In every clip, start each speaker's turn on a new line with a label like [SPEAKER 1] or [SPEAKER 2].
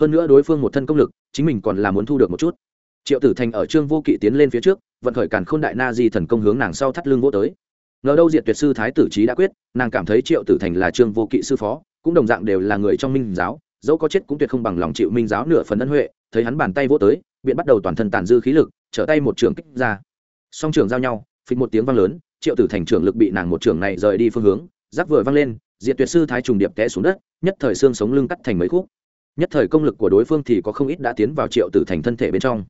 [SPEAKER 1] hơn nữa đối phương một thân công lực, chính mình còn là muốn thu được một chút. Triệu tử thành ở trương vô kỵ tiến lên phía trước, vận khởi càn k h ô n đại na di thần công hướng nàng sau thắt lưng vô tới. Ngờ đâu diệt tuyệt sư thái tử trí đã quyết, nàng cảm thấy triệu tử thành là trương vô kỵ sư phó, cũng đồng dạng đều là người trong minh giáo, dẫu có chết cũng tuyệt không bằng lòng chịu minh giáo nửa phần ân huệ, thấy hắn bàn tay vô tới, biện bắt đầu toàn thân tàn dư khí lực, trở tay một trường kích ra. Song trường giao nhau, phịch một tiếng vang lớn, triệu tử thành trưởng lực bị nàng một trường này rời đi phương hướng giáp vừa văng lên, diệt tuyệt sư thái trùng điệp té xuống đất, nhất thời xương sống lưng cắt thành mấy khúc nhất thời công lực của đối phương thì có không ít đã tiến vào triệu tử thành thân thể bên trong.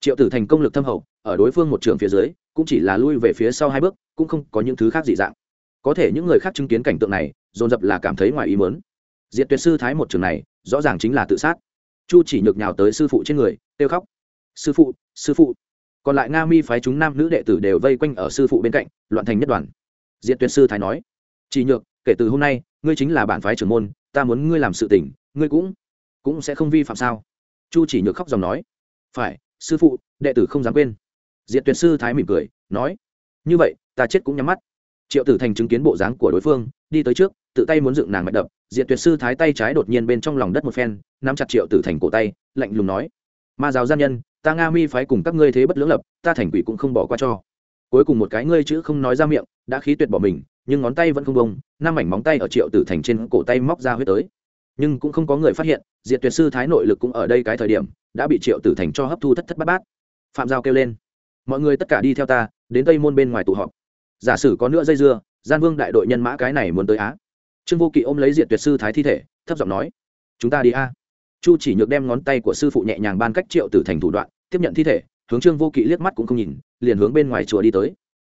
[SPEAKER 1] Triệu tử thành công lực thâm hậu, ở đối phương một trường phía dưới, cũng chỉ là lui về phía sau hai bước, cũng không có những thứ khác dị dạng. Có thể những người khác chứng kiến cảnh tượng này, dồn dập là cảm thấy ngoài ý mớn diệt tuyệt sư thái một trường này, rõ ràng chính là tự sát. Chu chỉ nhược nhào tới sư phụ trên người, kêu khóc. Sư phụ sư phụ! Còn lại nga mi phái chúng nam nữ đệ tử đều vây quanh ở sư phụ bên cạnh, loạn thành nhất đoàn. Diệt tuyệt sư thái nói, chỉ nhược, kể từ hôm nay, ngươi chính là bản phái trưởng môn, ta muốn ngươi làm sự tình, ngươi cũng cũng sẽ không vi phạm sao? Chu chỉ nhược khóc dòng nói. Phải, sư phụ, đệ tử không dám quên. Diệt tuyệt sư thái mỉm cười, nói. Như vậy, ta chết cũng nhắm mắt. Triệu tử thành chứng kiến bộ dáng của đối phương, đi tới trước, tự tay muốn dựng nàng mạch đập. Diệt tuyệt sư thái tay trái đột nhiên bên trong lòng đất một phen, nắm chặt triệu tử thành cổ tay, lạnh lùng nói. Ma giáo gian nhân, ta nga mi phái cùng các ngươi thế bất lưỡng lập, ta thành quỷ cũng không bỏ qua cho. Cuối cùng một cái ngươi chữ không nói ra miệng, đã khí tuyệt bỏ mình, nhưng ngón tay vẫn không bông, năm mảnh móng tay ở triệu tử thành trên cổ tay móc ra huyết tới nhưng cũng không có người phát hiện, diệt tuyệt sư thái nội lực cũng ở đây cái thời điểm, đã bị triệu tử thành cho hấp thu thất thất bát bát. Phạm giao kêu lên, mọi người tất cả đi theo ta, đến tây môn bên ngoài tụ họp. Giả sử có nữa dây dưa, gian vương đại đội nhân mã cái này muốn tới á. Trương vô kỵ ôm lấy diệt tuyệt sư thái thi thể, thấp giọng nói, chúng ta đi a. Chu chỉ nhược đem ngón tay của sư phụ nhẹ nhàng ban cách triệu tử thành thủ đoạn, tiếp nhận thi thể, hướng trương vô kỵ liếc mắt cũng không nhìn, liền hướng bên ngoài chùa đi tới.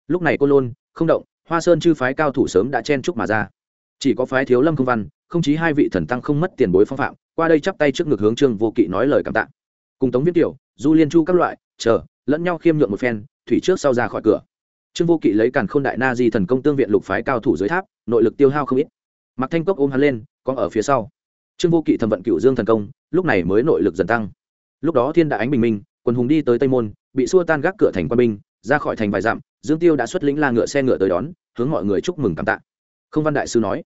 [SPEAKER 1] Lúc này cô lôn, không động, hoa sơn chư phái cao thủ sớm đã chen chúc mà ra chỉ có phái thiếu lâm không văn, không chí hai vị thần tăng không mất tiền bối phong phạm, qua đây chắp tay trước ngực hướng trương vô kỵ nói lời cảm tạ. Cùng tống viết tiểu, du liên chu các loại, chờ, lẫn nhau khiêm nhượng một phen, thủy trước sau ra khỏi cửa. Trương vô kỵ lấy càn k h ô n đại na di thần công tương viện lục phái cao thủ dưới tháp, nội lực tiêu hao không ít. Mặc thanh cốc ôm hắn lên còn ở phía sau. Trương vô kỵ thẩm vận cựu dương thần công, lúc này mới nội lực dần tăng. Lúc đó thiên đại ánh bình minh, quần hùng đi tới tây môn, bị xua tan gác cửa thành quân binh, ra khỏi thành vài dặm, dương tiêu đã xuất lĩnh la ngựa xe ngựa tới đón, hướng mọi người chúc mừng cảm tạ. Không văn đại sư nói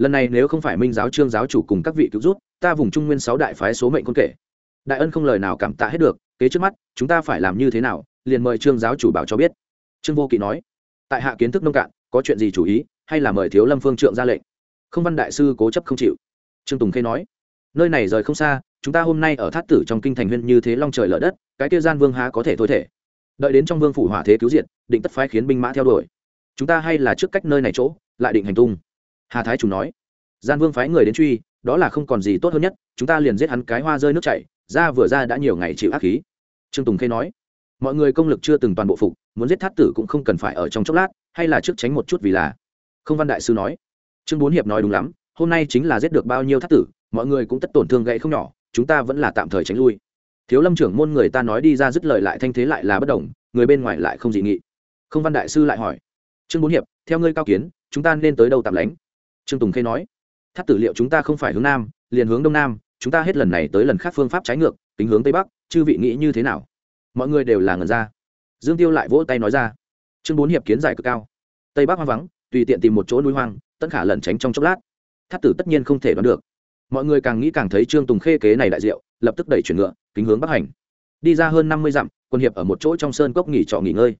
[SPEAKER 1] lần này nếu không phải minh giáo trương giáo chủ cùng các vị cứu rút ta vùng trung nguyên sáu đại phái số mệnh con kể. Đại ân không lời nào cảm tạ hết được, kế trước mắt, chúng ta phải làm như thế nào, liền mời trương giáo chủ bảo cho biết. Trương vô kỵ nói, tại hạ kiến thức nông cạn, có chuyện gì chủ ý, hay là mời thiếu lâm phương trượng ra lệnh? Không văn đại sư cố chấp không chịu. Trương tùng khê nói, nơi này rời không xa, chúng ta hôm nay ở thát tử trong kinh thành huyên như thế long trời lở đất, cái kia gian vương há có thể thôi thể? Đợi đến trong vương phủ hỏa thế cứu diệt, định tất phái khiến binh mã theo đuổi. Chúng ta hay là trước cách nơi này chỗ, lại định hành tung hà thái chủ nói, gian vương phái người đến truy, đó là không còn gì tốt hơn nhất, chúng ta liền giết hắn cái hoa rơi nước chảy, ra vừa ra đã nhiều ngày chịu ác khí. Trương tùng khê nói, mọi người công lực chưa từng toàn bộ phục, muốn giết thát tử cũng không cần phải ở trong chốc lát, hay là trước tránh một chút vì là. Không văn đại sư nói, trương bốn hiệp nói đúng lắm, hôm nay chính là giết được bao nhiêu thát tử, mọi người cũng tất tổn thương gãy không nhỏ, chúng ta vẫn là tạm thời tránh lui. Thiếu lâm trưởng môn người ta nói đi ra dứt lời lại thanh thế lại là bất đồng, người bên ngoài lại không dị nghị. Không văn đại sư lại hỏi, trương bốn hiệp, theo ngươi cao kiến, chúng ta nên tới đâu tạm lánh? Trương tùng khê nói, tháp tử liệu chúng ta không phải hướng nam, liền hướng đông nam, chúng ta hết lần này tới lần khác phương pháp trái ngược tính hướng tây bắc, chư vị nghĩ như thế nào? Mọi người đều là ngần ra. Dương tiêu lại vỗ tay nói ra, chương bốn hiệp kiến giải cực cao. Tây bắc hoang vắng, tùy tiện tìm một chỗ núi hoang, tất khả lẩn tránh trong chốc lát. Tháp tử tất nhiên không thể đoán được. Mọi người càng nghĩ càng thấy trương tùng khê kế này đại diệu, lập tức đẩy chuyển ngựa, kính hướng bắc hành. Đi ra hơn năm mươi dặm, quân hiệp ở một chỗ trong sơn cốc nghỉ trọ nghỉ ngơi.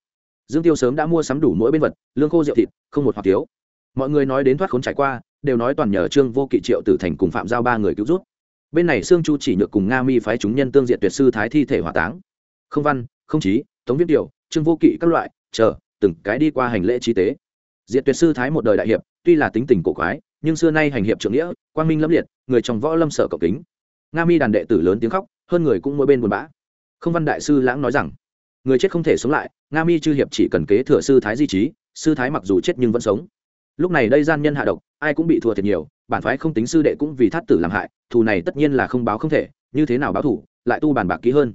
[SPEAKER 1] Dương tiêu sớm đã mua sắm đủ mỗi bên vật, lương khô rượu thịt, không một hoặc thiếu mọi người nói đến thoát khốn trải qua, đều nói toàn nhờ trương vô kỵ triệu tử thành cùng phạm giao ba người cứu rút bên này sương chu chỉ nhược cùng nga mi phái chúng nhân tương diện tuyệt sư thái thi thể hỏa táng. Không văn, không chí, tống viết điều trương vô kỵ các loại, chờ, từng cái đi qua hành lễ trí tế. Diện tuyệt sư thái một đời đại hiệp, tuy là tính tình cổ quái, nhưng xưa nay hành hiệp trưởng nghĩa, quang minh lâm liệt, người trong võ lâm sở cộng kính. Nga mi đàn đệ tử lớn tiếng khóc, hơn người cũng mỗi bên buồn bã. Không văn đại sư lãng nói rằng, người chết không thể sống lại, nga mi chư hiệp chỉ cần kế thừa sư thái di trí, sư thái mặc dù chết nhưng vẫn sống lúc này đây gian nhân hạ độc, ai cũng bị thua thiệt nhiều, bản phái không tính sư đệ cũng vì thắt tử làm hại, thù này tất nhiên là không báo không thể, như thế nào báo thủ lại tu bàn bạc kỹ hơn.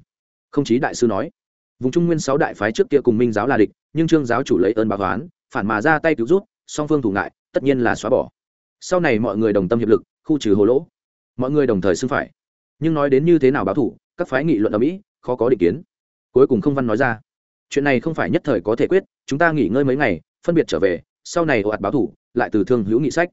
[SPEAKER 1] Không chí đại sư nói, vùng trung nguyên sáu đại phái trước kia cùng minh giáo là địch, nhưng trương giáo chủ lấy ơn báo toán phản mà ra tay cứu rút, song phương thủ ngại, tất nhiên là xóa bỏ. Sau này mọi người đồng tâm hiệp lực, khu trừ hồ lỗ. Mọi người đồng thời xưng phải. Nhưng nói đến như thế nào báo thủ các phái nghị luận ở mỹ khó có định kiến. Cuối cùng không văn nói ra. Chuyện này không phải nhất thời có thể quyết, chúng ta nghỉ ngơi mấy ngày, phân biệt trở về sau này ồ ạt báo thủ, lại từ thương hữu nghị sách.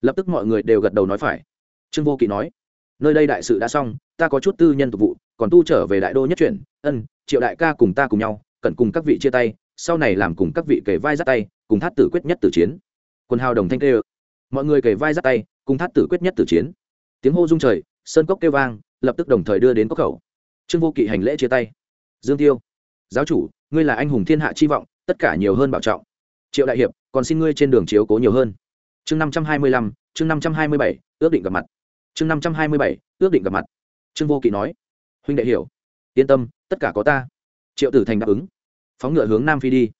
[SPEAKER 1] Lập tức mọi người đều gật đầu nói phải. Trương vô kỵ nói, nơi đây đại sự đã xong, ta có chút tư nhân tục vụ, còn tu trở về đại đô nhất chuyển. Ân, triệu đại ca cùng ta cùng nhau, cần cùng các vị chia tay, sau này làm cùng các vị kể vai dắt tay, cùng thát tử quyết nhất tử chiến. Quân hào đồng thanh kêu. Mọi người kể vai dắt tay, cùng thát tử quyết nhất tử chiến. Tiếng hô rung trời, sơn cốc kêu vang, lập tức đồng thời đưa đến cốc khẩu. Trương vô kỵ hành lễ chia tay. Dương tiêu, giáo chủ, ngươi là anh hùng thiên hạ chi vọng, tất cả nhiều hơn bảo trọng. Triệu đại hiệp còn xin ngươi trên đường chiếu cố nhiều hơn. Chương năm trăm hai mươi lăm, chương năm trăm hai mươi bảy, ước định gặp mặt. Chương năm trăm hai mươi bảy, ước định gặp mặt. Trương vô kỵ nói, huynh đệ hiểu. Yên tâm, tất cả có ta. Triệu tử thành đáp ứng. Phóng ngựa hướng nam phi đi.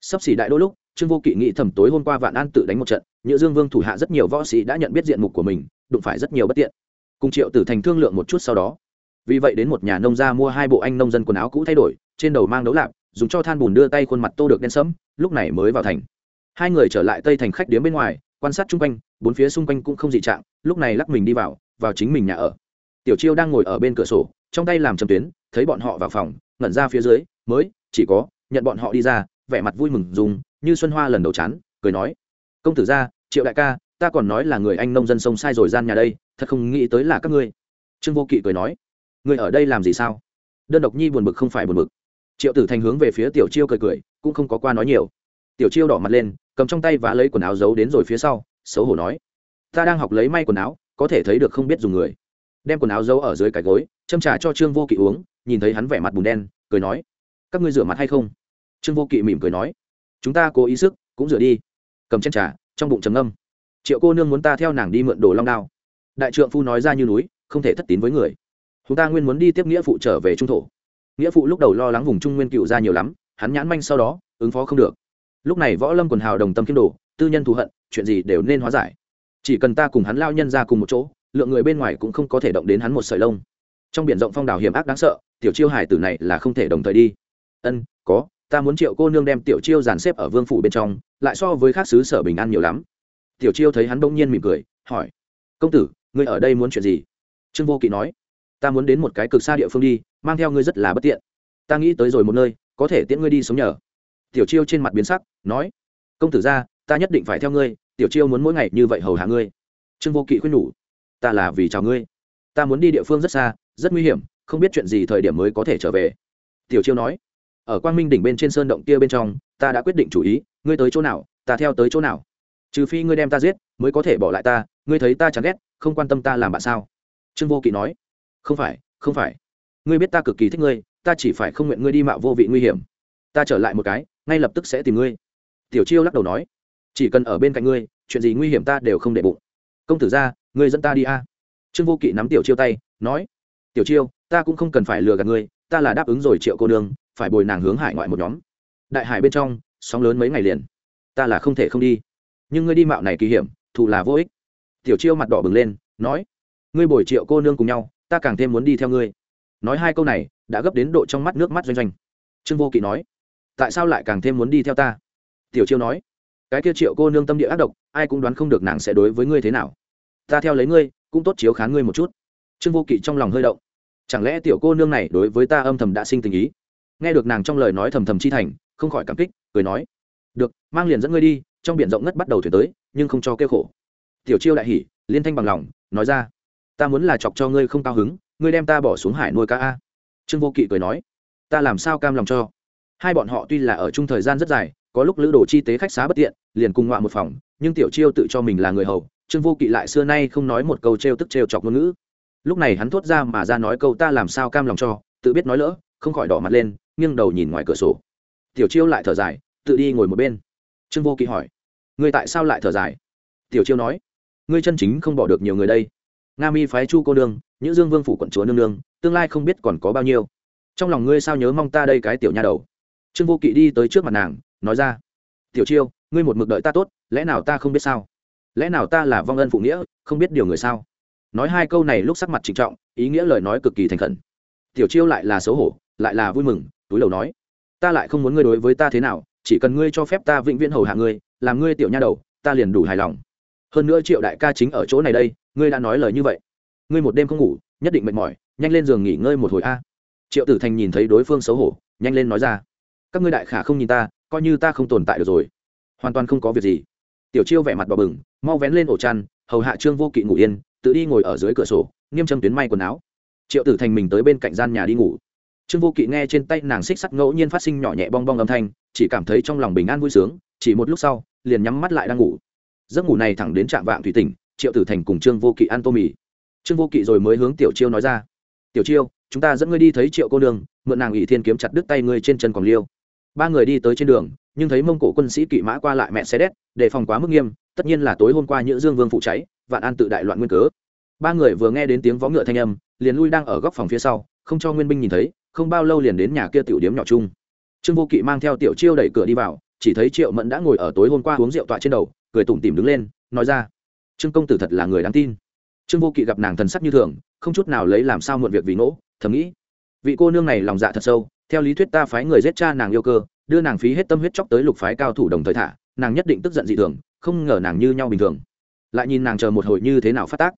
[SPEAKER 1] Sắp xỉ đại đôi lúc, trương vô kỵ nghĩ thầm tối hôm qua vạn an tự đánh một trận nhựa dương vương thủ hạ rất nhiều võ sĩ đã nhận biết diện mục của mình, đụng phải rất nhiều bất tiện. Cùng triệu tử thành thương lượng một chút sau đó. Vì vậy đến một nhà nông gia mua hai bộ anh nông dân quần áo cũ thay đổi, trên đầu mang đấu lạc dùng cho than bùn đưa tay khuôn mặt tô được đen sẫm, lúc này mới vào thành hai người trở lại tây thành khách điếm bên ngoài, quan sát chung quanh, bốn phía xung quanh cũng không dị trạng, lúc này lắc mình đi vào vào chính mình nhà ở. Tiểu chiêu đang ngồi ở bên cửa sổ, trong tay làm trầm tuyến, thấy bọn họ vào phòng, ngẩn ra phía dưới, mới, chỉ có, nhận bọn họ đi ra. Vẻ mặt vui mừng dùng, như xuân hoa lần đầu chán, cười nói, công tử gia, triệu đại ca, ta còn nói là người anh nông dân sông sai rồi gian nhà đây, thật không nghĩ tới là các ngươi. Trương vô kỵ cười nói người ở đây làm gì sao? Đơn độc nhi buồn bực không phải buồn bực. Triệu tử thành hướng về phía tiểu chiêu cười cười, cũng không có qua nói nhiều. Tiểu chiêu đỏ mặt lên cầm trong tay và lấy quần áo giấu đến rồi phía sau, xấu hổ nói, ta đang học lấy may quần áo, có thể thấy được không biết dùng người. Đem quần áo giấu ở dưới cái gối, châm trà cho trương vô kỵ uống, nhìn thấy hắn vẻ mặt bùn đen, cười nói, các ngươi rửa mặt hay không? Trương vô kỵ mỉm cười nói, chúng ta cố ý sức, cũng rửa đi. Cầm chén trà, trong bụng trầm ngâm, triệu cô nương muốn ta theo nàng đi mượn đồ long đao. Đại trượng phu nói ra như núi, không thể thất tín với người. Chúng ta nguyên muốn đi tiếp nghĩa phụ trở về trung thổ. Nghĩa phụ lúc đầu lo lắng vùng trung nguyên cựu ra nhiều lắm, hắn nhãn manh sau đó, ứng phó không được lúc này võ lâm quần hào đồng tâm kiếm đồ tư nhân thù hận, chuyện gì đều nên hóa giải. Chỉ cần ta cùng hắn lao nhân ra cùng một chỗ, lượng người bên ngoài cũng không có thể động đến hắn một sợi lông. Trong biển rộng phong đảo hiểm ác đáng sợ, tiểu chiêu hải tử này là không thể đồng thời đi. Ân, có, ta muốn triệu cô nương đem tiểu chiêu dàn xếp ở vương phủ bên trong, lại so với khác xứ sở bình an nhiều lắm. Tiểu chiêu thấy hắn bỗng nhiên mỉm cười, hỏi, công tử, ngươi ở đây muốn chuyện gì? Trương vô kỵ nói, ta muốn đến một cái cực xa địa phương đi, mang theo ngươi rất là bất tiện. Ta nghĩ tới rồi một nơi, có thể tiễn ngươi đi sống nhờ tiểu chiêu trên mặt biến sắc, nói, công tử ra ta nhất định phải theo ngươi, tiểu chiêu muốn mỗi ngày như vậy hầu hạ ngươi. Trương vô kỵ khuyên nhủ, ta là vì chào ngươi. Ta muốn đi địa phương rất xa, rất nguy hiểm, không biết chuyện gì thời điểm mới có thể trở về. Tiểu chiêu nói, ở quang minh đỉnh bên trên sơn động kia bên trong, ta đã quyết định chủ ý, ngươi tới chỗ nào, ta theo tới chỗ nào. Trừ phi ngươi đem ta giết, mới có thể bỏ lại ta, ngươi thấy ta chán ghét, không quan tâm ta làm bạn sao? Trương vô kỵ nói, không phải không phải. Ngươi biết ta cực kỳ thích ngươi, ta chỉ phải không nguyện ngươi đi mạo vô vị nguy hiểm ta trở lại một cái, ngay lập tức sẽ tìm ngươi. Tiểu chiêu lắc đầu nói. Chỉ cần ở bên cạnh ngươi, chuyện gì nguy hiểm ta đều không để bụng. Công tử ra, ngươi dẫn ta đi a. Trương vô kỵ nắm tiểu chiêu tay, nói. Tiểu chiêu, ta cũng không cần phải lừa gạt ngươi, ta là đáp ứng rồi triệu cô nương, phải bồi nàng hướng hải ngoại một nhóm. Đại hải bên trong, sóng lớn mấy ngày liền. Ta là không thể không đi. Nhưng ngươi đi mạo này kỳ hiểm, thù là vô ích. Tiểu chiêu mặt đỏ bừng lên, nói. Ngươi bồi triệu cô nương cùng nhau, ta càng thêm muốn đi theo ngươi. Nói hai câu này, đã gấp đến độ trong mắt nước mắt doanh doanh. Trương vô kỵ nói tại sao lại càng thêm muốn đi theo ta? Tiểu chiêu nói. Cái kia triệu cô nương tâm địa ác độc, ai cũng đoán không được nàng sẽ đối với ngươi thế nào. Ta theo lấy ngươi, cũng tốt chiếu khán ngươi một chút. Trương vô kỵ trong lòng hơi động. Chẳng lẽ tiểu cô nương này đối với ta âm thầm đã sinh tình ý? Nghe được nàng trong lời nói thầm thầm chi thành, không khỏi cảm kích, cười nói. Được, mang liền dẫn ngươi đi, trong biển rộng ngất bắt đầu thuyền tới, nhưng không cho kêu khổ. Tiểu chiêu đại hỉ, liên thanh bằng lòng, nói ra. Ta muốn là chọc cho ngươi không cao hứng, ngươi đem ta bỏ xuống hải nuôi cá a. Trương vô kỵ cười nói. Ta làm sao cam lòng cho? Hai bọn họ tuy là ở chung thời gian rất dài, có lúc lữ đồ chi tế khách xá bất tiện, liền cùng ngoạ một phòng, nhưng tiểu chiêu tự cho mình là người hầu, trương vô kỵ lại xưa nay không nói một câu trêu tức trêu chọc ngôn ngữ. Lúc này hắn thốt ra mà ra nói câu ta làm sao cam lòng cho, tự biết nói lỡ, không khỏi đỏ mặt lên, nghiêng đầu nhìn ngoài cửa sổ. Tiểu chiêu lại thở dài, tự đi ngồi một bên. Trương vô kỵ hỏi, ngươi tại sao lại thở dài? Tiểu chiêu nói, ngươi chân chính không bỏ được nhiều người đây. Nga mi phái chu cô nương những dương vương phủ quận chúa nương nương, tương lai không biết còn có bao nhiêu. Trong lòng ngươi sao nhớ mong ta đây cái tiểu nha đầu? Trương vô kỵ đi tới trước mặt nàng, nói ra, tiểu chiêu, ngươi một mực đợi ta tốt, lẽ nào ta không biết sao? Lẽ nào ta là vong ân phụ nghĩa, không biết điều người sao? Nói hai câu này lúc sắc mặt trịnh trọng, ý nghĩa lời nói cực kỳ thành khẩn. Tiểu chiêu lại là xấu hổ, lại là vui mừng, túi đầu nói, ta lại không muốn ngươi đối với ta thế nào, chỉ cần ngươi cho phép ta vĩnh viễn hầu hạ ngươi, làm ngươi tiểu nha đầu, ta liền đủ hài lòng. Hơn nữa triệu đại ca chính ở chỗ này đây, ngươi đã nói lời như vậy. Ngươi một đêm không ngủ, nhất định mệt mỏi, nhanh lên giường nghỉ ngơi một hồi a. Triệu tử thành nhìn thấy đối phương xấu hổ, nhanh lên nói ra các ngươi đại khả không nhìn ta, coi như ta không tồn tại được rồi. Hoàn toàn không có việc gì. Tiểu chiêu vẻ mặt bò bừng, mau vén lên ổ chăn, hầu hạ trương vô kỵ ngủ yên, tự đi ngồi ở dưới cửa sổ, nghiêm châm tuyến may quần áo. Triệu tử thành mình tới bên cạnh gian nhà đi ngủ. Trương vô kỵ nghe trên tay nàng xích sắt ngẫu nhiên phát sinh nhỏ nhẹ bong bong âm thanh, chỉ cảm thấy trong lòng bình an vui sướng, chỉ một lúc sau, liền nhắm mắt lại đang ngủ. Giấc ngủ này thẳng đến trạm vạng thủy tỉnh, triệu tử thành cùng trương vô kỵ ăn tô mì. Trương vô kỵ rồi mới hướng tiểu chiêu nói ra, tiểu chiêu, chúng ta dẫn ngươi đi thấy triệu cô nương, mượn nàng ỷ thiên kiếm chặt đứt tay ngươi trên chân còn liêu ba người đi tới trên đường, nhưng thấy mông cổ quân sĩ kỵ mã qua lại mẹ xe đét, đề phòng quá mức nghiêm, tất nhiên là tối hôm qua nhữ dương vương phụ cháy, vạn an tự đại loạn nguyên cớ. Ba người vừa nghe đến tiếng vó ngựa thanh âm, liền lui đang ở góc phòng phía sau, không cho nguyên binh nhìn thấy, không bao lâu liền đến nhà kia tiểu điếm nhỏ chung. Trương vô kỵ mang theo tiểu chiêu đẩy cửa đi vào, chỉ thấy triệu mẫn đã ngồi ở tối hôm qua uống rượu tọa trên đầu, cười tủm tỉm đứng lên, nói ra, trương công tử thật là người đáng tin. Trương vô kỵ gặp nàng thần sắc như thường, không chút nào lấy làm sao muộn việc vì nỗ thầm nghĩ, vị cô nương này lòng dạ thật sâu theo lý thuyết ta phái người giết cha nàng yêu cơ, đưa nàng phí hết tâm huyết chóc tới lục phái cao thủ đồng thời thả, nàng nhất định tức giận dị thường, không ngờ nàng như nhau bình thường. Lại nhìn nàng chờ một hồi như thế nào phát tác.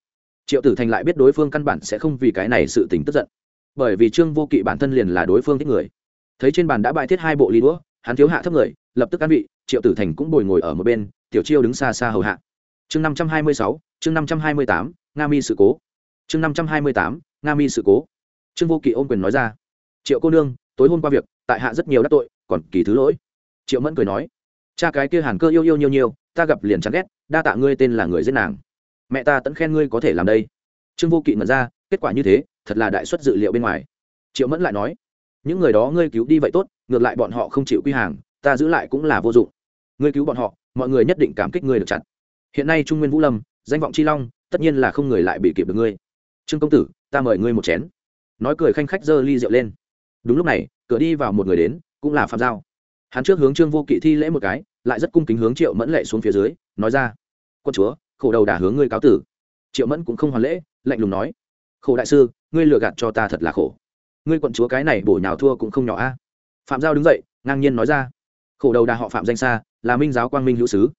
[SPEAKER 1] Triệu tử thành lại biết đối phương căn bản sẽ không vì cái này sự tình tức giận. Bởi vì trương vô kỵ bản thân liền là đối phương thích người. Thấy trên bàn đã bài thiết hai bộ ly đũa, hắn thiếu hạ thấp người, lập tức an vị, triệu tử thành cũng bồi ngồi ở một bên, tiểu chiêu đứng xa xa hầu hạ. Chương năm trăm hai mươi sáu, chương năm trăm hai mươi tám, nga mi sự cố. Chương năm trăm hai mươi tám, nga mi sự cố. Trương vô kỵ ôm quyền nói ra. Triệu cô nương tối hôm qua việc, tại hạ rất nhiều đắc tội, còn kỳ thứ lỗi. Triệu mẫn cười nói, cha cái kia hàn cơ yêu yêu nhiều nhiều, ta gặp liền chán ghét, đa tạ ngươi tên là người giết nàng. Mẹ ta tẫn khen ngươi có thể làm đây. Trương vô kỵ ngẩn ra, kết quả như thế, thật là đại xuất dự liệu bên ngoài. Triệu mẫn lại nói, những người đó ngươi cứu đi vậy tốt, ngược lại bọn họ không chịu quy hàng, ta giữ lại cũng là vô dụng. Ngươi cứu bọn họ, mọi người nhất định cảm kích ngươi được chặt. Hiện nay trung nguyên vũ lâm, danh vọng c h i long, tất nhiên là không người lại bị kịp được ngươi. Trương công tử, ta mời ngươi một chén. Nói cười khanh khách giơ ly rượu lên đúng lúc này, cửa đi vào một người đến, cũng là phạm giao. Hắn trước hướng trương vô kỵ thi lễ một cái, lại rất cung kính hướng triệu mẫn lệ xuống phía dưới, nói ra, quân chúa, khổ đầu đà hướng ngươi cáo tử. Triệu mẫn cũng không hoàn lễ, lạnh lùng nói, khổ đại sư, ngươi lừa gạt cho ta thật là khổ. Ngươi quận chúa cái này bổ nhào thua cũng không nhỏ a. Phạm giao đứng dậy, ngang nhiên nói ra, khổ đầu đà họ phạm danh xa, là minh giáo quang minh hữu sứ.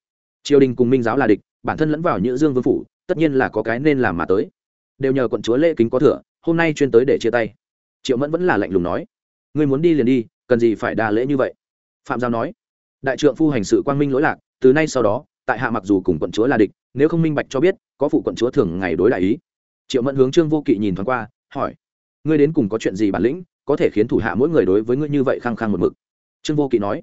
[SPEAKER 1] Triều đình cùng minh giáo là địch, bản thân lẫn vào nhữ dương vương phủ, tất nhiên là có cái nên làm mà tới. Đều nhờ quận chúa lễ kính có thừa, hôm nay chuyên tới để chia tay. Triệu mẫn vẫn là lạnh lùng nói ngươi muốn đi liền đi, cần gì phải đa lễ như vậy? Phạm giao nói. Đại trượng phu hành sự quang minh lỗi lạc, từ nay sau đó, tại hạ mặc dù cùng quận chúa là địch, nếu không minh bạch cho biết, có phụ quận chúa thường ngày đối đại ý. Triệu mẫn hướng trương vô kỵ nhìn thoáng qua, hỏi. Ngươi đến cùng có chuyện gì bản lĩnh, có thể khiến thủ hạ mỗi người đối với ngươi như vậy khăng khăng một mực? Trương vô kỵ nói.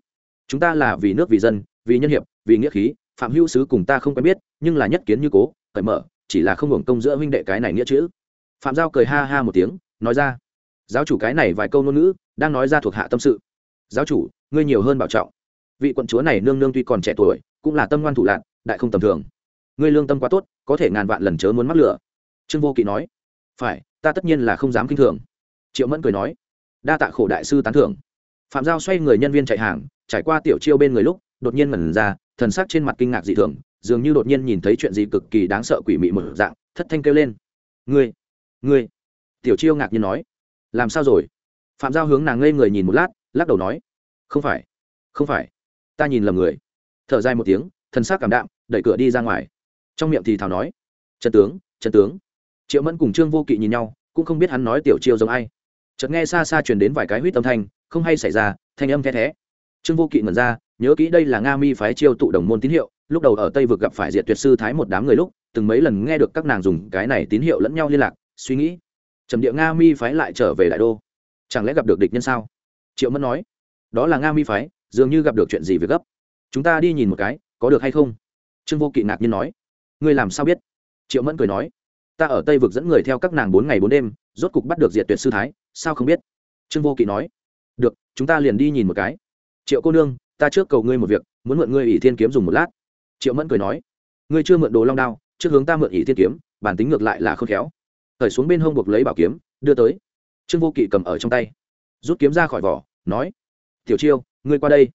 [SPEAKER 1] Chúng ta là vì nước vì dân, vì nhân hiệp, vì nghĩa khí, phạm hữu sứ cùng ta không quen biết, nhưng là nhất kiến như cố, cởi mở, chỉ là không hưởng công giữa huynh đệ cái này nghĩa chữ. Phạm giao cười ha ha một tiếng, nói ra giáo chủ cái này vài câu ngôn ngữ, đang nói ra thuộc hạ tâm sự. Giáo chủ, ngươi nhiều hơn bảo trọng. Vị quận chúa này nương nương tuy còn trẻ tuổi, cũng là tâm ngoan thủ lạc, đại không tầm thường. Ngươi lương tâm quá tốt, có thể ngàn vạn lần chớ muốn mắc lửa. Trương vô kỵ nói, phải, ta tất nhiên là không dám kinh thường. Triệu mẫn cười nói, đa tạ khổ đại sư tán thưởng. Phạm giao xoay người nhân viên chạy hàng, trải qua tiểu chiêu bên người lúc, đột nhiên mẩn ra, thần sắc trên mặt kinh ngạc dị thường, dường như đột nhiên nhìn thấy chuyện gì cực kỳ đáng sợ quỷ mị mở dạng, thất thanh kêu lên, ngươi ngươi. Tiểu chiêu ngạc nhiên nói làm sao rồi? Phạm giao hướng nàng ngây người nhìn một lát, lắc đầu nói, không phải không phải, ta nhìn lầm người. Thở dài một tiếng, thần sắc cảm đạm, đẩy cửa đi ra ngoài. Trong miệng thì thào nói, trần tướng trần tướng. Triệu mẫn cùng trương vô kỵ nhìn nhau, cũng không biết hắn nói tiểu chiêu giống ai. Chợt nghe xa xa truyền đến vài cái huýt âm thanh, không hay xảy ra, thanh âm the thé. Trương vô kỵ ngẩn ra, nhớ kỹ đây là nga mi phái chiêu tụ đồng môn tín hiệu, lúc đầu ở tây vực gặp phải diệt tuyệt sư thái một đám người lúc, từng mấy lần nghe được các nàng dùng cái này tín hiệu lẫn nhau liên lạc, suy nghĩ trầm địa nga mi phái lại trở về đại đô. Chẳng lẽ gặp được địch nhân sao? Triệu mẫn nói. Đó là nga mi phái, dường như gặp được chuyện gì việc gấp. Chúng ta đi nhìn một cái, có được hay không? Trương vô kỵ ngạc nhiên nói. Ngươi làm sao biết? Triệu mẫn cười nói. Ta ở tây vực dẫn người theo các nàng bốn ngày bốn đêm, rốt cục bắt được diệt tuyệt sư thái, sao không biết? Trương vô kỵ nói. Được, chúng ta liền đi nhìn một cái. Triệu cô nương, ta trước cầu ngươi một việc, muốn mượn ngươi ỷ thiên kiếm dùng một lát. Triệu mẫn cười nói. Ngươi chưa mượn đồ long đao, trước hướng ta mượn ỷ thiên kiếm, bản tính ngược lại là khôn khéo khởi xuống bên hông buộc lấy bảo kiếm, đưa tới. Trương vô kỵ cầm ở trong tay, rút kiếm ra khỏi vỏ, nói, tiểu chiêu, ngươi qua đây.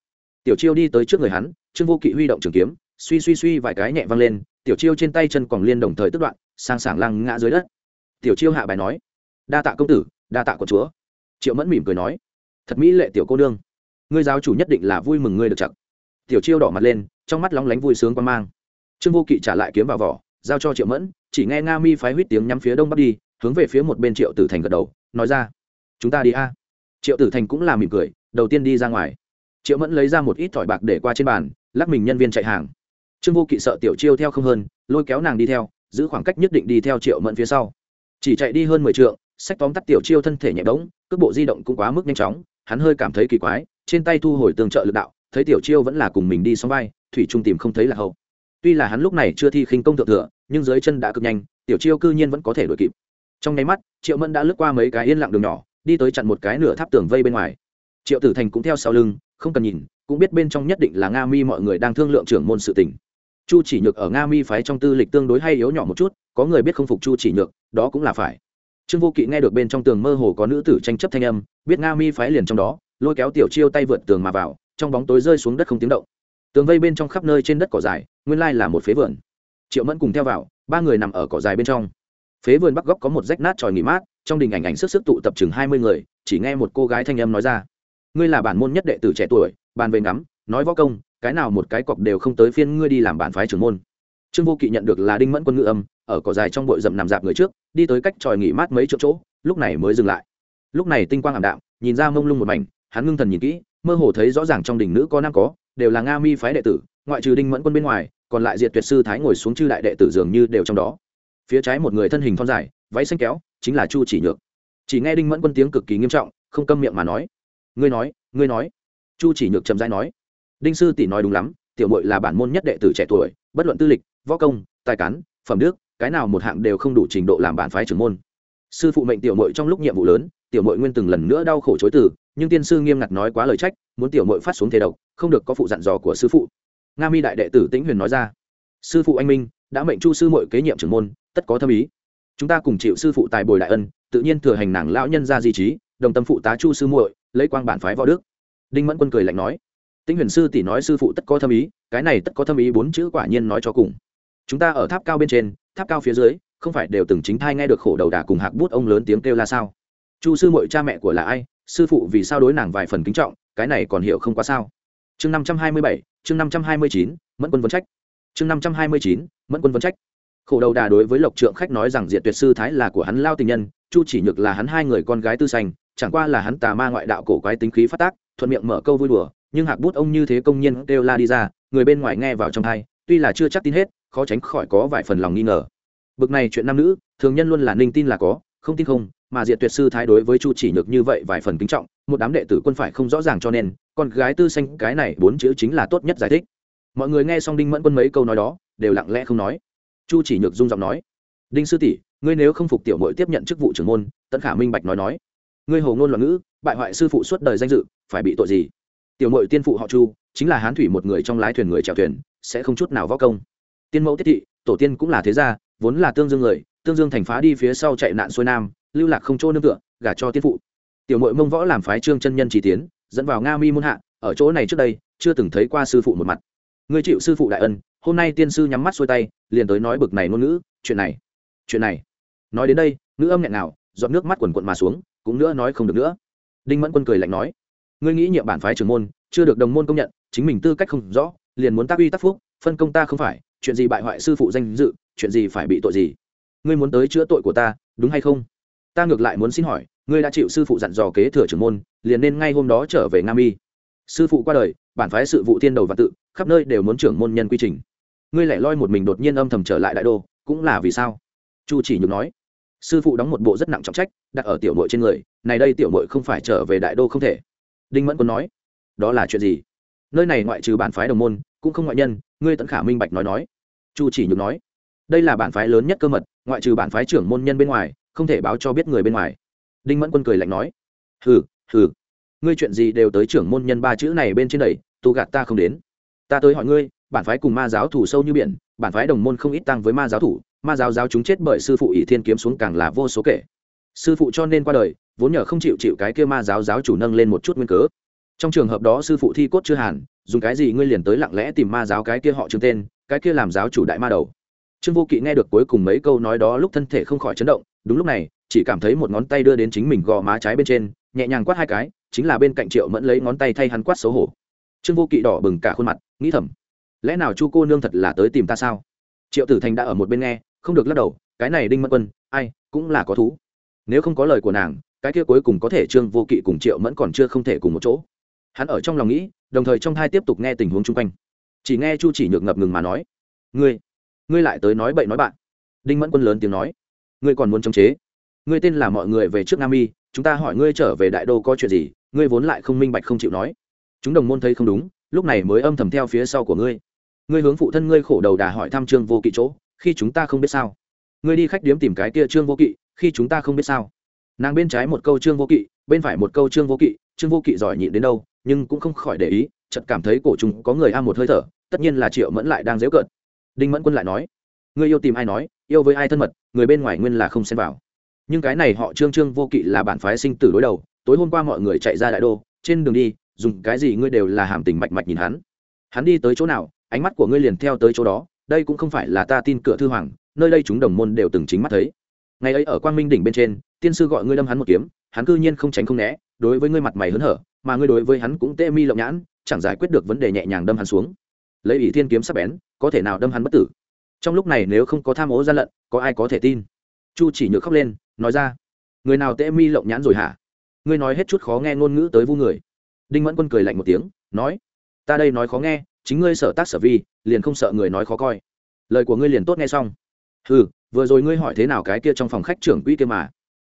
[SPEAKER 1] Tiểu chiêu đi tới trước người hắn, trương vô kỵ huy động trường kiếm, suy suy suy vài cái nhẹ văng lên, tiểu chiêu trên tay chân còn liên đồng thời tức đoạn, sang sảng lăng ngã dưới đất. Tiểu chiêu hạ bài nói, đa tạ công tử, đa tạ của chúa. Triệu mẫn mỉm cười nói, thật mỹ lệ tiểu cô nương, ngươi giáo chủ nhất định là vui mừng ngươi được chặt. Tiểu chiêu đỏ mặt lên, trong mắt lóng lánh vui sướng quan mang. Trương vô kỵ trả lại kiếm vào vỏ, giao cho triệu mẫn chỉ nghe nga mi phái huýt tiếng nhắm phía đông bắc đi, hướng về phía một bên triệu tử thành gật đầu, nói ra, chúng ta đi a. Triệu tử thành cũng là mỉm cười, đầu tiên đi ra ngoài. Triệu mẫn lấy ra một ít thỏi bạc để qua trên bàn, lắc mình nhân viên chạy hàng. Trương vô kỵ sợ tiểu chiêu theo không hơn, lôi kéo nàng đi theo, giữ khoảng cách nhất định đi theo triệu mẫn phía sau. Chỉ chạy đi hơn mười t sách tóm tắt tiểu chiêu thân thể nhẹ bỗng, cước bộ di động cũng quá mức nhanh chóng, hắn hơi cảm thấy kỳ quái, trên tay thu hồi tường trợ lực đạo, thấy tiểu chiêu vẫn là cùng mình đi xong vai, thủy trung tìm không thấy là hậu tuy là hắn lúc này chưa thi khinh công thượng thừa, nhưng dưới chân đã cực nhanh, tiểu chiêu cư nhiên vẫn có thể đuổi kịp. Trong nháy mắt, triệu mẫn đã lướt qua mấy cái yên lặng đường nhỏ, đi tới chặn một cái nửa tháp tường vây bên ngoài. Triệu tử thành cũng theo sau lưng, không cần nhìn, cũng biết bên trong nhất định là nga mi mọi người đang thương lượng trưởng môn sự tình. Chu chỉ nhược ở nga mi phái trong tư lịch tương đối hay yếu nhỏ một chút, có người biết không phục chu chỉ nhược, đó cũng là phải. Trương vô kỵ nghe được bên trong tường mơ hồ có nữ tử tranh chấp thanh âm, biết nga mi phái liền trong đó, lôi kéo tiểu chiêu tay vượt tường mà vào, trong bóng tối rơi xuống đất không tiếng động tường vây bên trong khắp nơi trên đất cỏ dài, nguyên lai là một phế vườn. Triệu mẫn cùng theo vào, ba người nằm ở cỏ dài bên trong. Phế vườn bắc góc có một rách nát tròi nghỉ mát, trong đình ảnh ảnh sức sức tụ tập chừng hai mươi người, chỉ nghe một cô gái thanh âm nói ra. Ngươi là bản môn nhất đệ tử trẻ tuổi, bàn về ngắm, nói võ công, cái nào một cái cọc đều không tới phiên ngươi đi làm bản phái trưởng môn. Trương vô kỵ nhận được là đinh mẫn quân ngự âm, ở cỏ dài trong bụi rậm nằm dạp người trước, đi tới cách tròi nghỉ mát mấy chỗ chỗ, lúc này mới dừng lại. Lúc này tinh quang ảm đạm, nhìn ra mông lung một mảnh, hắn ngưng thần nhìn kỹ mơ hồ thấy rõ ràng trong đình nữ có nam có, đều là nga mi phái đệ tử, ngoại trừ đinh mẫn quân bên ngoài, còn lại diệt tuyệt sư thái ngồi xuống chư đại đệ tử dường như đều trong đó. Phía trái một người thân hình thon dài, váy xanh kéo, chính là chu chỉ nhược. Chỉ nghe đinh mẫn quân tiếng cực kỳ nghiêm trọng, không câm miệng mà nói. Ngươi nói ngươi nói. Chu chỉ nhược chậm rãi nói. Đinh sư tỷ nói đúng lắm, tiểu mội là bản môn nhất đệ tử trẻ tuổi, bất luận tư lịch, võ công, tài cán, phẩm đức, cái nào một hạng đều không đủ trình độ làm bản phái trưởng môn. Sư phụ mệnh tiểu mội trong lúc nhiệm vụ lớn, tiểu mội nguyên từng lần nữa đau khổ chối từ nhưng tiên sư nghiêm ngặt nói quá lời trách, muốn tiểu mội phát xuống thế độc, không được có phụ dặn dò của sư phụ. Nga mi đại đệ tử tĩnh huyền nói ra, sư phụ anh minh, đã mệnh chu sư mội kế nhiệm trưởng môn, tất có thâm ý. Chúng ta cùng chịu sư phụ tài bồi đại ân, tự nhiên thừa hành nàng lão nhân ra di trí, đồng tâm phụ tá chu sư muội, lấy quang bản phái võ đức. Đinh mẫn quân cười lạnh nói, tĩnh huyền sư tỷ nói sư phụ tất có thâm ý, cái này tất có thâm ý bốn chữ quả nhiên nói cho cùng. Chúng ta ở tháp cao bên trên, tháp cao phía dưới, không phải đều từng chính thai nghe được khổ đầu đà cùng hạc bút ông lớn tiếng kêu là sao? Chu sư muội cha mẹ của là ai sư phụ vì sao đối nàng vài phần kính trọng, cái này còn hiểu không quá sao. Chương năm trăm hai mươi bảy, chương năm trăm hai mươi chín, mẫn quân vấn trách. Chương năm trăm hai mươi chín, mẫn quân vấn trách. Khổ đầu đà đối với lộc trượng khách nói rằng diệt tuyệt sư thái là của hắn lao tình nhân, chu chỉ nhược là hắn hai người con gái tư xanh chẳng qua là hắn tà ma ngoại đạo cổ quái tính khí phát tác, thuận miệng mở câu vui đùa, nhưng hạc bút ông như thế công nhiên kêu la đi ra, người bên ngoài nghe vào trong thai tuy là chưa chắc tin hết, khó tránh khỏi có vài phần lòng nghi ngờ. Bực này chuyện nam nữ, thường nhân luôn là ninh tin là có, không tin không mà diệt tuyệt sư thái đối với chu chỉ nhược như vậy vài phần kính trọng, một đám đệ tử quân phải không rõ ràng cho nên, con gái tư xanh cái này bốn chữ chính là tốt nhất giải thích. Mọi người nghe xong đinh mẫn quân mấy câu nói đó, đều lặng lẽ không nói. Chu chỉ nhược dung giọng nói, đinh sư tỷ, ngươi nếu không phục tiểu mội tiếp nhận chức vụ trưởng môn tận khả minh bạch nói nói, ngươi hồ ngôn loạn ngữ, bại hoại sư phụ suốt đời danh dự, phải bị tội gì? Tiểu mội tiên phụ họ chu, chính là hán thủy một người trong lái thuyền người chèo thuyền, sẽ không chút nào võ công. Tiên mẫu tiết thị, tổ tiên cũng là thế gia, vốn là tương dương người, tương dương thành phá đi phía sau chạy nạn xuôi nam lưu lạc không chỗ nương tựa, gả cho tiên phụ. Tiểu mội mông võ làm phái trương chân nhân chỉ tiến, dẫn vào nga mi môn hạ, ở chỗ này trước đây, chưa từng thấy qua sư phụ một mặt. Người chịu sư phụ đại ân, hôm nay tiên sư nhắm mắt xuôi tay, liền tới nói bực này ngôn ngữ, chuyện này chuyện này. Nói đến đây ngữ âm nghẹn nào dọn nước mắt quần quận mà xuống, cũng nữa nói không được nữa. Đinh mẫn quân cười lạnh nói, ngươi nghĩ nhiệm bản phái trưởng môn, chưa được đồng môn công nhận, chính mình tư cách không rõ, liền muốn tác uy tác phúc, phân công ta không phải, chuyện gì bại hoại sư phụ danh dự, chuyện gì phải bị tội gì? Ngươi muốn tới chữa tội của ta, đúng hay không? Ta ngược lại muốn xin hỏi, ngươi đã chịu sư phụ dặn dò kế thừa trưởng môn, liền nên ngay hôm đó trở về Nam Y. sư phụ qua đời, bản phái sự vụ thiên đầu và tự, khắp nơi đều muốn trưởng môn nhân quy trình. Ngươi lại loi một mình đột nhiên âm thầm trở lại đại đô, cũng là vì sao? Chu chỉ nhược nói. Sư phụ đóng một bộ rất nặng trọng trách, đặt ở tiểu mội trên người, này đây tiểu mội không phải trở về đại đô không thể. Đinh mẫn còn nói. Đó là chuyện gì? Nơi này ngoại trừ bản phái đồng môn, cũng không ngoại nhân, ngươi tận khả minh bạch nói nói. Chu chỉ nhược nói. Đây là bản phái lớn nhất cơ mật, ngoại trừ bản phái trưởng môn nhân bên ngoài không thể báo cho biết người bên ngoài. Đinh mẫn quân cười lạnh nói, hừ hừ, ngươi chuyện gì đều tới trưởng môn nhân ba chữ này bên trên đầy tu gạt ta không đến. Ta tới hỏi ngươi, bản phái cùng ma giáo thủ sâu như biển, bản phái đồng môn không ít tăng với ma giáo thủ, ma giáo giáo chúng chết bởi sư phụ ỷ thiên kiếm xuống càng là vô số kể. Sư phụ cho nên qua đời, vốn nhờ không chịu chịu cái kia ma giáo giáo chủ nâng lên một chút nguyên cớ. Trong trường hợp đó sư phụ thi cốt chưa hàn dùng cái gì ngươi liền tới lặng lẽ tìm ma giáo cái kia họ trương tên, cái kia làm giáo chủ đại ma đầu. Trương vô kỵ nghe được cuối cùng mấy câu nói đó lúc thân thể không khỏi chấn động đúng lúc này, chỉ cảm thấy một ngón tay đưa đến chính mình gò má trái bên trên, nhẹ nhàng quát hai cái, chính là bên cạnh triệu mẫn lấy ngón tay thay hắn quát xấu hổ. Trương vô kỵ đỏ bừng cả khuôn mặt, nghĩ thầm, lẽ nào chu cô nương thật là tới tìm ta sao? Triệu tử thành đã ở một bên nghe, không được lắc đầu, cái này đinh mẫn quân, ai, cũng là có thú. Nếu không có lời của nàng, cái kia cuối cùng có thể trương vô kỵ cùng triệu mẫn còn chưa không thể cùng một chỗ. Hắn ở trong lòng nghĩ, đồng thời trong thai tiếp tục nghe tình huống chung quanh. Chỉ nghe chu chỉ nhược ngập ngừng mà nói, ngươi ngươi lại tới nói bậy nói bạn. Đinh mẫn quân lớn tiếng nói ngươi còn muốn chống chế. Ngươi tên là mọi người về trước nam y chúng ta hỏi ngươi trở về đại đô có chuyện gì, ngươi vốn lại không minh bạch không chịu nói. Chúng đồng môn thấy không đúng, lúc này mới âm thầm theo phía sau của ngươi. Ngươi hướng phụ thân ngươi khổ đầu đà hỏi thăm trương vô kỵ chỗ, khi chúng ta không biết sao. Ngươi đi khách điếm tìm cái kia trương vô kỵ, khi chúng ta không biết sao. Nàng bên trái một câu trương vô kỵ, bên phải một câu trương vô kỵ, trương vô kỵ giỏi nhịn đến đâu, nhưng cũng không khỏi để ý, chợt cảm thấy cổ trùng có người a một hơi thở, tất nhiên là triệu mẫn lại đang dễu cợt. Đinh mẫn quân lại nói, ngươi yêu tìm ai nói, yêu với ai thân mật người bên ngoài nguyên là không xen vào. Nhưng cái này họ trương trương vô kỵ là bản phái sinh tử đối đầu, tối hôm qua mọi người chạy ra đại đô, trên đường đi, dùng cái gì ngươi đều là hàm tình mạch mạch nhìn hắn. Hắn đi tới chỗ nào, ánh mắt của ngươi liền theo tới chỗ đó, đây cũng không phải là ta tin cửa thư hoàng, nơi đây chúng đồng môn đều từng chính mắt thấy. Ngày ấy ở quang minh đỉnh bên trên, tiên sư gọi ngươi đâm hắn một kiếm, hắn cư nhiên không tránh không né, đối với ngươi mặt mày hớn hở, mà ngươi đối với hắn cũng tê mi lộng nhãn, chẳng giải quyết được vấn đề nhẹ nhàng đâm hắn xuống. Lấy ỷ thiên kiếm sắp bén, có thể nào đâm hắn bất tử? Trong lúc này nếu không có tham ố gian lận, có ai có thể tin? Chu chỉ nhược khóc lên, nói ra, người nào tê mi lộng nhãn rồi hả? Ngươi nói hết chút khó nghe ngôn ngữ tới vu người. Đinh mẫn quân cười lạnh một tiếng, nói, ta đây nói khó nghe, chính ngươi sợ tác sở vi, liền không sợ người nói khó coi. Lời của ngươi liền tốt nghe xong. Ừ vừa rồi ngươi hỏi thế nào cái kia trong phòng khách trưởng quỹ kia mà?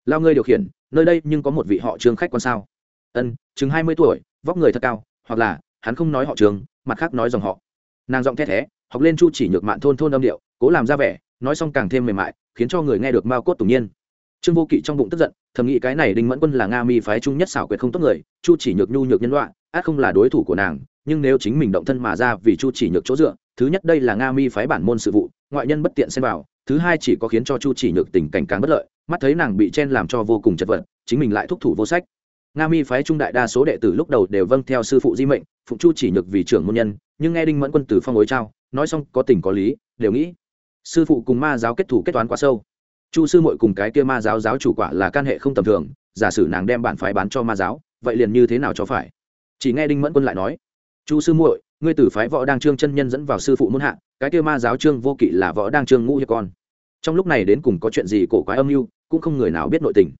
[SPEAKER 1] Lao ngươi điều khiển, nơi đây nhưng có một vị họ trương khách quan sao? Ân, chừng hai mươi tuổi, vóc người thật cao, hoặc là, hắn không nói họ trường mặt khác nói dòng họ. Nàng giọng the thé học lên chu chỉ nhược mạn thôn thôn âm điệu, cố làm ra vẻ, nói xong càng thêm mềm mại, khiến cho người nghe được mao cốt tủng nhiên. Trương vô kỵ trong bụng tức giận, thầm nghĩ cái này đinh mẫn quân là nga mi phái trung nhất xảo quyệt không tốt người, chu chỉ nhược nhu nhược nhân loại át không là đối thủ của nàng, nhưng nếu chính mình động thân mà ra vì chu chỉ nhược chỗ dựa, thứ nhất đây là nga mi phái bản môn sự vụ, ngoại nhân bất tiện xen vào, thứ hai chỉ có khiến cho chu chỉ nhược tình cảnh càng bất lợi, mắt thấy nàng bị chen làm cho vô cùng chật vật, chính mình lại thúc thủ vô sách. Nga mi phái trung đại đa số đệ tử lúc đầu đều vâng theo sư phụ di mệnh, phụng chu chỉ nhược vì trưởng môn nhân, nhưng nghe đinh mẫn quân từ phong ối trao nói xong có tình có lý, đều nghĩ. Sư phụ cùng ma giáo kết thủ kết toán quá sâu. Chu sư mội cùng cái kia ma giáo giáo chủ quả là can hệ không tầm thường, giả sử nàng đem bản phái bán cho ma giáo, vậy liền như thế nào cho phải? Chỉ nghe đinh mẫn quân lại nói, chu sư muội, ngươi tử phái võ đang trương chân nhân dẫn vào sư phụ muôn hạ, cái kia ma giáo trương vô kỵ là võ đang trương ngũ hiệp con. Trong lúc này đến cùng có chuyện gì cổ quái âm mưu, cũng không người nào biết nội tình.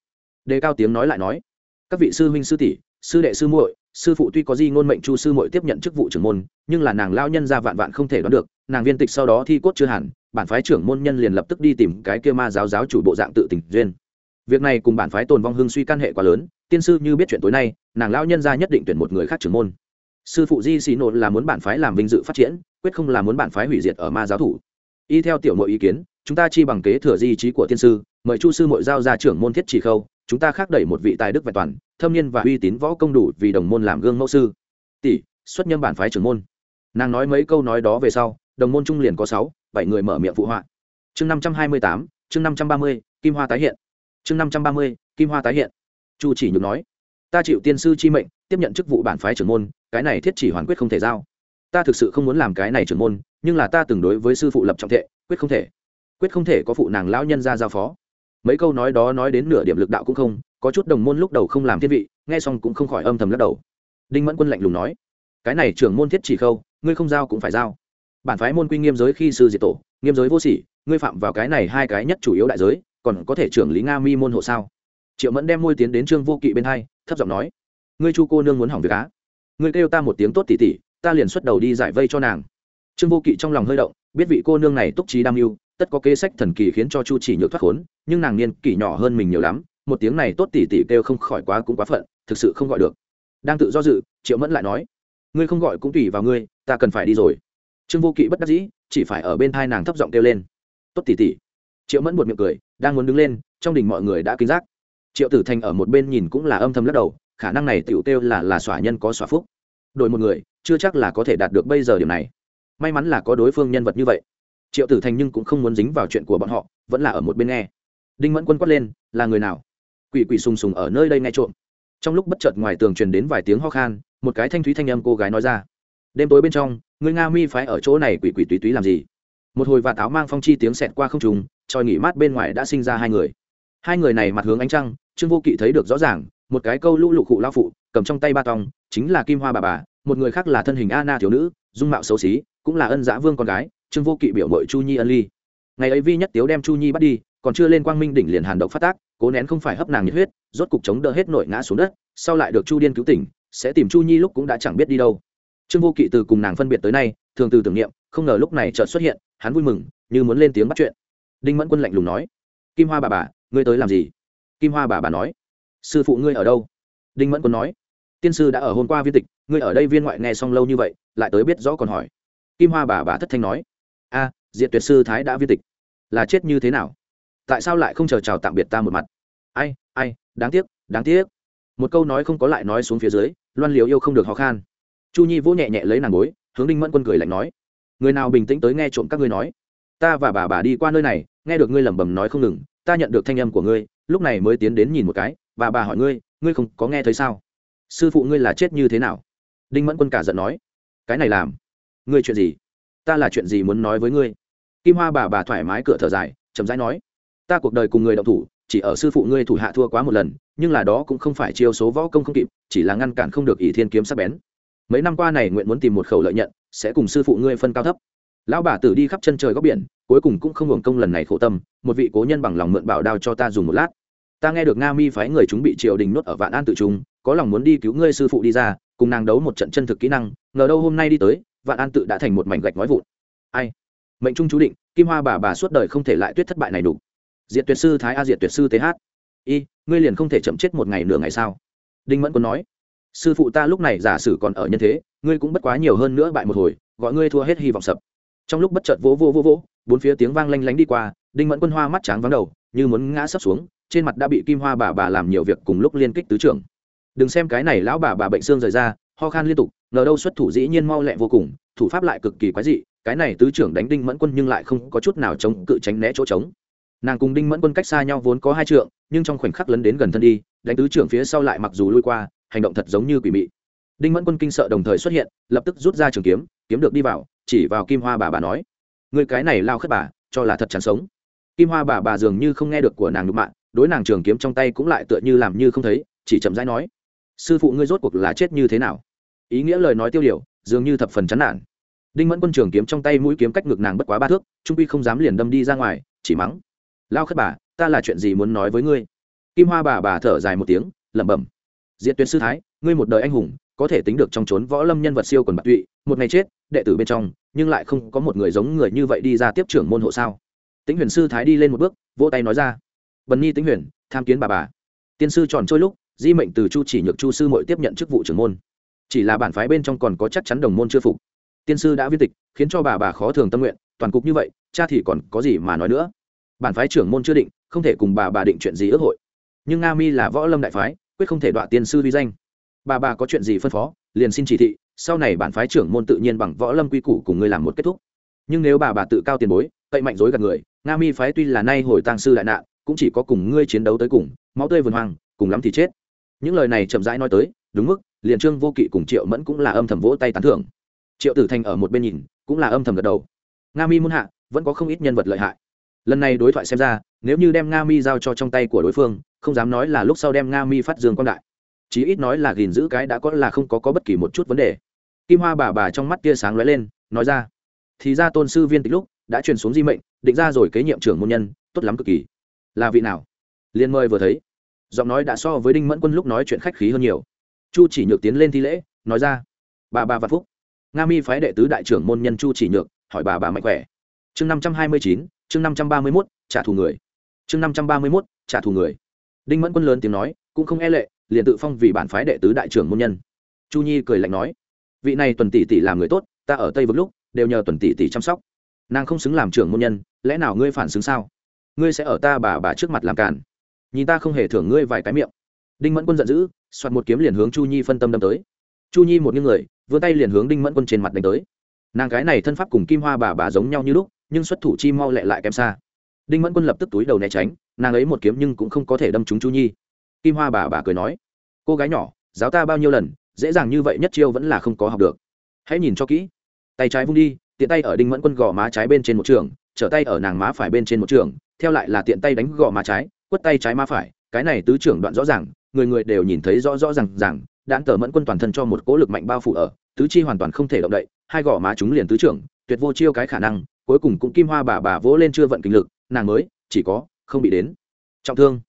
[SPEAKER 1] Đề cao tiếng nói lại nói, các vị sư huynh sư tỷ, sư đệ sư muội sư phụ tuy có di ngôn mệnh chu sư muội tiếp nhận chức vụ trưởng môn, nhưng là nàng lao nhân ra vạn vạn không thể đoán được, nàng viên tịch sau đó thi cốt chưa hẳn, bản phái trưởng môn nhân liền lập tức đi tìm cái kia ma giáo giáo chủ bộ dạng tự tình duyên. Việc này cùng bản phái tồn vong hưng suy căn hệ quá lớn, tiên sư như biết chuyện tối nay, nàng lao nhân ra nhất định tuyển một người khác trưởng môn. Sư phụ di xì nộ là muốn bản phái làm vinh dự phát triển, quyết không là muốn bản phái hủy diệt ở ma giáo thủ. Y theo tiểu nội ý kiến, chúng ta chi bằng kế thừa di trí của tiên sư, mời chu sư mội giao ra trưởng môn thiết chỉ khâu, chúng ta khác đẩy một vị tài đức vẹn toàn thâm niên và uy tín võ công đủ vì đồng môn làm gương mẫu sư. Tỷ, xuất nhâm bản phái trưởng môn. Nàng nói mấy câu nói đó về sau, đồng môn trung liền có sáu, bảy người mở miệng phụ họa. Chương năm trăm hai mươi tám, chương năm trăm ba mươi, kim hoa tái hiện. Chương năm trăm ba mươi, kim hoa tái hiện. Chu chỉ nhược nói, ta chịu tiên sư chi mệnh, tiếp nhận chức vụ bản phái trưởng môn, cái này thiết chỉ hoàn quyết không thể giao. Ta thực sự không muốn làm cái này trưởng môn, nhưng là ta từng đối với sư phụ lập trọng thệ quyết không thể. Quyết không thể có phụ nàng lão nhân ra giao phó mấy câu nói đó nói đến nửa điểm lực đạo cũng không, có chút đồng môn lúc đầu không làm thiên vị, nghe xong cũng không khỏi âm thầm lắc đầu. Đinh mẫn quân lạnh lùng nói, cái này trưởng môn thiết chỉ khâu, ngươi không giao cũng phải giao. Bản phái môn quy nghiêm giới khi sư diệt tổ, nghiêm giới vô sỉ, ngươi phạm vào cái này hai cái nhất chủ yếu đại giới, còn có thể trưởng lý nga mi môn hộ sao? Triệu mẫn đem môi tiến đến trương vô kỵ bên hai, thấp giọng nói, ngươi chu cô nương muốn hỏng việc á. Ngươi kêu ta một tiếng tốt tỉ tỉ ta liền xuất đầu đi giải vây cho nàng. Trương vô kỵ trong lòng hơi động, biết vị cô nương này túc trí đam mưu tất có kế sách thần kỳ khiến cho chu chỉ nhược thoát khốn, nhưng nàng niên kỷ nhỏ hơn mình nhiều lắm, một tiếng này tốt tỉ tỉ kêu không khỏi quá cũng quá phận, thực sự không gọi được. Đang tự do dự, triệu mẫn lại nói, ngươi không gọi cũng tùy vào ngươi, ta cần phải đi rồi. Trương vô kỵ bất đắc dĩ, chỉ phải ở bên thai nàng thấp giọng kêu lên, tốt tỉ tỉ. Triệu mẫn một miệng cười, đang muốn đứng lên, trong đình mọi người đã kinh giác. Triệu tử thành ở một bên nhìn cũng là âm thầm lắc đầu, khả năng này tiểu kêu là là xỏa nhân có xỏa phúc. Đổi một người, chưa chắc là có thể đạt được bây giờ điều này. May mắn là có đối phương nhân vật như vậy triệu tử thành nhưng cũng không muốn dính vào chuyện của bọn họ, vẫn là ở một bên nghe. Đinh mẫn quân quát lên, là người nào? Quỷ quỷ sùng sùng ở nơi đây nghe trộm. Trong lúc bất chợt ngoài tường truyền đến vài tiếng ho khan, một cái thanh thúy thanh âm cô gái nói ra, đêm tối bên trong, người nga mi phái ở chỗ này quỷ quỷ túy túy làm gì? Một hồi và táo mang phong chi tiếng xẹt qua không trùng tròi nghỉ mát bên ngoài đã sinh ra hai người. Hai người này mặt hướng ánh trăng, trương vô kỵ thấy được rõ ràng, một cái câu lũ lụ cụ lao phụ, cầm trong tay ba tòng, chính là kim hoa bà bà, một người khác là thân hình a na thiếu nữ, dung mạo xấu xí, cũng là ân dã vương con gái trương vô kỵ biểu mội chu nhi ân ly. Ngày ấy vi nhất tiếu đem chu nhi bắt đi, còn chưa lên quang minh đỉnh liền hàn độc phát tác, cố nén không phải hấp nàng nhiệt huyết, rốt cục chống đỡ hết nội ngã xuống đất, sau lại được chu điên cứu tỉnh, sẽ tìm chu nhi lúc cũng đã chẳng biết đi đâu. Trương vô kỵ từ cùng nàng phân biệt tới nay, thường từ tưởng niệm, không ngờ lúc này chợt xuất hiện, hắn vui mừng, như muốn lên tiếng bắt chuyện. Đinh mẫn quân lạnh lùng nói, kim hoa bà bà, ngươi tới làm gì? Kim hoa bà bà nói, sư phụ ngươi ở đâu? Đinh mẫn quân nói, tiên sư đã ở hôm qua viên tịch, ngươi ở đây viên ngoại nghe xong lâu như vậy, lại tới biết rõ còn hỏi. Kim hoa bà bà thất thanh nói a à, diện tuyệt sư thái đã viên tịch. Là chết như thế nào? Tại sao lại không chờ chào tạm biệt ta một mặt? Ai ai đáng tiếc đáng tiếc. Một câu nói không có lại nói xuống phía dưới loan liều yêu không được ho khan. Chu nhi vỗ nhẹ nhẹ lấy nàng gối hướng đinh mẫn quân cười lạnh nói. Người nào bình tĩnh tới nghe trộm các ngươi nói. Ta và bà bà đi qua nơi này nghe được ngươi lẩm bẩm nói không ngừng ta nhận được thanh âm của ngươi lúc này mới tiến đến nhìn một cái và bà hỏi ngươi ngươi không có nghe thấy sao? Sư phụ ngươi là chết như thế nào? Đinh mẫn quân cả giận nói. Cái này làm. Ngươi chuyện gì? Ta là chuyện gì muốn nói với ngươi? Kim hoa bà bà thoải mái cửa thở dài, chậm rãi nói. Ta cuộc đời cùng người đậu thủ, chỉ ở sư phụ ngươi thủ hạ thua quá một lần, nhưng là đó cũng không phải chiêu số võ công không kịp, chỉ là ngăn cản không được ỷ thiên kiếm sắc bén. Mấy năm qua này nguyện muốn tìm một khẩu lợi nhận, sẽ cùng sư phụ ngươi phân cao thấp. Lão bà tử đi khắp chân trời góc biển, cuối cùng cũng không hưởng công lần này khổ tâm, một vị cố nhân bằng lòng mượn bảo đao cho ta dùng một lát. Ta nghe được nga mi phái người chúng bị triều đình nuốt ở vạn an tự trung có lòng muốn đi cứu ngươi sư phụ đi ra, cùng nàng đấu một trận chân thực kỹ năng, ngờ đâu hôm nay đi tới vạn an tự đã thành một mảnh gạch nói vụn. Ai? Mệnh trung chú định, kim hoa bà bà suốt đời không thể lại tuyết thất bại này đủ. Diệt tuyệt sư thái a, diệt tuyệt sư th y, ngươi liền không thể chậm chết một ngày nửa ngày sao? Đinh mẫn còn nói, sư phụ ta lúc này giả sử còn ở nhân thế, ngươi cũng bất quá nhiều hơn nữa bại một hồi, gọi ngươi thua hết hy vọng sập. Trong lúc bất chợt vỗ vô vô vỗ, bốn phía tiếng vang lanh lánh đi qua, đinh mẫn quân hoa mắt tráng vắng đầu, như muốn ngã sấp xuống, trên mặt đã bị kim hoa bà bà làm nhiều việc cùng lúc liên kích tứ trưởng. Đừng xem cái này lão bà bà bệnh xương rời ra, ho khan liên tục ngờ đâu xuất thủ dĩ nhiên mau lẹ vô cùng, thủ pháp lại cực kỳ quái dị, cái này tứ trưởng đánh đinh mẫn quân nhưng lại không có chút nào chống cự tránh né chỗ trống. Nàng cùng đinh mẫn quân cách xa nhau vốn có hai trượng, nhưng trong khoảnh khắc lấn đến gần thân đi, đánh tứ trưởng phía sau lại mặc dù lui qua, hành động thật giống như quỷ mị. Đinh mẫn quân kinh sợ đồng thời xuất hiện, lập tức rút ra trường kiếm kiếm được đi vào, chỉ vào kim hoa bà bà nói người cái này lao khất bà, cho là thật chán sống. Kim hoa bà bà dường như không nghe được của nàng nhục mạ, đối nàng trường kiếm trong tay cũng lại tựa như làm như không thấy, chỉ chậm rãi nói, sư phụ ngươi rốt cuộc là chết như thế nào? Ý nghĩa lời nói tiêu điều, dường như thập phần chán nản. Đinh mẫn quân trường kiếm trong tay mũi kiếm cách ngực nàng bất quá ba thước, trung quy không dám liền đâm đi ra ngoài, chỉ mắng. Lao khất bà, ta là chuyện gì muốn nói với ngươi? Kim hoa bà bà thở dài một tiếng, lẩm bẩm. Diện tuyến sư thái, ngươi một đời anh hùng, có thể tính được trong trốn võ lâm nhân vật siêu quần bạc tụy, một ngày chết, đệ tử bên trong, nhưng lại không có một người giống người như vậy đi ra tiếp trưởng môn hộ sao? Tĩnh huyền sư thái đi lên một bước, vỗ tay nói ra. Bần nhi tĩnh huyền, tham kiến bà bà. Tiên sư tròn trôi lúc, di mệnh từ chu chỉ nhược chu sư mội tiếp nhận chức vụ trưởng môn chỉ là bản phái bên trong còn có chắc chắn đồng môn chưa phục. Tiên sư đã viên tịch, khiến cho bà bà khó thường tâm nguyện, toàn cục như vậy, cha thì còn có gì mà nói nữa? Bản phái trưởng môn chưa định, không thể cùng bà bà định chuyện gì ước hội. Nhưng nga mi là võ lâm đại phái, quyết không thể đọa tiên sư vi danh. Bà bà có chuyện gì phân phó, liền xin chỉ thị, sau này bản phái trưởng môn tự nhiên bằng võ lâm quy củ cùng ngươi làm một kết thúc. Nhưng nếu bà bà tự cao tiền bối, cậy mạnh dối gạt người, nga mi phái tuy là nay hồi tang sư đại nạn, cũng chỉ có cùng ngươi chiến đấu tới cùng, máu tươi vườn hoang, cùng lắm thì chết. Những lời này chậm rãi nói tới, đúng mức liền trương vô kỵ cùng triệu mẫn cũng là âm thầm vỗ tay tán thưởng. Triệu tử thành ở một bên nhìn, cũng là âm thầm gật đầu. Nga mi muôn hạ, vẫn có không ít nhân vật lợi hại. Lần này đối thoại xem ra, nếu như đem nga mi giao cho trong tay của đối phương, không dám nói là lúc sau đem nga mi phát dương quang đại. Chí ít nói là gìn giữ cái đã có là không có có bất kỳ một chút vấn đề. Kim hoa bà bà trong mắt tia sáng lóe lên, nói ra, thì ra tôn sư viên tịch lúc, đã truyền xuống di mệnh, định ra rồi kế nhiệm trưởng môn nhân, tốt lắm cực kỳ. Là vị nào? Liên mời vừa thấy, giọng nói đã so với đinh mẫn quân lúc nói chuyện khách khí hơn nhiều chu chỉ nhược tiến lên thi lễ, nói ra, bà bà vạn phúc. Nga mi phái đệ tứ đại trưởng môn nhân chu chỉ nhược, hỏi bà bà mạnh khỏe? Chương năm trăm hai mươi chín, chương năm trăm ba mươi mốt, trả thù người. Chương năm trăm ba mươi mốt, trả thù người. Đinh mẫn quân lớn tiếng nói, cũng không e lệ, liền tự phong vì bản phái đệ tứ đại trưởng môn nhân. Chu nhi cười lạnh nói, vị này tuần tỷ tỷ làm người tốt, ta ở tây vực lúc, đều nhờ tuần tỷ tỷ chăm sóc. Nàng không xứng làm trưởng môn nhân, lẽ nào ngươi phản xứng sao? Ngươi sẽ ở ta bà bà trước mặt làm cản nhìn ta không hề thưởng ngươi vài cái miệng đinh mẫn quân giận dữ, soạt một kiếm liền hướng chu nhi phân tâm đâm tới. Chu nhi một những người, vươn tay liền hướng đinh mẫn quân trên mặt đánh tới. Nàng cái này thân pháp cùng kim hoa bà bà giống nhau như lúc, nhưng xuất thủ chi mau lẹ lại kém xa. Đinh mẫn quân lập tức túi đầu né tránh, nàng ấy một kiếm nhưng cũng không có thể đâm trúng chu nhi. Kim hoa bà bà cười nói, cô gái nhỏ, giáo ta bao nhiêu lần, dễ dàng như vậy nhất chiêu vẫn là không có học được. Hãy nhìn cho kỹ. Tay trái vung đi, tiện tay ở đinh mẫn quân gò má trái bên trên một trường, trở tay ở nàng má phải bên trên một trường, theo lại là tiện tay đánh gò má trái, quất tay trái má phải, cái này tứ trưởng đoạn rõ ràng người người đều nhìn thấy rõ rõ rằng rằng đạn tờ mẫn quân toàn thân cho một cỗ lực mạnh bao phủ ở, tứ chi hoàn toàn không thể động đậy, hai gò má chúng liền tứ trưởng, tuyệt vô chiêu cái khả năng, cuối cùng cũng kim hoa bà bà vỗ lên chưa vận kinh lực, nàng mới, chỉ có, không bị đến. Trọng thương.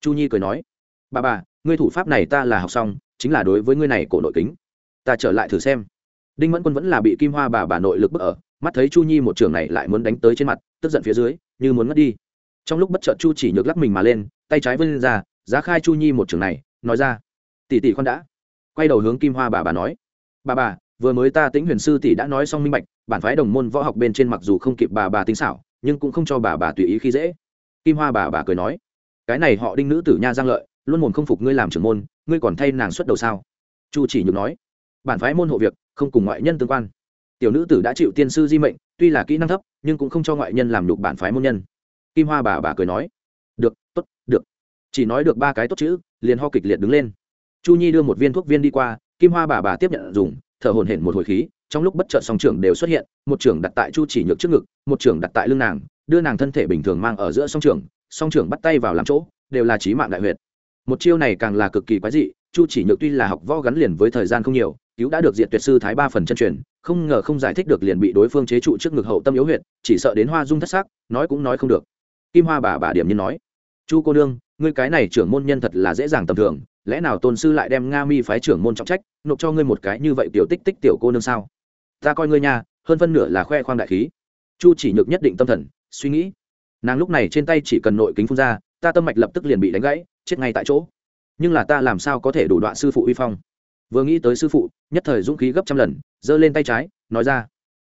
[SPEAKER 1] Chu nhi cười nói, bà bà, ngươi thủ pháp này ta là học xong, chính là đối với ngươi này cổ nội kính. Ta trở lại thử xem. Đinh mẫn quân vẫn là bị kim hoa bà bà nội lực bức ở, mắt thấy chu nhi một trường này lại muốn đánh tới trên mặt, tức giận phía dưới, như muốn mất đi. Trong lúc bất chợt chu chỉ nhược lắc mình mà lên, tay trái vươn ra giá khai chu nhi một trường này, nói ra. Tỷ tỷ con đã. Quay đầu hướng kim hoa bà bà nói. Bà bà, vừa mới ta tính huyền sư tỷ đã nói xong minh bạch, bản phái đồng môn võ học bên trên mặc dù không kịp bà bà tính xảo, nhưng cũng không cho bà bà tùy ý khi dễ. Kim hoa bà bà cười nói. Cái này họ đinh nữ tử nha giang lợi, luôn mồm không phục ngươi làm trưởng môn, ngươi còn thay nàng xuất đầu sao? Chu chỉ nhược nói. Bản phái môn hộ việc, không cùng ngoại nhân tương quan. Tiểu nữ tử đã chịu tiên sư di mệnh, tuy là kỹ năng thấp, nhưng cũng không cho ngoại nhân làm đục bản phái môn nhân. Kim hoa bà bà cười nói. Được, tốt, được chỉ nói được ba cái tốt chữ, liền ho kịch liệt đứng lên. Chu nhi đưa một viên thuốc viên đi qua, kim hoa bà bà tiếp nhận dùng, thở hồn hển một hồi khí, trong lúc bất chợt song trưởng đều xuất hiện, một trưởng đặt tại chu chỉ nhược trước ngực, một trưởng đặt tại lưng nàng, đưa nàng thân thể bình thường mang ở giữa song trưởng song trưởng bắt tay vào làm chỗ, đều là trí mạng đại huyệt. Một chiêu này càng là cực kỳ quái dị, chu chỉ nhược tuy là học võ gắn liền với thời gian không nhiều, cứu đã được diện tuyệt sư thái ba phần chân truyền, không ngờ không giải thích được liền bị đối phương chế trụ trước ngực hậu tâm yếu huyệt, chỉ sợ đến hoa dung thất xác nói cũng nói không được. Kim hoa bà bà điểm nhiên nói, chu cô nương ngươi cái này trưởng môn nhân thật là dễ dàng tầm thường, lẽ nào tôn sư lại đem nga mi phái trưởng môn trọng trách, nộp cho ngươi một cái như vậy tiểu tích tích tiểu cô nương sao? Ta coi ngươi nha, hơn phân nửa là khoe khoang đại khí. Chu chỉ nhược nhất định tâm thần, suy nghĩ. Nàng lúc này trên tay chỉ cần nội kính phun ra, ta tâm mạch lập tức liền bị đánh gãy, chết ngay tại chỗ. Nhưng là ta làm sao có thể đủ đoạn sư phụ uy phong? Vừa nghĩ tới sư phụ, nhất thời dũng khí gấp trăm lần, giơ lên tay trái, nói ra.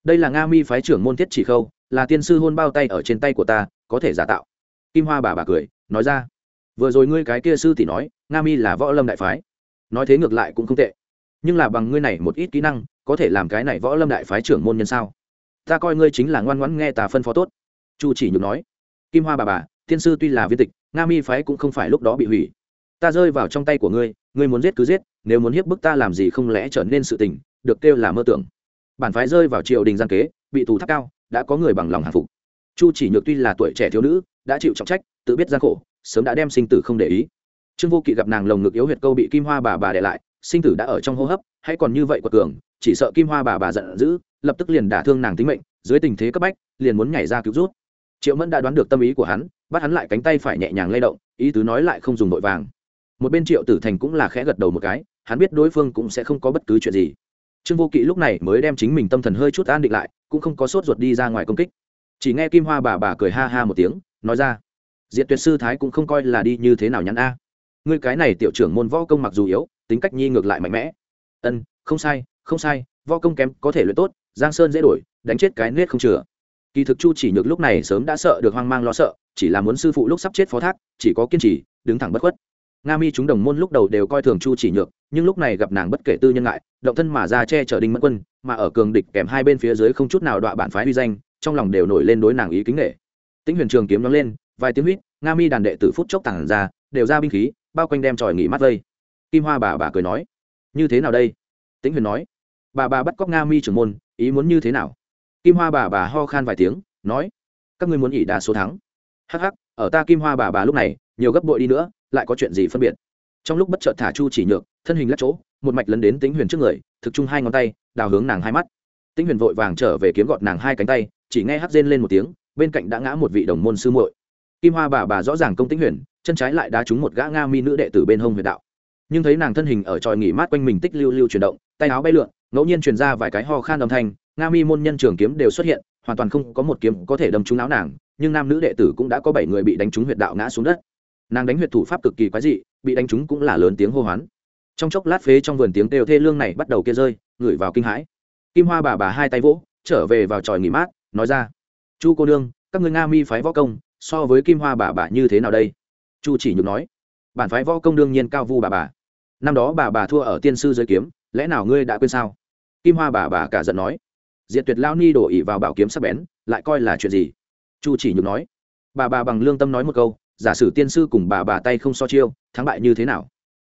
[SPEAKER 1] Đây là nga mi phái trưởng môn thiết chỉ khâu, là tiên sư hôn bao tay ở trên tay của ta, có thể giả tạo. Kim hoa bà bà cười, nói ra vừa rồi ngươi cái kia sư tỷ nói, nga mi là võ lâm đại phái. Nói thế ngược lại cũng không tệ. Nhưng là bằng ngươi này một ít kỹ năng, có thể làm cái này võ lâm đại phái trưởng môn nhân sao? Ta coi ngươi chính là ngoan ngoãn nghe ta phân phó tốt. Chu chỉ nhược nói, kim hoa bà bà, tiên sư tuy là viên tịch, nga mi phái cũng không phải lúc đó bị hủy. Ta rơi vào trong tay của ngươi ngươi muốn giết cứ giết, nếu muốn hiếp bức ta làm gì không lẽ trở nên sự tình, được kêu là mơ tưởng. Bản phái rơi vào triều đình gian kế, bị tù tháp cao, đã có người bằng lòng hạ phục. Chu chỉ nhược tuy là tuổi trẻ thiếu nữ, đã chịu trọng trách tự biết gian khổ, sớm đã đem sinh tử không để ý. Trương vô kỵ gặp nàng lồng ngực yếu huyệt câu bị kim hoa bà bà để lại, sinh tử đã ở trong hô hấp, hay còn như vậy quật cường, chỉ sợ kim hoa bà bà giận dữ, lập tức liền đả thương nàng tính mệnh, dưới tình thế cấp bách, liền muốn nhảy ra cứu rút. Triệu mẫn đã đoán được tâm ý của hắn, bắt hắn lại cánh tay phải nhẹ nhàng lay động, ý tứ nói lại không dùng vội vàng. Một bên triệu tử thành cũng là khẽ gật đầu một cái, hắn biết đối phương cũng sẽ không có bất cứ chuyện gì. Trương vô kỵ lúc này mới đem chính mình tâm thần hơi chút an định lại, cũng không có sốt ruột đi ra ngoài công kích. Chỉ nghe kim hoa bà bà cười ha ha một tiếng, nói ra diệt tuyệt sư thái cũng không coi là đi như thế nào nhắn a. Ngươi cái này tiểu trưởng môn võ công mặc dù yếu, tính cách nhi ngược lại mạnh mẽ. Ân, không sai không sai, võ công kém có thể luyện tốt, giang sơn dễ đổi, đánh chết cái nết không chừa. Kỳ thực chu chỉ nhược lúc này sớm đã sợ được hoang mang lo sợ, chỉ là muốn sư phụ lúc sắp chết phó thác, chỉ có kiên trì, đứng thẳng bất khuất. Nga mi chúng đồng môn lúc đầu đều coi thường chu chỉ nhược, nhưng lúc này gặp nàng bất kể tư nhân ngại, động thân mà ra che chở đinh mẫn quân, mà ở cường địch kèm hai bên phía dưới không chút nào đọa bản phái uy danh, trong lòng đều nổi lên đối nàng ý kính nghệ. Tĩnh huyền trường kiếm nó lên vài tiếng huýt, nga mi đàn đệ tử phút chốc tản ra, đều ra binh khí, bao quanh đem tròi nghỉ mắt vây. Kim hoa bà bà cười nói, như thế nào đây? Tĩnh huyền nói, bà bà bắt cóc nga mi trưởng môn, ý muốn như thế nào? Kim hoa bà bà ho khan vài tiếng, nói, các ngươi muốn ỉ đa số thắng. Hắc hắc, ở ta kim hoa bà bà lúc này, nhiều gấp bội đi nữa, lại có chuyện gì phân biệt? Trong lúc bất chợt thả chu chỉ nhược, thân hình lắc chỗ, một mạch lấn đến tính huyền trước người, thực chung hai ngón tay, đào hướng nàng hai mắt. Tính huyền vội vàng trở về kiếm gọt nàng hai cánh tay, chỉ nghe hắt rên lên một tiếng, bên cạnh đã ngã một vị đồng môn sư muội kim hoa bà bà rõ ràng công tĩnh huyền, chân trái lại đá trúng một gã nga mi nữ đệ tử bên hông huyền đạo. Nhưng thấy nàng thân hình ở tròi nghỉ mát quanh mình tích lưu lưu chuyển động, tay áo bay lượn, ngẫu nhiên truyền ra vài cái ho khan âm thanh, nga mi môn nhân trường kiếm đều xuất hiện, hoàn toàn không có một kiếm có thể đâm trúng áo nàng, nhưng nam nữ đệ tử cũng đã có bảy người bị đánh trúng huyệt đạo ngã xuống đất. Nàng đánh huyệt thủ pháp cực kỳ quái dị, bị đánh trúng cũng là lớn tiếng hô hoán. Trong chốc lát phế trong vườn tiếng đều thê lương này bắt đầu kia rơi, ngửi vào kinh hãi. Kim hoa bà bà hai tay vỗ, trở về vào tròi nghỉ mát, nói ra, chu cô nương, các người nga mi phái võ công so với kim hoa bà bà như thế nào đây? Chu chỉ nhược nói. Bản phái võ công đương nhiên cao vu bà bà. Năm đó bà bà thua ở tiên sư giới kiếm, lẽ nào ngươi đã quên sao? Kim hoa bà bà cả giận nói. Diệt tuyệt lao ni đổ ỉ vào bảo kiếm sắc bén, lại coi là chuyện gì? Chu chỉ nhược nói. Bà bà bằng lương tâm nói một câu, giả sử tiên sư cùng bà bà tay không so chiêu, thắng bại như thế nào?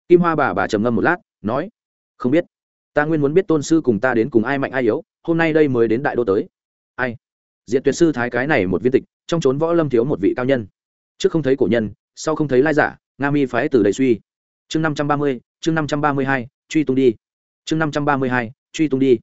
[SPEAKER 1] Kim hoa bà bà trầm ngâm một lát, nói. Không biết. Ta nguyên muốn biết tôn sư cùng ta đến cùng ai mạnh ai yếu, hôm nay đây mới đến đại đô tới. Ai? Diện tuyệt sư thái cái này một viên tịch trong trốn võ lâm thiếu một vị cao nhân. Trước không thấy cổ nhân, sau không thấy lai giả, nga mi phái từ đầy suy. Chương năm trăm ba mươi, chương năm trăm ba mươi hai, truy tung đi. Chương năm trăm ba mươi hai, truy tung đi.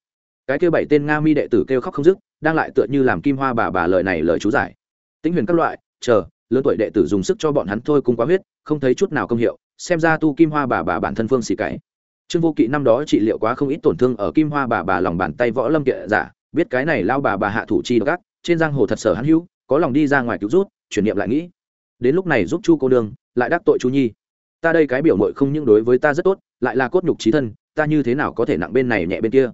[SPEAKER 1] Cái kêu bảy tên nga mi đệ tử kêu khóc không dứt, đang lại tựa như làm kim hoa bà bà lời này lời chú giải. Tính huyền các loại, chờ, lớn tuổi đệ tử dùng sức cho bọn hắn thôi cùng quá huyết, không thấy chút nào công hiệu, xem ra tu kim hoa bà bà bản thân phương xì cái. Trương vô kỵ năm đó trị liệu quá không ít tổn thương ở kim hoa bà bà lòng bàn tay võ lâm kệ giả, biết cái này lao bà bà hạ thủ chi gác trên giang hồ thật sở hắn hữu có lòng đi ra ngoài cứu rút chuyển niệm lại nghĩ. Đến lúc này giúp chu cô đương lại đắc tội chu nhi. Ta đây cái biểu mội không những đối với ta rất tốt, lại là cốt nhục trí thân, ta như thế nào có thể nặng bên này nhẹ bên kia?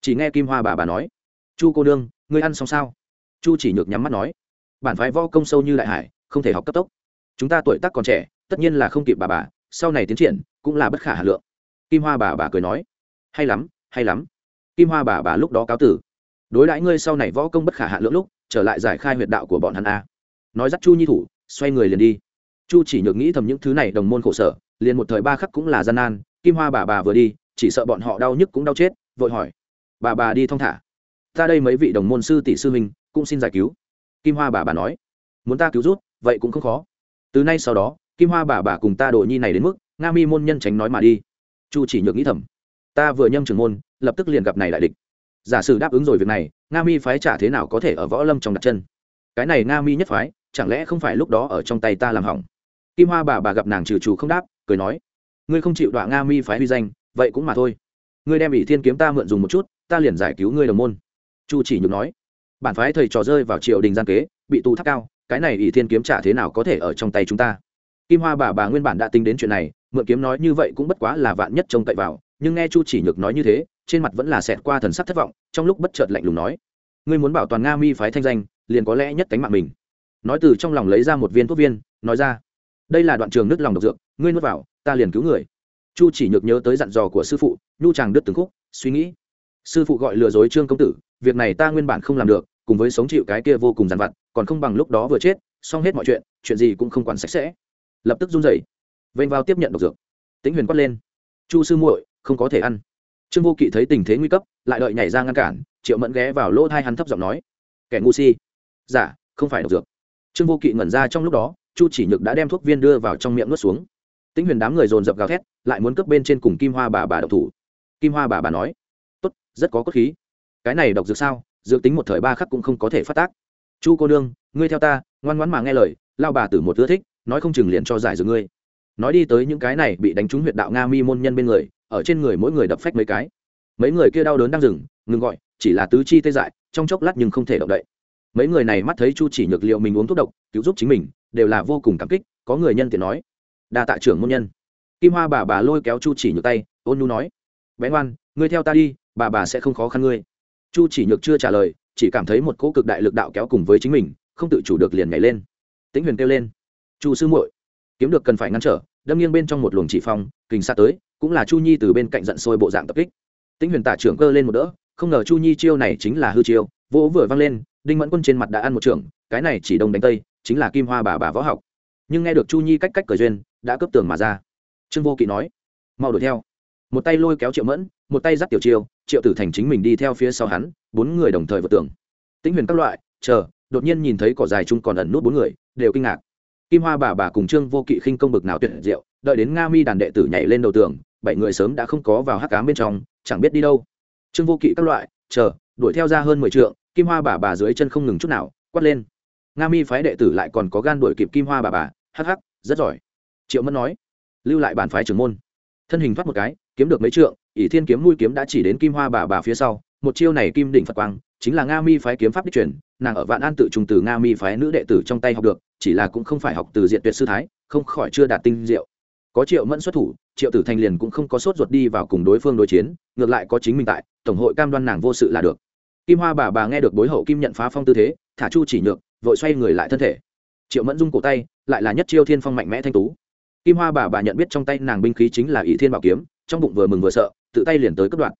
[SPEAKER 1] Chỉ nghe kim hoa bà bà nói, chu cô nương, ngươi ăn xong sao? Chu chỉ nhược nhắm mắt nói, bản phái võ công sâu như đại hải, không thể học cấp tốc. Chúng ta tuổi tác còn trẻ, tất nhiên là không kịp bà bà, sau này tiến triển, cũng là bất khả hà lượng. Kim hoa bà bà cười nói, hay lắm hay lắm. Kim hoa bà bà lúc đó cáo tử, đối đãi ngươi sau này võ công bất khả hạ lượng lúc trở lại giải khai huyệt đạo của bọn hắn a. Nói dắt chu nhi thủ, xoay người liền đi. Chu chỉ nhược nghĩ thầm những thứ này đồng môn khổ sở, liền một thời ba khắc cũng là gian nan, kim hoa bà bà vừa đi, chỉ sợ bọn họ đau nhức cũng đau chết, vội hỏi. Bà bà đi thong thả. Ta đây mấy vị đồng môn sư tỷ sư huynh, cũng xin giải cứu. Kim hoa bà bà nói. Muốn ta cứu rút, vậy cũng không khó. Từ nay sau đó, kim hoa bà bà cùng ta đồ nhi này đến mức, nga mi môn nhân tránh nói mà đi. Chu chỉ nhược nghĩ thầm. Ta vừa nhâm trưởng môn, lập tức liền gặp này đại địch giả sử đáp ứng rồi việc này, nga mi phái trả thế nào có thể ở võ lâm trong đặt chân? Cái này nga mi nhất phái, chẳng lẽ không phải lúc đó ở trong tay ta làm hỏng? Kim hoa bà bà gặp nàng trừ chủ không đáp, cười nói, ngươi không chịu đọa nga mi phái huy danh, vậy cũng mà thôi. Ngươi đem ỷ thiên kiếm ta mượn dùng một chút, ta liền giải cứu ngươi đồng môn. Chu chỉ nhược nói, bản phái thầy trò rơi vào triều đình gian kế, bị tù tháp cao, cái này ỷ thiên kiếm trả thế nào có thể ở trong tay chúng ta? Kim hoa bà bà nguyên bản đã tính đến chuyện này, mượn kiếm nói như vậy cũng bất quá là vạn nhất trông cậy vào, nhưng nghe chu chỉ nhược nói như thế trên mặt vẫn là xẹt qua thần sắc thất vọng, trong lúc bất chợt lạnh lùng nói, ngươi muốn bảo toàn nga mi phái thanh danh, liền có lẽ nhất cánh mạng mình. Nói từ trong lòng lấy ra một viên thuốc viên, nói ra, đây là đoạn trường nứt lòng độc dược, ngươi nuốt vào, ta liền cứu người. Chu chỉ nhược nhớ tới dặn dò của sư phụ, nhu chàng đứt từng khúc, suy nghĩ. Sư phụ gọi lừa dối trương công tử, việc này ta nguyên bản không làm được, cùng với sống chịu cái kia vô cùng dằn vặt, còn không bằng lúc đó vừa chết, xong hết mọi chuyện chuyện gì cũng không quản sạch sẽ. Lập tức run rẩy, vênh vào tiếp nhận độc dược. Tĩnh huyền quát lên, chu sư muội, không có thể ăn trương vô kỵ thấy tình thế nguy cấp lại đợi nhảy ra ngăn cản triệu mẫn ghé vào lỗ thai hắn thấp giọng nói kẻ ngu si. Giả dạ, không phải độc dược. Trương vô kỵ ngẩn ra trong lúc đó chu chỉ nhược đã đem thuốc viên đưa vào trong miệng nuốt xuống. Tĩnh huyền đám người dồn dập gào thét lại muốn cướp bên trên cùng kim hoa bà bà độc thủ. Kim hoa bà bà nói tốt rất có cốt khí. Cái này độc dược sao? Dược tính một thời ba khắc cũng không có thể phát tác. Chu cô nương ngươi theo ta ngoan ngoãn mà nghe lời lao bà tử một ưa thích nói không chừng liền cho giải dược ngươi. Nói đi tới những cái này bị đánh trúng huyệt đạo nga mi môn nhân bên người ở trên người mỗi người đập phách mấy cái. Mấy người kia đau đớn đang dừng, ngừng gọi, chỉ là tứ chi tê dại, trong chốc lát nhưng không thể động đậy. Mấy người này mắt thấy chu chỉ nhược liệu mình uống thuốc độc, cứu giúp chính mình, đều là vô cùng cảm kích, có người nhân tiện nói. Đa tạ trưởng môn nhân. Kim hoa bà bà lôi kéo chu chỉ nhược tay, ôn nhu nói. Bé ngoan, ngươi theo ta đi, bà bà sẽ không khó khăn ngươi. Chu chỉ nhược chưa trả lời, chỉ cảm thấy một cỗ cực đại lực đạo kéo cùng với chính mình, không tự chủ được liền nhảy lên. Tĩnh huyền kêu lên. Chu sư muội, kiếm được cần phải ngăn trở. Đâm nghiêng bên trong một luồng chỉ phong, kình xa tới cũng là chu nhi từ bên cạnh giận sôi bộ dạng tập kích. Tĩnh huyền tả trưởng cơ lên một đỡ, không ngờ chu nhi chiêu này chính là hư chiêu, vỗ vừa văng lên, đinh mẫn quân trên mặt đã ăn một trưởng, cái này chỉ đông đánh tây, chính là kim hoa bà bà võ học. Nhưng nghe được chu nhi cách cách cờ duyên, đã cấp tường mà ra. Trương vô kỵ nói, mau đuổi theo. Một tay lôi kéo triệu mẫn, một tay dắt tiểu chiêu, triệu tử thành chính mình đi theo phía sau hắn, bốn người đồng thời vượt tường. Tĩnh huyền các loại, chờ, đột nhiên nhìn thấy cỏ dài chung còn ẩn nút bốn người, đều kinh ngạc. Kim hoa bà bà cùng trương vô kỵ khinh công bực nào tuyệt diệu, đợi đến nga mi đàn đệ tử nhảy lên đầu tường bảy người sớm đã không có vào hắc cám bên trong, chẳng biết đi đâu. Trương vô kỵ các loại, chờ, đuổi theo ra hơn mười trượng, kim hoa bà bà dưới chân không ngừng chút nào, quát lên. Nga mi phái đệ tử lại còn có gan đuổi kịp kim hoa bà bà, hắc hắc, rất giỏi. Triệu mẫn nói, lưu lại bản phái trưởng môn. Thân hình thoát một cái, kiếm được mấy trượng, ỷ thiên kiếm mũi kiếm đã chỉ đến kim hoa bà bà phía sau, một chiêu này kim đỉnh phật quang, chính là nga mi phái kiếm pháp đích truyền, nàng ở vạn an tự trùng từ nga mi phái nữ đệ tử trong tay học được, chỉ là cũng không phải học từ diện tuyệt sư thái, không khỏi chưa đạt tinh diệu. Có triệu mẫn xuất thủ triệu tử thành liền cũng không có sốt ruột đi vào cùng đối phương đối chiến, ngược lại có chính mình tại, tổng hội cam đoan nàng vô sự là được. Kim hoa bà bà nghe được bối hậu kim nhận phá phong tư thế, thả chu chỉ nhược, vội xoay người lại thân thể. Triệu mẫn dung cổ tay, lại là nhất chiêu thiên phong mạnh mẽ thanh tú. Kim hoa bà bà nhận biết trong tay nàng binh khí chính là ỷ thiên bảo kiếm, trong bụng vừa mừng vừa sợ, tự tay liền tới cất đoạn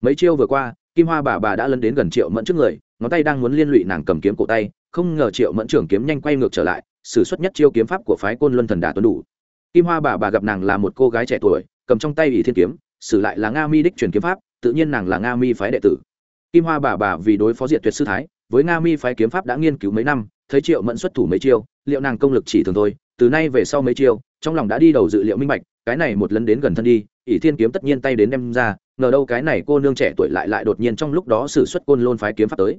[SPEAKER 1] mấy chiêu vừa qua, kim hoa bà bà đã lấn đến gần triệu mẫn trước người, ngón tay đang muốn liên lụy nàng cầm kiếm cổ tay, không ngờ triệu mẫn trưởng kiếm nhanh quay ngược trở lại s ử suất nhất chiêu kiếm pháp của phái côn luân thần đà tuấn đủ kim hoa bà bà gặp nàng là một cô gái trẻ tuổi, cầm trong tay ỷ thiên kiếm xử lại là nga mi đích truyền kiếm pháp, tự nhiên nàng là nga mi phái đệ tử. Kim hoa bà bà vì đối phó diệt tuyệt sư thái, với nga mi phái kiếm pháp đã nghiên cứu mấy năm, thấy triệu mẫn xuất thủ mấy chiêu, liệu nàng công lực chỉ thường thôi, từ nay về sau mấy chiêu, trong lòng đã đi đầu dự liệu minh bạch, cái này một lần đến gần thân đi ỷ thiên kiếm tất nhiên tay đến đem ra, ngờ đâu cái này cô nương trẻ tuổi lại lại đột nhiên trong lúc đó xử xuất côn lôn phái kiếm pháp tới.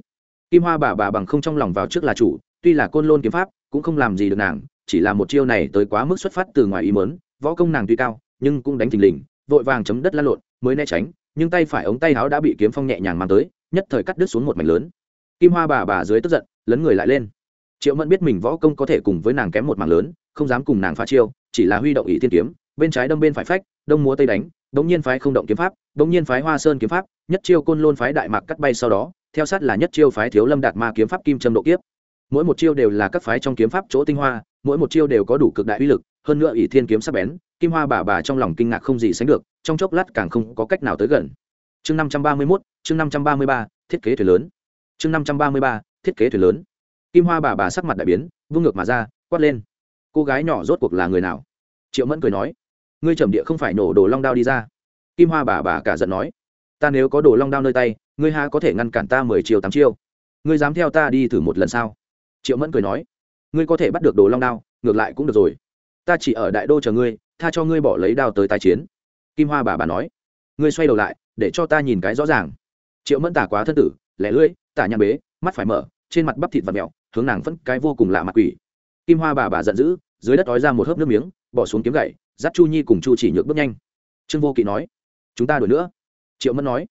[SPEAKER 1] Kim hoa bà bà bằng không trong lòng vào trước là chủ, tuy là côn lôn kiếm pháp, cũng không làm gì được nàng chỉ là một chiêu này tới quá mức xuất phát từ ngoài ý mớn võ công nàng tuy cao, nhưng cũng đánh thình lình, vội vàng chấm đất lăn lộn, mới né tránh, nhưng tay phải ống tay áo đã bị kiếm phong nhẹ nhàng mang tới, nhất thời cắt đứt xuống một mảnh lớn. Kim hoa bà bà dưới tức giận, lấn người lại lên. Triệu mẫn biết mình võ công có thể cùng với nàng kém một mảng lớn, không dám cùng nàng phá chiêu, chỉ là huy động ý thiên kiếm, bên trái đâm bên phải phách, đông múa tây đánh đống nhiên phái không động kiếm pháp đống nhiên phái hoa sơn kiếm pháp, nhất chiêu côn lôn phái đại mạc cắt bay sau đó, theo sát là nhất chiêu phái thiếu lâm đạt ma kiếm pháp kim trâm độ kiếp mỗi một chiêu đều là các phái trong kiếm pháp chỗ tinh hoa, mỗi một chiêu đều có đủ cực đại uy lực, hơn nữa ỷ thiên kiếm sắc bén, kim hoa bà bà trong lòng kinh ngạc không gì sánh được, trong chốc lát càng không có cách nào tới gần. Chương năm trăm ba mươi mốt, chương năm trăm ba mươi ba, thiết kế thuyền lớn. Chương năm trăm ba mươi ba, thiết kế thuyền lớn. Kim hoa bà bà sắc mặt đại biến, vung ngược mà ra, quát lên. Cô gái nhỏ rốt cuộc là người nào? Triệu mẫn cười nói. Ngươi trầm địa không phải nổ đồ long đao đi ra. Kim hoa bà bà cả giận nói. Ta nếu có đồ long đao nơi tay, ngươi ha có thể ngăn cản ta mười chiều tám chiêu? Ngươi dám theo ta đi thử một lần sao? Triệu mẫn cười nói, ngươi có thể bắt được đồ long đao, ngược lại cũng được rồi. Ta chỉ ở đại đô chờ ngươi, tha cho ngươi bỏ lấy đao tới tài chiến. Kim hoa bà bà nói, ngươi xoay đầu lại, để cho ta nhìn cái rõ ràng. Triệu mẫn tả quá thân tử, lẻ lưỡi, tả nhang bế, mắt phải mở, trên mặt bắp thịt và mẹo hướng nàng vẫn cái vô cùng lạ mặt quỷ. Kim hoa bà bà giận dữ, dưới đất ói ra một hớp nước miếng, bỏ xuống kiếm gậy, dắt chu nhi cùng chu chỉ nhược bước nhanh. Trương vô kỵ nói, chúng ta đuổi nữa. Triệu mẫn nói,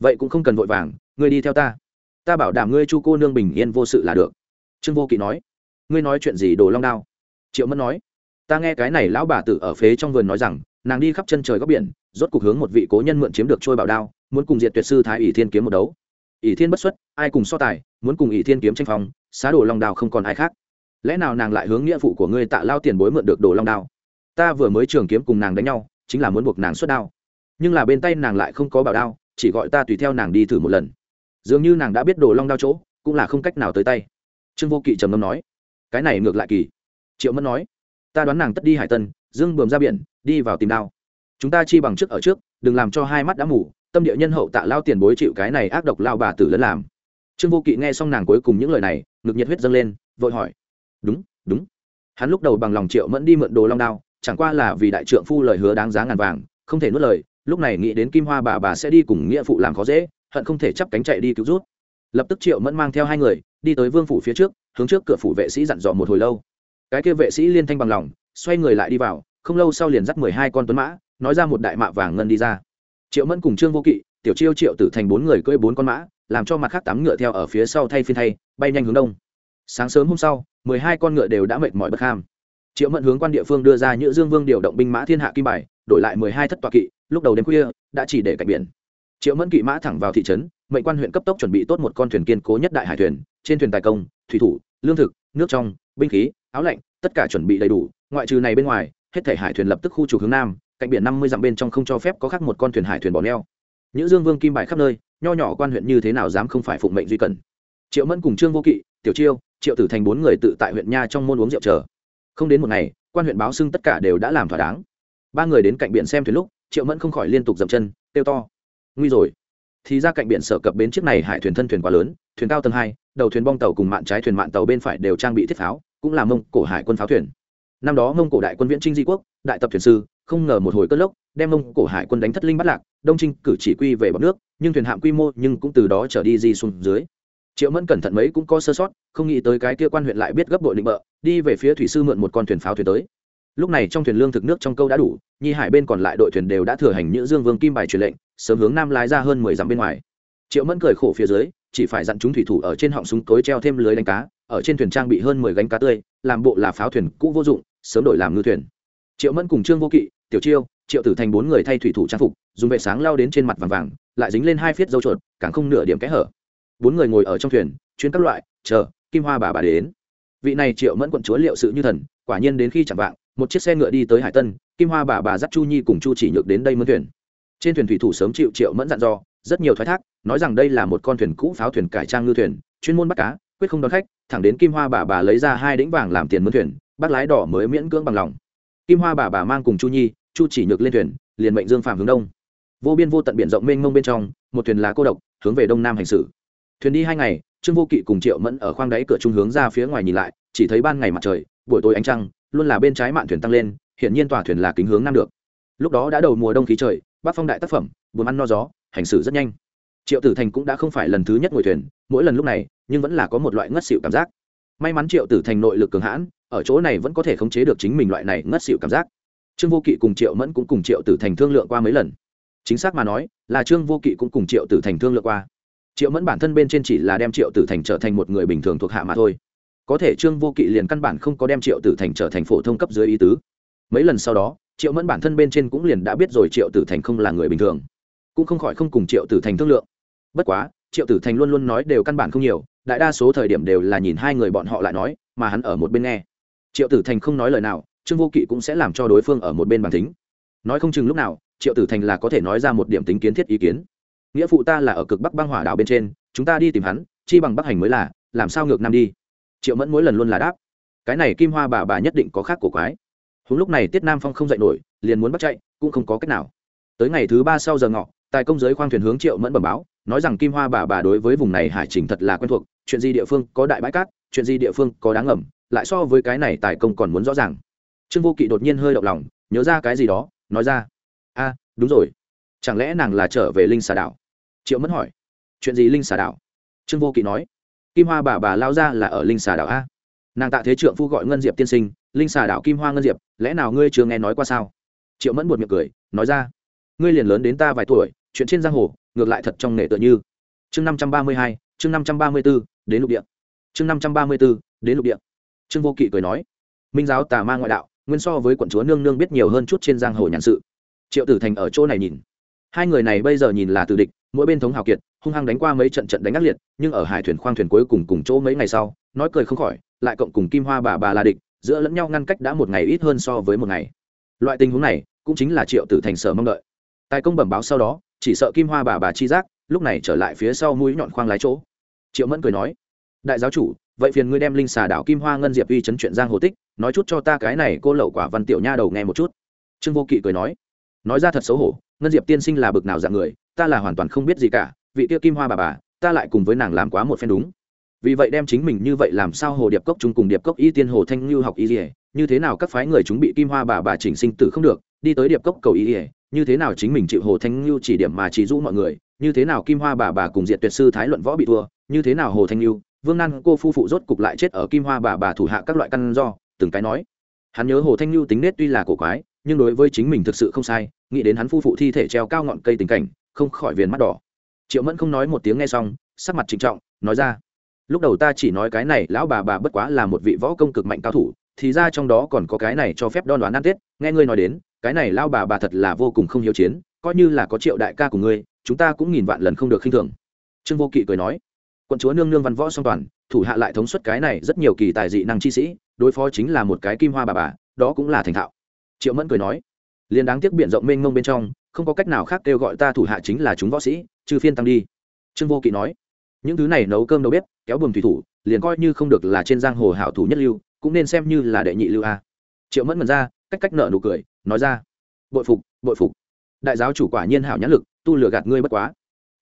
[SPEAKER 1] vậy cũng không cần vội vàng, ngươi đi theo ta. Ta bảo đảm ngươi chu cô nương bình yên vô sự là được trương vô kỵ nói, ngươi nói chuyện gì đồ long đao? Triệu mẫn nói, ta nghe cái này lão bà tử ở phế trong vườn nói rằng, nàng đi khắp chân trời góc biển, rốt cuộc hướng một vị cố nhân mượn chiếm được trôi bảo đao, muốn cùng diệt tuyệt sư thái ỷ thiên kiếm một đấu. Ỷ thiên bất xuất, ai cùng so tài, muốn cùng ỷ thiên kiếm tranh phòng xá đồ long đao không còn ai khác. Lẽ nào nàng lại hướng nghĩa vụ của ngươi tạ lao tiền bối mượn được đồ long đao? Ta vừa mới trường kiếm cùng nàng đánh nhau, chính là muốn buộc nàng xuất đao. Nhưng là bên tay nàng lại không có bảo đao, chỉ gọi ta tùy theo nàng đi thử một lần. Dường như nàng đã biết đồ long đao chỗ, cũng là không cách nào tới tay trương vô kỵ trầm ngâm nói, cái này ngược lại kỳ. Triệu mẫn nói, ta đoán nàng tất đi hải tân, dương bườm ra biển, đi vào tìm đao. Chúng ta chi bằng trước ở trước, đừng làm cho hai mắt đã mù, tâm địa nhân hậu tạ lao tiền bối chịu cái này ác độc lao bà tử lẫn làm. Trương vô kỵ nghe xong nàng cuối cùng những lời này, ngực nhiệt huyết dâng lên, vội hỏi, đúng đúng. Hắn lúc đầu bằng lòng triệu mẫn đi mượn đồ long đao, chẳng qua là vì đại trượng phu lời hứa đáng giá ngàn vàng, không thể nuốt lời, lúc này nghĩ đến kim hoa bà bà sẽ đi cùng nghĩa phụ làm khó dễ, hận không thể chắp cánh chạy đi cứu rút lập tức triệu mẫn mang theo hai người đi tới vương phủ phía trước hướng trước cửa phủ vệ sĩ dặn dò một hồi lâu cái kia vệ sĩ liên thanh bằng lòng xoay người lại đi vào không lâu sau liền dắt mười hai con tuấn mã nói ra một đại mạ vàng ngân đi ra triệu mẫn cùng trương vô kỵ tiểu chiêu triệu tử thành bốn người cưỡi bốn con mã làm cho mặt khác tám ngựa theo ở phía sau thay phiên thay bay nhanh hướng đông sáng sớm hôm sau mười hai con ngựa đều đã mệt mỏi bất ham triệu mẫn hướng quan địa phương đưa ra nhữ dương vương điều động binh mã thiên hạ kim bài đổi lại mười hai thất tọa kỵ lúc đầu đêm khuya đã chỉ để cạnh biển triệu mẫn kỵ mã thẳng vào thị trấn, mệnh quan huyện cấp tốc chuẩn bị tốt một con thuyền kiên cố nhất đại hải thuyền, trên thuyền tài công, thủy thủ, lương thực, nước trong, binh khí, áo lạnh, tất cả chuẩn bị đầy đủ, ngoại trừ này bên ngoài, hết thể hải thuyền lập tức khu trục hướng nam, cạnh biển năm mươi dặm bên trong không cho phép có khác một con thuyền hải thuyền bỏ neo. Những dương vương kim bài khắp nơi, nho nhỏ quan huyện như thế nào dám không phải phụng mệnh duy cần triệu mẫn cùng trương vô kỵ, tiểu chiêu, triệu tử thành bốn người tự tại huyện nha trong môn uống rượu chờ. Không đến một ngày, quan huyện báo xưng tất cả đều đã làm thỏa đáng. Ba người đến cạnh biển xem thuyền lúc, triệu mẫn không khỏi liên tục dậm chân, kêu to nguy rồi. Thì ra cạnh biển sở cập bến chiếc này hải thuyền thân thuyền quá lớn, thuyền cao tầng hai, đầu thuyền bong tàu cùng mạn trái thuyền mạn tàu bên phải đều trang bị thiết pháo, cũng là mông cổ hải quân pháo thuyền. Năm đó mông cổ đại quân viễn trinh di quốc, đại tập thuyền sư, không ngờ một hồi cất lốc, đem mông cổ hải quân đánh thất linh bắt lạc, đông trinh cử chỉ quy về bọc nước, nhưng thuyền hạm quy mô nhưng cũng từ đó trở đi di xuống dưới. Triệu mẫn cẩn thận mấy cũng có sơ sót, không nghĩ tới cái kia quan huyện lại biết gấp bội định bợ, đi về phía thủy sư mượn một con thuyền pháo thuyền tới. Lúc này trong thuyền lương thực nước trong câu đã đủ, nhi hải bên còn lại đội thuyền đều đã thừa hành nhữ dương vương kim bài truyền lệnh sớm hướng nam lái ra hơn mười dặm bên ngoài. Triệu mẫn cười khổ phía dưới, chỉ phải dặn chúng thủy thủ ở trên họng súng tối treo thêm lưới đánh cá, ở trên thuyền trang bị hơn mười gánh cá tươi, làm bộ là pháo thuyền cũ vô dụng, sớm đổi làm ngư thuyền. Triệu mẫn cùng trương vô kỵ, tiểu chiêu, triệu tử thành bốn người thay thủy thủ trang phục, dùng vệ sáng lao đến trên mặt vàng vàng, lại dính lên hai phiết dâu chuột, càng không nửa điểm kẽ hở. Bốn người ngồi ở trong thuyền chuyến các loại, chờ, kim hoa bà bà đến. Vị này triệu mẫn quận chúa liệu sự như thần, quả nhiên đến khi chẳng vạng, một chiếc xe ngựa đi tới hải tân, kim hoa bà bà dắt chu nhi cùng chu chỉ nhược đến đây mướn thuyền trên thuyền thủy thủ sớm chịu triệu mẫn dặn dò, rất nhiều thoái thác, nói rằng đây là một con thuyền cũ pháo thuyền cải trang ngư thuyền, chuyên môn bắt cá, quyết không đón khách, thẳng đến kim hoa bà bà lấy ra hai đĩnh vàng làm tiền mướn thuyền, bác lái đỏ mới miễn cưỡng bằng lòng. Kim hoa bà bà mang cùng chu nhi, chu chỉ nhược lên thuyền, liền mệnh dương phạm hướng đông. Vô biên vô tận biển rộng mênh mông bên trong, một thuyền lá cô độc, hướng về đông nam hành xử. Thuyền đi hai ngày, trương vô kỵ cùng triệu mẫn ở khoang đáy cửa trung hướng ra phía ngoài nhìn lại, chỉ thấy ban ngày mặt trời, buổi tối ánh trăng, luôn là bên trái mạn thuyền tăng lên hiện nhiên tòa thuyền là kính hướng nam được. Lúc đó đã đầu mùa đông khí trời bác phong đại tác phẩm, buồn ăn no gió, hành xử rất nhanh. Triệu tử thành cũng đã không phải lần thứ nhất ngồi thuyền, mỗi lần lúc này, nhưng vẫn là có một loại ngất xịu cảm giác. May mắn triệu tử thành nội lực cường hãn, ở chỗ này vẫn có thể khống chế được chính mình loại này ngất xịu cảm giác. Trương vô kỵ cùng triệu mẫn cũng cùng triệu tử thành thương lượng qua mấy lần. Chính xác mà nói, là trương vô kỵ cũng cùng triệu tử thành thương lượng qua. Triệu mẫn bản thân bên trên chỉ là đem triệu tử thành trở thành một người bình thường thuộc hạ mà thôi. Có thể trương vô kỵ liền căn bản không có đem triệu tử thành trở thành phổ thông cấp dưới ý tứ. Mấy lần sau đó triệu mẫn bản thân bên trên cũng liền đã biết rồi triệu tử thành không là người bình thường, cũng không khỏi không cùng triệu tử thành thương lượng. Bất quá, triệu tử thành luôn luôn nói đều căn bản không nhiều, đại đa số thời điểm đều là nhìn hai người bọn họ lại nói, mà hắn ở một bên nghe. Triệu tử thành không nói lời nào, trương vô kỵ cũng sẽ làm cho đối phương ở một bên bản tính nói không chừng lúc nào, triệu tử thành là có thể nói ra một điểm tính kiến thiết ý kiến. Nghĩa phụ ta là ở cực bắc băng hỏa đảo bên trên, chúng ta đi tìm hắn, chi bằng bắc hành mới là, làm sao ngược nam đi? Triệu mẫn mỗi lần luôn là đáp. Cái này kim hoa bà bà nhất định có khác của quái húng lúc này tiết nam phong không dậy nổi, liền muốn bắt chạy, cũng không có cách nào. Tới ngày thứ ba sau giờ ngọ, tài công giới khoang thuyền hướng triệu mẫn bẩm báo, nói rằng kim hoa bà bà đối với vùng này hải trình thật là quen thuộc, chuyện gì địa phương có đại bãi cát, chuyện gì địa phương có đáng ngầm, lại so với cái này tài công còn muốn rõ ràng. Trương vô kỵ đột nhiên hơi động lòng, nhớ ra cái gì đó, nói ra, a, đúng rồi. Chẳng lẽ nàng là trở về linh xà đảo? Triệu mẫn hỏi, chuyện gì linh xà đảo? Trương vô kỵ nói, kim hoa bà bà lao ra là ở linh xà đảo a nàng tạ thế trượng phu gọi ngân diệp tiên sinh, linh xà đảo kim hoa ngân diệp, lẽ nào ngươi chưa nghe nói qua sao? Triệu mẫn buột miệng cười, nói ra. Ngươi liền lớn đến ta vài tuổi, chuyện trên giang hồ, ngược lại thật trong nghề tựa như. Chương năm trăm ba mươi hai, chương năm trăm ba mươi b ố đến lục địa. Chương năm trăm ba mươi b ố đến lục địa. Trương vô kỵ cười nói, minh giáo tà ma ngoại đạo, nguyên so với quận chúa nương nương biết nhiều hơn chút trên giang hồ nhàn sự. Triệu tử thành ở chỗ này nhìn. Hai người này bây giờ nhìn là tử địch mỗi bên thống hào kiệt, hung hăng đánh qua mấy trận trận đánh ác liệt, nhưng ở hải thuyền khoang thuyền cuối cùng cùng chỗ mấy ngày sau, nói cười không khỏi, lại cộng cùng kim hoa bà bà là địch, giữa lẫn nhau ngăn cách đã một ngày ít hơn so với một ngày. Loại tình huống này, cũng chính là triệu tử thành sở mong đợi. Tài công bẩm báo sau đó, chỉ sợ kim hoa bà bà chi giác, lúc này trở lại phía sau mũi nhọn khoang lái chỗ. Triệu mẫn cười nói, đại giáo chủ, vậy phiền ngươi đem linh xà đảo kim hoa ngân diệp uy chấn chuyện giang hồ tích, nói chút cho ta cái này cô lậu quả văn tiểu nha đầu nghe một chút. Trương vô kỵ cười nói nói ra thật xấu hổ ngân diệp tiên sinh là bực nào dạng người ta là hoàn toàn không biết gì cả vị tiêu kim hoa bà bà ta lại cùng với nàng làm quá một phen đúng. Vì vậy đem chính mình như vậy làm sao hồ điệp cốc chung cùng điệp cốc y tiên hồ thanh Lưu học y dỉa như thế nào các phái người chúng bị kim hoa bà bà chỉnh sinh tử không được đi tới điệp cốc cầu y dỉa như thế nào chính mình chịu hồ thanh Lưu chỉ điểm mà chỉ dụ mọi người như thế nào kim hoa bà bà cùng diệt tuyệt sư thái luận võ bị thua như thế nào hồ thanh Lưu, vương nan cô phu phụ rốt cục lại chết ở kim hoa bà bà thủ hạ các loại căn do từng cái nói. Hắn nhớ hồ thanh Lưu tính nết tuy là cổ quái nhưng đối với chính mình thực sự không sai, nghĩ đến hắn phu phụ thi thể treo cao ngọn cây tình cảnh, không khỏi viền mắt đỏ. Triệu mẫn không nói một tiếng nghe xong, sắc mặt trịnh trọng, nói ra, lúc đầu ta chỉ nói cái này, lão bà bà bất quá là một vị võ công cực mạnh cao thủ, thì ra trong đó còn có cái này cho phép đo đoán ăn tết, nghe ngươi nói đến, cái này lão bà bà thật là vô cùng không hiếu chiến, coi như là có triệu đại ca của ngươi, chúng ta cũng nghìn vạn lần không được khinh thường. Trương vô kỵ cười nói, quận chúa nương nương văn võ song toàn, thủ hạ lại thống suất cái này rất nhiều kỳ tài dị năng chi sĩ, đối phó chính là một cái kim hoa bà bà, đó cũng là thành thạo triệu mẫn cười nói liền đáng tiếc biện rộng mênh mông bên trong, không có cách nào khác kêu gọi ta thủ hạ chính là chúng võ sĩ, trừ phiên tăng đi. Trương vô kỵ nói, những thứ này nấu cơm nấu bếp, kéo buồm thủy thủ, liền coi như không được là trên giang hồ hảo thủ nhất lưu, cũng nên xem như là đệ nhị lưu a. Triệu mẫn mần ra, cách cách nợ nụ cười, nói ra, bội phục bội phục. Đại giáo chủ quả nhiên hảo nhãn lực, tu lừa gạt ngươi bất quá.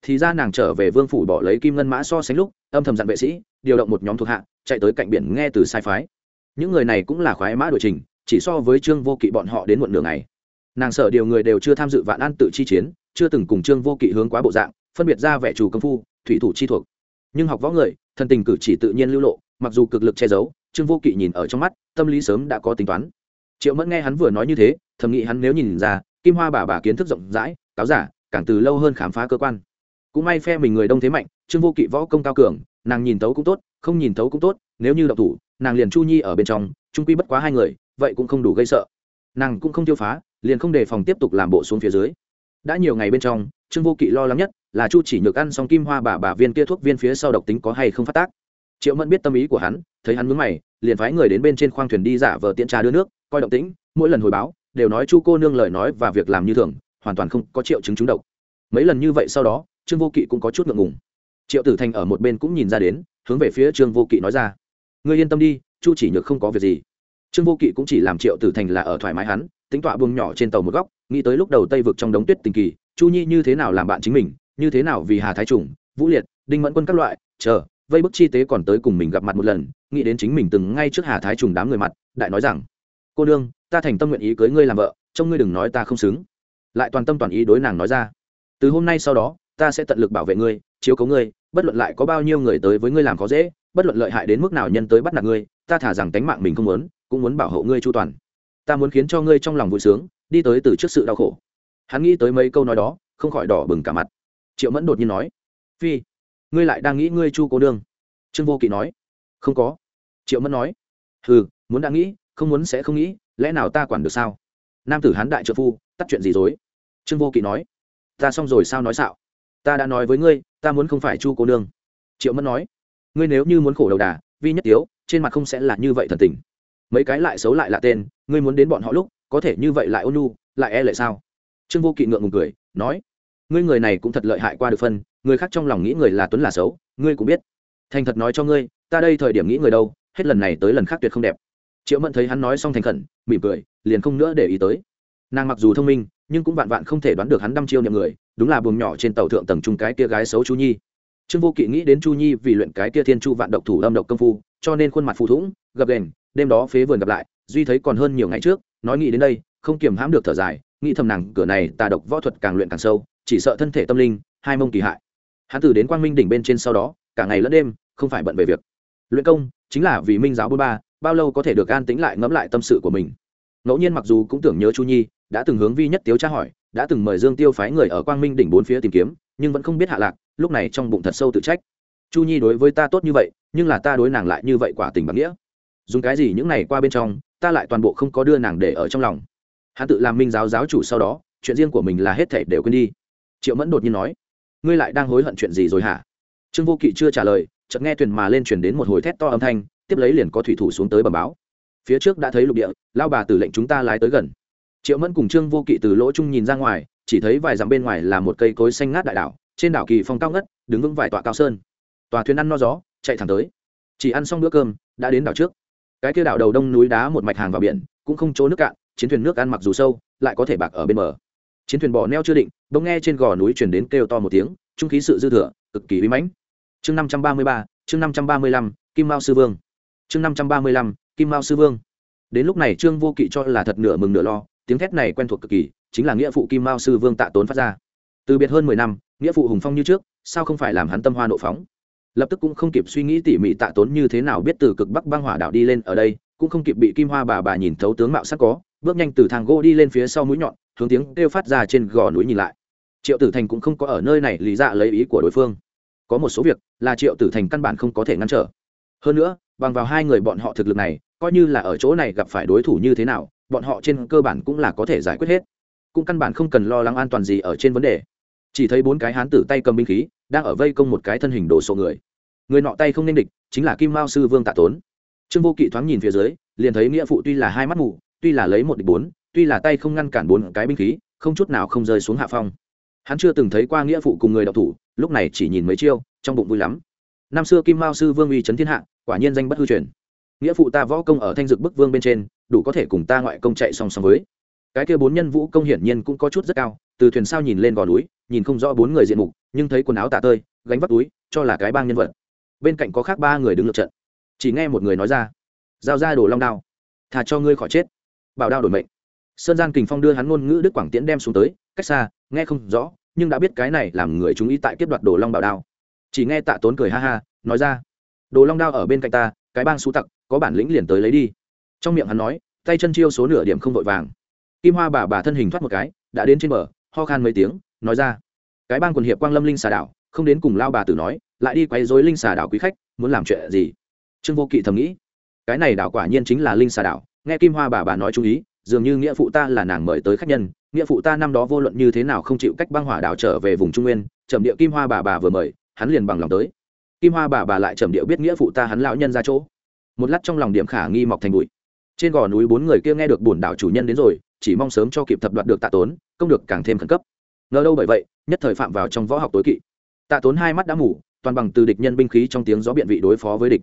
[SPEAKER 1] Thì ra nàng trở về vương phủ bỏ lấy kim ngân mã so sánh lúc, âm thầm dặn vệ sĩ, điều động một nhóm thuộc hạ, chạy tới cạnh biển nghe từ sai phái. Những người này cũng là khoái mã đội trình chỉ so với trương vô kỵ bọn họ đến muộn nửa ngày. Nàng sợ điều người đều chưa tham dự vạn an tự chi chiến, chưa từng cùng trương vô kỵ hướng quá bộ dạng, phân biệt ra vẻ chủ công phu, thủy thủ chi thuộc. Nhưng học võ người thân tình cử chỉ tự nhiên lưu lộ, mặc dù cực lực che giấu, trương vô kỵ nhìn ở trong mắt, tâm lý sớm đã có tính toán. Triệu mẫn nghe hắn vừa nói như thế, thầm nghĩ hắn nếu nhìn ra, kim hoa bà bà kiến thức rộng rãi, cáo giả, càng từ lâu hơn khám phá cơ quan. Cũng may phe mình người đông thế mạnh, trương vô kỵ võ công cao cường, nàng nhìn tấu cũng tốt, không nhìn tấu cũng tốt, nếu như độc thủ, nàng liền chu nhi ở bên trong, trung quy bất quá hai người vậy cũng không đủ gây sợ. Nàng cũng không tiêu phá, liền không đề phòng tiếp tục làm bộ xuống phía dưới. Đã nhiều ngày bên trong, trương vô kỵ lo lắng nhất là chu chỉ nhược ăn xong kim hoa bà bà viên kia thuốc viên phía sau độc tính có hay không phát tác. Triệu mẫn biết tâm ý của hắn, thấy hắn mướn mày, liền phái người đến bên trên khoang thuyền đi giả vờ tiện trà đưa nước, coi động tĩnh, mỗi lần hồi báo, đều nói chu cô nương lời nói và việc làm như thường, hoàn toàn không có triệu chứng trúng độc. Mấy lần như vậy sau đó, trương vô kỵ cũng có chút ngượng ngùng. Triệu tử thành ở một bên cũng nhìn ra đến, hướng về phía trương vô kỵ nói ra, ngươi yên tâm đi, chu chỉ nhược không có việc gì trương vô kỵ cũng chỉ làm triệu tử thành là ở thoải mái hắn, tính tọa buông nhỏ trên tàu một góc, nghĩ tới lúc đầu tây vực trong đống tuyết tình kỳ, chu nhi như thế nào làm bạn chính mình, như thế nào vì hà thái trùng, vũ liệt, đinh mẫn quân các loại, chờ, vây bức chi tế còn tới cùng mình gặp mặt một lần, nghĩ đến chính mình từng ngay trước hà thái trùng đám người mặt, đại nói rằng, cô đương ta thành tâm nguyện ý cưới ngươi làm vợ, trông ngươi đừng nói ta không xứng. Lại toàn tâm toàn ý đối nàng nói ra, từ hôm nay sau đó, ta sẽ tận lực bảo vệ ngươi, chiếu cấu ngươi, bất luận lại có bao nhiêu người tới với ngươi làm khó dễ, bất luận lợi hại đến mức nào nhân tới bắt nạt ngươi, ta thả rằng tánh mạng mình không muốn cũng muốn bảo hộ ngươi chu toàn. Ta muốn khiến cho ngươi trong lòng vui sướng đi tới từ trước sự đau khổ. Hắn nghĩ tới mấy câu nói đó không khỏi đỏ bừng cả mặt. Triệu mẫn đột nhiên nói phi ngươi lại đang nghĩ ngươi chu cô nương. Trương vô kỵ nói không có. Triệu mẫn nói hừ, muốn đã nghĩ không muốn sẽ không nghĩ lẽ nào ta quản được sao? Nam tử hán đại trợ phu tắt chuyện gì dối trương vô kỵ nói ta xong rồi sao nói xạo? Ta đã nói với ngươi ta muốn không phải chu cô nương. Triệu mẫn nói ngươi nếu như muốn khổ đầu đà vi nhất tiếu trên mặt không sẽ là như vậy thần tình mấy cái lại xấu lại là tên, ngươi muốn đến bọn họ lúc, có thể như vậy lại ôn nu lại e lệ sao? Trương vô kỵ ngượng ngùng cười, nói, ngươi người này cũng thật lợi hại qua được phân, người khác trong lòng nghĩ người là tuấn là xấu, ngươi cũng biết. Thành thật nói cho ngươi, ta đây thời điểm nghĩ người đâu, hết lần này tới lần khác tuyệt không đẹp. Triệu mẫn thấy hắn nói xong thành khẩn, mỉm cười, liền không nữa để ý tới. Nàng mặc dù thông minh, nhưng cũng vạn vạn không thể đoán được hắn đăm chiêu nhầm người, đúng là buồng nhỏ trên tàu thượng tầng trung cái kia gái xấu chu nhi. Trương vô kỵ nghĩ đến chu nhi vì luyện cái kia thiên chu vạn độc thủ âm độc công phu, cho nên khuôn mặt phù thủng, gập đền đêm đó phế vườn gặp lại, duy thấy còn hơn nhiều ngày trước, nói nghĩ đến đây, không kiềm hãm được thở dài, nghĩ thầm nàng cửa này tà độc võ thuật càng luyện càng sâu, chỉ sợ thân thể tâm linh, hai mông kỳ hại. Hắn từ đến quang minh đỉnh bên trên sau đó, cả ngày lẫn đêm, không phải bận về việc luyện công, chính là vì minh giáo bôn ba, bao lâu có thể được an tĩnh lại ngẫm lại tâm sự của mình. Ngẫu nhiên mặc dù cũng tưởng nhớ chu nhi, đã từng hướng vi nhất tiếu tra hỏi, đã từng mời dương tiêu phái người ở quang minh đỉnh bốn phía tìm kiếm, nhưng vẫn không biết hạ lạc, lúc này trong bụng thật sâu tự trách. Chu nhi đối với ta tốt như vậy, nhưng là ta đối nàng lại như vậy quả tình bằng nghĩa dùng cái gì những này qua bên trong, ta lại toàn bộ không có đưa nàng để ở trong lòng. Hắn tự làm minh giáo giáo chủ sau đó, chuyện riêng của mình là hết thể đều quên đi. Triệu mẫn đột nhiên nói, ngươi lại đang hối hận chuyện gì rồi hả? Trương vô kỵ chưa trả lời, chợt nghe thuyền mà lên chuyển đến một hồi thét to âm thanh, tiếp lấy liền có thủy thủ xuống tới bầm báo. Phía trước đã thấy lục địa lao bà tử lệnh chúng ta lái tới gần. Triệu mẫn cùng trương vô kỵ từ lỗ trung nhìn ra ngoài, chỉ thấy vài dặm bên ngoài là một cây cối xanh ngát đại đảo, trên đảo kỳ phong cao ngất, đứng vững vài tọa cao sơn. Tòa thuyền ăn no gió, chạy thẳng tới. Chỉ ăn xong bữa cơm, đã đến đảo trước cái kia đảo đầu đông núi đá một mạch hàng vào biển, cũng không chỗ nước cạn, chiến thuyền nước ăn mặc dù sâu, lại có thể bạc ở bên bờ. Chiến thuyền bò neo chưa định, bỗng nghe trên gò núi chuyển đến kêu to một tiếng, trung khí sự dư thừa, cực kỳ bí mãnh. Chương năm trăm ba mươi ba, chương năm trăm ba mươi lăm, kim mao sư vương. Chương năm trăm ba mươi lăm, kim mao sư vương. Đến lúc này trương vô kỵ cho là thật nửa mừng nửa lo, tiếng thét này quen thuộc cực kỳ, chính là nghĩa phụ kim mao sư vương tạ tốn phát ra. Từ biệt hơn mười năm, nghĩa phụ hùng phong như trước, sao không phải làm hắn tâm hoa nộ phóng? Lập tức cũng không kịp suy nghĩ tỉ mỉ tạ tốn như thế nào biết từ cực bắc băng hỏa đảo đi lên ở đây, cũng không kịp bị kim hoa bà bà nhìn thấu tướng mạo sắc có, bước nhanh từ thang gỗ đi lên phía sau mũi nhọn, hướng tiếng kêu phát ra trên gò núi nhìn lại. Triệu tử thành cũng không có ở nơi này lý dạ lấy ý của đối phương. Có một số việc là triệu tử thành căn bản không có thể ngăn trở. Hơn nữa, bằng vào hai người bọn họ thực lực này, coi như là ở chỗ này gặp phải đối thủ như thế nào, bọn họ trên cơ bản cũng là có thể giải quyết hết. Cũng căn bản không cần lo lắng an toàn gì ở trên vấn đề. Chỉ thấy bốn cái hán tử tay cầm binh khí đang ở vây công một cái thân hình đồ sộ người. Người nọ tay không nên địch, chính là kim mao sư vương tạ tốn. Trương vô kỵ thoáng nhìn phía dưới, liền thấy nghĩa phụ tuy là hai mắt mù, tuy là lấy một địch bốn, tuy là tay không ngăn cản bốn cái binh khí, không chút nào không rơi xuống hạ phong. Hắn chưa từng thấy qua nghĩa phụ cùng người đọc thủ, lúc này chỉ nhìn mấy chiêu, trong bụng vui lắm. Năm xưa kim mao sư vương uy trấn thiên hạ, quả nhiên danh bất hư truyền. Nghĩa phụ ta võ công ở thanh dực bức vương bên trên, đủ có thể cùng ta ngoại công chạy song song với. Cái kia bốn nhân vũ công hiển nhiên cũng có chút rất cao từ thuyền sao nhìn lên gò núi, nhìn không rõ bốn người diện mục, nhưng thấy quần áo tạ tơi, gánh vác túi, cho là cái bang nhân vật. Bên cạnh có khác ba người đứng lượt trận. Chỉ nghe một người nói ra, giao ra đồ long đao thà cho ngươi khỏi chết. Bảo đao đổi mệnh. Sơn gian kình phong đưa hắn ngôn ngữ đức quảng tiễn đem xuống tới, cách xa, nghe không rõ, nhưng đã biết cái này làm người chúng ý tại kiếp đoạt đồ long bảo đao. Chỉ nghe tạ tốn cười ha ha, nói ra, đồ long đao ở bên cạnh ta, cái bang xú tặc, có bản lĩnh liền tới lấy đi. Trong miệng hắn nói, tay chân chiêu số nửa điểm không vội vàng. Kim hoa bà bà thân hình thoát một cái, đã đến trên bờ ho khan mấy tiếng, nói ra. Cái bang quần hiệp quang lâm linh xà đảo, không đến cùng lao bà tử nói, lại đi quay dối linh xà đảo quý khách, muốn làm chuyện gì? Trương vô kỵ thầm nghĩ. Cái này đảo quả nhiên chính là linh xà đảo, nghe kim hoa bà bà nói chú ý, dường như nghĩa phụ ta là nàng mời tới khách nhân, nghĩa phụ ta năm đó vô luận như thế nào không chịu cách băng hỏa đảo trở về vùng trung nguyên, trầm địa kim hoa bà bà vừa mời, hắn liền bằng lòng tới. Kim hoa bà bà lại trầm địa biết nghĩa phụ ta hắn lão nhân ra chỗ. Một lát trong lòng điểm khả nghi mọc thành bụi. Trên gò núi bốn người kia nghe được bổn đảo chủ nhân đến rồi chỉ mong sớm cho kịp thập đoạt được tạ tốn, công được càng thêm khẩn cấp. Ngờ đâu bởi vậy, nhất thời phạm vào trong võ học tối kỵ. Tạ tốn hai mắt đã mủ toàn bằng từ địch nhân binh khí trong tiếng gió biện vị đối phó với địch.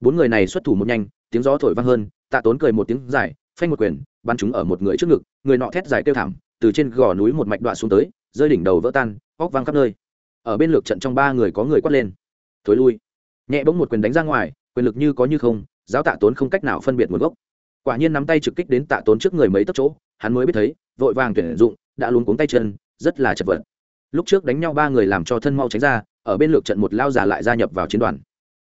[SPEAKER 1] Bốn người này xuất thủ một nhanh, tiếng gió thổi vang hơn, tạ tốn cười một tiếng dài, phanh một quyền, bắn chúng ở một người trước ngực, người nọ thét dài kêu thảm, từ trên gò núi một mạch đoạn xuống tới, rơi đỉnh đầu vỡ tan, óc văng khắp nơi. Ở bên lược trận trong ba người có người quát lên. Thối lui. Nhẹ bỗng một quyền đánh ra ngoài, quyền lực như có như không, giáo tạ tốn không cách nào phân biệt nguồn gốc. Quả nhiên nắm tay trực kích đến tạ tốn trước người mấy tấc chỗ hắn mới biết thấy, vội vàng tuyển dụng, đã luống cuống tay chân, rất là chật vật. Lúc trước đánh nhau ba người làm cho thân mau tránh ra, ở bên lược trận một lao giả lại gia nhập vào chiến đoàn.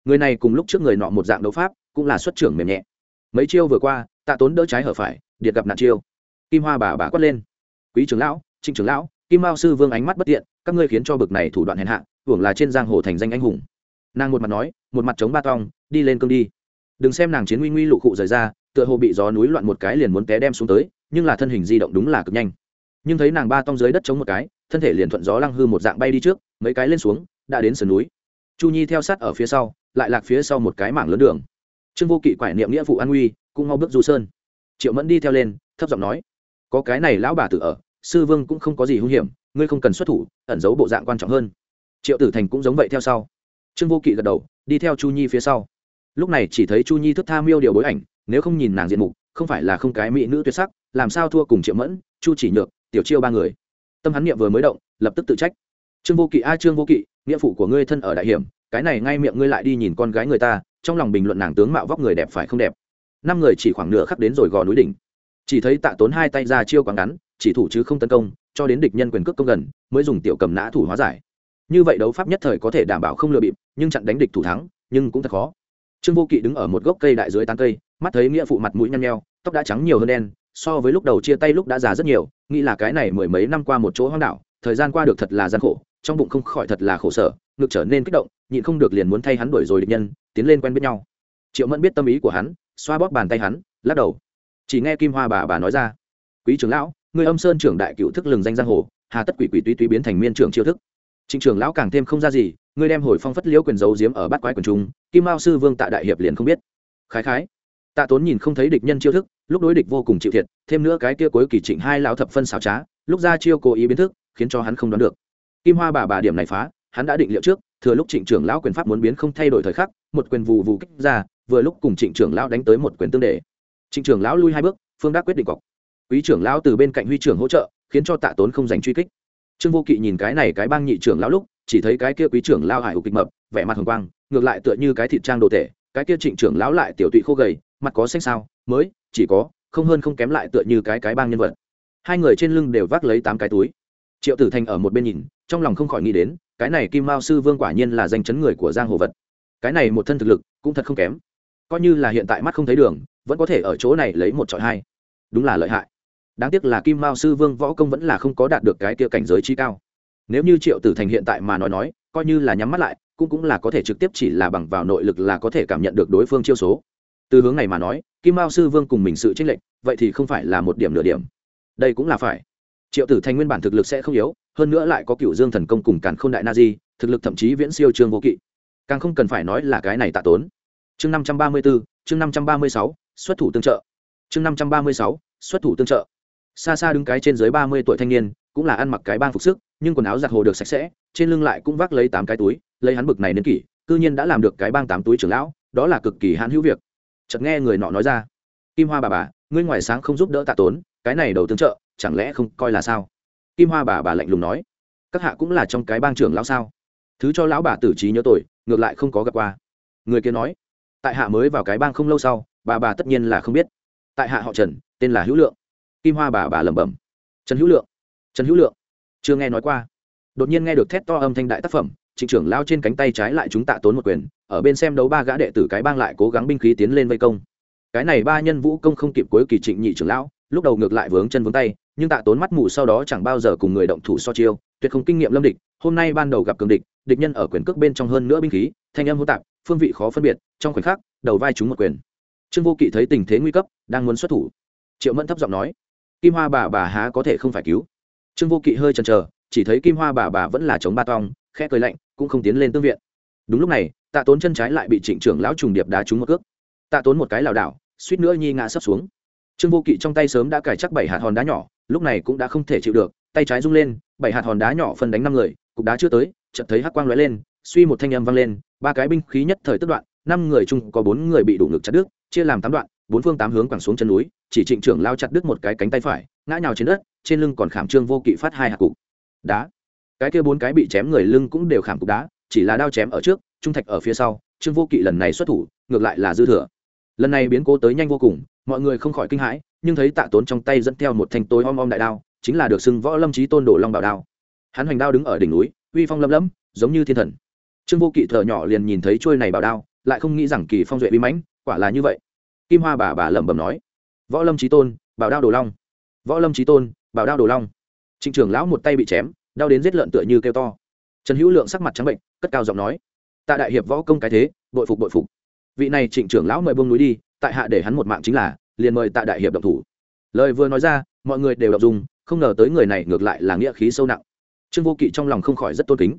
[SPEAKER 1] Người này cùng lúc trước người nọ một dạng đấu pháp, cũng là xuất trưởng mềm nhẹ. Mấy chiêu vừa qua, tạ tốn đỡ trái hở phải, điệt gặp nạn chiêu. Kim hoa bà bà quát lên. Quý trưởng lão, trịnh trưởng lão, kim mao sư vương ánh mắt bất tiện, các ngươi khiến cho bực này thủ đoạn hèn hạ, hưởng là trên giang hồ thành danh anh hùng. Nàng một mặt nói, một mặt chống ba tong, đi lên cương đi đừng xem nàng chiến nguy nguy lụ cụ rời ra, tựa hồ bị gió núi loạn một cái liền muốn té đem xuống tới, nhưng là thân hình di động đúng là cực nhanh. Nhưng thấy nàng ba tông dưới đất chống một cái, thân thể liền thuận gió lăng hư một dạng bay đi trước, mấy cái lên xuống, đã đến sườn núi. Chu nhi theo sát ở phía sau, lại lạc phía sau một cái mảng lớn đường. Trương vô kỵ quải niệm nghĩa vụ an uy, cũng mau bước du sơn. Triệu mẫn đi theo lên, thấp giọng nói, có cái này lão bà tự ở, sư vương cũng không có gì hung hiểm, ngươi không cần xuất thủ, ẩn giấu bộ dạng quan trọng hơn. Triệu tử thành cũng giống vậy theo sau. Trương vô kỵ gật đầu, đi theo chu nhi phía sau lúc này chỉ thấy chu nhi thức tha miêu điều bối ảnh, nếu không nhìn nàng diện mục, không phải là không cái mỹ nữ tuyệt sắc, làm sao thua cùng triệu mẫn, chu chỉ nhược, tiểu chiêu ba người. Tâm hắn niệm vừa mới động, lập tức tự trách. Trương vô kỵ, a, trương vô kỵ, nghĩa phụ của ngươi thân ở đại hiểm, cái này ngay miệng ngươi lại đi nhìn con gái người ta, trong lòng bình luận nàng tướng mạo vóc người đẹp phải không đẹp. Năm người chỉ khoảng nửa khắc đến rồi gò núi đỉnh. Chỉ thấy tạ tốn hai tay ra chiêu quán ngắn, chỉ thủ chứ không tấn công, cho đến địch nhân quyền cước công gần, mới dùng tiểu cầm nã thủ hóa giải. Như vậy đấu pháp nhất thời có thể đảm bảo không lừa bịp, nhưng chặn đánh địch thủ thắng, nhưng cũng thật khó trương vô kỵ đứng ở một gốc cây đại dưới tán cây, mắt thấy nghĩa phụ mặt mũi nhăn nheo, tóc đã trắng nhiều hơn đen, so với lúc đầu chia tay lúc đã già rất nhiều, nghĩ là cái này mười mấy năm qua một chỗ hoang đảo, thời gian qua được thật là gian khổ, trong bụng không khỏi thật là khổ sở, ngực trở nên kích động, nhịn không được liền muốn thay hắn đuổi rồi địch nhân, tiến lên quen biết nhau. Triệu mẫn biết tâm ý của hắn, xoa bóp bàn tay hắn, lắc đầu. Chỉ nghe kim hoa bà bà nói ra, quý trưởng lão, người âm sơn trưởng đại cựu thức lừng danh giang hồ, hà tất quỷ quỷ túy túy biến thành miên trưởng chiêu thức. Trịnh trưởng lão càng thêm không ra gì ngươi đem hồi phong phất liễu quyền giấu giếm ở bát quái quần trung, kim mao sư vương tạ đại hiệp liền không biết. Khái khái. Tạ tốn nhìn không thấy địch nhân chiêu thức, lúc đối địch vô cùng chịu thiệt, thêm nữa cái kia cuối kỳ trịnh hai lão thập phân xảo trá, lúc ra chiêu cố ý biến thức, khiến cho hắn không đoán được. Kim hoa bà bà điểm này phá, hắn đã định liệu trước, thừa lúc trịnh trưởng lão quyền pháp muốn biến không thay đổi thời khắc, một quyền vù vù kích ra, vừa lúc cùng trịnh trưởng lão đánh tới một quyền tương đề trịnh trưởng lão lui hai bước, phương đắc quyết định cọc. Quý trưởng lão từ bên cạnh huy trưởng hỗ trợ, khiến cho tạ tốn không giành truy kích trương vô kỵ nhìn cái này cái bang nhị trưởng lão lúc, chỉ thấy cái kia quý trưởng lao hải hục kịch mập, vẻ mặt hồng quang, ngược lại tựa như cái thịt trang đồ tể, cái kia trịnh trưởng lão lại tiểu tụy khô gầy, mặt có xanh sao, mới, chỉ có, không hơn không kém lại tựa như cái cái bang nhân vật. Hai người trên lưng đều vác lấy tám cái túi. Triệu tử thành ở một bên nhìn, trong lòng không khỏi nghĩ đến, cái này kim mao sư vương quả nhiên là danh chấn người của giang hồ vật. Cái này một thân thực lực, cũng thật không kém. Coi như là hiện tại mắt không thấy đường, vẫn có thể ở chỗ này lấy một trọi hai. Đúng là lợi hại đáng tiếc là kim mao sư vương võ công vẫn là không có đạt được cái kia cảnh giới chi cao. Nếu như triệu tử thành hiện tại mà nói nói, coi như là nhắm mắt lại, cũng cũng là có thể trực tiếp chỉ là bằng vào nội lực là có thể cảm nhận được đối phương chiêu số. Từ hướng này mà nói, kim mao sư vương cùng mình sự tranh lệch, vậy thì không phải là một điểm nửa điểm. Đây cũng là phải. Triệu tử thành nguyên bản thực lực sẽ không yếu, hơn nữa lại có cựu dương thần công cùng càn k h ô n đại na di, thực lực thậm chí viễn siêu trương vô kỵ. Càng không cần phải nói là cái này tạ tốn. Chương năm trăm ba mươi bốn chương năm trăm ba mươi sáu, xuất thủ tương trợ. Chương năm trăm ba mươi sáu, xuất thủ tương trợ xa xa đứng cái trên dưới ba mươi tuổi thanh niên, cũng là ăn mặc cái bang phục sức, nhưng quần áo giặt hồ được sạch sẽ, trên lưng lại cũng vác lấy tám cái túi, lấy hắn bực này đến kỷ, cư nhiên đã làm được cái bang tám túi trưởng lão, đó là cực kỳ hãn hữu việc. Chợt nghe người nọ nói ra, kim hoa bà bà, ngươi ngoài sáng không giúp đỡ tạ tốn, cái này đầu tương trợ, chẳng lẽ không coi là sao? Kim hoa bà bà lạnh lùng nói, các hạ cũng là trong cái bang trưởng lão sao? Thứ cho lão bà tử trí nhớ tội, ngược lại không có gặp qua. Người kia nói, tại hạ mới vào cái bang không lâu sau, bà bà tất nhiên là không biết. Tại hạ họ trần, tên là hữu lượng kim hoa bà bà lẩm bẩm. Trần hữu lượng. Trần hữu lượng. Chưa nghe nói qua. Đột nhiên nghe được thét to âm thanh đại tác phẩm, trịnh trưởng lao trên cánh tay trái lại chúng tạ tốn một quyền, ở bên xem đấu ba gã đệ tử cái bang lại cố gắng binh khí tiến lên vây công. Cái này ba nhân vũ công không kịp cuối kỳ trịnh nhị trưởng lão, lúc đầu ngược lại vướng chân vướng tay, nhưng tạ tốn mắt mù sau đó chẳng bao giờ cùng người động thủ so chiêu, tuyệt không kinh nghiệm lâm địch, hôm nay ban đầu gặp cường địch địch nhân ở quyền cước bên trong hơn nữa binh khí, thanh âm hô tạp, phương vị khó phân biệt, trong khoảnh khắc, đầu vai chúng một quyền. Trương vô kỵ thấy tình thế nguy cấp, đang muốn xuất thủ. Triệu mẫn thấp giọng nói kim hoa bà bà há có thể không phải cứu. Trương vô kỵ hơi chần chờ, chỉ thấy kim hoa bà bà vẫn là chống ba tong, khẽ cười lạnh, cũng không tiến lên tương viện. Đúng lúc này, tạ tốn chân trái lại bị trịnh trưởng lão trùng điệp đá trúng một cước. Tạ tốn một cái lảo đảo, suýt nữa nhi ngã sấp xuống. Trương vô kỵ trong tay sớm đã cài chắc bảy hạt hòn đá nhỏ, lúc này cũng đã không thể chịu được, tay trái rung lên, bảy hạt hòn đá nhỏ phân đánh năm người, cục đá chưa tới, chợt thấy hắc quang lóe lên, suy một thanh âm vang lên, ba cái binh khí nhất thời tức đoạn, năm người chung có bốn người bị đủ ngực chặt đứt, chia làm tám đoạn bốn phương tám hướng quẳng xuống chân núi, chỉ trịnh trưởng lao chặt đứt một cái cánh tay phải, ngã nhào trên đất, trên lưng còn khảm trương vô kỵ phát hai hạt cục. Đá. Cái kia bốn cái bị chém người lưng cũng đều khảm cục đá, chỉ là đao chém ở trước, trung thạch ở phía sau, trương vô kỵ lần này xuất thủ, ngược lại là dư thừa. Lần này biến cố tới nhanh vô cùng, mọi người không khỏi kinh hãi, nhưng thấy tạ tốn trong tay dẫn theo một thanh tối om om đại đao, chính là được xưng võ lâm trí tôn đổ long bảo đao. Hắn hoành đao đứng ở đỉnh núi, uy phong lâm lâm giống như thiên thần. Trương vô kỵ thợ nhỏ liền nhìn thấy trôi này bảo đao, lại không nghĩ rằng kỳ phong duệ uy mãnh, quả là như vậy kim hoa bà bà lẩm bẩm nói. Võ lâm trí tôn, bảo đao đồ long. Võ lâm trí tôn, bảo đao đồ long. Trịnh trưởng lão một tay bị chém, đau đến giết lợn tựa như kêu to. Trần hữu lượng sắc mặt trắng bệnh, cất cao giọng nói. Tạ đại hiệp võ công cái thế, bội phục bội phục. Vị này trịnh trưởng lão mời bông núi đi, tại hạ để hắn một mạng chính là, liền mời tạ đại hiệp động thủ. Lời vừa nói ra, mọi người đều đọc dùng không ngờ tới người này ngược lại là nghĩa khí sâu nặng. Trương vô kỵ trong lòng không khỏi rất tôn kính.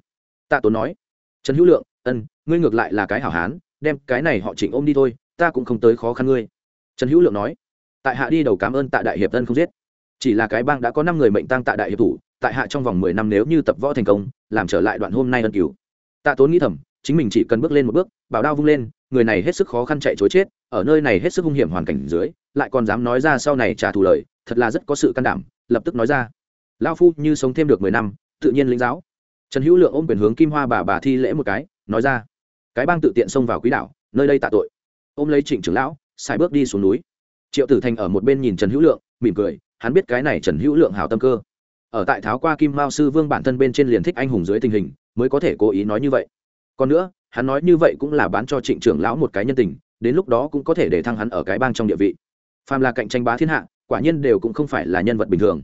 [SPEAKER 1] Tạ tốn nói. Trần hữu lượng, ân, ngươi ngược lại là cái hảo hán, đem cái này họ chỉnh ôm đi thôi ta cũng không tới khó khăn ngươi. Trần hữu lượng nói, tại hạ đi đầu cảm ơn tạ đại hiệp thân không giết. Chỉ là cái bang đã có năm người mệnh tăng tạ đại hiệp thủ, tại hạ trong vòng mười năm nếu như tập võ thành công, làm trở lại đoạn hôm nay ân cứu tạ tốn nghĩ thầm, chính mình chỉ cần bước lên một bước, bảo đao vung lên, người này hết sức khó khăn chạy chối chết, ở nơi này hết sức hung hiểm hoàn cảnh dưới, lại còn dám nói ra sau này trả thù lời, thật là rất có sự can đảm, lập tức nói ra. Lao phu như sống thêm được mười năm, tự nhiên lĩnh giáo. Trần hữu lượng ôm quyền hướng kim hoa bà bà thi lễ một cái, nói ra. Cái bang tự tiện xông vào quý đảo nơi đây tạ tội ôm lấy trịnh trưởng lão, xài bước đi xuống núi. Triệu tử thành ở một bên nhìn trần hữu lượng, mỉm cười, hắn biết cái này trần hữu lượng hào tâm cơ. Ở tại tháo qua kim mao sư vương bản thân bên trên liền thích anh hùng dưới tình hình, mới có thể cố ý nói như vậy. Còn nữa, hắn nói như vậy cũng là bán cho trịnh trưởng lão một cái nhân tình, đến lúc đó cũng có thể để thăng hắn ở cái bang trong địa vị. Phàm là cạnh tranh bá thiên hạ, quả nhiên đều cũng không phải là nhân vật bình thường.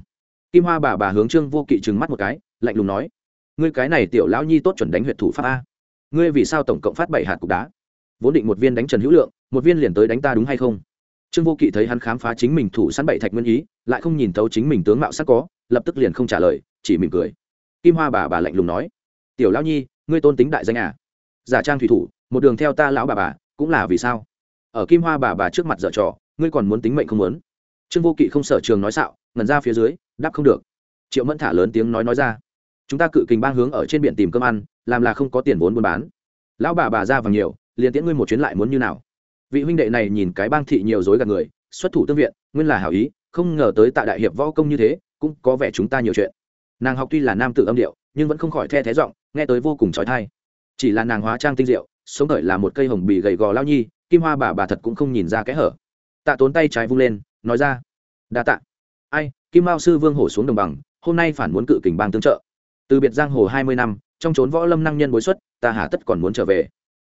[SPEAKER 1] Kim hoa bà bà hướng trương vô kỵ trừng mắt một cái, lạnh lùng nói, ngươi cái này tiểu lão nhi tốt chuẩn đánh huyện thủ pháp a. Ngươi vì sao tổng cộng phát bảy hạt cục đá? Vốn định một viên đánh trần hữu lượng một viên liền tới đánh ta đúng hay không? Trương vô kỵ thấy hắn khám phá chính mình thủ sẵn bảy thạch nguyên ý, lại không nhìn thấu chính mình tướng mạo sắc có, lập tức liền không trả lời, chỉ mỉm cười. Kim hoa bà bà lạnh lùng nói, tiểu lão nhi, ngươi tôn tính đại danh à? Giả trang thủy thủ, một đường theo ta lão bà bà, cũng là vì sao? Ở kim hoa bà bà trước mặt dở trò, ngươi còn muốn tính mệnh không muốn? Trương vô kỵ không sở trường nói xạo, ngẩn ra phía dưới, đáp không được. Triệu mẫn thả lớn tiếng nói nói ra, chúng ta cự kình bang hướng ở trên biển tìm cơm ăn, làm là không có tiền vốn buôn bán. Lão bà bà ra vàng nhiều, liền tiễn ngươi một chuyến lại muốn như nào? Vị huynh đệ này nhìn cái bang thị nhiều dối gạt người, xuất thủ tương viện, nguyên là hảo ý, không ngờ tới tại đại hiệp võ công như thế, cũng có vẻ chúng ta nhiều chuyện. Nàng học tuy là nam tự âm điệu, nhưng vẫn không khỏi the thế giọng, nghe tới vô cùng trói thai. Chỉ là nàng hóa trang tinh diệu, sống thời là một cây hồng bì gầy gò lao nhi, kim hoa bà bà thật cũng không nhìn ra kẽ hở. Tạ tốn tay trái vung lên, nói ra, đa tạ. Ai, kim mao sư vương hổ xuống đồng bằng, hôm nay phản muốn cự kình bang tương trợ. Từ biệt giang hồ hai mươi năm, trong trốn võ lâm năng nhân bối xuất, ta hà tất còn muốn trở về.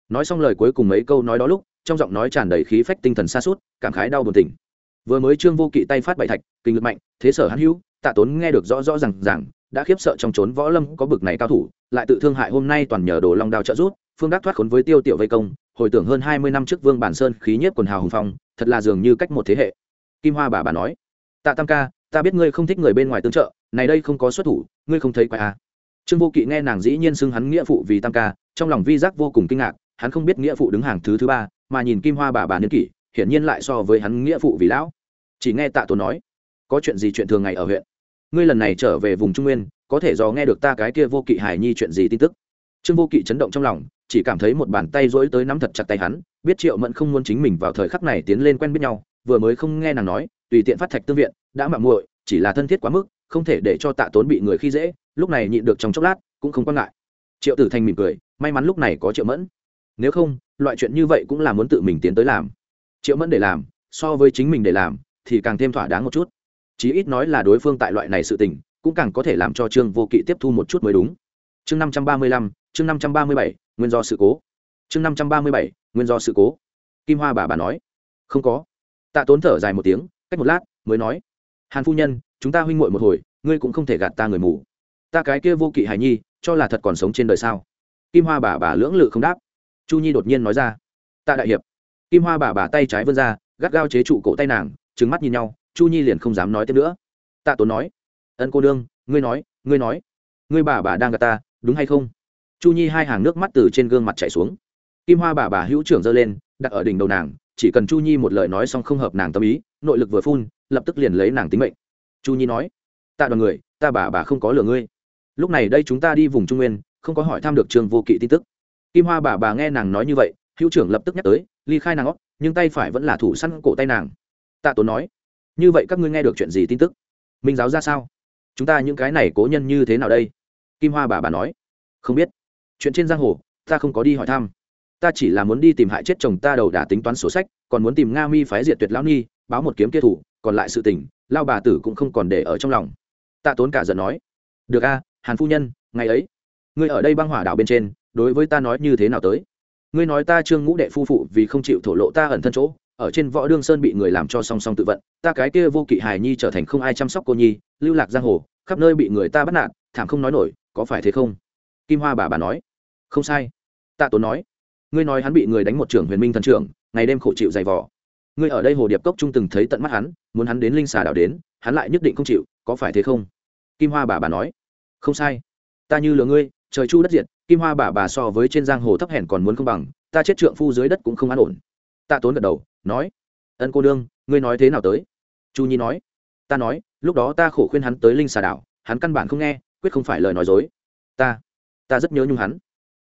[SPEAKER 1] Nói xong lời cuối cùng mấy câu nói đó lúc trong giọng nói tràn đầy khí phách tinh thần xa suốt, cảm khái đau buồn tỉnh vừa mới trương vô kỵ tay phát bại thạch, kinh lực mạnh, thế sở hắn hữu, tạ tốn nghe được rõ rõ rằng rằng đã khiếp sợ trong trốn võ lâm có bực này cao thủ, lại tự thương hại hôm nay toàn nhờ đồ long đao trợ rút phương đắc thoát khốn với tiêu tiểu vây công, hồi tưởng hơn hai mươi năm trước vương bản sơn khí nhất quần hào hùng phong, thật là dường như cách một thế hệ kim hoa bà bà nói, tạ tam ca, ta biết ngươi không thích người bên ngoài tương trợ, này đây không có xuất thủ, ngươi không thấy quái à. trương vô kỵ nghe nàng dĩ nhiên xưng hắn nghĩa phụ vì tam ca, trong lòng vi giác vô cùng kinh ngạc, hắn không biết nghĩa phụ đứng hàng thứ thứ ba mà nhìn kim hoa bà bà niên kỷ, hiển nhiên lại so với hắn nghĩa phụ vì lão. Chỉ nghe tạ tổ nói, có chuyện gì chuyện thường ngày ở huyện? Ngươi lần này trở về vùng trung nguyên, có thể do nghe được ta cái kia vô kỵ hải nhi chuyện gì tin tức? Trương vô kỵ chấn động trong lòng, chỉ cảm thấy một bàn tay rỗi tới nắm thật chặt tay hắn, biết triệu mẫn không muốn chính mình vào thời khắc này tiến lên quen biết nhau, vừa mới không nghe nàng nói, tùy tiện phát thạch tương viện, đã mạng muội, chỉ là thân thiết quá mức, không thể để cho tạ tốn bị người khi dễ, lúc này nhịn được trong chốc lát, cũng không quan ngại. Triệu tử thành mỉm cười, may mắn lúc này có triệu mẫn. Nếu không loại chuyện như vậy cũng là muốn tự mình tiến tới làm. Triệu mẫn để làm, so với chính mình để làm, thì càng thêm thỏa đáng một chút. Chí ít nói là đối phương tại loại này sự tình, cũng càng có thể làm cho trương vô kỵ tiếp thu một chút mới đúng. Chương năm trăm ba mươi lăm, chương năm trăm ba mươi bảy, nguyên do sự cố. Chương năm trăm ba mươi bảy, nguyên do sự cố. Kim hoa bà bà nói, không có. Tạ tốn thở dài một tiếng, cách một lát, mới nói, hàn phu nhân, chúng ta huynh muội một hồi, ngươi cũng không thể gạt ta người mù. Ta cái kia vô kỵ hài nhi, cho là thật còn sống trên đời sao? Kim hoa bà bà lưỡng lự không đáp chu nhi đột nhiên nói ra, tạ đại hiệp. Kim hoa bà bà tay trái vươn ra, gắt gao chế trụ cổ tay nàng trứng mắt nhìn nhau, chu nhi liền không dám nói tiếp nữa. Tạ tốn nói, ân cô đương ngươi nói ngươi nói, ngươi bà bà đang gặp ta, đúng hay không? Chu nhi hai hàng nước mắt từ trên gương mặt chảy xuống. Kim hoa bà bà hữu trưởng giơ lên, đặt ở đỉnh đầu nàng, chỉ cần chu nhi một lời nói xong không hợp nàng tâm ý, nội lực vừa phun, lập tức liền lấy nàng tính mệnh. Chu nhi nói, tạ đoàn người, ta bà bà không có lừa ngươi. Lúc này đây chúng ta đi vùng trung nguyên, không có hỏi thăm được trường vô kỵ tin tức kim hoa bà bà nghe nàng nói như vậy, hữu trưởng lập tức nhắc tới, ly khai nàng óc, nhưng tay phải vẫn là thủ săn cổ tay nàng. Tạ tốn nói, như vậy các ngươi nghe được chuyện gì tin tức? Minh giáo ra sao? Chúng ta những cái này cố nhân như thế nào đây? Kim hoa bà bà nói, không biết. Chuyện trên giang hồ, ta không có đi hỏi thăm. Ta chỉ là muốn đi tìm hại chết chồng ta đầu đã tính toán sổ sách, còn muốn tìm nga mi phái diệt tuyệt lão ni báo một kiếm kia thủ, còn lại sự tình lao bà tử cũng không còn để ở trong lòng. Tạ tốn cả giận nói, được a, hàn phu nhân, ngày ấy, ngươi ở đây băng hỏa đảo bên trên đối với ta nói như thế nào tới? Ngươi nói ta trương ngũ đệ phu phụ vì không chịu thổ lộ ta ẩn thân chỗ, ở trên võ đương sơn bị người làm cho song song tự vận, ta cái kia vô kỵ hài nhi trở thành không ai chăm sóc cô nhi, lưu lạc giang hồ, khắp nơi bị người ta bắt nạt, thảm không nói nổi, có phải thế không? Kim hoa bà bà nói. Không sai. Tạ tốn nói. Ngươi nói hắn bị người đánh một trưởng huyền minh thần trưởng, ngày đêm khổ chịu dày vò. Ngươi ở đây hồ điệp cốc trung từng thấy tận mắt hắn, muốn hắn đến linh xà đảo đến, hắn lại nhất định không chịu, có phải thế không? Kim hoa bà bà nói. Không sai. Ta như lừa ngươi, trời chu đất diệt kim hoa bà bà so với trên giang hồ thấp hèn còn muốn không bằng, ta chết trượng phu dưới đất cũng không an ổn. Tạ tốn gật đầu, nói, ân cô nương, ngươi nói thế nào tới? Chu nhi nói, ta nói, lúc đó ta khổ khuyên hắn tới linh xà đảo, hắn căn bản không nghe, quyết không phải lời nói dối. Ta ta rất nhớ nhung hắn.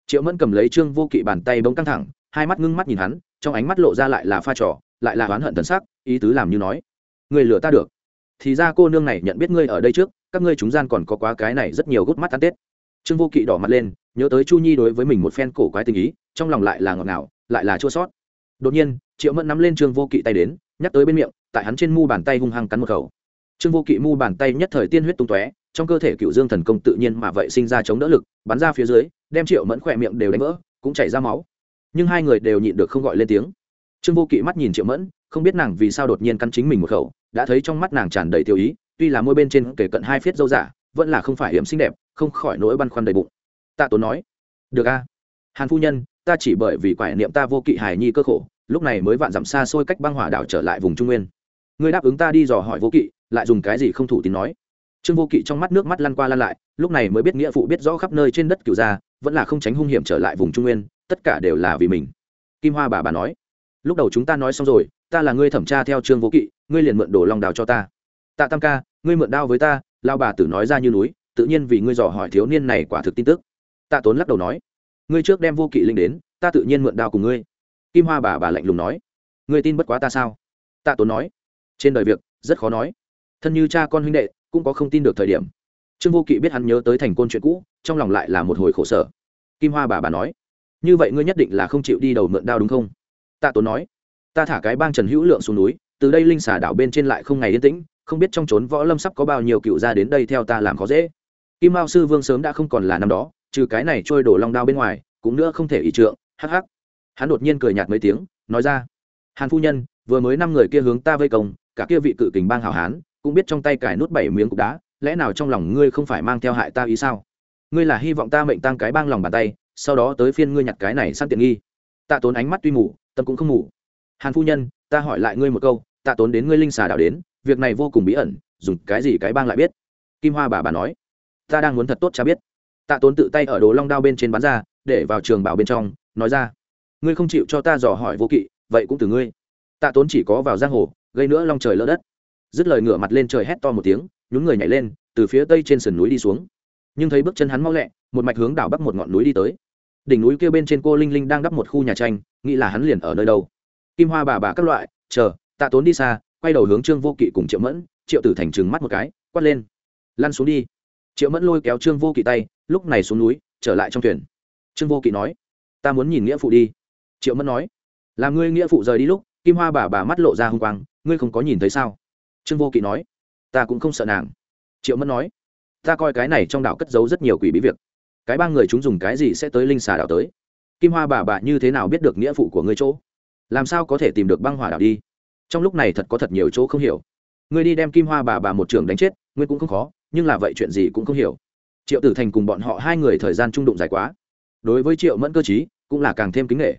[SPEAKER 1] Triệu mẫn cầm lấy trương vô kỵ bàn tay bỗng căng thẳng, hai mắt ngưng mắt nhìn hắn, trong ánh mắt lộ ra lại là pha trò, lại là oán hận thần sắc, ý tứ làm như nói người lừa ta được. Thì ra cô nương này nhận biết ngươi ở đây trước, các ngươi chúng gian còn có quá cái này rất nhiều gút mắt ăn tết trương vô kỵ đỏ mặt lên, nhớ tới chu nhi đối với mình một phen cổ quái tình ý, trong lòng lại là ngọt ngào, lại là chua sót đột nhiên, triệu mẫn nắm lên trương vô kỵ tay đến, nhắc tới bên miệng, tại hắn trên mu bàn tay hung hăng cắn một khẩu. Trương vô kỵ mu bàn tay nhất thời tiên huyết tung tóe, trong cơ thể cựu dương thần công tự nhiên mà vậy sinh ra chống đỡ lực, bắn ra phía dưới, đem triệu mẫn khỏe miệng đều đánh vỡ, cũng chảy ra máu. Nhưng hai người đều nhịn được không gọi lên tiếng. Trương vô kỵ mắt nhìn triệu mẫn, không biết nàng vì sao đột nhiên cắn chính mình một khẩu, đã thấy trong mắt nàng tràn đầy tiêu ý, tuy là môi bên trên kể cận hai phiết dâu giả vẫn là không phải hiểm xinh đẹp không khỏi nỗi băn khoăn đầy bụng. Tạ tốn nói, được a. Hàn phu nhân, ta chỉ bởi vì quải niệm ta vô kỵ hài nhi cơ khổ, lúc này mới vạn dặm xa xôi cách băng hỏa đảo trở lại vùng trung nguyên. Ngươi đáp ứng ta đi dò hỏi vô kỵ, lại dùng cái gì không thủ tín nói? Trương vô kỵ trong mắt nước mắt lăn qua lăn lại, lúc này mới biết nghĩa phụ biết rõ khắp nơi trên đất cửu gia, vẫn là không tránh hung hiểm trở lại vùng trung nguyên, tất cả đều là vì mình. Kim hoa bà bà nói, lúc đầu chúng ta nói xong rồi, ta là ngươi thẩm tra theo trương vô kỵ, ngươi liền mượn đồ lòng đào cho ta. Tạ tam ca, ngươi mượn đao với ta lao bà tử nói ra như núi tự nhiên vì ngươi dò hỏi thiếu niên này quả thực tin tức. Tạ tốn lắc đầu nói, ngươi trước đem vô kỵ linh đến, ta tự nhiên mượn đao cùng ngươi. Kim hoa bà bà lạnh lùng nói, ngươi tin bất quá ta sao? Tạ tốn nói, trên đời việc, rất khó nói. Thân như cha con huynh đệ, cũng có không tin được thời điểm. Trương vô kỵ biết hắn nhớ tới thành côn chuyện cũ, trong lòng lại là một hồi khổ sở. Kim hoa bà bà nói, như vậy ngươi nhất định là không chịu đi đầu mượn đao đúng không? Tạ tốn nói, ta thả cái bang trần hữu lượng xuống núi, từ đây linh xà đảo bên trên lại không ngày yên tĩnh, không biết trong trốn võ lâm sắp có bao nhiêu cựu ra đến đây theo ta làm khó dễ kim mao sư vương sớm đã không còn là năm đó, trừ cái này trôi đổ long đao bên ngoài, cũng nữa không thể ý trượng, hắc hắc. Hắn đột nhiên cười nhạt mấy tiếng, nói ra, hàn phu nhân, vừa mới năm người kia hướng ta vây công, cả kia vị cự kình bang hảo hán, cũng biết trong tay cải nút bảy miếng cục đá, lẽ nào trong lòng ngươi không phải mang theo hại ta ý sao? Ngươi là hy vọng ta mệnh tăng cái bang lòng bàn tay, sau đó tới phiên ngươi nhặt cái này săn tiện nghi. Tạ tốn ánh mắt tuy mù, tâm cũng không mù. Hàn phu nhân, ta hỏi lại ngươi một câu, tạ tốn đến ngươi linh xà đảo đến, việc này vô cùng bí ẩn, dùng cái gì cái bang lại biết? Kim hoa bà bà nói ta đang muốn thật tốt cha biết. Tạ tốn tự tay ở đồ long đao bên trên bán ra, để vào trường bảo bên trong, nói ra, ngươi không chịu cho ta dò hỏi vô kỵ, vậy cũng từ ngươi. Tạ tốn chỉ có vào giang hồ, gây nữa long trời lỡ đất. Dứt lời ngửa mặt lên trời hét to một tiếng, nhún người nhảy lên, từ phía tây trên sườn núi đi xuống. Nhưng thấy bước chân hắn mau lẹ, một mạch hướng đảo bắc một ngọn núi đi tới. Đỉnh núi kia bên trên cô linh linh đang đắp một khu nhà tranh, nghĩ là hắn liền ở nơi đâu. Kim hoa bà bà các loại, chờ, tạ tốn đi xa, quay đầu hướng trương vô kỵ cùng triệu mẫn. Triệu tử thành trừng mắt một cái, quát lên, lăn xuống đi triệu mẫn lôi kéo trương vô kỵ tay, lúc này xuống núi, trở lại trong thuyền. Trương vô kỵ nói, ta muốn nhìn nghĩa phụ đi. Triệu mẫn nói Là ngươi nghĩa phụ rời đi lúc, kim hoa bà bà mắt lộ ra h u n g quang, ngươi không có nhìn thấy sao? Trương vô kỵ nói, ta cũng không sợ nàng. Triệu mẫn nói, ta coi cái này trong đảo cất giấu rất nhiều quỷ bí việc. Cái ba người chúng dùng cái gì sẽ tới linh xà đảo tới? Kim hoa bà bà như thế nào biết được nghĩa phụ của ngươi chỗ? Làm sao có thể tìm được băng hỏa đảo đi? Trong lúc này thật có thật nhiều chỗ không hiểu. Ngươi đi đem kim hoa bà bà một trường đánh chết, ngươi cũng không khó nhưng là vậy chuyện gì cũng không hiểu. Triệu tử thành cùng bọn họ hai người thời gian trung đụng dài quá. Đối với triệu mẫn cơ trí, cũng là càng thêm kính nghệ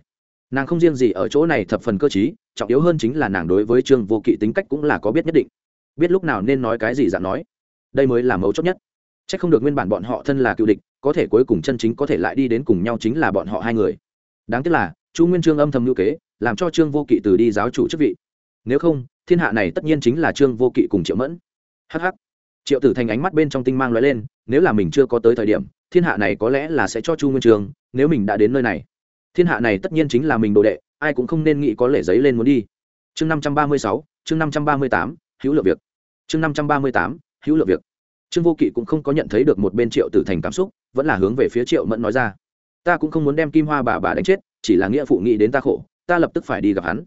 [SPEAKER 1] nàng không riêng gì ở chỗ này thập phần cơ trí, trọng yếu hơn chính là nàng đối với trương vô kỵ tính cách cũng là có biết nhất định. Biết lúc nào nên nói cái gì dạng nói. Đây mới là mấu chốt nhất. C h ắ c không được nguyên bản bọn họ thân là cựu địch, có thể cuối cùng chân chính có thể lại đi đến cùng nhau chính là bọn họ hai người. Đáng tiếc là, chu nguyên trương âm thầm ngữ kế, làm cho trương vô kỵ từ đi giáo chủ chức vị. Nếu không, thiên hạ này tất nhiên chính là trương vô kỵ cùng triệu mẫn. Hh triệu tử thành ánh mắt bên trong tinh mang loại lên, nếu là mình chưa có tới thời điểm, thiên hạ này có lẽ là sẽ cho chu nguyên trường, nếu mình đã đến nơi này. Thiên hạ này tất nhiên chính là mình đồ đệ, ai cũng không nên nghĩ có lễ giấy lên muốn đi. Chương năm trăm ba mươi sáu, chương năm trăm ba mươi tám, hữu lượng việc. Chương năm trăm ba mươi tám, hữu lượng việc. Trương vô kỵ cũng không có nhận thấy được một bên triệu tử thành cảm xúc, vẫn là hướng về phía triệu mẫn nói ra. Ta cũng không muốn đem kim hoa bà bà đánh chết, chỉ là nghĩa phụ nghĩ đến ta khổ, ta lập tức phải đi gặp hắn.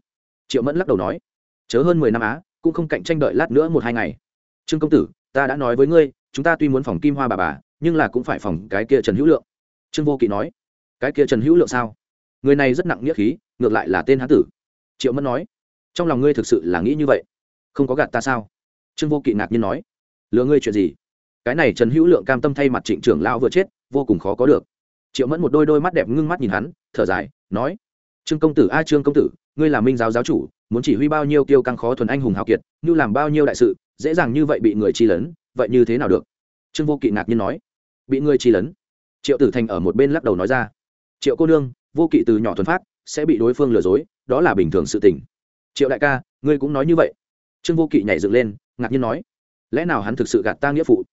[SPEAKER 1] Triệu mẫn lắc đầu nói. Chớ hơn mười năm á, cũng không cạnh tranh đợi lát nữa một hai ngày. Trương công tử ta đã nói với ngươi, chúng ta tuy muốn phòng kim hoa bà bà, nhưng là cũng phải phòng cái kia trần hữu lượng. Trương vô kỵ nói, cái kia trần hữu lượng sao? Người này rất nặng nghĩa khí, ngược lại là tên hán tử. Triệu mẫn nói, trong lòng ngươi thực sự là nghĩ như vậy? Không có gạt ta sao? Trương vô kỵ ngạc nhiên nói, lừa ngươi chuyện gì? Cái này trần hữu lượng cam tâm thay mặt trịnh trưởng lão vừa chết, vô cùng khó có được. Triệu mẫn một đôi đôi mắt đẹp ngưng mắt nhìn hắn, thở dài, nói, trương công tử, a trương công tử, ngươi là minh giáo giáo chủ muốn chỉ huy bao nhiêu kiêu căng khó thuần anh hùng hào kiệt, như làm bao nhiêu đại sự, dễ dàng như vậy bị người chi lấn, vậy như thế nào được? Trương vô kỵ ngạc nhiên nói. Bị người chi lấn? Triệu tử thành ở một bên lắc đầu nói ra. Triệu cô nương, vô kỵ từ nhỏ thuần phát, sẽ bị đối phương lừa dối, đó là bình thường sự tình. Triệu đại ca, ngươi cũng nói như vậy. Trương vô kỵ nhảy dựng lên, ngạc nhiên nói. Lẽ nào hắn thực sự gạt ta nghĩa phụ?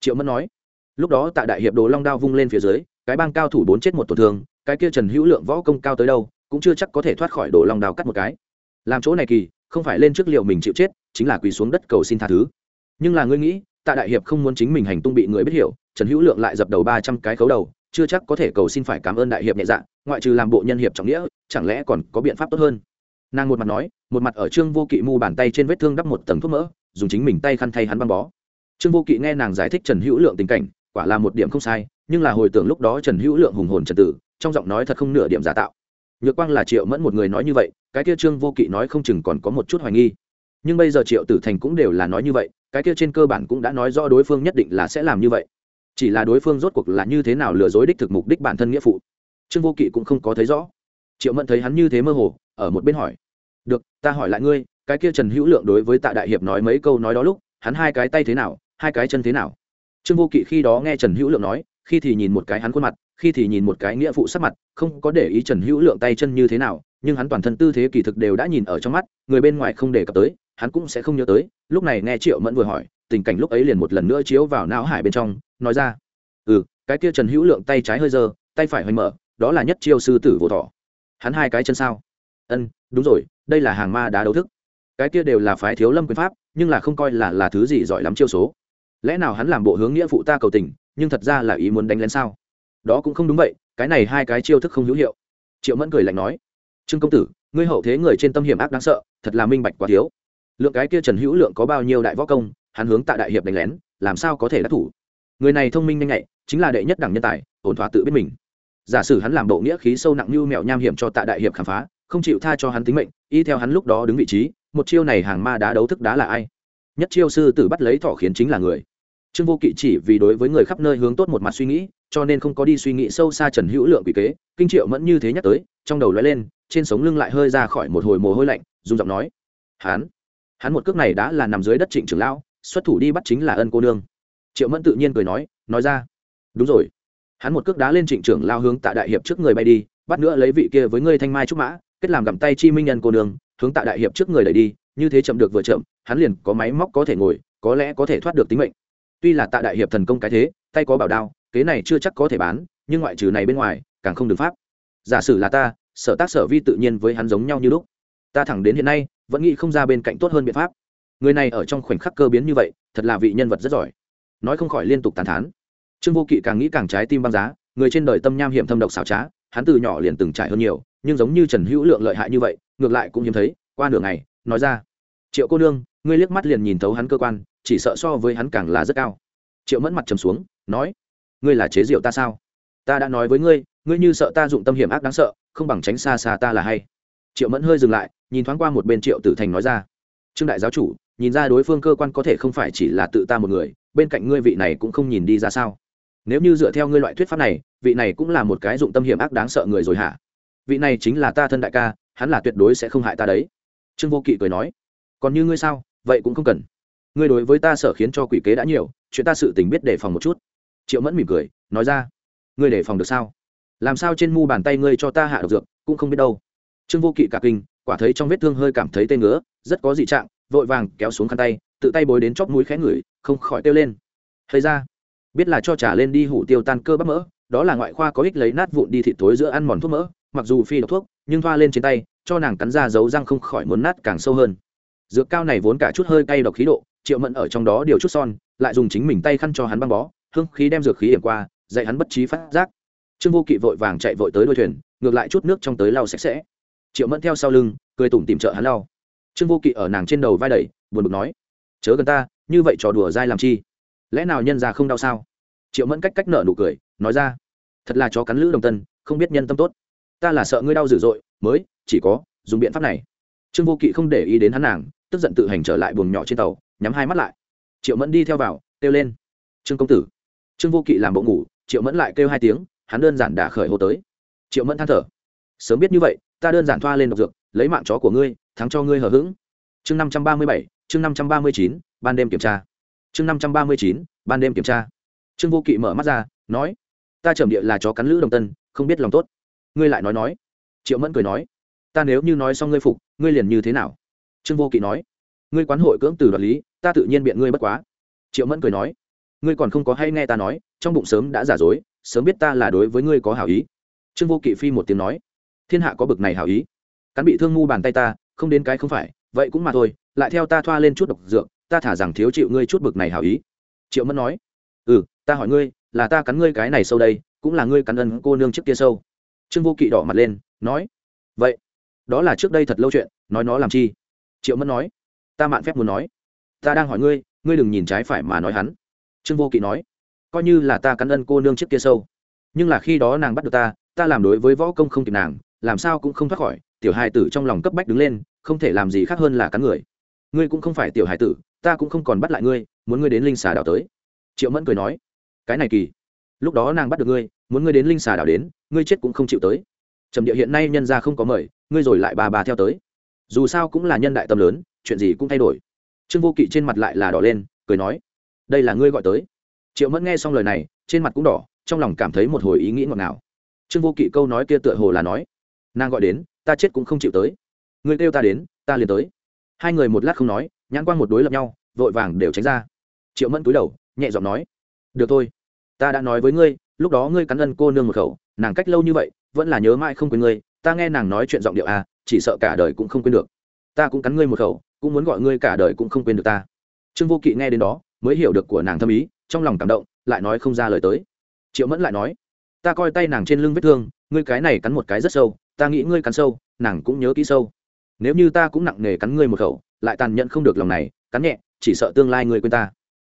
[SPEAKER 1] Triệu mẫn nói. Lúc đó tại đại hiệp đồ long đao vung lên phía dưới, cái bang cao thủ bốn chết một tổn thương, cái kia trần hữu lượng võ công cao tới đâu, cũng chưa chắc có thể thoát khỏi đồ long đao cắt một cái làm chỗ này kỳ, không phải lên trước liệu mình chịu chết, chính là quỳ xuống đất cầu xin tha thứ. Nhưng là ngươi nghĩ tại đại hiệp không muốn chính mình hành tung bị người biết hiểu, trần hữu lượng lại dập đầu ba trăm cái khấu đầu, chưa chắc có thể cầu xin phải cảm ơn đại hiệp nhẹ dạ ngoại trừ làm bộ nhân hiệp trọng nghĩa, chẳng lẽ còn có biện pháp tốt hơn? Nàng một mặt nói, một mặt ở trương vô kỵ mu bàn tay trên vết thương đắp một tầng thuốc mỡ, dùng chính mình tay khăn thay hắn băng bó. Trương vô kỵ nghe nàng giải thích trần hữu lượng tình cảnh, quả là một điểm không sai, nhưng là hồi tưởng lúc đó trần hữu lượng hùng hồn trần tử, trong giọng nói thật không nửa điểm giả tạo nhược quang là triệu mẫn một người nói như vậy, cái kia trương vô kỵ nói không chừng còn có một chút hoài nghi. Nhưng bây giờ triệu tử thành cũng đều là nói như vậy, cái kia trên cơ bản cũng đã nói rõ đối phương nhất định là sẽ làm như vậy. Chỉ là đối phương rốt cuộc là như thế nào lừa dối đích thực mục đích bản thân nghĩa phụ, trương vô kỵ cũng không có thấy rõ. Triệu mẫn thấy hắn như thế mơ hồ, ở một bên hỏi, được, ta hỏi lại ngươi, cái kia trần hữu lượng đối với tạ đại hiệp nói mấy câu nói đó lúc, hắn hai cái tay thế nào, hai cái chân thế nào? Trương vô kỵ khi đó nghe trần hữu lượng nói khi thì nhìn một cái hắn khuôn mặt, khi thì nhìn một cái nghĩa phụ sắc mặt, không có để ý trần hữu lượng tay chân như thế nào, nhưng hắn toàn thân tư thế kỳ thực đều đã nhìn ở trong mắt, người bên ngoài không đề cập tới, hắn cũng sẽ không nhớ tới, lúc này nghe triệu mẫn vừa hỏi, tình cảnh lúc ấy liền một lần nữa chiếu vào não hải bên trong, nói ra ừ cái kia trần hữu lượng tay trái hơi dơ, tay phải hoành mở, đó là nhất chiêu sư tử vô thọ. Hắn hai cái chân sao? Ân, đúng rồi, đây là hàng ma đá đấu thức. Cái kia đều là phái thiếu lâm quyền pháp, nhưng là không coi là là thứ gì giỏi lắm chiêu số. Lẽ nào hắn làm bộ hướng nghĩa phụ ta cầu tình nhưng thật ra là ý muốn đánh lén sao? Đó cũng không đúng vậy, cái này hai cái chiêu thức không hữu hiệu. Triệu mẫn cười lạnh nói, trương công tử, ngươi hậu thế người trên tâm hiểm ác đáng sợ, thật là minh bạch quá thiếu. Lượng cái kia trần hữu lượng có bao nhiêu đại võ công, hắn hướng tại đại hiệp đánh lén, làm sao có thể đắc thủ? Người này thông minh nhanh nhạy, chính là đệ nhất đẳng nhân tài, ổn thỏa tự biết mình. Giả sử hắn làm bộ nghĩa khí sâu nặng như mẹo nham hiểm cho tạ đại hiệp khám phá, không chịu tha cho hắn tính mệnh, y theo hắn lúc đó đứng vị trí, một chiêu này hàng ma đá đấu thức đá là ai? Nhất chiêu sư tử bắt lấy thỏ khiến chính là người trương vô kỵ chỉ vì đối với người khắp nơi hướng tốt một mặt suy nghĩ, cho nên không có đi suy nghĩ sâu xa trần hữu lượng quỷ kế. Kinh triệu mẫn như thế nhắc tới, trong đầu lóe lên, trên sống lưng lại hơi ra khỏi một hồi mồ hôi lạnh, dùng giọng nói hắn hắn một cước này đã là nằm dưới đất trịnh trưởng lão, xuất thủ đi bắt chính là ân cô nương. Triệu mẫn tự nhiên cười nói nói ra. Đúng rồi hắn một cước đá lên trịnh trưởng lao hướng tạ đại hiệp trước người bay đi, bắt nữa lấy vị kia với ngươi thanh mai trúc mã, kết làm gặm tay chi minh nhân cô nương, hướng tạ đại hiệp trước người đẩy đi, như thế chậm được vừa chậm, hắn liền có máy móc có thể ngồi, có lẽ có thể thoát được tính mệnh tuy là tạ đại hiệp thần công cái thế, tay có bảo đao, kế này chưa chắc có thể bán, nhưng ngoại trừ này bên ngoài, càng không được pháp. Giả sử là ta, sở tác sở vi tự nhiên với hắn giống nhau như lúc. Ta thẳng đến hiện nay, vẫn nghĩ không ra bên cạnh tốt hơn biện pháp. Người này ở trong khoảnh khắc cơ biến như vậy, thật là vị nhân vật rất giỏi. Nói không khỏi liên tục tàn thán. Trương vô kỵ càng nghĩ càng trái tim băng giá, người trên đời tâm nham hiểm thâm độc xảo trá, hắn từ nhỏ liền từng trải hơn nhiều, nhưng giống như trần hữu lượng lợi hại như vậy, ngược lại cũng hiếm thấy, qua nửa ngày, nói ra, triệu cô nương ngươi liếc mắt liền nhìn thấu hắn cơ quan, chỉ sợ so với hắn càng là rất cao. Triệu mẫn mặt trầm xuống, nói, ngươi là chế rượu ta sao? Ta đã nói với ngươi ngươi như sợ ta dụng tâm hiểm ác đáng sợ, không bằng tránh xa xa ta là hay. Triệu mẫn hơi dừng lại, nhìn thoáng qua một bên triệu tử thành nói ra, trương đại giáo chủ, nhìn ra đối phương cơ quan có thể không phải chỉ là tự ta một người, bên cạnh ngươi vị này cũng không nhìn đi ra sao? Nếu như dựa theo ngươi loại thuyết pháp này, vị này cũng là một cái dụng tâm hiểm ác đáng sợ người rồi hả? Vị này chính là ta thân đại ca, hắn là tuyệt đối sẽ không hại ta đấy. Trương vô kỵ cười nói, còn như ngươi sao? Vậy cũng không cần. Ngươi đối với ta sợ khiến cho quỷ kế đã nhiều, chuyện ta sự tình biết đề phòng một chút. Triệu mẫn mỉm cười, nói ra. Ngươi đề phòng được sao? Làm sao trên mu bàn tay ngươi cho ta hạ độc dược, cũng không biết đâu. Trương vô kỵ cả kinh, quả thấy trong vết thương hơi cảm thấy tê ngứa, rất có dị trạng, vội vàng kéo xuống khăn tay, tự tay bối đến chóp mũi khẽ ngửi, không khỏi kêu lên. Thấy ra, biết là cho trả lên đi hủ tiêu tan cơ bắp mỡ, đó là ngoại khoa có ích lấy nát vụn đi thịt tối giữa ăn mòn thuốc mỡ, mặc dù phi độc thuốc, nhưng thoa lên trên tay, cho nàng cắn ra dấu răng không khỏi muốn nát càng sâu hơn dược cao này vốn cả chút hơi cay độc khí độ, triệu mẫn ở trong đó điều chút son, lại dùng chính mình tay khăn cho hắn băng bó, hương khí đem dược khí hiểm qua, dạy hắn bất trí phát giác. Trương vô kỵ vội vàng chạy vội tới đôi thuyền, ngược lại chút nước trong tới lau sạch sẽ. Triệu mẫn theo sau lưng, cười tủm tìm trợ hắn lau. Trương vô kỵ ở nàng trên đầu vai đẩy, buồn bực nói, chớ gần ta, như vậy trò đùa dai làm chi? Lẽ nào nhân ra không đau sao? Triệu mẫn cách cách nở nụ cười, nói ra, thật là chó cắn lữ đồng tân, không biết nhân tâm tốt. Ta là sợ ngươi đau dữ dội, mới chỉ có dùng biện pháp này. Trương vô kỵ không để ý đến hắn nàng tức giận tự hành trở lại buồng nhỏ trên tàu, nhắm hai mắt lại. Triệu mẫn đi theo vào, kêu lên. Trương công tử. Trương vô kỵ làm bộ ngủ, triệu mẫn lại kêu hai tiếng, hắn đơn giản đả khởi hồ tới. Triệu mẫn than thở. Sớm biết như vậy, ta đơn giản thoa lên độc dược, lấy mạng chó của ngươi, thắng cho ngươi hờ hững. Chương năm trăm ba mươi bảy, chương năm trăm ba mươi chín, ban đêm kiểm tra. Chương năm trăm ba mươi chín, ban đêm kiểm tra. Trương vô kỵ mở mắt ra, nói, ta trầm địa là chó cắn lữ đồng tân, không biết lòng tốt. Ngươi lại nói nói. Triệu mẫn cười nói, ta nếu như nói xong ngươi phục, ngươi liền như thế nào? Trương vô kỵ nói, ngươi quán hội cưỡng từ đoạt lý, ta tự nhiên biện ngươi bất quá. Triệu mẫn cười nói, ngươi còn không có hay nghe ta nói, trong bụng sớm đã giả dối, sớm biết ta là đối với ngươi có hảo ý. Trương vô kỵ phi một tiếng nói, thiên hạ có bực này hảo ý. Cắn bị thương ngu bàn tay ta, không đến cái không phải, vậy cũng mà thôi, lại theo ta thoa lên chút độc dược, ta thả rằng thiếu chịu ngươi chút bực này hảo ý. Triệu mẫn nói ừ ta hỏi ngươi, là ta cắn ngươi cái này sâu đây, cũng là ngươi cắn ân cô nương trước kia sâu. Trương vô kỵ đỏ mặt lên, nói, vậy, đó là trước đây thật lâu chuyện, nói nó làm chi? Triệu mẫn nói, ta mạn phép muốn nói. Ta đang hỏi ngươi ngươi đừng nhìn trái phải mà nói hắn. Trương vô kỵ nói, coi như là ta cắn ân cô nương trước kia sâu, nhưng là khi đó nàng bắt được ta ta làm đối với võ công không kịp nàng, làm sao cũng không thoát khỏi, tiểu hài tử trong lòng cấp bách đứng lên, không thể làm gì khác hơn là cắn người. Ngươi cũng không phải tiểu hài tử, ta cũng không còn bắt lại ngươi, muốn ngươi đến linh xà đảo tới. Triệu mẫn cười nói, cái này kỳ, lúc đó nàng bắt được ngươi, muốn ngươi đến linh xà đảo đến, ngươi chết cũng không chịu tới. Trầm địa hiện nay nhân ra không có mời, ngươi rồi lại bà bà theo tới dù sao cũng là nhân đại tâm lớn, chuyện gì cũng thay đổi. Trương vô kỵ trên mặt lại là đỏ lên, cười nói, đây là ngươi gọi tới. Triệu mẫn nghe xong lời này, trên mặt cũng đỏ, trong lòng cảm thấy một hồi ý nghĩ ngọt ngào. Trương vô kỵ câu nói kia tựa hồ là nói, nàng gọi đến, ta chết cũng không chịu tới. Người kêu ta đến, ta liền tới. Hai người một lát không nói, nhãn quang một đối lập nhau, vội vàng đều tránh ra. Triệu mẫn cúi đầu, nhẹ giọng nói, được thôi, ta đã nói với ngươi, lúc đó ngươi cắn ân cô nương một khẩu, nàng cách lâu như vậy, vẫn là nhớ mãi không quên ngươi, ta nghe nàng nói chuyện giọng điệu à chỉ sợ cả đời cũng không quên được. Ta cũng cắn ngươi một khẩu, cũng muốn gọi ngươi cả đời cũng không quên được ta. Trương vô kỵ nghe đến đó, mới hiểu được của nàng thâm ý, trong lòng cảm động, lại nói không ra lời tới. Triệu mẫn lại nói, ta coi tay nàng trên lưng vết thương, ngươi cái này cắn một cái rất sâu, ta nghĩ ngươi cắn sâu, nàng cũng nhớ kỹ sâu. Nếu như ta cũng nặng nề cắn ngươi một khẩu, lại tàn nhẫn không được lòng này, cắn nhẹ, chỉ sợ tương lai ngươi quên ta.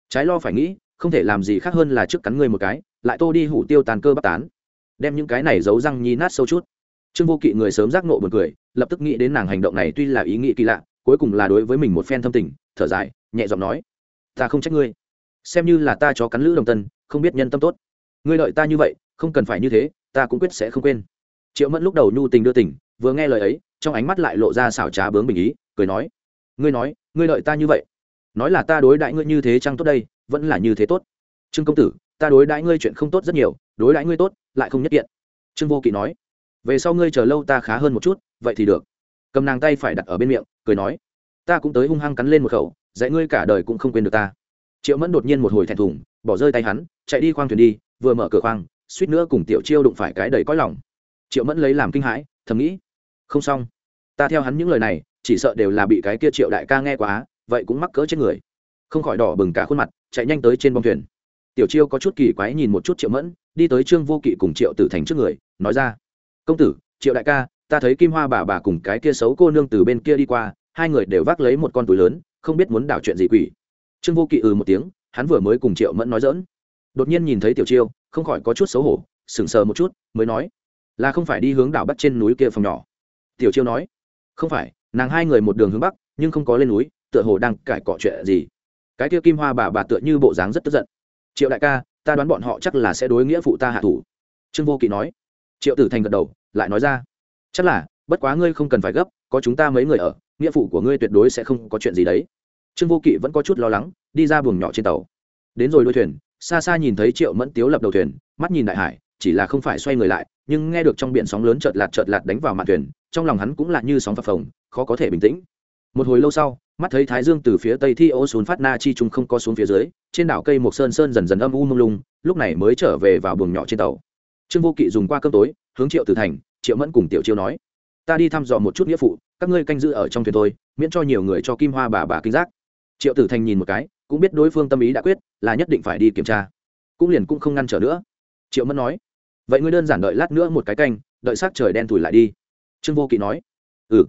[SPEAKER 1] Trái lo phải nghĩ, không thể làm gì khác hơn là trước cắn ngươi một cái, lại tô đi hủ tiêu tàn cơ bắt tán. Đem những cái này giấu răng nhi nát sâu chút trương vô kỵ người sớm giác nộ buồn cười, lập tức nghĩ đến nàng hành động này tuy là ý nghĩ kỳ lạ, cuối cùng là đối với mình một phen thâm tình, thở dài, nhẹ giọng nói, ta không trách ngươi. Xem như là ta cho cắn lữ đồng tân, không biết nhân tâm tốt. Ngươi đợi ta như vậy, không cần phải như thế, ta cũng quyết sẽ không quên. Triệu mẫn lúc đầu nhu tình đưa tình, vừa nghe lời ấy, trong ánh mắt lại lộ ra xảo trá bướng bình ý, cười nói, ngươi nói, ngươi đợi ta như vậy? Nói là ta đối đãi ngươi như thế chăng tốt đây, vẫn là như thế tốt. Trương công tử, ta đối đãi ngươi chuyện không tốt rất nhiều, đối đãi ngươi tốt, lại không nhất kiện trương vô kỵ nói về sau ngươi chờ lâu ta khá hơn một chút, vậy thì được. Cầm nàng tay phải đặt ở bên miệng, cười nói. Ta cũng tới hung hăng cắn lên một khẩu, dạy ngươi cả đời cũng không quên được ta. Triệu mẫn đột nhiên một hồi thẹn thùng, bỏ rơi tay hắn, chạy đi khoang thuyền đi, vừa mở cửa khoang, suýt nữa cùng tiểu chiêu đụng phải cái đầy cõi lòng. Triệu mẫn lấy làm kinh hãi, thầm nghĩ, không xong. Ta theo hắn những lời này, chỉ sợ đều là bị cái kia triệu đại ca nghe quá, vậy cũng mắc cỡ chết người. Không khỏi đỏ bừng cả khuôn mặt, chạy nhanh tới trên bông thuyền. Tiểu chiêu có chút kỳ quái nhìn một chút triệu mẫn, đi tới trương vô kỵ cùng triệu tử thành trước người, nói ra công tử, triệu đại ca, ta thấy kim hoa bà bà cùng cái kia xấu cô nương từ bên kia đi qua, hai người đều vác lấy một con túi lớn, không biết muốn đảo chuyện gì quỷ. Trương vô kỵ ừ một tiếng, hắn vừa mới cùng triệu mẫn nói dỡn đột nhiên nhìn thấy tiểu chiêu, không khỏi có chút xấu hổ sừng sờ một chút, mới nói, là không phải đi hướng đảo bắc trên núi kia phòng nhỏ. Tiểu chiêu nói, không phải, nàng hai người một đường hướng bắc, nhưng không có lên núi, tựa hồ đang cải cọ chuyện gì. Cái kia kim hoa bà bà tựa như bộ dáng rất tức giận. Triệu đại ca, ta đoán bọn họ chắc là sẽ đối nghĩa phụ ta hạ thủ. Trương vô kỵ nói triệu tử thành gật đầu, lại nói ra, chắc là, bất quá ngươi không cần phải gấp, có chúng ta mấy người ở, nghĩa phụ của ngươi tuyệt đối sẽ không có chuyện gì đấy. Trương vô kỵ vẫn có chút lo lắng, đi ra buồng nhỏ trên tàu. Đến rồi đôi thuyền, xa xa nhìn thấy triệu mẫn tiếu lập đầu thuyền, mắt nhìn đại hải, chỉ là không phải xoay người lại, nhưng nghe được trong biển sóng lớn chợt lạt chợt lạt đánh vào mặt thuyền, trong lòng hắn cũng là như sóng phập phồng, khó có thể bình tĩnh. Một hồi lâu sau, mắt thấy thái dương từ phía tây thi ô xuống phát na chi trung không có xuống phía dưới, trên đảo cây một sơn sơn dần dần âm u mông lung, lúc này mới trở về vào buồng nhỏ trên tàu trương vô kỵ dùng qua cơm tối, hướng triệu tử thành, triệu mẫn cùng tiểu chiêu nói, ta đi thăm dò một chút nghĩa phụ, các ngươi canh giữ ở trong thuyền tôi miễn cho nhiều người cho kim hoa bà bà kinh giác. Triệu tử thành nhìn một cái, cũng biết đối phương tâm ý đã quyết, là nhất định phải đi kiểm tra. Cũng liền cũng không ngăn trở nữa. Triệu mẫn nói, vậy ngươi đơn giản đợi lát nữa một cái canh, đợi s trời đen thủi lại đi. Trương vô kỵ nói ừ.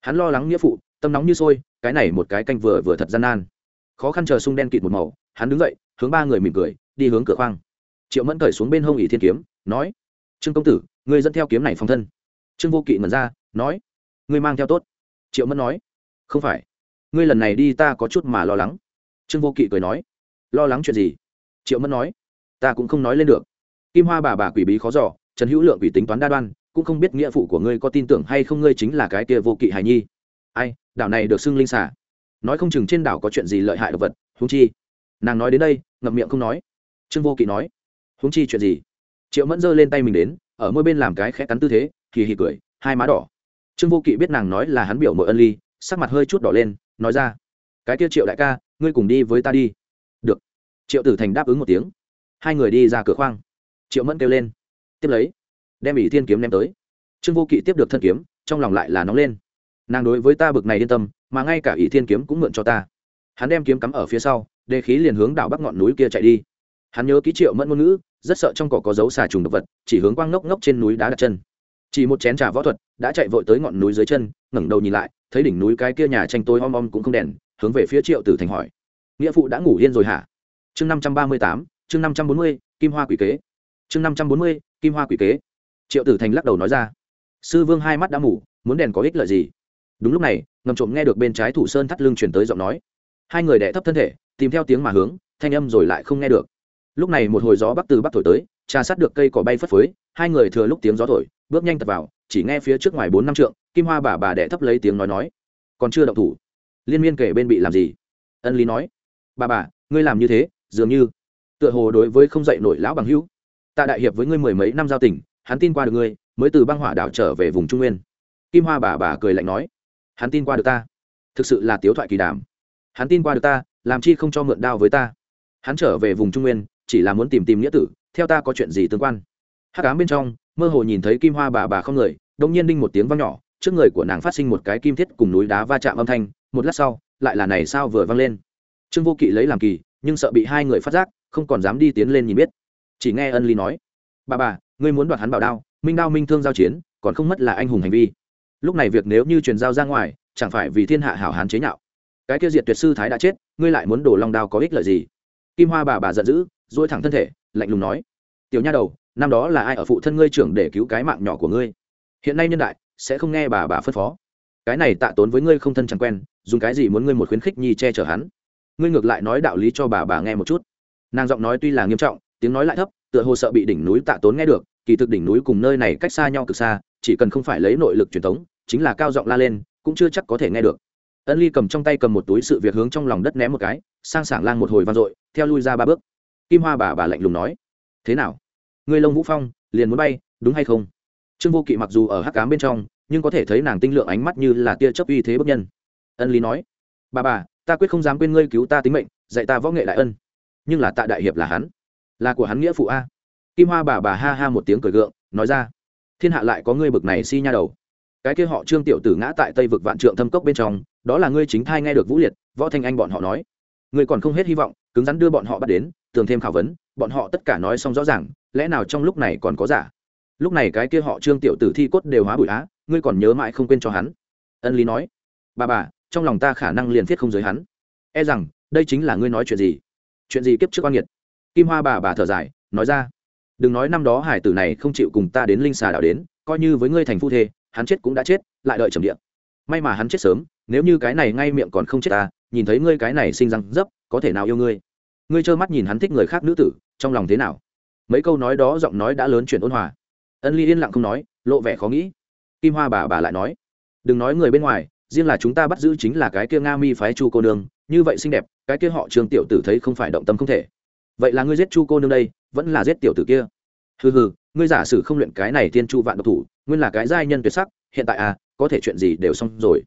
[SPEAKER 1] Hắn lo lắng nghĩa phụ, tâm nóng như sôi, cái này một cái canh vừa vừa thật gian nan. Khó khăn chờ sung đen kịt một màu, hắn đứng dậy, hướng ba người mỉm cười, đi hướng cửa khoang. Triệu mẫn cởi xuống bên hông ỷ thiên kiếm nói, trương công tử người dẫn theo kiếm này phòng thân. Trương vô kỵ mật ra, nói, ngươi mang theo tốt. Triệu mẫn nói, không phải, ngươi lần này đi ta có chút mà lo lắng. Trương vô kỵ cười nói, lo lắng chuyện gì? Triệu mẫn nói, ta cũng không nói lên được. Kim hoa bà bà quỷ bí khó giỏ trần hữu lượng quỷ tính toán đa đoan, cũng không biết nghĩa phụ của ngươi có tin tưởng hay không ngươi chính là cái kia vô kỵ hài nhi. Ai, đảo này được xưng linh xả nói không chừng trên đảo có chuyện gì lợi hại đ ộ vật húng chi. Nàng nói đến đây, ngậm miệng không nói. Trương vô kỵ nói húng chi chuyện gì? Triệu mẫn giơ lên tay mình đến, ở mỗi bên làm cái khẽ cắn tư thế kỳ hì cười, hai má đỏ. Trương vô kỵ biết nàng nói là hắn biểu mộ ân ly, sắc mặt hơi chút đỏ lên, nói ra, cái kia triệu đại ca, ngươi cùng đi với ta đi. Được. Triệu tử thành đáp ứng một tiếng. Hai người đi ra cửa khoang. Triệu mẫn kêu lên, tiếp lấy, đem ỷ thiên kiếm đem tới. Trương vô kỵ tiếp được thân kiếm, trong lòng lại là nóng lên. Nàng đối với ta bực này yên tâm, mà ngay cả ỷ thiên kiếm cũng mượn cho ta. Hắn đem kiếm cắm ở phía sau, đề khí liền hướng đảo bắc ngọn núi kia chạy đi. Hắn nhớ ký triệu mẫn ngôn ngữ rất sợ trong cỏ có dấu xà trùng độc vật, chỉ hướng quang ngốc ngốc trên núi đá đặt chân. Chỉ một chén trà võ thuật, đã chạy vội tới ngọn núi dưới chân, ngẩng đầu nhìn lại, thấy đỉnh núi cái kia nhà tranh tối om om cũng không đèn, hướng về phía triệu tử thành hỏi. Nghĩa phụ đã ngủ yên rồi hả? Chương năm trăm ba mươi tám, chương năm trăm bốn mươi, kim hoa quỷ kế. Chương năm trăm bốn mươi, kim hoa quỷ kế. Triệu tử thành lắc đầu nói ra. Sư vương hai mắt đã ngủ muốn đèn có ích lợi gì? Đúng lúc này, ngầm trộm nghe được bên trái thủ sơn thắt lưng chuyển tới giọng nói. Hai người đẻ thấp thân thể, tìm theo tiếng mà hướng, thanh âm rồi lại không nghe được lúc này một hồi gió bắc từ bắc thổi tới, trà sát được cây cỏ bay phất phới, hai người thừa lúc tiếng gió thổi, bước nhanh tập vào, chỉ nghe phía trước ngoài bốn năm trượng, kim hoa bà bà đẻ thấp lấy tiếng nói nói. Còn chưa động thủ, liên miên kể bên bị làm gì? Ân lý nói, bà bà, ngươi làm như thế, dường như tựa hồ đối với không dạy nổi lão bằng hữu. Ta đại hiệp với ngươi mười mấy năm giao tình, hắn tin qua được ngươi, mới từ băng hỏa đảo trở về vùng trung nguyên. Kim hoa bà bà cười lạnh nói, hắn tin qua được ta. Thực sự là tiếu thoại kỳ đàm. Hắn tin qua được ta, làm chi không cho mượn đao với ta. Hắn trở về vùng trung nguyên chỉ là muốn tìm tìm nghĩa tử, theo ta có chuyện gì tương quan. Hát cám bên trong, mơ hồ nhìn thấy kim hoa bà bà không người đông nhiên đinh một tiếng văng nhỏ, trước người của nàng phát sinh một cái kim thiết cùng núi đá va chạm âm thanh, một lát sau, lại là này sao vừa văng lên. Trương vô kỵ lấy làm kỳ, nhưng sợ bị hai người phát giác, không còn dám đi tiến lên nhìn biết. Chỉ nghe ân ly nói, bà bà, ngươi muốn đoạt hắn bảo đao, minh đao minh thương giao chiến, còn không mất là anh hùng hành vi. Lúc này việc nếu như truyền giao ra ngoài, chẳng phải vì thiên hạ hảo hán chế nhạo. Cái kia diệt tuyệt sư thái đã chết, ngươi lại muốn đổ long đao có ích lợi gì? Kim hoa bà bà giận dữ dỗi thẳng thân thể, lạnh lùng nói, tiểu nha đầu, năm đó là ai ở phụ thân ngươi trưởng để cứu cái mạng nhỏ của ngươi? Hiện nay nhân đại, sẽ không nghe bà bà phân phó. Cái này tạ tốn với ngươi không thân chẳng quen, dùng cái gì muốn ngươi một khuyến khích nhi che chở hắn? Ngươi ngược lại nói đạo lý cho bà bà nghe một chút. Nàng giọng nói tuy là nghiêm trọng, tiếng nói lại thấp, tựa hồ sợ bị đỉnh núi tạ tốn nghe được, kỳ thực đỉnh núi cùng nơi này cách xa nhau cực xa, chỉ cần không phải lấy nội lực truyền thống, chính là cao giọng la lên, cũng chưa chắc có thể nghe được ân ly cầm trong tay cầm một túi sự việc hướng trong lòng đất ném một cái, sang sảng lang một hồi vang dội, theo lui ra ba bước. Kim hoa bà bà lạnh lùng nói, thế nào? Người lông vũ phong, liền muốn bay, đúng hay không? Trương vô kỵ mặc dù ở hắc cám bên trong, nhưng có thể thấy nàng tinh lượng ánh mắt như là tia chấp uy thế bất nhân. Ân lý nói, bà bà, ta quyết không dám quên ngươi cứu ta tính mệnh, dạy ta võ nghệ đại ân. Nhưng là tạ đại hiệp là hắn, là của hắn nghĩa phụ a. Kim hoa bà bà ha ha một tiếng cười gượng, nói ra, thiên hạ lại có ngươi bực này si nha đầu. Cái kia họ trương tiểu tử ngã tại tây vực vạn trượng thâm cốc bên trong đó là ngươi chính thai nghe được vũ liệt, võ thanh anh bọn họ nói. Ngươi còn không hết hy vọng, cứng rắn đưa bọn họ bắt đến, tường thêm khảo vấn, bọn họ tất cả nói xong rõ ràng, lẽ nào trong lúc này còn có giả? Lúc này cái kia họ trương tiểu tử thi cốt đều hóa bụi á, ngươi còn nhớ mãi không quên cho hắn. Ân lý nói, bà bà, trong lòng ta khả năng liền thiết không giới hắn. E rằng, đây chính là ngươi nói chuyện gì? Chuyện gì kiếp trước quan nghiệt? Kim hoa bà bà thở dài, nói ra, đừng nói năm đó hải tử này không chịu cùng ta đến linh xà đảo đến, coi như với ngươi thành phu thê, hắn chết cũng đã chết, lại đợi trầm điện may mà hắn chết sớm nếu như cái này ngay miệng còn không chết ta, nhìn thấy ngươi cái này sinh răng dấp, có thể nào yêu ngươi? Ngươi trơ mắt nhìn hắn thích người khác nữ tử, trong lòng thế nào? Mấy câu nói đó giọng nói đã lớn chuyển ôn hòa. Ân ly yên lặng không nói, lộ vẻ khó nghĩ. Kim hoa bà bà lại nói, đừng nói người bên ngoài, riêng là chúng ta bắt giữ chính là cái kia nga mi phái chu cô nương, như vậy xinh đẹp, cái kia họ trường tiểu tử thấy không phải động tâm không thể. Vậy là ngươi giết chu cô nương đây, vẫn là giết tiểu tử kia? Hừ hừ, ngươi giả sử không luyện cái này tiên chu vạn độc thủ, nguyên là cái giai nhân tuyệt sắc, hiện tại à có thể chuyện gì đều xong rồi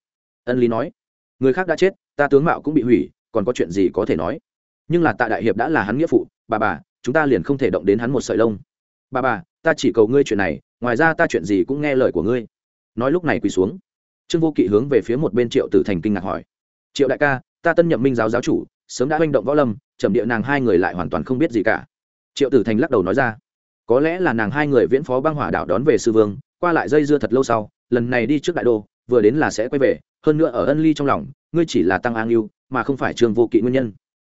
[SPEAKER 1] ân lý nói, người khác đã chết, ta tướng mạo cũng bị hủy, còn có chuyện gì có thể nói? Nhưng là tạ đại hiệp đã là hắn nghĩa phụ, bà bà, chúng ta liền không thể động đến hắn một sợi lông. Bà bà, ta chỉ cầu ngươi chuyện này, ngoài ra ta chuyện gì cũng nghe lời của ngươi. Nói lúc này quỳ xuống. Trương vô kỵ hướng về phía một bên triệu tử thành kinh ngạc hỏi, triệu đại ca, ta tân nhậm minh giáo giáo chủ, sớm đã manh động võ lâm, trầm địa nàng hai người lại hoàn toàn không biết gì cả. Triệu tử thành lắc đầu nói ra, có lẽ là nàng hai người viễn phó băng hỏa đảo đón về sư vương, qua lại dây dưa thật lâu sau, lần này đi trước đại đô, vừa đến là sẽ quay về hơn nữa ở ân ly trong lòng, ngươi chỉ là tăng an yêu mà không phải trương vô kỵ nguyên nhân.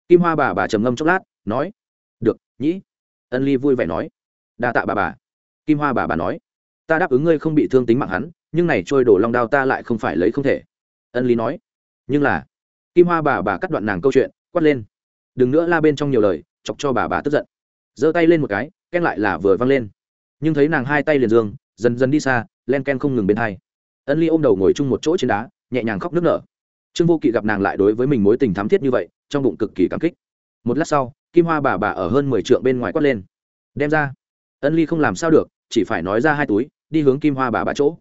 [SPEAKER 1] Kim hoa bà bà trầm ngâm chốc lát, nói, được, nhĩ. Ân ly vui vẻ nói, đa tạ bà bà. Kim hoa bà bà nói, ta đáp ứng ngươi không bị thương tính mạng hắn, nhưng này trôi đổ long đao ta lại không phải lấy không thể. Ân ly nói, nhưng là. Kim hoa bà bà cắt đoạn nàng câu chuyện, quát lên, đừng nữa la bên trong nhiều lời, chọc cho bà bà tức giận. Giơ tay lên một cái, ken lại là vừa văng lên. Nhưng thấy nàng hai tay liền dương, dần dần đi xa, len ken không ngừng bên hai. Ân ly ôm đầu ngồi chung một chỗ trên đá nhẹ nhàng khóc nức nở. Trương vô kỵ gặp nàng lại đối với mình mối tình thắm thiết như vậy, trong bụng cực kỳ cảm kích. Một lát sau, kim hoa bà bà ở hơn mười trượng bên ngoài quát lên. Đem ra. Ân ly không làm sao được, chỉ phải nói ra hai túi, đi hướng kim hoa bà bà chỗ.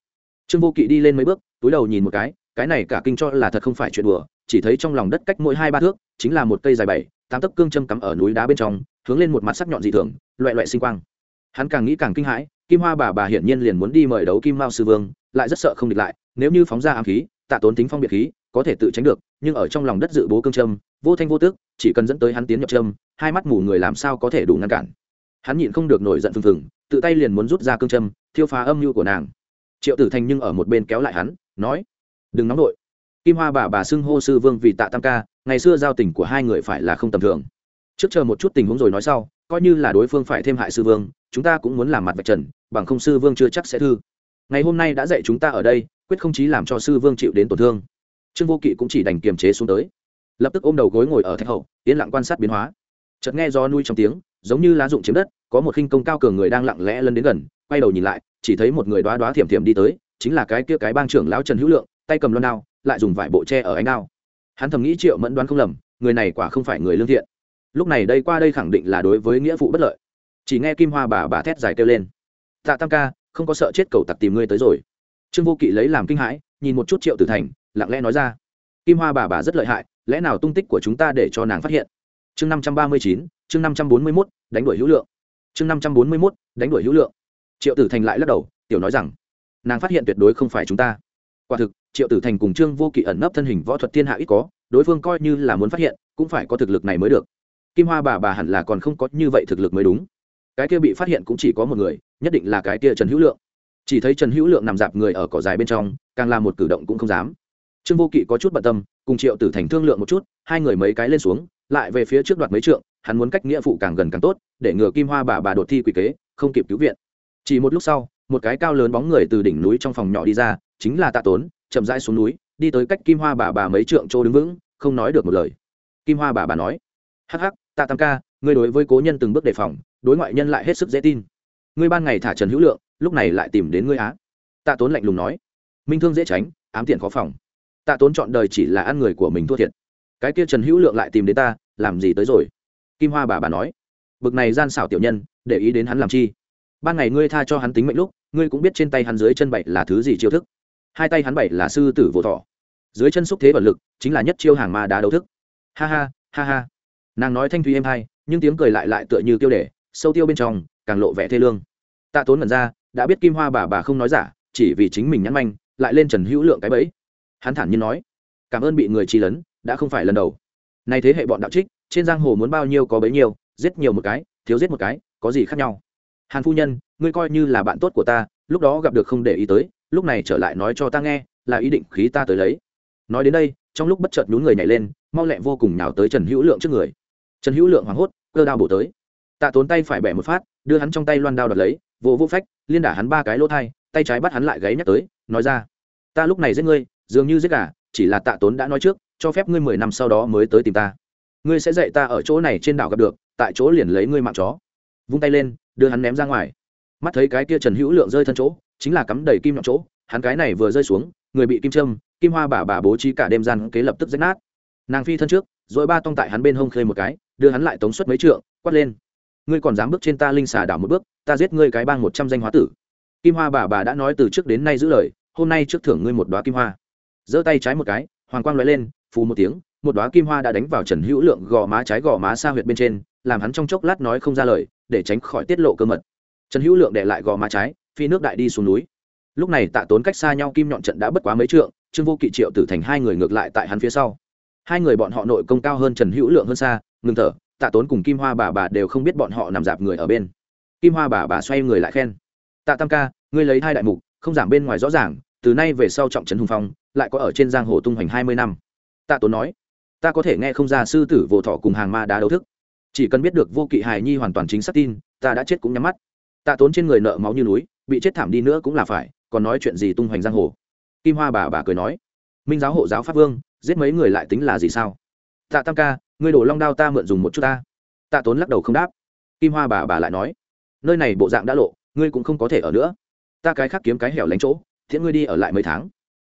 [SPEAKER 1] Trương vô kỵ đi lên mấy bước, túi đầu nhìn một cái cái này cả kinh cho là thật không phải chuyện đùa, chỉ thấy trong lòng đất cách mỗi hai ba thước, chính là một cây dài bảy, tám tấc cương châm cắm ở núi đá bên trong, hướng lên một mặt sắc nhọn dị thường loại loại sinh quang. Hắn càng nghĩ càng kinh hãi, kim hoa bà bà hiển nhiên liền muốn đi mời đấu kim mao sư vương, lại rất sợ không địch lại, nếu như phóng ra ám khí tạ tốn tính phong biệt khí, có thể tự tránh được, nhưng ở trong lòng đất dự bố cương châm, vô thanh vô tức, chỉ cần dẫn tới hắn tiến nhập châm, hai mắt mù người làm sao có thể đủ ngăn cản. Hắn nhịn không được nổi giận phừng phừng, tự tay liền muốn rút ra cương châm, thiêu phá âm mưu của nàng. Triệu tử thành nhưng ở một bên kéo lại hắn, nói, đừng nóng nổi kim hoa bà bà xưng hô sư vương vì tạ tam ca, ngày xưa giao tình của hai người phải là không tầm thường. Trước chờ một chút tình huống rồi nói sau, coi như là đối phương phải thêm hại sư vương, chúng ta cũng muốn làm mặt vạch trần, bằng không sư vương chưa chắc sẽ thư. Ngày hôm nay đã dạy chúng ta ở đây quyết không chí làm cho sư vương chịu đến tổn thương. Trương vô kỵ cũng chỉ đành kiềm chế xuống tới. Lập tức ôm đầu gối ngồi ở thạch hậu, yên lặng quan sát biến hóa. Chợt nghe gió nuôi trong tiếng, giống như lá rụng chiếm đất, có một khinh công cao cường người đang lặng lẽ lân đến gần, quay đầu nhìn lại, chỉ thấy một người đoá đoá thiểm thiểm đi tới, chính là cái kia cái bang trưởng lão trần hữu lượng, tay cầm loan đao, lại dùng vải bộ tre ở ánh đao. Hắn thầm nghĩ triệu mẫn đoán không lầm, người này quả không phải người lương thiện. Lúc này đây qua đây khẳng định là đối với nghĩa vụ bất lợi. Chỉ nghe kim hoa bà bà thét dài kêu lên. Tạ tam ca, không có sợ chết cầu tặc tìm ngươi tới rồi trương vô kỵ lấy làm kinh hãi, nhìn một chút triệu tử thành, lặng lẽ nói ra. Kim hoa bà bà rất lợi hại, lẽ nào tung tích của chúng ta để cho nàng phát hiện? Chương năm trăm ba mươi chín, chương năm trăm bốn mươi mốt, đánh đuổi hữu lượng. Chương năm trăm bốn mươi mốt, đánh đuổi hữu lượng. Triệu tử thành lại lắc đầu, tiểu nói rằng, nàng phát hiện tuyệt đối không phải chúng ta. Quả thực, triệu tử thành cùng trương vô kỵ ẩn nấp thân hình võ thuật thiên hạ ít có, đối phương coi như là muốn phát hiện, cũng phải có thực lực này mới được. Kim hoa bà bà hẳn là còn không có như vậy thực lực mới đúng. Cái kia bị phát hiện cũng chỉ có một người, nhất định là cái kia trần hữu lượng chỉ thấy trần hữu lượng nằm dạp người ở cỏ dài bên trong, càng làm một cử động cũng không dám. Trương vô kỵ có chút bận tâm, cùng triệu tử thành thương lượng một chút, hai người mấy cái lên xuống, lại về phía trước đoạt mấy trượng, hắn muốn cách nghĩa phụ càng gần càng tốt, để ngừa kim hoa bà bà đột thi quỷ kế, không kịp cứu viện. Chỉ một lúc sau, một cái cao lớn bóng người từ đỉnh núi trong phòng nhỏ đi ra, chính là tạ tốn, chậm rãi xuống núi, đi tới cách kim hoa bà bà mấy trượng chỗ đứng vững, không nói được một lời. Kim hoa bà bà nói, hắc hắc, tạ tam ca, ngươi đối với cố nhân từng bước đề phòng, đối ngoại nhân lại hết sức dễ tin. Ngươi ban ngày thả trần hữu lượng lúc này lại tìm đến ngươi á. Tạ tốn lạnh lùng nói. Minh thương dễ tránh ám tiện khó phòng. Tạ tốn chọn đời chỉ là ăn người của mình thua thiệt. Cái kia trần hữu lượng lại tìm đến ta làm gì tới rồi? Kim hoa bà bà nói. Bực này gian xảo tiểu nhân để ý đến hắn làm chi? Ban ngày ngươi tha cho hắn tính mệnh lúc ngươi cũng biết trên tay hắn dưới chân bảy là thứ gì chiêu thức. Hai tay hắn bảy là sư tử vô thọ. Dưới chân xúc thế vật lực chính là nhất chiêu hàng ma đá đấu thức. Ha ha ha ha. Nàng nói thanh thúy êm hay, nhưng tiếng cười lại lại tựa như tiêu đề sâu tiêu bên trong càng lộ vẻ thê lương. Tạ tốn mẩn ra đã biết kim hoa bà bà không nói giả, chỉ vì chính mình nhắn manh, lại lên trần hữu lượng cái bẫy. Hắn thản nhiên nói, cảm ơn bị người chi lấn, đã không phải lần đầu. Nay thế hệ bọn đạo trích, trên giang hồ muốn bao nhiêu có bấy nhiêu, giết nhiều một cái, thiếu giết một cái, có gì khác nhau? Hàn phu nhân, ngươi coi như là bạn tốt của ta, lúc đó gặp được không để ý tới, lúc này trở lại nói cho ta nghe, là ý định khí ta tới lấy. Nói đến đây, trong lúc bất chợt nhún người nhảy lên, mau lẹ vô cùng nhào tới trần hữu lượng trước người. Trần hữu lượng hoảng hốt, cơ đao bổ tới. Tạ tốn tay phải bẻ một phát, đưa hắn trong tay loan đao đập lấy vô vỗ phách, liên đả hắn ba cái lỗ thai, tay trái bắt hắn lại gáy nhắc tới, nói ra, ta lúc này giết ngươi, dường như giết gà, chỉ là tạ tốn đã nói trước, cho phép ngươi mười năm sau đó mới tới tìm ta. Ngươi sẽ dạy ta ở chỗ này trên đảo gặp được, tại chỗ liền lấy ngươi mạng chó. Vung tay lên, đưa hắn ném ra ngoài. Mắt thấy cái kia trần hữu lượng rơi thân chỗ, chính là cắm đầy kim nhọn chỗ, hắn cái này vừa rơi xuống, người bị kim châm, kim hoa bà bà bố trí cả đêm gian kế lập tức rách nát. Nàng phi thân trước, rồi ba tông tại hắn bên hông khơi một cái, đưa hắn lại tống suất mấy trượng, quát lên ngươi còn dám bước trên ta linh xà đảo một bước, ta giết ngươi cái bang một trăm danh hóa tử. Kim hoa bà bà đã nói từ trước đến nay giữ lời, hôm nay trước thưởng ngươi một đoá kim hoa. Giơ tay trái một cái, hoàng quang l lên, phù một tiếng, một đoá kim hoa đã đánh vào trần hữu lượng gò má trái gò má xa huyệt bên trên, làm hắn trong chốc lát nói không ra lời, để tránh khỏi tiết lộ cơ mật. Trần hữu lượng để lại gò má trái, phi nước đại đi xuống núi. Lúc này tạ tốn cách xa nhau kim nhọn trận đã bất quá mấy trượng, trương vô kỵ triệu tử thành hai người ngược lại tại hắn phía sau. Hai người bọn họ nội công cao hơn trần hữu lượng hơn xa, ngừng thở tạ tốn cùng kim hoa bà bà đều không biết bọn họ nằm dạp người ở bên. Kim hoa bà bà xoay người lại khen. Tạ tam ca, ngươi lấy hai đại mục, không giảm bên ngoài rõ ràng, từ nay về sau trọng trấn hùng phong, lại có ở trên giang hồ tung hoành hai mươi năm. Tạ tốn nói, ta có thể nghe không ra sư tử vô thọ cùng hàng ma đá đấu thức. Chỉ cần biết được vô kỵ hài nhi hoàn toàn chính xác tin, ta đã chết cũng nhắm mắt. Tạ tốn trên người nợ máu như núi, bị chết thảm đi nữa cũng là phải, còn nói chuyện gì tung hoành giang hồ. Kim hoa bà bà cười nói, minh giáo hộ giáo pháp vương, giết mấy người lại tính là gì sao? Tạ tam ca ngươi đổ long đao ta mượn dùng một chút ta. Tạ tốn lắc đầu không đáp. Kim hoa bà bà lại nói, nơi này bộ dạng đã lộ, ngươi cũng không có thể ở nữa. Ta cái khác kiếm cái hẻo lánh chỗ, thiện ngươi đi ở lại mấy tháng.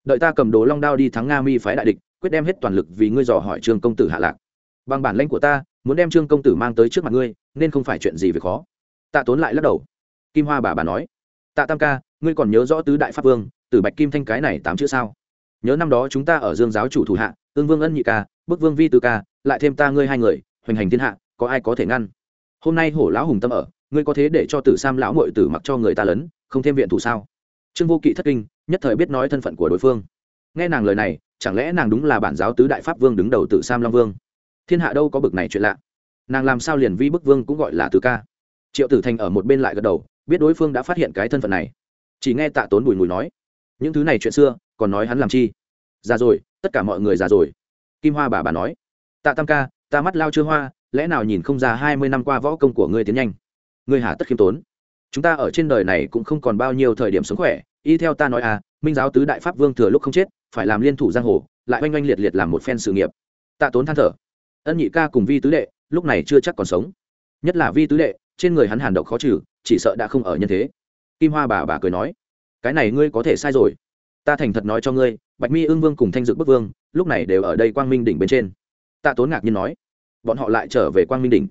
[SPEAKER 1] Đợi ta cầm đồ long đao đi thắng nga mi phái đại địch, quyết đem hết toàn lực vì ngươi dò hỏi trương công tử hạ lạc. Bằng bản lãnh của ta, muốn đem trương công tử mang tới trước mặt ngươi, nên không phải chuyện gì về khó. Tạ tốn lại lắc đầu. Kim hoa bà bà nói, tạ tam ca, ngươi còn nhớ rõ tứ đại pháp vương từ bạch kim thanh cái này tám chữ sao? Nhớ năm đó chúng ta ở dương giáo chủ thủ hạ ương vương ân nhị ca, bức vương vi tư ca lại thêm ta ngươi hai người, hoành hành thiên hạ, có ai có thể ngăn? Hôm nay hổ lão hùng tâm ở, ngươi có thế để cho tử sam lão mội tử mặc cho người ta lấn, không thêm viện thủ sao? Trương vô kỵ thất kinh, nhất thời biết nói thân phận của đối phương. Nghe nàng lời này, chẳng lẽ nàng đúng là bản giáo tứ đại pháp vương đứng đầu tử sam long vương? Thiên hạ đâu có bực này chuyện lạ. Nàng làm sao liền vi bức vương cũng gọi là tứ ca? Triệu tử thành ở một bên lại gật đầu, biết đối phương đã phát hiện cái thân phận này. Chỉ nghe tạ tốn bùi mùi nói, những thứ này chuyện xưa, còn nói hắn làm chi? Già rồi, tất cả mọi người già rồi. Kim hoa bà bà nói tạ tam ca, ta mắt lao chưa hoa, lẽ nào nhìn không ra hai mươi năm qua võ công của ngươi tiến nhanh? Ngươi hà tất khiêm tốn. Chúng ta ở trên đời này cũng không còn bao nhiêu thời điểm sống khỏe, y theo ta nói à minh giáo tứ đại pháp vương thừa lúc không chết, phải làm liên thủ giang hồ, lại oanh oanh liệt liệt làm một phen sự nghiệp. Tạ tốn than thở. Ân nhị ca cùng vi tứ đệ, lúc này chưa chắc còn sống. Nhất là vi tứ đệ, trên người hắn hàn độc khó trừ, chỉ sợ đã không ở nhân thế. Kim hoa bà bà cười nói. Cái này ngươi có thể sai rồi. Ta thành thật nói cho ngươi, bạch mi ương vương cùng thanh dự bức vương, lúc này đều ở đây quang minh đỉnh bên trên tạ tốn ngạc nhiên nói, bọn họ lại trở về quang minh đỉnh.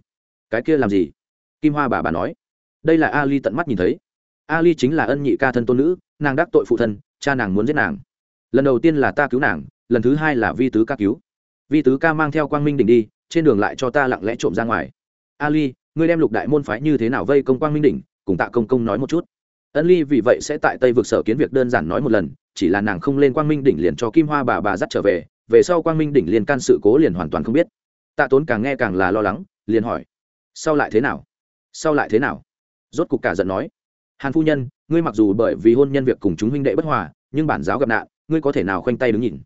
[SPEAKER 1] Cái kia làm gì? Kim hoa bà bà nói, đây là ali tận mắt nhìn thấy. Ali chính là ân nhị ca thân tôn nữ, nàng đắc tội phụ thân, cha nàng muốn giết nàng. Lần đầu tiên là ta cứu nàng, lần thứ hai là vi tứ ca cứu. Vi tứ ca mang theo quang minh đỉnh đi, trên đường lại cho ta lặng lẽ trộm ra ngoài. Ali, ngươi đem lục đại môn phái như thế nào vây công quang minh đỉnh, cùng tạ công công nói một chút. Ân ly vì vậy sẽ tại tây vực sở kiến việc đơn giản nói một lần, chỉ là nàng không lên quang minh đỉnh liền cho kim hoa bà bà dắt trở về về sau quang minh đỉnh liền can sự cố liền hoàn toàn không biết. Tạ tốn càng nghe càng là lo lắng, liền hỏi, sau lại thế nào? Sau lại thế nào? Rốt cục cả giận nói, hàn phu nhân, ngươi mặc dù bởi vì hôn nhân việc cùng chúng huynh đệ bất hòa, nhưng bản giáo gặp nạn, ngươi có thể nào khoanh tay đứng nhìn?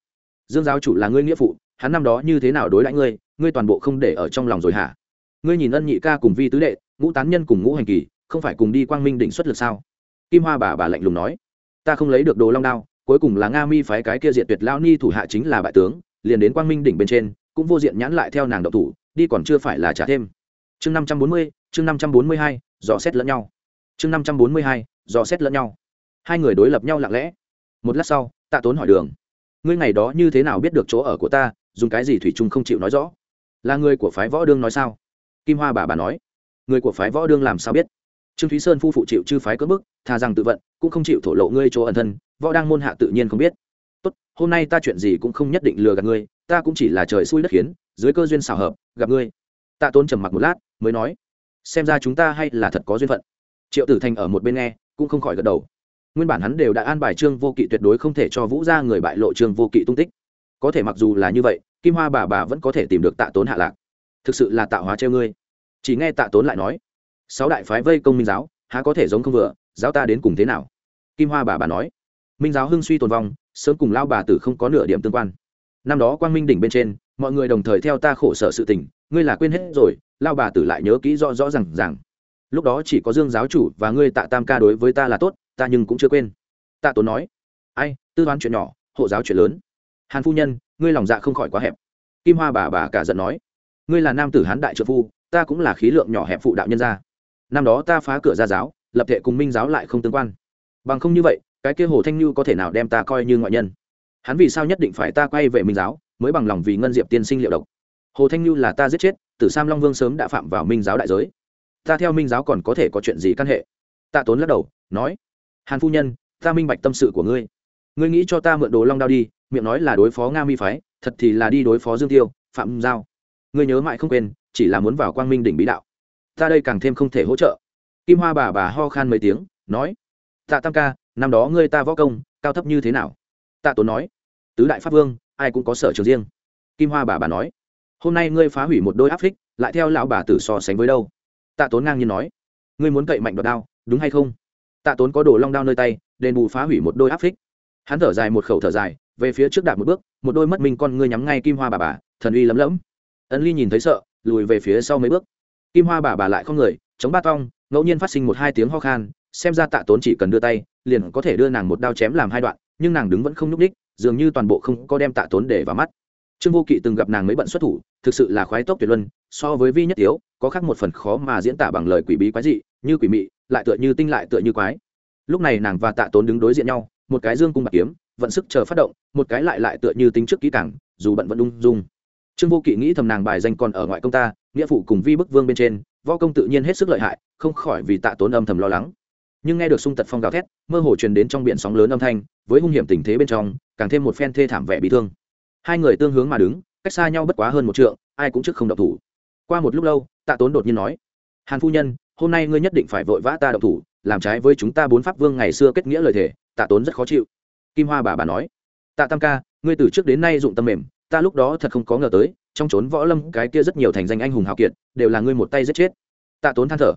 [SPEAKER 1] Dương giáo chủ là ngươi nghĩa phụ, hắn năm đó như thế nào đối đãi ngươi ngươi toàn bộ không để ở trong lòng rồi hả? Ngươi nhìn ân nhị ca cùng vi tứ đệ, ngũ tán nhân cùng ngũ hành kỳ, không phải cùng đi quang minh đỉnh xuất lực sao? Kim hoa bà bà lạnh lùng nói, ta không lấy được đồ long đao cuối cùng là nga mi phái cái kia diện tuyệt lao ni thủ hạ chính là bại tướng, liền đến quang minh đỉnh bên trên, cũng vô diện nhãn lại theo nàng độc thủ, đi còn chưa phải là trả thêm. Chương năm trăm bốn mươi, chương năm trăm bốn mươi hai, dò xét lẫn nhau. Chương năm trăm bốn mươi hai, dò xét lẫn nhau. Hai người đối lập nhau lặng lẽ. Một lát sau, tạ tốn hỏi đường, ngươi ngày đó như thế nào biết được chỗ ở của ta, dùng cái gì thủy trung không chịu nói rõ? Là người của phái võ đương nói sao? Kim hoa bà bà nói, người của phái võ đương làm sao biết? Trương thúy sơn phu phụ chịu chư phái cỡ bức, thà rằng tự vận, cũng không chịu thổ lộ ngươi chỗ ẩn thân võ đang môn hạ tự nhiên không biết. Tốt, hôm nay ta chuyện gì cũng không nhất định lừa gạt ngươi, ta cũng chỉ là trời xui đất khiến, dưới cơ duyên xảo hợp, gặp ngươi. Tạ tốn trầm mặc một lát, mới nói, xem ra chúng ta hay là thật có duyên phận. Triệu tử thành ở một bên nghe, cũng không khỏi gật đầu. Nguyên bản hắn đều đã an bài trương vô kỵ tuyệt đối không thể cho vũ ra người bại lộ trương vô kỵ tung tích. Có thể mặc dù là như vậy, kim hoa bà bà vẫn có thể tìm được tạ tốn hạ lạc. Thực sự là tạo hóa treo ngươi. Chỉ nghe tạ tốn lại nói, sáu đại phái vây công minh giáo, há có thể giống không vừa, giáo ta đến cùng thế nào? Kim hoa bà bà nói minh giáo hưng suy tồn vong, sớm cùng lao bà tử không có nửa điểm tương quan. Năm đó quang minh đỉnh bên trên, mọi người đồng thời theo ta khổ sở sự tình, ngươi là quên hết rồi, lao bà tử lại nhớ kỹ rõ rõ rằng rằng lúc đó chỉ có dương giáo chủ và ngươi tạ tam ca đối với ta là tốt, ta nhưng cũng chưa quên. Tạ tốn nói, ai, tư toán chuyện nhỏ, hộ giáo chuyện lớn. Hàn phu nhân, ngươi lòng dạ không khỏi quá hẹp. Kim hoa bà bà cả giận nói, ngươi là nam tử hán đại trợ phu, ta cũng là khí lượng nhỏ hẹp phụ đạo nhân gia. Năm đó ta phá cửa ra giáo, lập thể cùng minh giáo lại không tương quan. Bằng không như vậy cái kia hồ thanh như có thể nào đem ta coi như ngoại nhân? Hắn vì sao nhất định phải ta quay về minh giáo, mới bằng lòng vì ngân diệp tiên sinh liệu độc? Hồ thanh như là ta giết chết, tử sam long vương sớm đã phạm vào minh giáo đại giới. Ta theo minh giáo còn có thể có chuyện gì căn hệ? Tạ tốn lắc đầu, nói, hàn phu nhân, ta minh bạch tâm sự của ngươi. Ngươi nghĩ cho ta mượn đồ long đao đi, miệng nói là đối phó nga mi phái, thật thì là đi đối phó dương tiêu, phạm giao. Ngươi nhớ mãi không quên, chỉ là muốn vào quang minh đỉnh bí đạo. Ta đây càng thêm không thể hỗ trợ. Kim hoa bà bà ho khan mấy tiếng, nói, tạ tam ca năm đó ngươi ta võ công, cao thấp như thế nào? Tạ tốn nói. Tứ đại pháp vương, ai cũng có sở trường riêng. Kim hoa bà bà nói. Hôm nay ngươi phá hủy một đôi áp phích, lại theo lão bà tử so sánh với đâu? Tạ tốn ngang nhiên nói. Ngươi muốn cậy mạnh đoạt đao, đúng hay không? Tạ tốn có đồ long đao nơi tay, đền bù phá hủy một đôi áp phích. Hắn thở dài một khẩu thở dài, về phía trước đạp một bước, một đôi mất minh con ngươi nhắm ngay kim hoa bà bà, thần uy lấm lẫm Ấn ly nhìn thấy sợ, lùi về phía sau mấy bước. Kim hoa bà bà lại không người, chống ba tong, ngẫu nhiên phát sinh một hai tiếng ho khan xem ra tạ tốn chỉ cần đưa tay, liền có thể đưa nàng một đao chém làm hai đoạn, nhưng nàng đứng vẫn không nhúc đích dường như toàn bộ không có đem tạ tốn để vào mắt. Trương vô kỵ từng gặp nàng mấy bận xuất thủ, thực sự là khoái tốc tuyệt luân, so với vi nhất tiếu, có khác một phần khó mà diễn tả bằng lời quỷ bí quái dị, như quỷ mị, lại tựa như tinh lại tựa như quái. Lúc này nàng và tạ tốn đứng đối diện nhau, một cái dương cung bạc kiếm, vận sức chờ phát động, một cái lại lại tựa như tính trước kỹ càng, dù bận vẫn ung dung. Trương vô kỵ nghĩ thầm nàng bài danh còn ở ngoại công ta, nghĩa phụ cùng vi bức vương bên trên, võ công tự nhiên hết sức lợi hại, không khỏi vì tạ tốn âm thầm lo lắng nhưng nghe được sung tật phong gào thét, mơ hồ truyền đến trong biển sóng lớn âm thanh, với hung hiểm tình thế bên trong, càng thêm một phen thê thảm vẻ bị thương. Hai người tương hướng mà đứng, cách xa nhau bất quá hơn một trượng, ai cũng trước không độc thủ. Qua một lúc lâu, tạ tốn đột nhiên nói, hàn phu nhân, hôm nay ngươi nhất định phải vội vã ta độc thủ, làm trái với chúng ta bốn pháp vương ngày xưa kết nghĩa lời thề. Tạ tốn rất khó chịu. Kim hoa bà bà nói, tạ tam ca, ngươi từ trước đến nay dụng tâm mềm, ta lúc đó thật không có ngờ tới, trong trốn võ lâm cái kia rất nhiều thành danh anh hùng hào kiệt, đều là ngươi một tay giết chết. Tạ tốn than thở,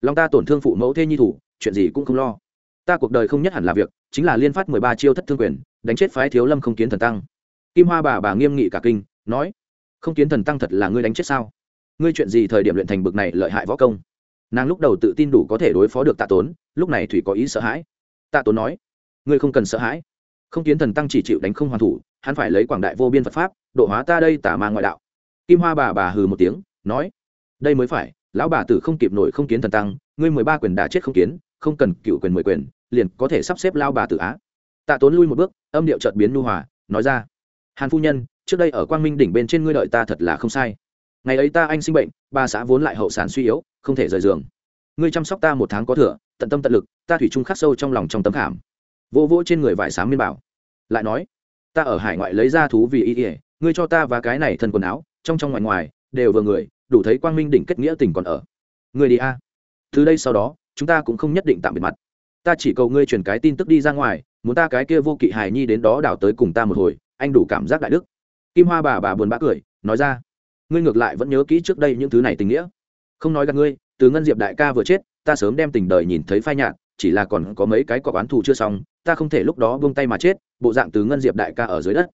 [SPEAKER 1] lòng ta tổn thương phụ mẫu thê nhi thủ chuyện gì cũng không lo. Ta cuộc đời không nhất hẳn là việc, chính là liên phát mười ba chiêu thất thương quyền, đánh chết phái thiếu lâm không kiến thần tăng. Kim hoa bà bà nghiêm nghị cả kinh, nói, không kiến thần tăng thật là ngươi đánh chết sao? Ngươi chuyện gì thời điểm luyện thành bực này lợi hại võ công? Nàng lúc đầu tự tin đủ có thể đối phó được tạ tốn, lúc này thủy có ý sợ hãi. Tạ tốn nói, ngươi không cần sợ hãi. Không kiến thần tăng chỉ chịu đánh không hoàn thủ, hắn phải lấy quảng đại vô biên phật pháp, độ hóa ta đây tả mang ngoại đạo. Kim hoa bà bà hừ một tiếng, nói, đây mới phải, lão bà tử không kịp nổi không kiến thần tăng, ngươi mười ba quyền đã chết không kiến không cần cựu quyền mười quyền, liền có thể sắp xếp lao bà tử á. Tạ tốn lui một bước, âm điệu chợt biến nu hòa, nói ra, hàn phu nhân, trước đây ở quang minh đỉnh bên trên ngươi đợi ta thật là không sai. Ngày ấy ta anh sinh bệnh ba xã vốn lại hậu sản suy yếu, không thể rời giường. Ngươi chăm sóc ta một tháng có thừa, tận tâm tận lực, ta thủy chung khắc sâu trong lòng trong tấm khảm. Vô vỗ trên người vải sáng miên bảo, lại nói, ta ở hải ngoại lấy ra thú vì y ỉa ngươi cho ta và cái này thân quần áo, trong trong ngoài ngoài, đều vừa người, đủ thấy quang minh đỉnh kết nghĩa tình còn ở. Ngươi đi a. Từ đây sau đó chúng ta cũng không nhất định tạm biệt mặt. Ta chỉ cầu ngươi truyền cái tin tức đi ra ngoài, muốn ta cái kia vô kỵ hài nhi đến đó đào tới cùng ta một hồi, anh đủ cảm giác đại đức. Kim hoa bà bà buồn bã cười, nói ra, ngươi ngược lại vẫn nhớ kỹ trước đây những thứ này tình nghĩa. Không nói gặp ngươi, từ ngân diệp đại ca vừa chết, ta sớm đem tình đời nhìn thấy phai nhạt, chỉ là còn có mấy cái cọc án thù chưa xong, ta không thể lúc đó buông tay mà chết, bộ dạng từ ngân diệp đại ca ở dưới đất.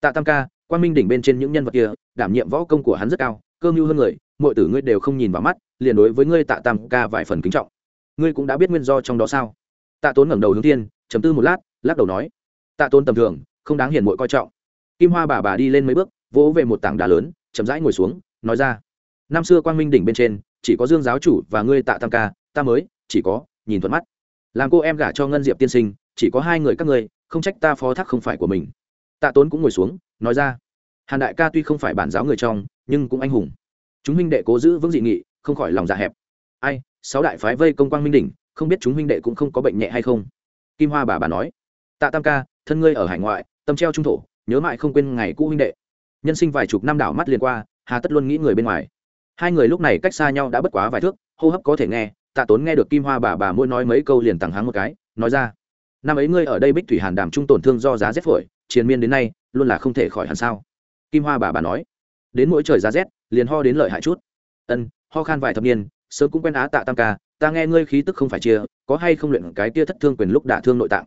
[SPEAKER 1] Tạ tam ca quan minh đỉnh bên trên những nhân vật kia, đảm nhiệm võ công của hắn rất cao, cơ mưu hơn người mọi tử ngươi đều không nhìn vào mắt, liền đối với ngươi tạ tam ca vài phần kính trọng ngươi cũng đã biết nguyên do trong đó sao? Tạ tốn ngẩng đầu hướng thiên chấm tư một lát, lắc đầu nói, tạ tốn tầm thường, không đáng hiền mội coi trọng. Kim hoa bà bà đi lên mấy bước, vỗ về một tảng đá lớn, chậm rãi ngồi xuống, nói ra, năm xưa quang minh đỉnh bên trên, chỉ có dương giáo chủ và ngươi tạ tam ca, ta mới, chỉ có, nhìn thuận mắt. Làm cô em gả cho ngân diệp tiên sinh, chỉ có hai người các ngươi, không trách ta phó thác không phải của mình. Tạ tốn cũng ngồi xuống, nói ra, hàn đại ca tuy không phải bản giáo người trong, nhưng cũng anh hùng. Chúng minh đệ cố giữ vững dị nghị, không khỏi lòng dạ hẹp. Ai sáu đại phái vây công quang minh đỉnh, không biết chúng huynh đệ cũng không có bệnh nhẹ hay không? Kim hoa bà bà nói. Tạ tam ca, thân ngươi ở hải ngoại, tâm treo trung thổ, nhớ mãi không quên ngày cũ huynh đệ. Nhân sinh vài chục năm đảo mắt liền qua, hà tất luôn nghĩ người bên ngoài. Hai người lúc này cách xa nhau đã bất quá vài thước, hô hấp có thể nghe, tạ tốn nghe được kim hoa bà bà mỗi nói mấy câu liền tặng hắng một cái, nói ra. Năm ấy ngươi ở đây bích thủy hàn đàm trung tổn thương do giá rét phổi, triền miên đến nay, luôn là không thể khỏi hẳn sao? Kim hoa bà bà nói. Đến mỗi trời giá rét, liền ho đến lợi hại chút. Ân, ho khan vài thập niên sớm cũng quen á tạ tam ca, ta nghe ngươi khí tức không phải chia, có hay không luyện cái tia thất thương quyền lúc đả thương nội tạng?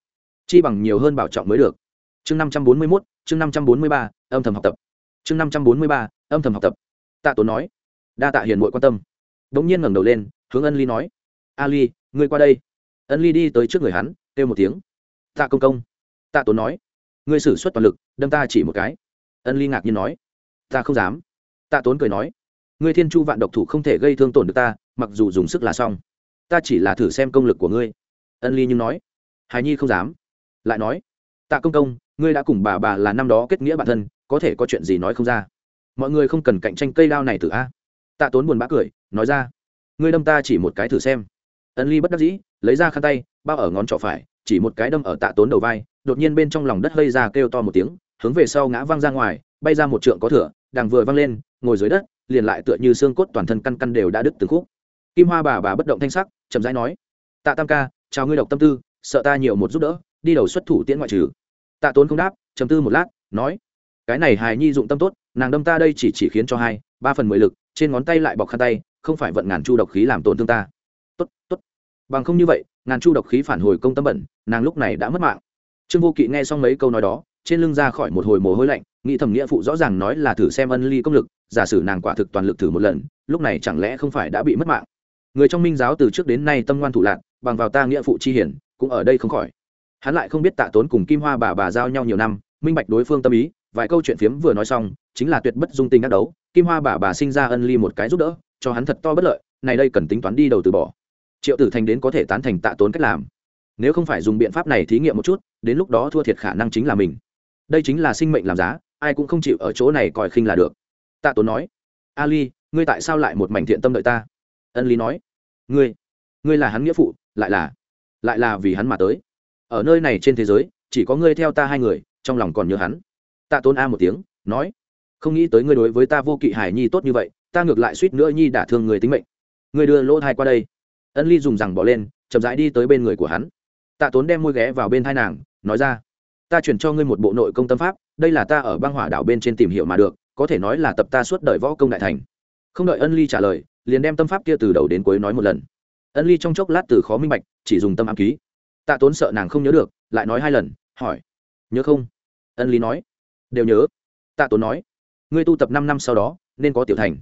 [SPEAKER 1] Chi bằng nhiều hơn bảo trọng mới được. Chương năm trăm bốn mươi mốt, chương năm trăm bốn mươi ba, âm thầm học tập. Chương năm trăm bốn mươi ba, âm thầm học tập. Tạ tốn nói. Đa tạ hiền mội quan tâm. Đ ỗ n g nhiên ngẩng đầu lên, hướng ân ly nói. A ly ngươi qua đây. Ân ly đi tới trước người hắn, kêu một tiếng. Tạ công công. Tạ tốn nói. Ngươi xử suất toàn lực, đâm ta chỉ một cái. Ân ly ngạc nhiên nói. Ta không dám. Tạ tốn cười nói ngươi thiên chu vạn độc thủ không thể gây thương tổn được ta, mặc dù dùng sức là xong. Ta chỉ là thử xem công lực của ngươi. Ân ly nhưng nói. Hài nhi không dám. Lại nói, tạ công công, ngươi đã cùng bà bà là năm đó kết nghĩa bản thân, có thể có chuyện gì nói không ra? Mọi người không cần cạnh tranh cây đao này thử a. Tạ tốn buồn bã cười, nói ra, ngươi đâm ta chỉ một cái thử xem. Ân ly bất đắc dĩ, lấy ra khăn tay, bao ở ngón trỏ phải, chỉ một cái đâm ở tạ tốn đầu vai, đột nhiên bên trong lòng đất hơi ra kêu to một tiếng, hướng về sau ngã văng ra ngoài, bay ra một trượng có thửa, đằng vừa văng lên, ngồi dưới đất liền lại tựa như xương cốt toàn thân căn căn đều đã đứt từng khúc. Kim hoa bà bà bất động thanh sắc, chậm rãi nói, tạ tam ca, chào ngươi độc tâm tư, sợ ta nhiều một giúp đỡ, đi đầu xuất thủ tiễn ngoại trừ. Tạ tốn không đáp chầm tư một lát, nói, cái này hài nhi dụng tâm tốt, nàng đâm ta đây chỉ chỉ khiến cho hai, ba phần mười lực, trên ngón tay lại bọc khăn tay, không phải vận ngàn chu độc khí làm tổn thương ta. Tốt tốt. Bằng không như vậy, ngàn chu độc khí phản hồi công tâm bẩn, nàng lúc này đã mất mạng. Trương vô kỵ nghe xong mấy câu nói đó, trên lưng ra khỏi một hồi mồ hôi lạnh, nghĩ thầm nghĩa phụ rõ ràng nói là thử xem ân ly công lực giả sử nàng quả thực toàn lực thử một lần, lúc này chẳng lẽ không phải đã bị mất mạng? Người trong minh giáo từ trước đến nay tâm ngoan thủ lạc, bằng vào ta nghĩa phụ chi hiển, cũng ở đây không khỏi. Hắn lại không biết tạ tốn cùng kim hoa bà bà giao nhau nhiều năm, minh bạch đối phương tâm ý, vài câu chuyện phiếm vừa nói xong, chính là tuyệt bất dung tình đắc đấu, kim hoa bà bà sinh ra ân ly một cái giúp đỡ, cho hắn thật to bất lợi, này đây cần tính toán đi đầu từ bỏ. Triệu tử thành đến có thể tán thành tạ tốn cách làm. Nếu không phải dùng biện pháp này thí nghiệm một chút, đến lúc đó thua thiệt khả năng chính là mình. Đây chính là sinh mệnh làm giá, ai cũng không chịu ở chỗ này coi khinh là được tạ tốn nói, ali, ngươi tại sao lại một mảnh thiện tâm đợi ta? Ân lý nói, ngươi ngươi là hắn nghĩa phụ, lại là lại là vì hắn mà tới. Ở nơi này trên thế giới, chỉ có ngươi theo ta hai người, trong lòng còn nhớ hắn. Tạ tốn a một tiếng, nói, không nghĩ tới ngươi đối với ta vô kỵ hải nhi tốt như vậy, ta ngược lại suýt nữa nhi đả thương người tính mệnh. Ngươi đưa lỗ thai qua đây. Ân ly dùng rằng bỏ lên, chậm rãi đi tới bên người của hắn. Tạ tốn đem môi ghé vào bên thai nàng, nói ra, ta chuyển cho ngươi một bộ nội công tâm pháp, đây là ta ở băng hỏa đảo bên trên tìm hiểu mà được có thể nói là tập ta suốt đời võ công đại thành. Không đợi ân ly trả lời, liền đem tâm pháp kia từ đầu đến cuối nói một lần. Ân ly trong chốc lát từ khó minh bạch, chỉ dùng tâm ám ký. Tạ tốn sợ nàng không nhớ được, lại nói hai lần, hỏi, nhớ không? Ân ly nói, đều nhớ. Tạ tốn nói, ngươi tu tập năm năm sau đó, nên có tiểu thành.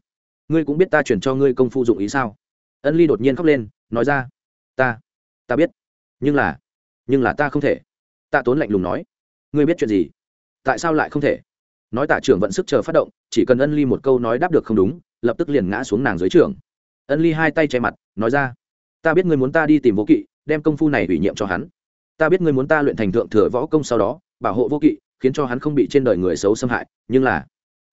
[SPEAKER 1] Ngươi cũng biết ta chuyển cho ngươi công phu dụng ý sao? Ân ly đột nhiên khóc lên, nói ra, ta ta biết, nhưng là nhưng là ta không thể. Tạ tốn lạnh lùng nói, ngươi biết chuyện gì? Tại sao lại không thể? Nói tạ trưởng vận sức chờ phát động, chỉ cần ân ly một câu nói đáp được không đúng, lập tức liền ngã xuống nàng dưới trường. Ân ly hai tay che mặt, nói ra, ta biết ngươi muốn ta đi tìm vô kỵ, đem công phu này ủy nhiệm cho hắn. Ta biết ngươi muốn ta luyện thành thượng thừa võ công sau đó, bảo hộ vô kỵ, khiến cho hắn không bị trên đời người xấu xâm hại, nhưng là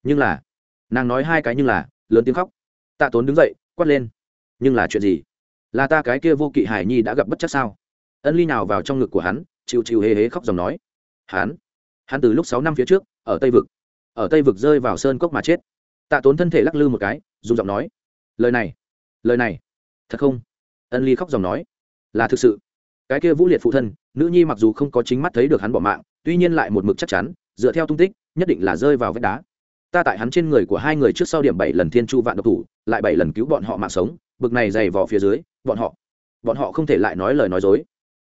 [SPEAKER 1] nhưng là. Nàng nói hai cái nhưng là, lớn tiếng khóc. Tạ tốn đứng dậy, quát lên, nhưng là chuyện gì? Là ta cái kia vô kỵ hải nhi đã gặp bất chắc sao? Ân ly nào vào trong ngực của hắn chịu chịu hề hế khóc dòng nói, hắn hắn từ lúc sáu năm phía trước, ở tây vực ở tây vực rơi vào sơn cốc mà chết. Tạ tốn thân thể lắc lư một cái, dùng giọng nói, lời này lời này, thật không? Ân ly khóc dòng nói, là thực sự. Cái kia vũ liệt phụ thân, nữ nhi mặc dù không có chính mắt thấy được hắn bỏ mạng, tuy nhiên lại một mực chắc chắn, dựa theo tung tích, nhất định là rơi vào vách đá. Ta tại hắn trên người của hai người trước sau điểm bảy lần thiên chu vạn độc thủ, lại bảy lần cứu bọn họ mạng sống, bực này dày vò phía dưới, bọn họ bọn họ không thể lại nói lời nói dối.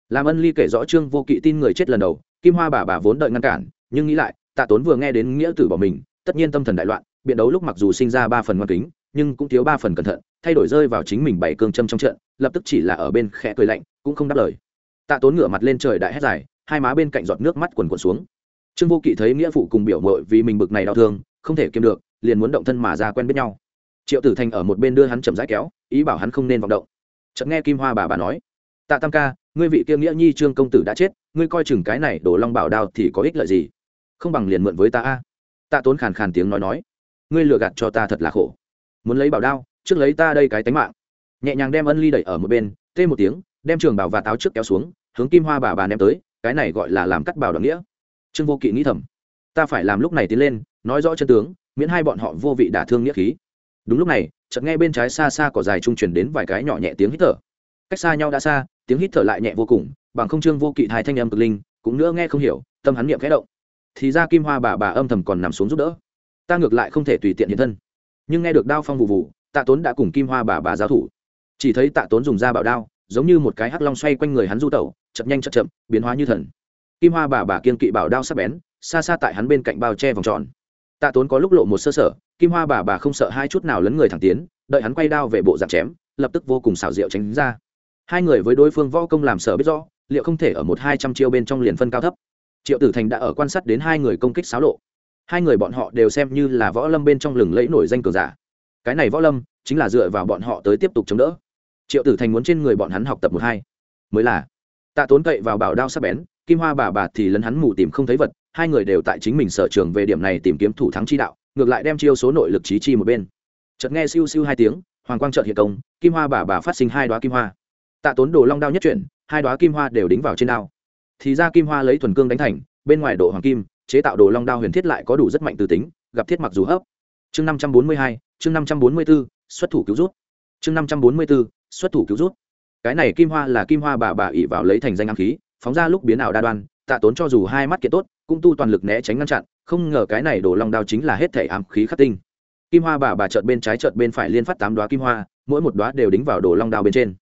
[SPEAKER 1] Làm ân ly kể rõ trương vô kỵ tin người chết lần đầu, kim hoa bà bà vốn đợi ngăn cản, nhưng nghĩ lại tạ tốn vừa nghe đến nghĩa tử bỏ mình, tất nhiên tâm thần đại loạn, biện đấu lúc mặc dù sinh ra ba phần ngoan kính, nhưng cũng thiếu ba phần cẩn thận, thay đổi rơi vào chính mình bảy cương châm trong trận, lập tức chỉ là ở bên khẽ cười lạnh, cũng không đáp lời. Tạ tốn ngửa mặt lên trời đại hét dài, hai má bên cạnh giọt nước mắt quần quần xuống. Trương vô kỵ thấy nghĩa phụ cùng biểu mội vì mình bực này đau thương, không thể kiềm được, liền muốn động thân mà ra quen biết nhau. Triệu tử thành ở một bên đưa hắn chậm rãi kéo, ý bảo hắn không nên vọng động. Chợt nghe kim hoa bà bà nói, tạ tam ca, ngươi vị kia nghĩa nhi trương công tử đã chết, ngươi coi chừng cái này đổ long bảo đao thì có ích lợi gì? Không bằng liền mượn với ta a. Tạ tốn khàn khàn tiếng nói nói, ngươi lừa gạt cho ta thật là khổ. Muốn lấy bảo đao, trước lấy ta đây cái tánh mạng. Nhẹ nhàng đem ân ly đẩy ở một bên, tê một tiếng, đem trường bảo và táo trước kéo xuống, hướng kim hoa bà bà ném tới, cái này gọi là làm cắt bảo đoạn nghĩa. Trương vô kỵ nghĩ thầm, ta phải làm lúc này tiến lên, nói rõ chân tướng, miễn hai bọn họ vô vị đả thương nghĩa khí. Đúng lúc này, chợt nghe bên trái xa xa cỏ dài trung chuyển đến vài cái nhỏ nhẹ tiếng hít thở. Cách xa nhau đã xa, tiếng hít thở lại nhẹ vô cùng, bằng không trương vô kỵ hai thanh âm cực linh, cũng nữa nghe không hiểu, tâm hắn niệm khẽ động thì ra kim hoa bà bà âm thầm còn nằm xuống giúp đỡ. Ta ngược lại không thể tùy tiện hiện thân. Nhưng nghe được đao phong vụ vụ, tạ tốn đã cùng kim hoa bà bà giáo thủ. Chỉ thấy tạ tốn dùng da bảo đao, giống như một cái hắc long xoay quanh người hắn du tẩu, chậm nhanh chậm chậm, biến hóa như thần. Kim hoa bà bà kiên kỵ bảo đao sắc bén, xa xa tại hắn bên cạnh bao che vòng tròn. Tạ tốn có lúc lộ một sơ sở, kim hoa bà bà không sợ hai chút nào lấn người thẳng tiến, đợi hắn quay đao về bộ giặc chém, lập tức vô cùng xảo diệu tránh ra. Hai người với đối phương võ công làm sở biết rõ, liệu không thể ở một hai trăm chiêu bên trong liền phân cao thấp triệu tử thành đã ở quan sát đến hai người công kích xáo lộ. Hai người bọn họ đều xem như là võ lâm bên trong lừng lẫy nổi danh cường giả. Cái này võ lâm chính là dựa vào bọn họ tới tiếp tục chống đỡ. Triệu tử thành muốn trên người bọn hắn học tập một hai. Mới là, tạ tốn cậy vào bảo đao sắp bén, kim hoa bà bà thì lấn hắn mù tìm không thấy vật, hai người đều tại chính mình sở trường về điểm này tìm kiếm thủ thắng chi đạo, ngược lại đem chiêu số nội lực trí chi một bên. Chợt nghe siêu siêu hai tiếng, hoàng quang trợt hiện công, kim hoa bà bà phát sinh hai đoá kim hoa. Tạ tốn đồ long đao nhất chuyển, hai đoá kim hoa đều đính vào trên đao thì ra kim hoa lấy thuần cương đánh thành, bên ngoài độ hoàng kim, chế tạo đồ long đao huyền thiết lại có đủ rất mạnh từ tính, gặp thiết mặc dù hấp. Chương năm trăm bốn mươi hai, chương năm trăm bốn mươi b ố xuất thủ cứu rút. Chương năm trăm bốn mươi b ố xuất thủ cứu rút. Cái này kim hoa là kim hoa bà bà ỉ vào lấy thành danh ám khí, phóng ra lúc biến ảo đa đoan, tạ tốn cho dù hai mắt kiệt tốt, cũng tu toàn lực né tránh ngăn chặn, không ngờ cái này đổ long đao chính là hết thể ám khí khắc tinh. Kim hoa bà bà trợt bên trái trợt bên phải liên phát tám đoá kim hoa, mỗi một đoá đều đính vào đồ long đao bên trên.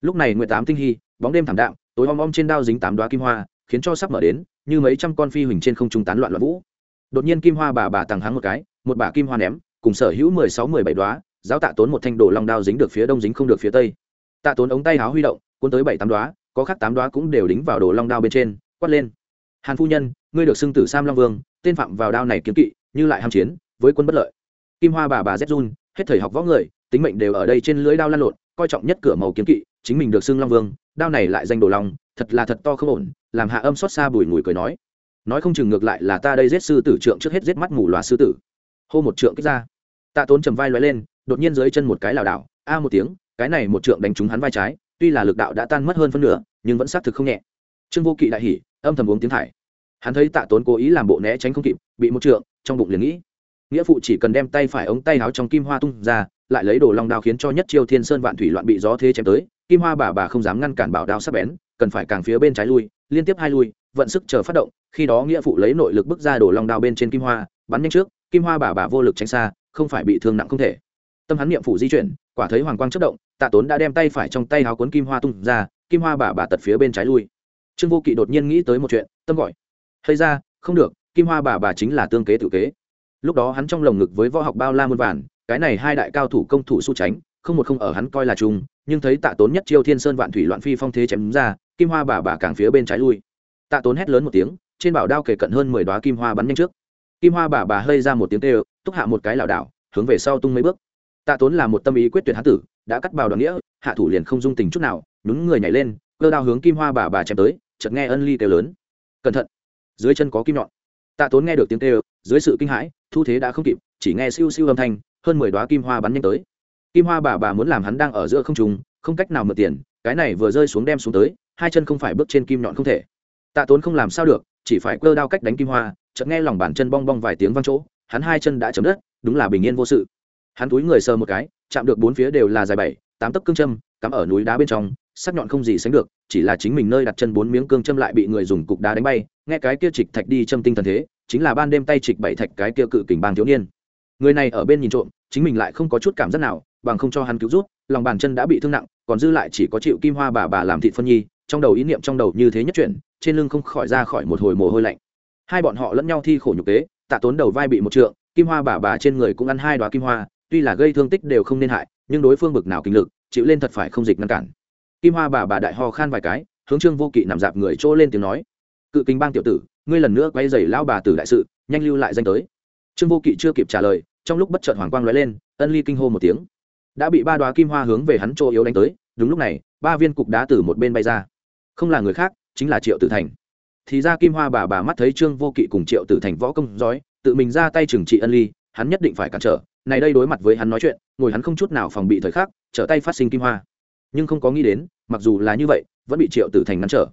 [SPEAKER 1] Lúc này nguyện tám tinh hy, bóng đêm thảm đạm tối om om trên đao dính tám đoá kim hoa, khiến cho sắp mở đến, như mấy trăm con phi huỳnh trên không trung tán loạn loạn vũ. Đột nhiên kim hoa bà bà tàng hắng một cái, một bà kim hoa ném, cùng sở hữu mười sáu, mười bảy đoá giáo tạ tốn một thanh đồ long đao dính được phía đông dính không được phía tây. Tạ tốn ống tay háo huy động, cuốn tới bảy tám đoá có khác tám đoá cũng đều đính vào đồ long đao bên trên, quát lên. Hàn phu nhân, ngươi được xưng tử sam long vương, tên phạm vào đao này kiếm kỵ, như lại ham chiến, với quân bất lợi. Kim hoa bà bà zhun hết thời học võ người, tính mệnh đều ở đây trên lưới đao lan lộn coi trọng nhất cửa màu kiếm kỵ, chính mình được xưng long vương, đao này lại danh đồ long, thật là thật to không ổn, làm hạ âm xót xa bùi ngùi cười nói. Nói không chừng ngược lại là ta đây giết sư tử trượng trước hết giết mắt mù lòa sư tử. Hô một trượng kích ra. Tạ tốn trầm vai loay lên, đột nhiên dưới chân một cái lảo đảo, a một tiếng, cái này một trượng đánh trúng hắn vai trái, tuy là lực đạo đã tan mất hơn phân nửa, nhưng vẫn xác thực không nhẹ. Trương vô kỵ đại hỉ, âm thầm uống tiếng thải. Hắn thấy tạ tốn cố ý làm bộ né tránh không kịp, bị một trượng trong bụng liền nghĩ nghĩa phụ chỉ cần đem tay phải ống tay áo trong kim hoa tung ra, lại lấy đồ long đao khiến cho nhất chiêu thiên sơn vạn thủy loạn bị gió thế chém tới, kim hoa bà bà không dám ngăn cản bảo đao sắp bén, cần phải càng phía bên trái lui, liên tiếp hai lui, vận sức chờ phát động, khi đó nghĩa phụ lấy nội lực bước ra đồ long đao bên trên kim hoa, bắn nhanh trước, kim hoa bà bà vô lực tránh xa, không phải bị thương nặng không thể. Tâm hắn niệm phụ di chuyển, quả thấy hoàng quang chất động, tạ tốn đã đem tay phải trong tay áo cuốn kim hoa tung ra, kim hoa bà bà tật phía bên trái lui. Trương vô kỵ đột nhiên nghĩ tới một chuyện, tâm gọi. Hay ra, không được, kim hoa bà bà chính là tương kế tự kế lúc đó hắn trong lồng ngực với võ học bao la muôn vàn, cái này hai đại cao thủ công thủ su tránh, không một không ở hắn coi là chung, nhưng thấy tạ tốn nhất chiêu thiên sơn vạn thủy loạn phi phong thế chém ra, kim hoa bà bà càng phía bên trái lui. Tạ tốn hét lớn một tiếng, trên bảo đao kể cận hơn mười đoá kim hoa bắn nhanh trước. Kim hoa bà bà hơi ra một tiếng tê túc hạ một cái lảo đảo, hướng về sau tung mấy bước. Tạ tốn là một tâm ý quyết tuyệt hán tử, đã cắt bào đoàn nghĩa, hạ thủ liền không dung tình chút nào, nhún người nhảy lên, cơ đao hướng kim hoa bà bà chém tới, chợt nghe ân ly kêu lớn. Cẩn thận, dưới chân có kim nhọn. Tạ tốn nghe được tiếng kêu, dưới sự kinh hãi thu thế đã không kịp, chỉ nghe siêu siêu âm thanh, hơn mười đoá kim hoa bắn nhanh tới. Kim hoa bà bà muốn làm hắn đang ở giữa không trùng không cách nào mượn tiền, cái này vừa rơi xuống đem xuống tới, hai chân không phải bước trên kim nhọn không thể. Tạ tốn không làm sao được, chỉ phải cơ đao cách đánh kim hoa, chợt nghe lòng bàn chân bong bong vài tiếng vang chỗ, hắn hai chân đã chấm đất, đúng là bình yên vô sự. Hắn túi người sờ một cái, chạm được bốn phía đều là dài bảy, tám tấc cương châm, cắm ở núi đá bên trong sắc nhọn không gì sánh được, chỉ là chính mình nơi đặt chân bốn miếng cương châm lại bị người dùng cục đá đánh bay, nghe cái kia trịch thạch đi châm tinh thần thế, chính là ban đêm tay trịch bảy thạch cái kia cự kình bang thiếu niên. Người này ở bên nhìn trộm, chính mình lại không có chút cảm giác nào, bằng không cho hắn cứu rút lòng bàn chân đã bị thương nặng, còn dư lại chỉ có chịu kim hoa bà bà làm thịt phân nhi, trong đầu ý niệm trong đầu như thế nhất chuyển, trên lưng không khỏi ra khỏi một hồi mồ hôi lạnh. Hai bọn họ lẫn nhau thi khổ nhục kế, tạ tốn đầu vai bị một trượng, kim hoa bà bà trên người cũng ăn hai đoá kim hoa, tuy là gây thương tích đều không nên hại, nhưng đối phương bực nào kinh lực, chịu lên thật phải không dịch ngăn cản kim hoa bà bà đại ho khan vài cái, hướng trương vô kỵ nằm dạp người chỗ lên tiếng nói. Cự kinh bang tiểu tử, ngươi lần nữa quay dày lao bà tử đại sự, nhanh lưu lại danh tới. Trương vô kỵ chưa kịp trả lời, trong lúc bất chợt hoàng quang lóe lên, ân ly kinh hô một tiếng. Đã bị ba đoá kim hoa hướng về hắn chỗ yếu đánh tới, đúng lúc này, ba viên cục đá từ một bên bay ra. Không là người khác, chính là triệu tử thành. Thì ra kim hoa bà bà mắt thấy trương vô kỵ cùng triệu tử thành võ công giói tự mình ra tay trừng trị ân ly, hắn nhất định phải cản trở. Này đây đối mặt với hắn nói chuyện, ngồi hắn không chút nào phòng bị thời khắc, trở tay phát sinh kim hoa nhưng không có nghĩ đến, mặc dù là như vậy, vẫn bị triệu tử thành ngăn trở.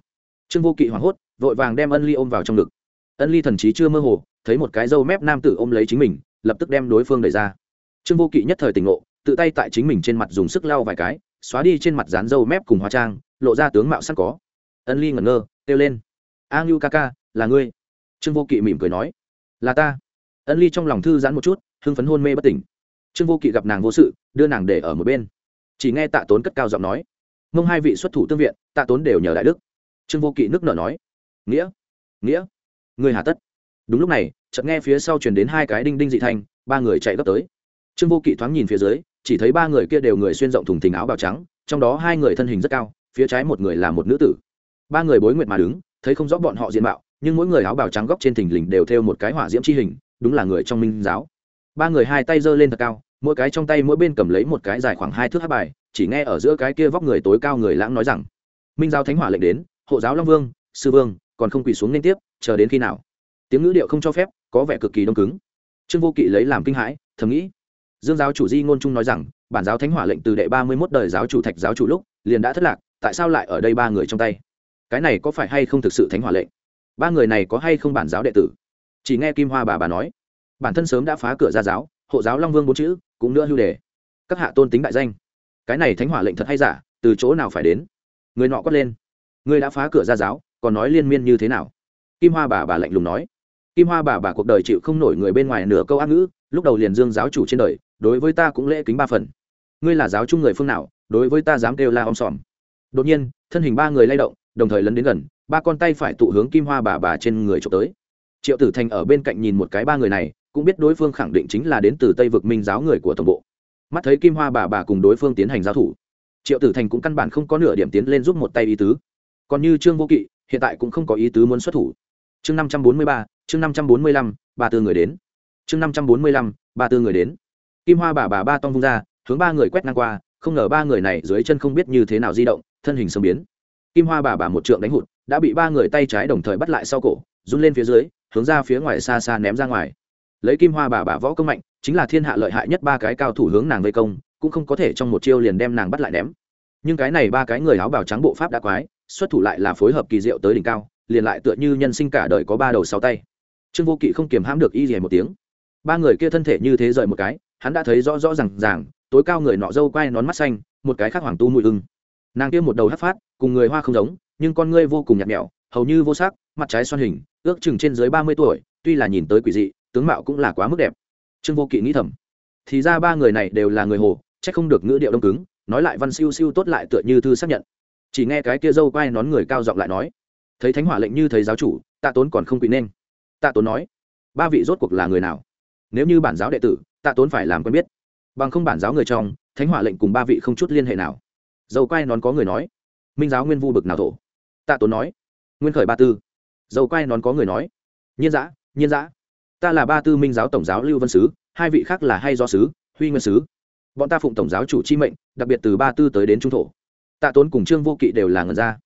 [SPEAKER 1] Trương vô kỵ hoảng hốt, vội vàng đem ân ly ôm vào trong ngực. Ân ly thần trí chưa mơ hồ, thấy một cái râu mép nam tử ôm lấy chính mình, lập tức đem đối phương đẩy ra. Trương vô kỵ nhất thời tỉnh ngộ, tự tay tại chính mình trên mặt dùng sức lau vài cái, xóa đi trên mặt dán râu mép cùng hóa trang, lộ ra tướng mạo sẵn có. Ân ly ngẩn ngơ, kêu lên. A ngưu ca ca, là ngươi? Trương vô kỵ mỉm cười nói. Là ta. Ân ly trong lòng thư giãn một chút, hưng phấn hôn mê bất tỉnh. Trương vô kỵ gặp nàng vô sự, đưa nàng để ở một bên chỉ nghe tạ tốn cất cao giọng nói, mông hai vị xuất thủ tương viện, tạ tốn đều nhờ đại đức. Trương vô kỵ nước nở nói, nghĩa nghĩa, người hà tất. Đúng lúc này, chợt nghe phía sau chuyển đến hai cái đinh đinh dị thanh, ba người chạy gấp tới. Trương vô kỵ thoáng nhìn phía dưới, chỉ thấy ba người kia đều người xuyên rộng thùng thình áo bào trắng, trong đó hai người thân hình rất cao, phía trái một người là một nữ tử. Ba người bối nguyệt mà đứng, thấy không rõ bọn họ diện mạo, nhưng mỗi người áo bào trắng góc trên thình lình đều theo một cái hỏa diễm chi hình, đúng là người trong minh giáo. Ba người hai tay giơ lên thật cao mỗi cái trong tay mỗi bên cầm lấy một cái dài khoảng hai thước hát bài, chỉ nghe ở giữa cái kia vóc người tối cao người lãng nói rằng, minh giáo thánh hỏa lệnh đến, hộ giáo long vương, sư vương, còn không quỳ xuống liên tiếp, chờ đến khi nào? Tiếng ngữ điệu không cho phép, có vẻ cực kỳ đông cứng. Trương vô kỵ lấy làm kinh hãi, thầm nghĩ, dương giáo chủ di ngôn trung nói rằng, bản giáo thánh hỏa lệnh từ đệ ba mươi mốt đời giáo chủ thạch giáo chủ lúc, liền đã thất lạc, tại sao lại ở đây ba người trong tay? Cái này có phải hay không thực sự thánh hỏa lệnh? Ba người này có hay không bản giáo đệ tử? Chỉ nghe kim hoa bà bà nói, bản thân sớm đã phá cửa ra giáo, hộ giáo long vương bốn chữ cũng nữa hưu đề. Các hạ tôn tính đại danh. Cái này thánh hỏa lệnh thật hay giả, từ chỗ nào phải đến? Người nọ quát lên. Người đã phá cửa ra giáo, còn nói liên miên như thế nào? Kim hoa bà bà lạnh lùng nói. Kim hoa bà bà cuộc đời chịu không nổi người bên ngoài nửa câu ác ngữ, lúc đầu liền dương giáo chủ trên đời, đối với ta cũng lễ kính ba phần. Ngươi là giáo chung người phương nào, đối với ta dám kêu la om sòm. Đột nhiên, thân hình ba người lay động, đồng thời lấn đến gần, ba con tay phải tụ hướng kim hoa bà bà trên người trộm tới. Triệu tử thành ở bên cạnh nhìn một cái ba người này cũng biết đối phương khẳng định chính là đến từ tây vực minh giáo người của tổng bộ. Mắt thấy kim hoa bà bà cùng đối phương tiến hành giao thủ, triệu tử thành cũng căn bản không có nửa điểm tiến lên giúp một tay ý tứ. Còn như trương vô kỵ, hiện tại cũng không có ý tứ muốn xuất thủ. Chương năm trăm bốn mươi ba, chương năm trăm bốn mươi lăm ba tư người đến. Chương năm trăm bốn mươi lăm ba tư người đến. Kim hoa bà bà ba tông vung ra, hướng ba người quét ngang qua, không ngờ ba người này dưới chân không biết như thế nào di động, thân hình sớm biến. Kim hoa bà bà một trượng đánh hụt, đã bị ba người tay trái đồng thời bắt lại sau cổ, run lên phía dưới, hướng ra phía ngoài xa xa ném ra ngoài lấy kim hoa bà bà võ công mạnh, chính là thiên hạ lợi hại nhất ba cái cao thủ hướng nàng vây công, cũng không có thể trong một chiêu liền đem nàng bắt lại ném. Nhưng cái này ba cái người áo bào trắng bộ pháp đã quái, xuất thủ lại là phối hợp kỳ diệu tới đỉnh cao, liền lại tựa như nhân sinh cả đời có ba đầu sáu tay. Trương vô kỵ không kiềm hãm được y gì một tiếng. Ba người kia thân thể như thế rời một cái, hắn đã thấy rõ rõ rằng ràng, tối cao người nọ dâu quai nón mắt xanh, một cái khác hoàng tu mùi ưng. Nàng kia một đầu hát phát, cùng người hoa không giống, nhưng con ngươi vô cùng nhạt mẹo hầu như vô sắc, mặt trái xoan hình, ước chừng trên dưới ba mươi tuổi, tuy là nhìn tới quỷ dị tướng mạo cũng là quá mức đẹp. Trương vô kỵ nghĩ thầm, thì ra ba người này đều là người hồ c h ắ c không được ngữ điệu đông cứng, nói lại văn siêu siêu tốt lại tựa như thư xác nhận. Chỉ nghe cái kia dâu quai nón người cao giọng lại nói, thấy thánh hỏa lệnh như thấy giáo chủ, tạ tốn còn không quỵ nên. Tạ tốn nói, ba vị rốt cuộc là người nào? Nếu như bản giáo đệ tử, tạ tốn phải làm quen biết. Bằng không bản giáo người trong, thánh hỏa lệnh cùng ba vị không chút liên hệ nào. Dâu quai nón có người nói, minh giáo nguyên vu bực nào thổ? Tạ tốn nói, nguyên khởi ba tư. Dâu quai nón có người nói, nhiên giã nhiên giã ta là ba tư minh giáo tổng giáo lưu vân sứ, hai vị khác là hay do sứ, huy nguyên sứ. Bọn ta phụng tổng giáo chủ chi mệnh, đặc biệt từ ba tư tới đến trung thổ. Tạ tốn cùng trương vô kỵ đều là ngần ra.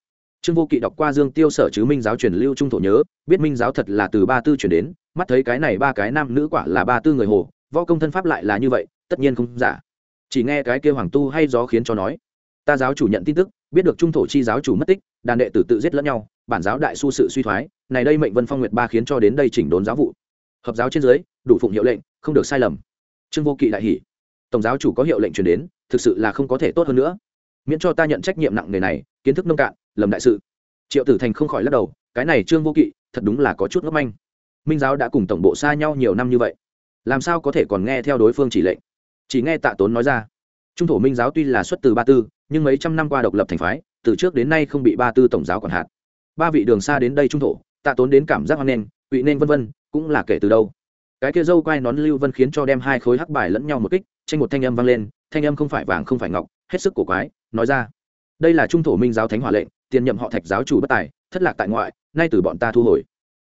[SPEAKER 1] Trương vô kỵ đọc qua dương tiêu sở chứ minh giáo truyền lưu trung thổ nhớ, biết minh giáo thật là từ ba tư chuyển đến, mắt thấy cái này ba cái nam nữ quả là ba tư người hồ, võ công thân pháp lại là như vậy, tất nhiên không giả. Chỉ nghe cái kia hoàng tu hay gió khiến cho nói, ta giáo chủ nhận tin tức, biết được trung thổ chi giáo chủ mất tích, đàn đệ tử tự giết lẫn nhau, bản giáo đại su sự suy thoái, này đây mệnh vân phong nguyệt ba khiến cho đến đây chỉnh đốn giáo vụ hợp giáo trên dưới, đủ phụng hiệu lệnh, không được sai lầm. Trương vô kỵ đại hỷ tổng giáo chủ có hiệu lệnh truyền đến, thực sự là không có thể tốt hơn nữa. Miễn cho ta nhận trách nhiệm nặng nề này, kiến thức nông cạn, lầm đại sự. Triệu tử thành không khỏi lắc đầu, cái này trương vô kỵ, thật đúng là có chút ngốc manh. Minh giáo đã cùng tổng bộ xa nhau nhiều năm như vậy, làm sao có thể còn nghe theo đối phương chỉ lệnh? Chỉ nghe tạ tốn nói ra, trung thổ minh giáo tuy là xuất từ ba tư, nhưng mấy trăm năm qua độc lập thành phái, từ trước đến nay không bị ba tư tổng giáo quản hạt. Ba vị đường xa đến đây trung thổ, tạ tốn đến cảm giác hoan nghênh, quỵ nên vân vân cũng là kể từ đâu. Cái kia dâu quai nón lưu vân khiến cho đem hai khối hắc bài lẫn nhau một kích, tranh một thanh âm vang lên, thanh âm không phải vàng không phải ngọc, hết sức cổ quái, nói ra. Đây là trung thổ minh giáo thánh hỏa lệnh, tiền nhậm họ thạch giáo chủ bất tài, thất lạc tại ngoại, nay từ bọn ta thu hồi.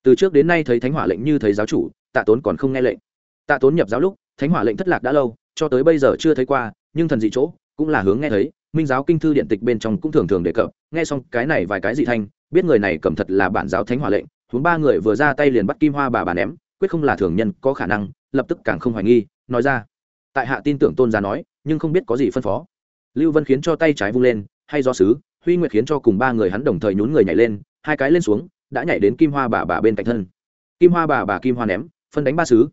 [SPEAKER 1] Từ trước đến nay thấy thánh hỏa lệnh như thấy giáo chủ, tạ tốn còn không nghe lệnh. Tạ tốn nhập giáo lúc, thánh hỏa lệnh thất lạc đã lâu, cho tới bây giờ chưa thấy qua, nhưng thần dị chỗ, cũng là hướng nghe thấy, minh giáo kinh thư điện tịch bên trong cũng thường thường đề cập, nghe xong cái này vài cái dị thanh, biết người này cầm thật là bản giáo thánh hỏa lệnh huống ba người vừa ra tay liền bắt kim hoa bà bà ném, quyết không là thường nhân, có khả năng, lập tức càng không hoài nghi, nói ra. Tại hạ tin tưởng tôn gia nói, nhưng không biết có gì phân phó. Lưu vân khiến cho tay trái vung lên, hay do sứ, huy nguyệt khiến cho cùng ba người hắn đồng thời nhún người nhảy lên, hai cái lên xuống, đã nhảy đến kim hoa bà bà bên cạnh thân. Kim hoa bà bà kim hoa ném, phân đánh ba sứ.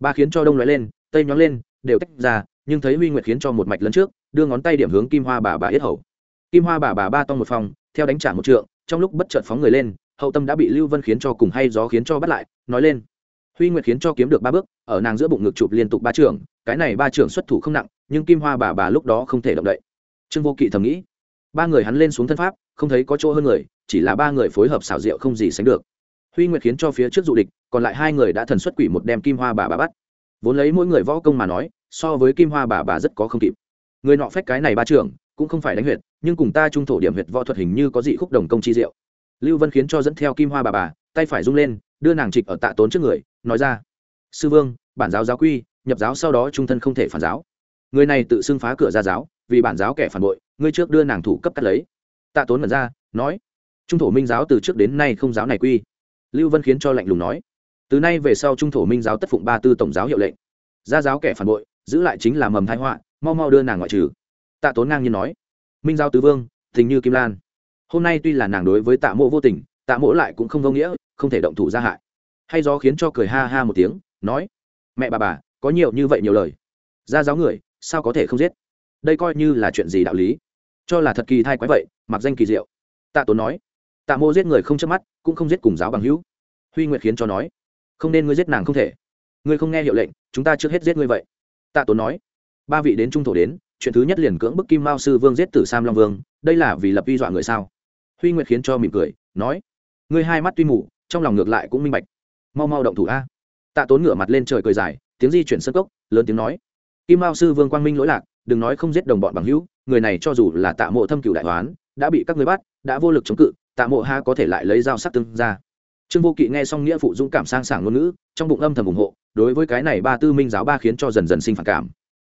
[SPEAKER 1] Ba khiến cho đông nói lên, tây nhón lên, đều tách ra, nhưng thấy huy nguyệt khiến cho một mạch lấn trước, đưa ngón tay điểm hướng kim hoa bà bà yết hầu. Kim hoa bà bà ba tông một phòng, theo đánh trả một trượng, trong lúc bất chợt phóng người lên hậu tâm đã bị lưu vân khiến cho cùng hay gió khiến cho bắt lại nói lên huy nguyệt khiến cho kiếm được ba bước ở nàng giữa bụng ngực chụp liên tục ba trưởng cái này ba trưởng xuất thủ không nặng nhưng kim hoa bà bà lúc đó không thể động đậy trương vô kỵ thầm nghĩ ba người hắn lên xuống thân pháp không thấy có chỗ hơn người chỉ là ba người phối hợp xảo diệu không gì sánh được huy nguyệt khiến cho phía trước dụ địch còn lại hai người đã thần xuất quỷ một đem kim hoa bà bà bắt vốn lấy mỗi người võ công mà nói so với kim hoa bà bà rất có không kịp người nọ phách cái này ba trưởng cũng không phải đánh huyệt nhưng cùng ta trung thổ điểm huyệt võ thuật hình như có dị khúc đồng công chi diệu lưu vân khiến cho dẫn theo kim hoa bà bà, tay phải rung lên, đưa nàng trịch ở tạ tốn trước người, nói ra, sư vương, bản giáo giáo quy, nhập giáo sau đó trung thân không thể phản giáo. Người này tự xưng phá cửa ra giáo, vì bản giáo kẻ phản bội, ngươi trước đưa nàng thủ cấp cắt lấy. Tạ tốn mật ra, nói, trung thổ minh giáo từ trước đến nay không giáo này quy. Lưu vân khiến cho lạnh lùng nói, từ nay về sau trung thổ minh giáo tất phụng ba tư tổng giáo hiệu lệnh. Gia giáo kẻ phản bội, giữ lại chính là mầm thái họa, mau mau đưa nàng ngoại trừ. Tạ tốn ngang nhiên nói, minh giáo tứ vương tình như kim lan hôm nay tuy là nàng đối với tạ mộ vô tình, tạ mộ lại cũng không vô nghĩa, không thể động thủ ra hại. Hay do khiến cho cười ha ha một tiếng, nói, mẹ bà bà, có nhiều như vậy nhiều lời. Gia giáo người, sao có thể không giết? Đây coi như là chuyện gì đạo lý? Cho là thật kỳ thai quái vậy, mặc danh kỳ diệu. Tạ tốn nói, tạ mô giết người không chớp mắt, cũng không giết cùng giáo bằng hữu. Huy nguyệt khiến cho nói, không nên ngươi giết nàng không thể. Ngươi không nghe hiệu lệnh, chúng ta trước hết giết ngươi vậy. Tạ tốn nói, ba vị đến trung thổ đến, chuyện thứ nhất liền cưỡng bức kim mao sư vương giết tử sam long vương, đây là vì lập vi dọa người sao? Huy nguyệt khiến cho mỉm cười, nói, ngươi hai mắt tuy mù, trong lòng ngược lại cũng minh bạch. Mau mau động thủ a. Tạ tốn ngửa mặt lên trời cười dài, tiếng di chuyển sân cốc, lớn tiếng nói, kim mao sư vương quang minh lỗi lạc, đừng nói không giết đồng bọn bằng hữu, người này cho dù là tạ mộ thâm cửu đại hoán, đã bị các người bắt, đã vô lực chống cự, tạ mộ ha có thể lại lấy dao sắc tương ra. Trương vô kỵ nghe xong nghĩa phụ dũng cảm sang sảng ngôn ngữ, trong bụng âm thầm ủng hộ, đối với cái này ba tư minh giáo ba khiến cho dần dần sinh phản cảm.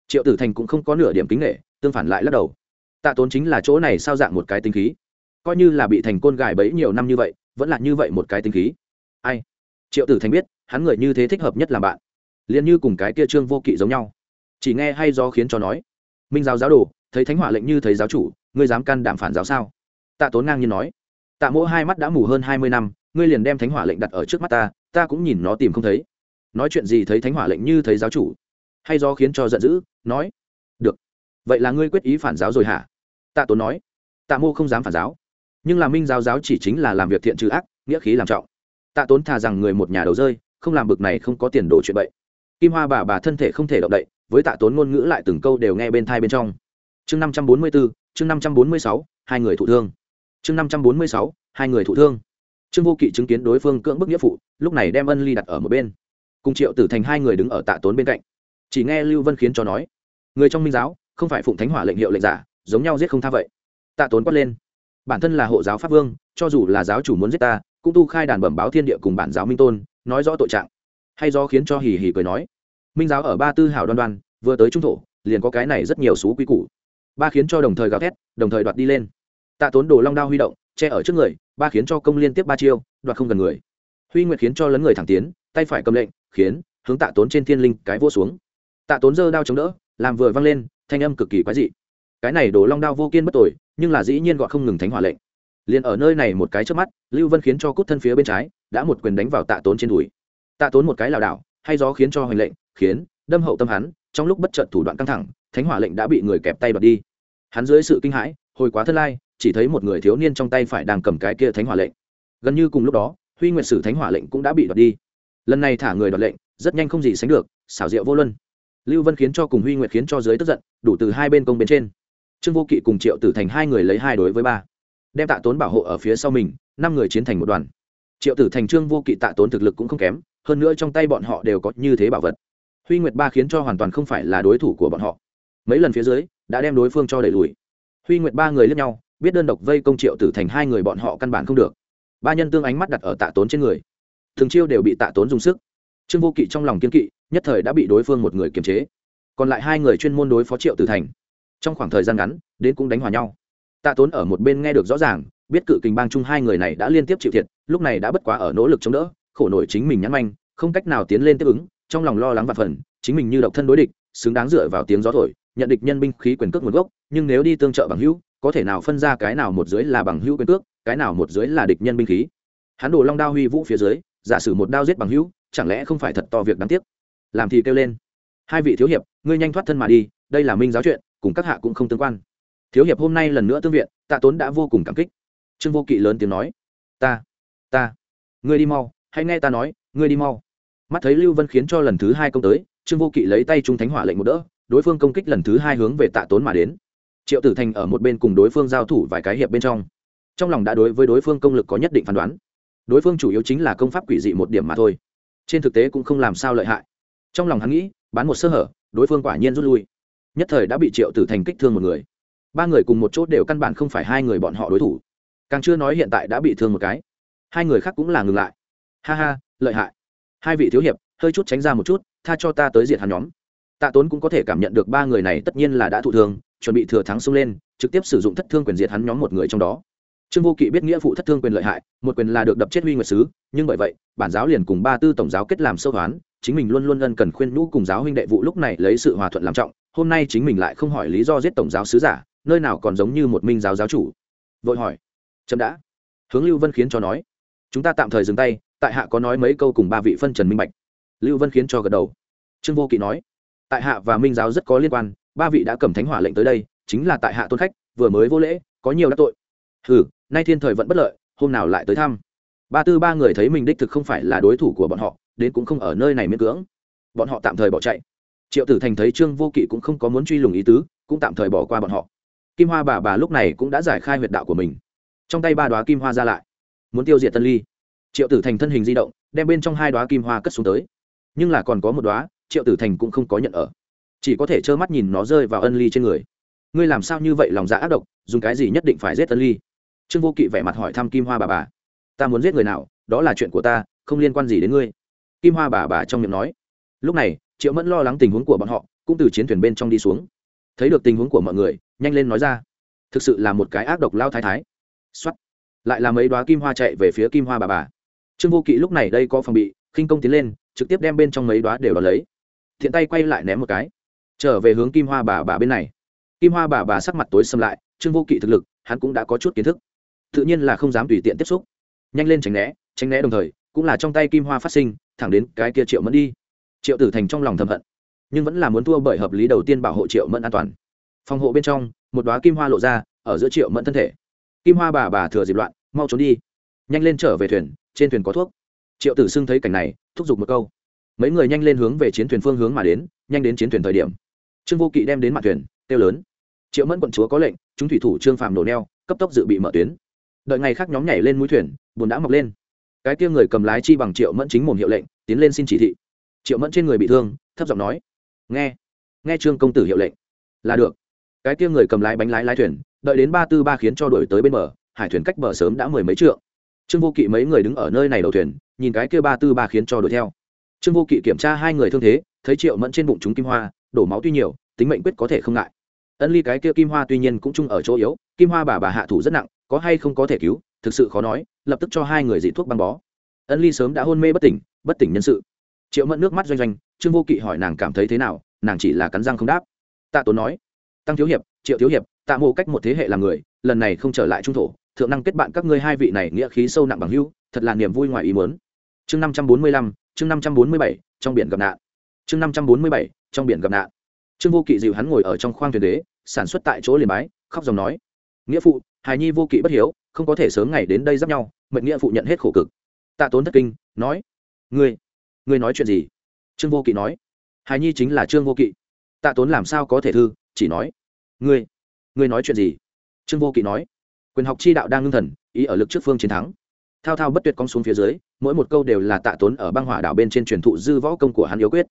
[SPEAKER 1] Triệu tử thành cũng không có nửa điểm kính nghệ tương phản lại lắc đầu. Tạ tốn chính là chỗ này sao dạng một cái tinh khí coi như là bị thành côn gài bẫy nhiều năm như vậy, vẫn là như vậy một cái tinh khí. Ai? Triệu tử thành biết, hắn người như thế thích hợp nhất là bạn. Liền như cùng cái kia trương vô kỵ giống nhau. Chỉ nghe hay do khiến cho nói, minh giáo giáo đồ, thấy thánh hỏa lệnh như thấy giáo chủ, ngươi dám can đảm phản giáo sao? Tạ tốn ngang như nói, tạ mỗ hai mắt đã mù hơn hai mươi năm, ngươi liền đem thánh hỏa lệnh đặt ở trước mắt ta ta cũng nhìn nó tìm không thấy. Nói chuyện gì thấy thánh hỏa lệnh như thấy giáo chủ? Hay do khiến cho giận dữ, nói, được, vậy là ngươi quyết ý phản giáo rồi hả? Tạ tốn nói, tạ mô không dám phản giáo nhưng là minh giáo giáo chỉ chính là làm việc thiện trừ ác, nghĩa khí làm trọng. Tạ tốn thà rằng người một nhà đầu rơi, không làm bực này không có tiền đồ chuyện bậy. Kim hoa bà bà thân thể không thể động đậy, với tạ tốn ngôn ngữ lại từng câu đều nghe bên thai bên trong. Chương năm trăm bốn mươi bốn chương năm trăm bốn mươi sáu, hai người thụ thương. Chương năm trăm bốn mươi sáu, hai người thụ thương. Trương vô kỵ chứng kiến đối phương cưỡng bức nghĩa phụ, lúc này đem ân ly đặt ở một bên. Cùng triệu tử thành hai người đứng ở tạ tốn bên cạnh. Chỉ nghe lưu vân khiến cho nói, người trong minh giáo, không phải phụng thánh hỏa lệnh hiệu lệnh giả, giống nhau giết không tha vậy. Tạ tốn quát lên bản thân là hộ giáo pháp vương, cho dù là giáo chủ muốn giết ta, cũng tu khai đàn bẩm báo thiên địa cùng bản giáo minh tôn, nói rõ tội trạng. Hay do khiến cho hì hì cười nói, minh giáo ở ba tư hảo đoan đoan, vừa tới trung thổ, liền có cái này rất nhiều xú quý củ. Ba khiến cho đồng thời gào thét, đồng thời đoạt đi lên. Tạ tốn đồ long đao huy động, che ở trước người, ba khiến cho công liên tiếp ba chiêu, đoạt không gần người. Huy nguyệt khiến cho lấn người thẳng tiến, tay phải cầm lệnh, khiến, hướng tạ tốn trên thiên linh cái vua xuống. Tạ tốn giơ đao chống đỡ, làm vừa văng lên, thanh âm cực kỳ quái dị cái này đồ long đao vô kiên bất tội nhưng là dĩ nhiên gọi không ngừng thánh hỏa lệnh. Liền ở nơi này một cái trước mắt, lưu vân khiến cho cút thân phía bên trái, đã một quyền đánh vào tạ tốn trên đùi. Tạ tốn một cái lảo đảo, hay gió khiến cho hoành lệnh, khiến, đâm hậu tâm hắn, trong lúc bất chợt thủ đoạn căng thẳng, thánh hỏa lệnh đã bị người kẹp tay bật đi. Hắn dưới sự kinh hãi, hồi quá thân lai, chỉ thấy một người thiếu niên trong tay phải đang cầm cái kia thánh hỏa lệnh. Gần như cùng lúc đó, huy nguyệt sử thánh hỏa lệnh cũng đã bị đoạt đi. Lần này thả người đoạt lệnh, rất nhanh không gì sánh được, xảo diệu vô luân. Lưu vân khiến cho cùng huy nguyệt khiến cho dưới tức giận, đủ từ hai bên công bên trên trương vô kỵ cùng triệu tử thành hai người lấy hai đối với ba. Đem tạ tốn bảo hộ ở phía sau mình, năm người chiến thành một đoàn. Triệu tử thành, trương vô kỵ, tạ tốn thực lực cũng không kém, hơn nữa trong tay bọn họ đều có như thế bảo vật. Huy nguyệt ba khiến cho hoàn toàn không phải là đối thủ của bọn họ. Mấy lần phía dưới, đã đem đối phương cho đẩy lùi. Huy nguyệt ba người lướt nhau, biết đơn độc vây công triệu tử thành hai người bọn họ căn bản không được. Ba nhân tương ánh mắt đặt ở tạ tốn trên người. Thường chiêu đều bị tạ tốn dùng sức. Trương vô kỵ trong lòng kiên kỵ, nhất thời đã bị đối phương một người kiềm chế. Còn lại hai người chuyên môn đối phó triệu tử thành trong khoảng thời gian ngắn, đến cũng đánh hòa nhau. Tạ tốn ở một bên nghe được rõ ràng, biết cự kình bang chung hai người này đã liên tiếp chịu thiệt, lúc này đã bất quá ở nỗ lực chống đỡ, khổ nổi chính mình nhắn manh, không cách nào tiến lên tiếp ứng, trong lòng lo lắng và phần chính mình như độc thân đối địch, xứng đáng dựa vào tiếng gió thổi, nhận địch nhân binh khí quyền cước nguồn gốc, nhưng nếu đi tương trợ bằng hữu, có thể nào phân ra cái nào một dưới là bằng hữu quyền cước, cái nào một dưới là địch nhân binh khí. Hắn đổ long đao huy vũ phía dưới, giả sử một đao giết bằng hữu, chẳng lẽ không phải thật to việc đáng tiếc? Làm thì kêu lên. Hai vị thiếu hiệp, ngươi nhanh thoát thân mà đi, đây là minh giáo chuyện cùng các hạ cũng không tương quan. Thiếu hiệp hôm nay lần nữa tương viện, tạ tốn đã vô cùng cảm kích. Trương vô kỵ lớn tiếng nói, ta ta, ngươi đi mau, hãy nghe ta nói, ngươi đi mau. Mắt thấy lưu vân khiến cho lần thứ hai công tới, trương vô kỵ lấy tay trung thánh hỏa lệnh một đỡ, đối phương công kích lần thứ hai hướng về tạ tốn mà đến. Triệu tử thành ở một bên cùng đối phương giao thủ vài cái hiệp bên trong. Trong lòng đã đối với đối phương công lực có nhất định phán đoán. Đối phương chủ yếu chính là công pháp quỷ dị một điểm mà thôi. Trên thực tế cũng không làm sao lợi hại. Trong lòng hắn nghĩ, bán một sơ hở, đối phương quả nhiên rút lui nhất thời đã bị triệu tử thành kích thương một người. Ba người cùng một chốt đều căn bản không phải hai người bọn họ đối thủ. Càng chưa nói hiện tại đã bị thương một cái. Hai người khác cũng là ngừng lại. Ha ha, lợi hại. Hai vị thiếu hiệp, hơi chút tránh ra một chút, tha cho ta tới diệt hắn nhóm. Tạ tốn cũng có thể cảm nhận được ba người này tất nhiên là đã thụ thương, chuẩn bị thừa thắng xông lên, trực tiếp sử dụng thất thương quyền diệt hắn nhóm một người trong đó. Trương vô kỵ biết nghĩa phụ thất thương quyền lợi hại, một quyền là được đập chết huy nguyệt sứ, nhưng bởi vậy, bản giáo liền cùng ba tư tổng giáo kết làm sâu hoán, chính mình luôn luôn ân cần khuyên nhũ cùng giáo huynh đệ vụ lúc này lấy sự hòa thuận làm trọng hôm nay chính mình lại không hỏi lý do giết tổng giáo sứ giả, nơi nào còn giống như một minh giáo giáo chủ. Vội hỏi. Chậm đã. Hướng lưu vân khiến cho nói. Chúng ta tạm thời dừng tay, tại hạ có nói mấy câu cùng ba vị phân trần minh bạch. Lưu vân khiến cho gật đầu. Trương vô kỵ nói. Tại hạ và minh giáo rất có liên quan, ba vị đã cầm thánh hỏa lệnh tới đây, chính là tại hạ tôn khách, vừa mới vô lễ, có nhiều đắc tội. Ừ nay thiên thời vẫn bất lợi, hôm nào lại tới thăm. Ba tư ba người thấy mình đích thực không phải là đối thủ của bọn họ, đến cũng không ở nơi này miễn cưỡng. Bọn họ tạm thời bỏ chạy triệu tử thành thấy trương vô kỵ cũng không có muốn truy lùng ý tứ, cũng tạm thời bỏ qua bọn họ. Kim hoa bà bà lúc này cũng đã giải khai huyệt đạo của mình. Trong tay ba đoá kim hoa ra lại. Muốn tiêu diệt tân ly. Triệu tử thành thân hình di động, đem bên trong hai đoá kim hoa cất xuống tới. Nhưng là còn có một đoá triệu tử thành cũng không có nhận ở. Chỉ có thể trơ mắt nhìn nó rơi vào ân ly trên người. Ngươi làm sao như vậy lòng dạ ác độc, dùng cái gì nhất định phải giết ân ly? Trương vô kỵ vẻ mặt hỏi thăm kim hoa bà bà. Ta muốn giết người nào, đó là chuyện của ta, không liên quan gì đến ngươi. Kim hoa bà bà trong miệng nói. Lúc này triệu mẫn lo lắng tình huống của bọn họ, cũng từ chiến thuyền bên trong đi xuống. Thấy được tình huống của mọi người, nhanh lên nói ra. Thực sự là một cái ác độc lao thái thái. Xuất lại là mấy đoá kim hoa chạy về phía kim hoa bà bà. Trương vô kỵ lúc này đây có phòng bị, khinh công tiến lên, trực tiếp đem bên trong mấy đoá đều đ lấy. Thiện tay quay lại ném một cái. Trở về hướng kim hoa bà bà bên này. Kim hoa bà bà sắc mặt tối xâm lại, trương vô kỵ thực lực, hắn cũng đã có chút kiến thức. Tự nhiên là không dám tùy tiện tiếp xúc. Nhanh lên tránh né tránh né đồng thời, cũng là trong tay kim hoa phát sinh, thẳng đến cái kia triệu mẫn đi triệu tử thành trong lòng thầm hận, nhưng vẫn là muốn thua bởi hợp lý đầu tiên bảo hộ triệu mẫn an toàn. Phòng hộ bên trong, một đoá kim hoa lộ ra, ở giữa triệu mẫn thân thể. Kim hoa bà bà thừa dịp loạn, mau trốn đi. Nhanh lên trở về thuyền, trên thuyền có thuốc. Triệu tử xưng thấy cảnh này, thúc giục một câu. Mấy người nhanh lên hướng về chiến thuyền phương hướng mà đến, nhanh đến chiến thuyền thời điểm. Trương vô kỵ đem đến mặt thuyền tiêu lớn. Triệu mẫn quận chúa có lệnh, chúng thủy thủ trương Phạm nổ neo, cấp tốc dự bị mở tuyến. Đợi ngày khác nhóm nhảy lên mũi thuyền bùn đã mọc lên. Cái kia người cầm lái chi bằng triệu mẫn chính mồm hiệu lệnh, tiến lên xin chỉ thị triệu mẫn trên người bị thương, thấp giọng nói, nghe nghe trương công tử hiệu lệnh. Là được. Cái kia người cầm lái bánh lái lái thuyền, đợi đến ba tư ba khiến cho đổi tới bên bờ, hải thuyền cách bờ sớm đã mười mấy trượng. Trương vô kỵ mấy người đứng ở nơi này đầu thuyền, nhìn cái kia ba tư ba khiến cho đuổi theo. Trương vô kỵ kiểm tra hai người thương thế, thấy triệu mẫn trên bụng chúng kim hoa, đổ máu tuy nhiều, tính mệnh quyết có thể không ngại. Ân ly cái kia kim hoa tuy nhiên cũng chung ở chỗ yếu, kim hoa bà bà hạ thủ rất nặng, có hay không có thể cứu, thực sự khó nói, lập tức cho hai người dị thuốc băng bó. Ân ly sớm đã hôn mê bất tỉnh bất tỉnh nhân sự triệu mẫn nước mắt doanh doanh, trương vô kỵ hỏi nàng cảm thấy thế nào, nàng chỉ là cắn răng không đáp. Tạ tốn nói, tăng thiếu hiệp, triệu thiếu hiệp, tạ mộ cách một thế hệ làm người, lần này không trở lại trung thổ, thượng năng kết bạn các ngươi hai vị này nghĩa khí sâu nặng bằng hữu, thật là niềm vui ngoài ý muốn. Chương năm trăm bốn mươi lăm, chương năm trăm bốn mươi bảy, trong biển gặp nạn. Chương năm trăm bốn mươi bảy, trong biển gặp nạn. Trương vô kỵ dịu hắn ngồi ở trong khoang thuyền đế, sản xuất tại chỗ liền bái, khóc dòng nói, nghĩa phụ, hài nhi vô kỵ bất hiếu, không có thể sớm ngày đến đây giáp nhau, mệnh nghĩa phụ nhận hết khổ cực. Tạ tốn thất kinh, nói, ngươi ngươi nói chuyện gì? Trương vô kỵ nói. Hài nhi chính là trương vô kỵ. Tạ tốn làm sao có thể thư? Chỉ nói. Ngươi ngươi nói chuyện gì? Trương vô kỵ nói. Quyền học chi đạo đang ngưng thần, ý ở lực trước phương chiến thắng. Thao thao bất tuyệt cong xuống phía dưới, mỗi một câu đều là tạ tốn ở băng hỏa đảo bên trên truyền thụ dư võ công của hắn yếu quyết.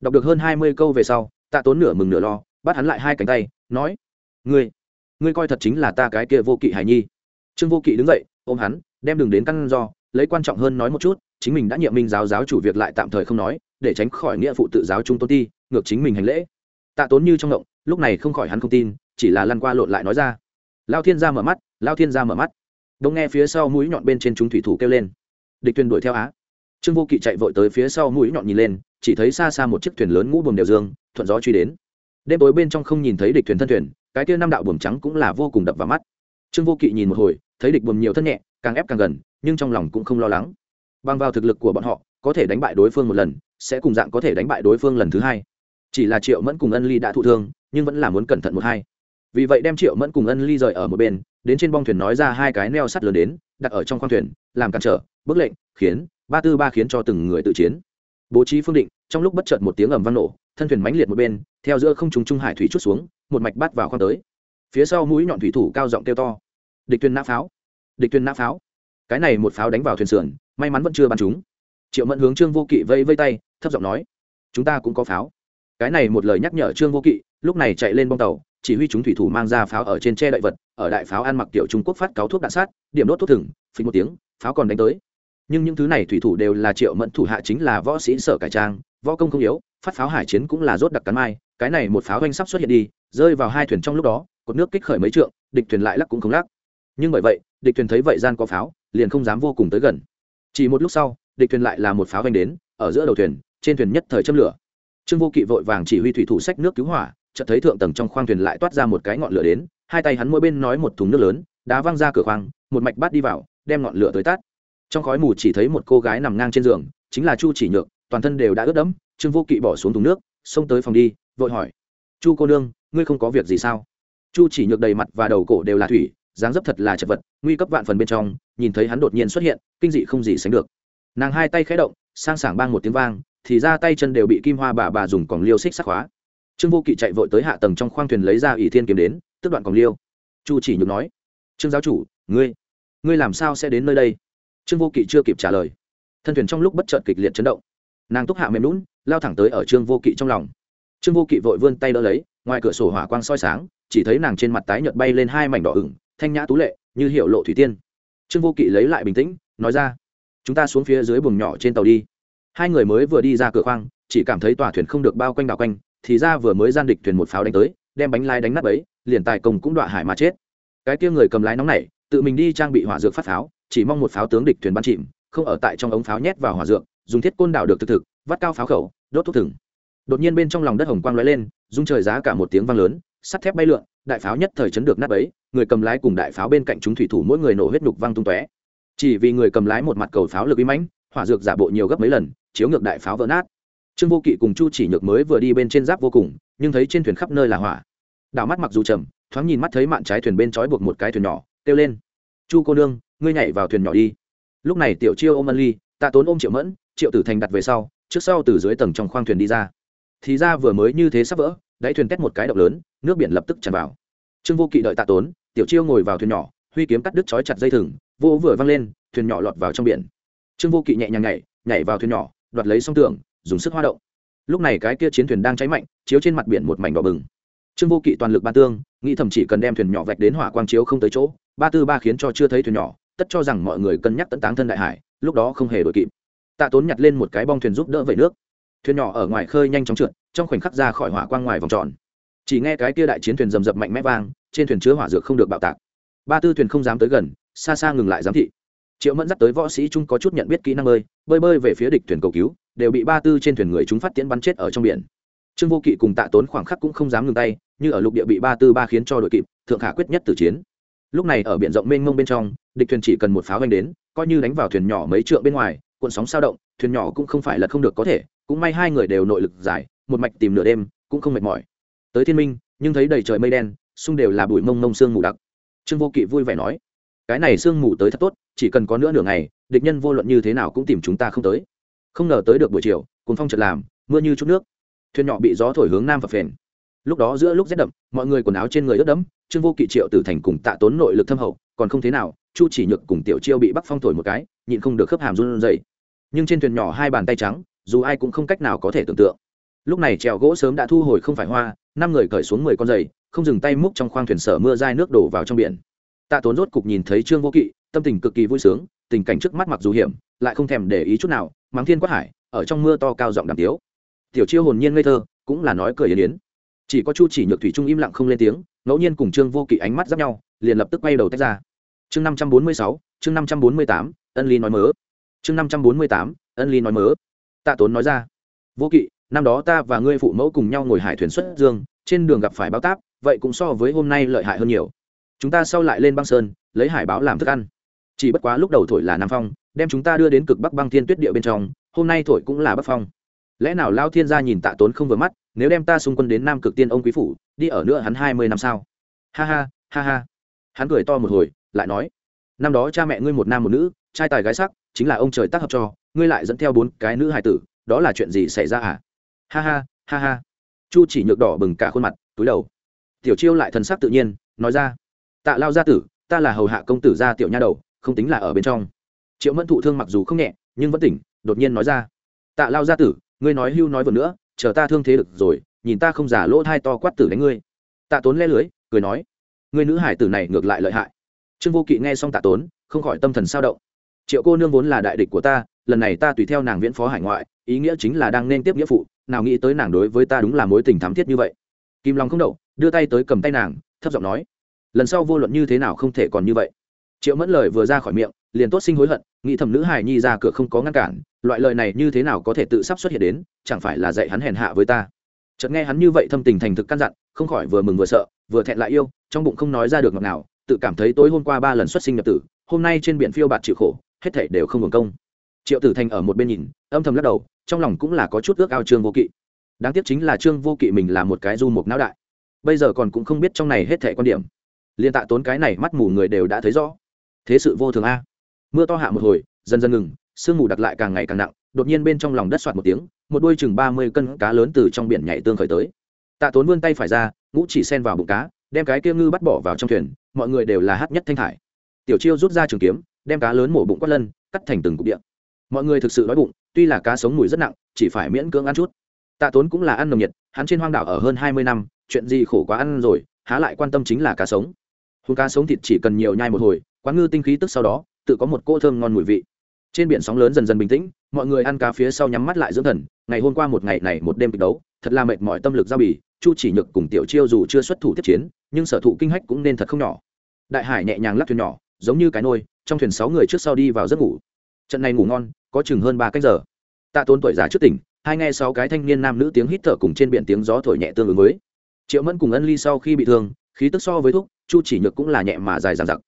[SPEAKER 1] Đọc được hơn hai mươi câu về sau, tạ tốn nửa mừng nửa lo, bắt hắn lại hai cánh tay, nói. Ngươi ngươi coi thật chính là ta cái kia vô kỵ hài nhi. Trương vô kỵ đứng dậy, ôm hắn, đem đường đến căn do, lấy quan trọng hơn nói một chút chính mình đã nhiệm minh giáo giáo chủ việc lại tạm thời không nói, để tránh khỏi nghĩa phụ tự giáo trung tôn ti, ngược chính mình hành lễ. Tạ tốn như trong động lúc này không khỏi hắn không tin, chỉ là lăn qua lộn lại nói ra. Lao thiên gia mở mắt, lao thiên gia mở mắt. Đông nghe phía sau mũi nhọn bên trên chúng thủy thủ kêu lên. Địch thuyền đuổi theo á. Trương vô kỵ chạy vội tới phía sau mũi nhọn nhìn lên, chỉ thấy xa xa một chiếc thuyền lớn ngũ buồm đều dương, thuận gió truy đến. Đêm tối bên trong không nhìn thấy địch thuyền thân thuyền, cái tia năm đạo buồm trắng cũng là vô cùng đập vào mắt. Trương vô kỵ nhìn một hồi, thấy địch buồm nhiều thân nhẹ, càng ép càng gần, nhưng trong lòng cũng không lo lắng bằng vào thực lực của bọn họ, có thể đánh bại đối phương một lần, sẽ cùng dạng có thể đánh bại đối phương lần thứ hai. Chỉ là triệu mẫn cùng ân ly đã thụ thương, nhưng vẫn là muốn cẩn thận một hai. Vì vậy đem triệu mẫn cùng ân ly rời ở một bên, đến trên bong thuyền nói ra hai cái neo sắt lớn đến, đặt ở trong khoang thuyền, làm cản trở bức lệnh, khiến, ba tư ba khiến cho từng người tự chiến. Bố trí phương định, trong lúc bất chợt một tiếng ầm vang nổ, thân thuyền mãnh liệt một bên, theo giữa không trùng trung hải thủy chút xuống, một mạch bắt vào khoang tới. Phía sau mũi nhọn thủy thủ cao giọng kêu to. Địch thuyền nã pháo. Địch thuyền nã pháo. Cái này một pháo đánh vào thuyền sườn may mắn vẫn chưa bắn chúng. Triệu mẫn hướng trương vô kỵ vây vây tay, thấp giọng nói, chúng ta cũng có pháo. Cái này một lời nhắc nhở trương vô kỵ, lúc này chạy lên bong tàu, chỉ huy chúng thủy thủ mang ra pháo ở trên tre đại vật, ở đại pháo ăn mặc tiểu trung quốc phát cáo thuốc đạn sát, điểm đốt thuốc thừng, phình một tiếng, pháo còn đánh tới. Nhưng những thứ này thủy thủ đều là triệu mẫn thủ hạ chính là võ sĩ sở cải trang, võ công không yếu, phát pháo hải chiến cũng là rốt đặc cắn mai, cái này một pháo doanh sắp xuất hiện đi, rơi vào hai thuyền trong lúc đó, cột nước kích khởi mấy trượng, địch thuyền lại lắc cũng không lắc. Nhưng bởi vậy, địch thuyền thấy vậy gian có pháo, liền không dám vô cùng tới gần chỉ một lúc sau, địch thuyền lại là một pháo vanh đến, ở giữa đầu thuyền, trên thuyền nhất thời châm lửa. Trương vô kỵ vội vàng chỉ huy thủy thủ sách nước cứu hỏa, chợt thấy thượng tầng trong khoang thuyền lại toát ra một cái ngọn lửa đến, hai tay hắn mỗi bên nói một thùng nước lớn, đá văng ra cửa khoang, một mạch bát đi vào, đem ngọn lửa tới tắt trong khói mù chỉ thấy một cô gái nằm ngang trên giường, chính là chu chỉ nhược, toàn thân đều đã ướt đẫm. Trương vô kỵ bỏ xuống thùng nước, xông tới phòng đi, vội hỏi, chu cô nương, ngươi không có việc gì sao? Chu chỉ nhược đầy mặt và đầu cổ đều là thủy dáng dấp thật là chật vật, nguy cấp vạn phần bên trong, nhìn thấy hắn đột nhiên xuất hiện, kinh dị không gì sánh được. Nàng hai tay khẽ động, sang sảng bang một tiếng vang, thì ra tay chân đều bị kim hoa bà bà dùng còng liêu xích sắc hóa. trương vô kỵ chạy vội tới hạ tầng trong khoang thuyền lấy ra ỷ thiên kiếm đến tức đoạn còng liêu. Chu chỉ nhược nói, trương giáo chủ, ngươi ngươi làm sao sẽ đến nơi đây? Trương vô kỵ chưa kịp trả lời. Thân thuyền trong lúc bất chợt kịch liệt chấn động. Nàng túc hạ mềm lún lao thẳng tới ở trương vô kỵ trong lòng. Trương vô kỵ vội vươn tay đỡ lấy, ngoài cửa sổ hỏa quang soi sáng, chỉ thấy nàng trên mặt tái nhợt bay lên hai mảnh đỏ ửng thanh nhã tú lệ, như hiệu lộ thủy tiên. Trương vô kỵ lấy lại bình tĩnh, nói ra, chúng ta xuống phía dưới buồng nhỏ trên tàu đi. Hai người mới vừa đi ra cửa khoang, chỉ cảm thấy tòa thuyền không được bao quanh đảo quanh, thì ra vừa mới gian địch thuyền một pháo đánh tới, đem bánh lai đánh nát ấy liền tài công cũng đọa hải mà chết. Cái kia người cầm lái nóng này tự mình đi trang bị hỏa dược phát pháo, chỉ mong một pháo tướng địch thuyền bắn chìm, không ở tại trong ống pháo nhét vào hỏa dược, dùng thiết côn đảo được thực thực, vắt cao pháo khẩu, đốt thuốc thừng. Đột nhiên bên trong lòng đất hồng quang lóe lên, rung trời giá cả một tiếng vang lớn, sắt thép bay lượn, đại pháo nhất thời chấn được nát ấy người cầm lái cùng đại pháo bên cạnh chúng thủy thủ mỗi người nổ huyết nhục văng tung tóe. Chỉ vì người cầm lái một mặt cầu pháo lực uy mãnh, hỏa dược giả bộ nhiều gấp mấy lần, chiếu ngược đại pháo vỡ nát. Trương vô kỵ cùng chu chỉ nhược mới vừa đi bên trên giáp vô cùng, nhưng thấy trên thuyền khắp nơi là hỏa. Đảo mắt mặc dù trầm thoáng nhìn mắt thấy mạn trái thuyền bên trói buộc một cái thuyền nhỏ, kêu lên. Chu cô nương, ngươi nhảy vào thuyền nhỏ đi. Lúc này tiểu chiêu ôm ân ly tạ tốn ôm triệu mẫn, triệu tử thành đặt về sau, trước sau từ dưới tầng trong khoang thuyền đi ra. Thì ra vừa mới như thế sắp vỡ, đáy thuyền tét một cái động lớn, nước biển lập tức tràn vào. Trương vô kỵ đợi tạ tốn tiểu chiêu ngồi vào thuyền nhỏ, huy kiếm cắt đứt chói chặt dây thừng vô vừa văng lên, thuyền nhỏ lọt vào trong biển. Trương vô kỵ nhẹ nhàng nhảy nhảy vào thuyền nhỏ, đoạt lấy song tường dùng sức hoa động. Lúc này cái kia chiến thuyền đang cháy mạnh, chiếu trên mặt biển một mảnh đỏ bừng. Trương vô kỵ toàn lực ba tương, nghĩ thậm chỉ cần đem thuyền nhỏ vạch đến hỏa quang chiếu không tới chỗ, ba tư ba khiến cho chưa thấy thuyền nhỏ, tất cho rằng mọi người cân nhắc tận táng thân đại hải, lúc đó không hề đội kịp. Tạ tốn nhặt lên một cái bong thuyền giúp đỡ vẩy nước. Thuyền nhỏ ở ngoài khơi nhanh chóng trượt, trong khoảnh khắc ra khỏi hỏa quang ngoài vòng tròn. Chỉ nghe cái kia đại chiến thuyền rầm rập mạnh mẽ vang trên thuyền chứa hỏa dược không được bạo tạc. Ba tư thuyền không dám tới gần, xa xa ngừng lại giám thị. Triệu mẫn dắt tới võ sĩ trung có chút nhận biết kỹ năng bơi bơi bơi về phía địch thuyền cầu cứu, đều bị ba tư trên thuyền người chúng phát tiễn bắn chết ở trong biển. Trương vô kỵ cùng tạ tốn khoảng khắc cũng không dám ngừng tay, như ở lục địa bị ba tư ba khiến cho đội kịp, thượng khả quyết nhất từ chiến. Lúc này ở biển rộng mênh mông bên trong, địch thuyền chỉ cần một pháo vanh đến, coi như đánh vào thuyền nhỏ mấy trượng bên ngoài, cuộn sóng sao động, thuyền nhỏ cũng không phải là không được có thể, cũng may hai người đều nội lực giải một mạch tìm nửa đêm, cũng không mệt mỏi. Tới thiên minh, nhưng thấy đầy trời mây đen xung đều là bụi mông mông sương mù đặc. Trương vô kỵ vui vẻ nói, cái này sương mù tới thật tốt, chỉ cần có nữa nửa ngày, địch nhân vô luận như thế nào cũng tìm chúng ta không tới. Không ngờ tới được buổi chiều cùng phong chợt làm, mưa như chút nước. Thuyền nhỏ bị gió thổi hướng nam và phèn lúc đó giữa lúc rét đậm, mọi người quần áo trên người ướt đẫm, trương vô kỵ triệu tử thành cùng tạ tốn nội lực thâm hậu, còn không thế nào, chu chỉ nhược cùng tiểu chiêu bị bắc phong thổi một cái, nhịn không được khớp hàm run dậy nhưng trên thuyền nhỏ hai bàn tay trắng, dù ai cũng không cách nào có thể tưởng tượng. Lúc này trèo gỗ sớm đã thu hồi không phải hoa, năm người cởi xuống mười con giày không dừng tay múc trong khoang thuyền sở mưa dai nước đổ vào trong biển. Tạ tốn rốt cục nhìn thấy trương vô kỵ, tâm tình cực kỳ vui sướng, tình cảnh trước mắt mặc dù hiểm, lại không thèm để ý chút nào, mắng thiên quát hải, ở trong mưa to cao giọng đàm tiếu. Tiểu chiêu hồn nhiên ngây thơ, cũng là nói cười yến yến. Chỉ có chu chỉ nhược thủy trung im lặng không lên tiếng, ngẫu nhiên cùng trương vô kỵ ánh mắt giáp nhau, liền lập tức quay đầu tách ra. Chương năm trăm bốn mươi sáu, chương năm trăm bốn mươi tám, ân ly nói mớ. Chương năm trăm bốn mươi tám, ân ly nói mớ. Tạ tốn nói ra. Vô kỵ, năm đó ta và ngươi phụ mẫu cùng nhau ngồi hải thuyền xuất dương, trên đường gặp phải báo táp vậy cũng so với hôm nay lợi hại hơn nhiều. Chúng ta sau lại lên băng sơn, lấy hải báo làm thức ăn. Chỉ bất quá lúc đầu thổi là nam phong, đem chúng ta đưa đến cực bắc băng thiên tuyết địa bên trong, hôm nay thổi cũng là bắc phong. Lẽ nào lao thiên gia nhìn tạ tốn không vừa mắt, nếu đem ta xung quân đến nam cực tiên ông quý phủ, đi ở nữa hắn hai mươi năm sao? Ha ha ha ha. Hắn cười to một hồi, lại nói, năm đó cha mẹ ngươi một nam một nữ, trai tài gái sắc, chính là ông trời tác hợp cho, ngươi lại dẫn theo bốn cái nữ hài tử, đó là chuyện gì xảy ra à? Ha ha ha ha. Chu chỉ nhược đỏ bừng cả khuôn mặt, túi đầu tiểu chiêu lại thần sắc tự nhiên, nói ra, tạ lao gia tử, ta là hầu hạ công tử gia tiểu nha đầu, không tính là ở bên trong. Triệu mẫn thụ thương mặc dù không nhẹ, nhưng vẫn tỉnh, đột nhiên nói ra, tạ lao gia tử, ngươi nói hưu nói vừa nữa, chờ ta thương thế được rồi, nhìn ta không giả lỗ thai to quát tử đánh ngươi. Tạ tốn le lưới, cười nói, ngươi nữ hải tử này ngược lại lợi hại. Trương vô kỵ nghe xong tạ tốn, không khỏi tâm thần sao động. Triệu cô nương vốn là đại địch của ta, lần này ta tùy theo nàng viễn phó hải ngoại, ý nghĩa chính là đang nên tiếp nghĩa phụ, nào nghĩ tới nàng đối với ta đúng là mối tình thắm thiết như vậy. Kim long không đậu đưa tay tới cầm tay nàng, thấp giọng nói, lần sau vô luận như thế nào không thể còn như vậy. Triệu mẫn lời vừa ra khỏi miệng, liền tốt sinh hối hận, nghĩ thầm nữ hài nhi ra cửa không có ngăn cản, loại lời này như thế nào có thể tự sắp xuất hiện đến, chẳng phải là dạy hắn hèn hạ với ta. Chợt nghe hắn như vậy thâm tình thành thực căn dặn, không khỏi vừa mừng vừa sợ, vừa thẹn lại yêu, trong bụng không nói ra được ngọt nào tự cảm thấy tối hôm qua ba lần xuất sinh nhập tử, hôm nay trên biển phiêu bạt chịu khổ, hết thể đều không hưởng công. Triệu tử thành ở một bên nhìn, âm thầm lắc đầu, trong lòng cũng là có chút ước ao trương vô kỵ. Đáng tiếc chính là trương vô kỵ mình là một cái du mục não đại bây giờ còn cũng không biết trong này hết thẻ quan điểm. Liên tạ tốn cái này mắt mù người đều đã thấy rõ. Thế sự vô thường a. Mưa to hạ một hồi, dần dần ngừng, sương mù đặt lại càng ngày càng nặng, đột nhiên bên trong lòng đất soạt một tiếng, một đuôi chừng ba mươi cân cá lớn từ trong biển nhảy tương khởi tới. Tạ tốn vươn tay phải ra, ngũ chỉ sen vào bụng cá, đem cái kia ngư bắt bỏ vào trong thuyền, mọi người đều là hát nhất thanh thải. Tiểu chiêu rút ra trường kiếm, đem cá lớn mổ bụng quát lân, cắt thành từng cục điện mọi người thực sự đói bụng, tuy là cá sống mùi rất nặng, chỉ phải miễn cưỡng ăn chút. Tạ tốn cũng là ăn nồng nhiệt, hắn trên hoang đảo ở hơn hai mươi năm chuyện gì khổ quá ăn rồi, há lại quan tâm chính là cá sống. Hùng cá sống thịt chỉ cần nhiều nhai một hồi, quán ngư tinh khí tức sau đó, tự có một cô thơm ngon mùi vị. Trên biển sóng lớn dần dần bình tĩnh, mọi người ăn cá phía sau nhắm mắt lại dưỡng thần, ngày hôm qua một ngày này một đêm kịch đấu, thật là mệt mỏi tâm lực giao bì, chu chỉ nhược cùng tiểu chiêu dù chưa xuất thủ tiếp chiến, nhưng sở thụ kinh hách cũng nên thật không nhỏ. Đại hải nhẹ nhàng lắc thuyền nhỏ, giống như cái nôi, trong thuyền sáu người trước sau đi vào giấc ngủ. Trận này ngủ ngon, có chừng hơn ba cách giờ. Tạ tốn tuổi già trước tỉnh hai nghe sáu cái thanh niên nam nữ tiếng hít thở cùng trên biển tiếng gió thổi nhẹ tương ứng với triệu mẫn cùng ân ly sau khi bị thương, khí tức so với thuốc, chu chỉ nhược cũng là nhẹ mà dài dằng dặc.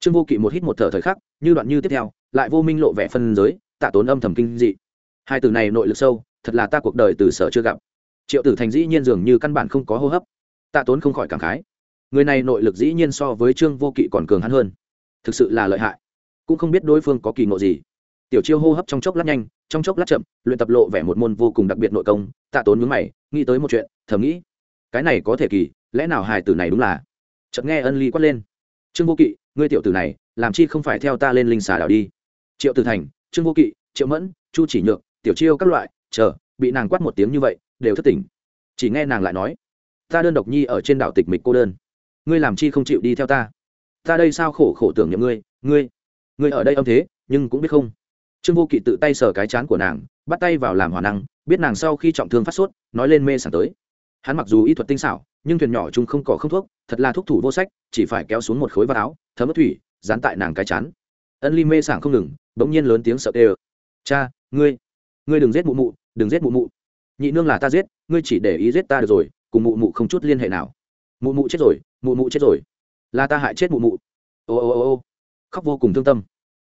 [SPEAKER 1] Trương vô kỵ một hít một thở thời khắc, như đoạn như tiếp theo, lại vô minh lộ vẻ phân giới, tạ tốn âm thầm kinh dị. Hai từ này nội lực sâu, thật là ta cuộc đời từ sở chưa gặp. Triệu tử thành dĩ nhiên dường như căn bản không có hô hấp. Tạ tốn không khỏi cảm khái. Người này nội lực dĩ nhiên so với trương vô kỵ còn cường hắn hơn. Thực sự là lợi hại. Cũng không biết đối phương có kỳ ngộ gì. Tiểu chiêu hô hấp trong chốc lát nhanh, trong chốc lát chậm, luyện tập lộ vẻ một môn vô cùng đặc biệt nội công. Tạ tốn nhướng mày, nghĩ tới một chuyện, thầm nghĩ cái này có thể kỳ, lẽ nào hài tử này đúng là? Chợt nghe ân ly quát lên. Trương vô kỵ, ngươi tiểu tử này, làm chi không phải theo ta lên linh xà đảo đi? Triệu tử thành, trương vô kỵ, triệu mẫn, chu chỉ nhược, tiểu chiêu các loại, chờ, bị nàng quát một tiếng như vậy, đều thất tỉnh. Chỉ nghe nàng lại nói, ta đơn độc nhi ở trên đảo tịch mịch cô đơn. Ngươi làm chi không chịu đi theo ta? Ta đây sao khổ khổ tưởng nhậm ngươi ngươi ngươi ở đây âm thế, nhưng cũng biết không? Trương vô kỵ tự tay sờ cái chán của nàng, bắt tay vào làm hòa năng, biết nàng sau khi trọng thương phát sốt, nói lên mê sảng tới hắn mặc dù y thuật tinh xảo, nhưng thuyền nhỏ chúng không có không thuốc, thật là thuốc thủ vô sách, chỉ phải kéo xuống một khối vạt áo, thấm ướt thủy, dán tại nàng cái chán. Ân ly mê sảng không ngừng, bỗng nhiên lớn tiếng sợ tê cha, ngươi ngươi đừng giết mụ mụ, đừng giết mụ mụ. Nhị nương là ta giết, ngươi chỉ để ý giết ta được rồi, cùng mụ mụ không chút liên hệ nào. Mụ mụ chết rồi, mụ mụ chết rồi. Là ta hại chết mụ mụ. Ô ô ô ô. Khóc vô cùng thương tâm.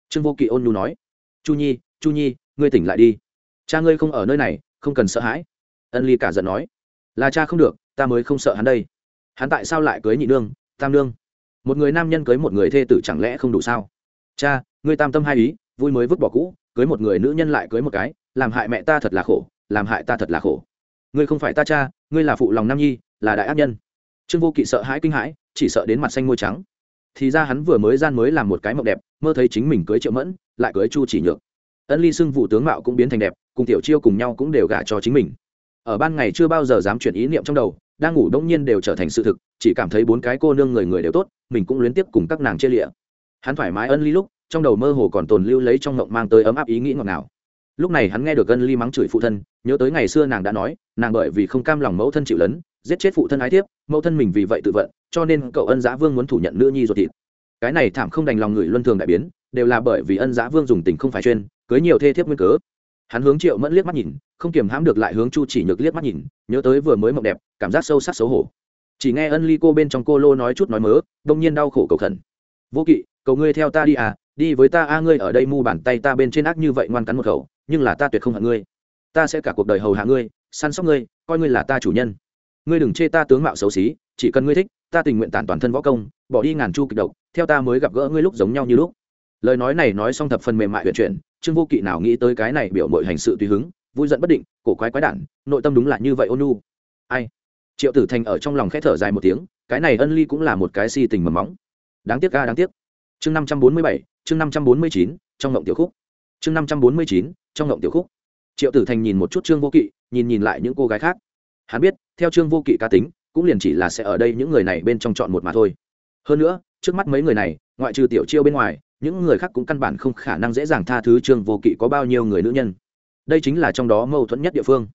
[SPEAKER 1] Trương vô kỵ ôn nhu nói, chu nhi chu nhi, ngươi tỉnh lại đi. Cha ngươi không ở nơi này, không cần sợ hãi. Ân ly cả giận nói là cha không được, ta mới không sợ hắn đây. Hắn tại sao lại cưới nhị nương, tam nương? Một người nam nhân cưới một người thê tử chẳng lẽ không đủ sao? Cha, ngươi tam tâm hai ý, vui mới vứt bỏ cũ, cưới một người nữ nhân lại cưới một cái, làm hại mẹ ta thật là khổ, làm hại ta thật là khổ. Ngươi không phải ta cha, ngươi là phụ lòng nam nhi, là đại ác nhân. Trương vô kỵ sợ hãi kinh hãi, chỉ sợ đến mặt xanh môi trắng. Thì ra hắn vừa mới gian mới làm một cái mộng đẹp, mơ thấy chính mình cưới triệu mẫn, lại cưới chu chỉ nhược. Ân ly xưng vụ tướng mạo cũng biến thành đẹp, cùng tiểu chiêu cùng nhau cũng đều gả cho chính mình ở ban ngày chưa bao giờ dám chuyển ý niệm trong đầu, đang ngủ đông nhiên đều trở thành sự thực, chỉ cảm thấy bốn cái cô nương người người đều tốt, mình cũng luyến tiếp cùng các nàng chia lịa. Hắn thoải mái ân ly lúc, trong đầu mơ hồ còn tồn lưu lấy trong ngộng mang tới ấm áp ý nghĩ ngọt ngào. lúc này hắn nghe được ân ly mắng chửi phụ thân, nhớ tới ngày xưa nàng đã nói, nàng bởi vì không cam lòng mẫu thân chịu lấn, giết chết phụ thân ái tiếp mẫu thân mình vì vậy tự vận, cho nên cậu ân giã vương muốn thủ nhận nữ nhi ruột thịt. Cái này thảm không đành lòng người luân thường đại biến, đều là bởi vì ân giã vương dùng tình không phải chuyên, cưới nhiều thê thiếp nguyên cớ hắn hướng triệu mẫn liếc mắt nhìn, không kiềm hãm được lại hướng chu chỉ nhược liếc mắt nhìn, nhớ tới vừa mới mộng đẹp, cảm giác sâu sắc xấu hổ. Chỉ nghe ân ly cô bên trong cô lô nói chút nói mớ, đông nhiên đau khổ cầu khẩn. Vô kỵ, cầu ngươi theo ta đi à đi với ta a, ngươi ở đây mu bàn tay ta bên trên ác như vậy ngoan cắn một khẩu, nhưng là ta tuyệt không hận ngươi. Ta sẽ cả cuộc đời hầu hạ ngươi, săn sóc ngươi, coi ngươi là ta chủ nhân. Ngươi đừng chê ta tướng mạo xấu xí, chỉ cần ngươi thích, ta tình nguyện tản toàn thân võ công, bỏ đi ngàn chu kịch độc, theo ta mới gặp gỡ ngươi lúc giống nhau như lúc. Lời nói này nói xong thập phần mềm mại huyền chuyển trương vô kỵ nào nghĩ tới cái này biểu mội hành sự tùy hứng, vui giận bất định, cổ quái quái đản, nội tâm đúng là như vậy ôn nu ai? Triệu tử thành ở trong lòng khẽ thở dài một tiếng, cái này ân ly cũng là một cái si tình mầm móng đáng tiếc ca đáng tiếc. Chương năm trăm bốn mươi bảy, chương năm trăm bốn mươi chín, trong ngộng tiểu khúc. Chương năm trăm bốn mươi chín, trong ngộng tiểu khúc. Triệu tử thành nhìn một chút trương vô kỵ, nhìn nhìn lại những cô gái khác. Hắn biết, theo trương vô kỵ cá tính, cũng liền chỉ là sẽ ở đây những người này bên trong chọn một mà thôi. Hơn nữa, trước mắt mấy người này, ngoại trừ tiểu chiêu bên ngoài những người khác cũng căn bản không khả năng dễ dàng tha thứ trương vô kỵ có bao nhiêu người nữ nhân. Đây chính là trong đó mâu thuẫn nhất địa phương.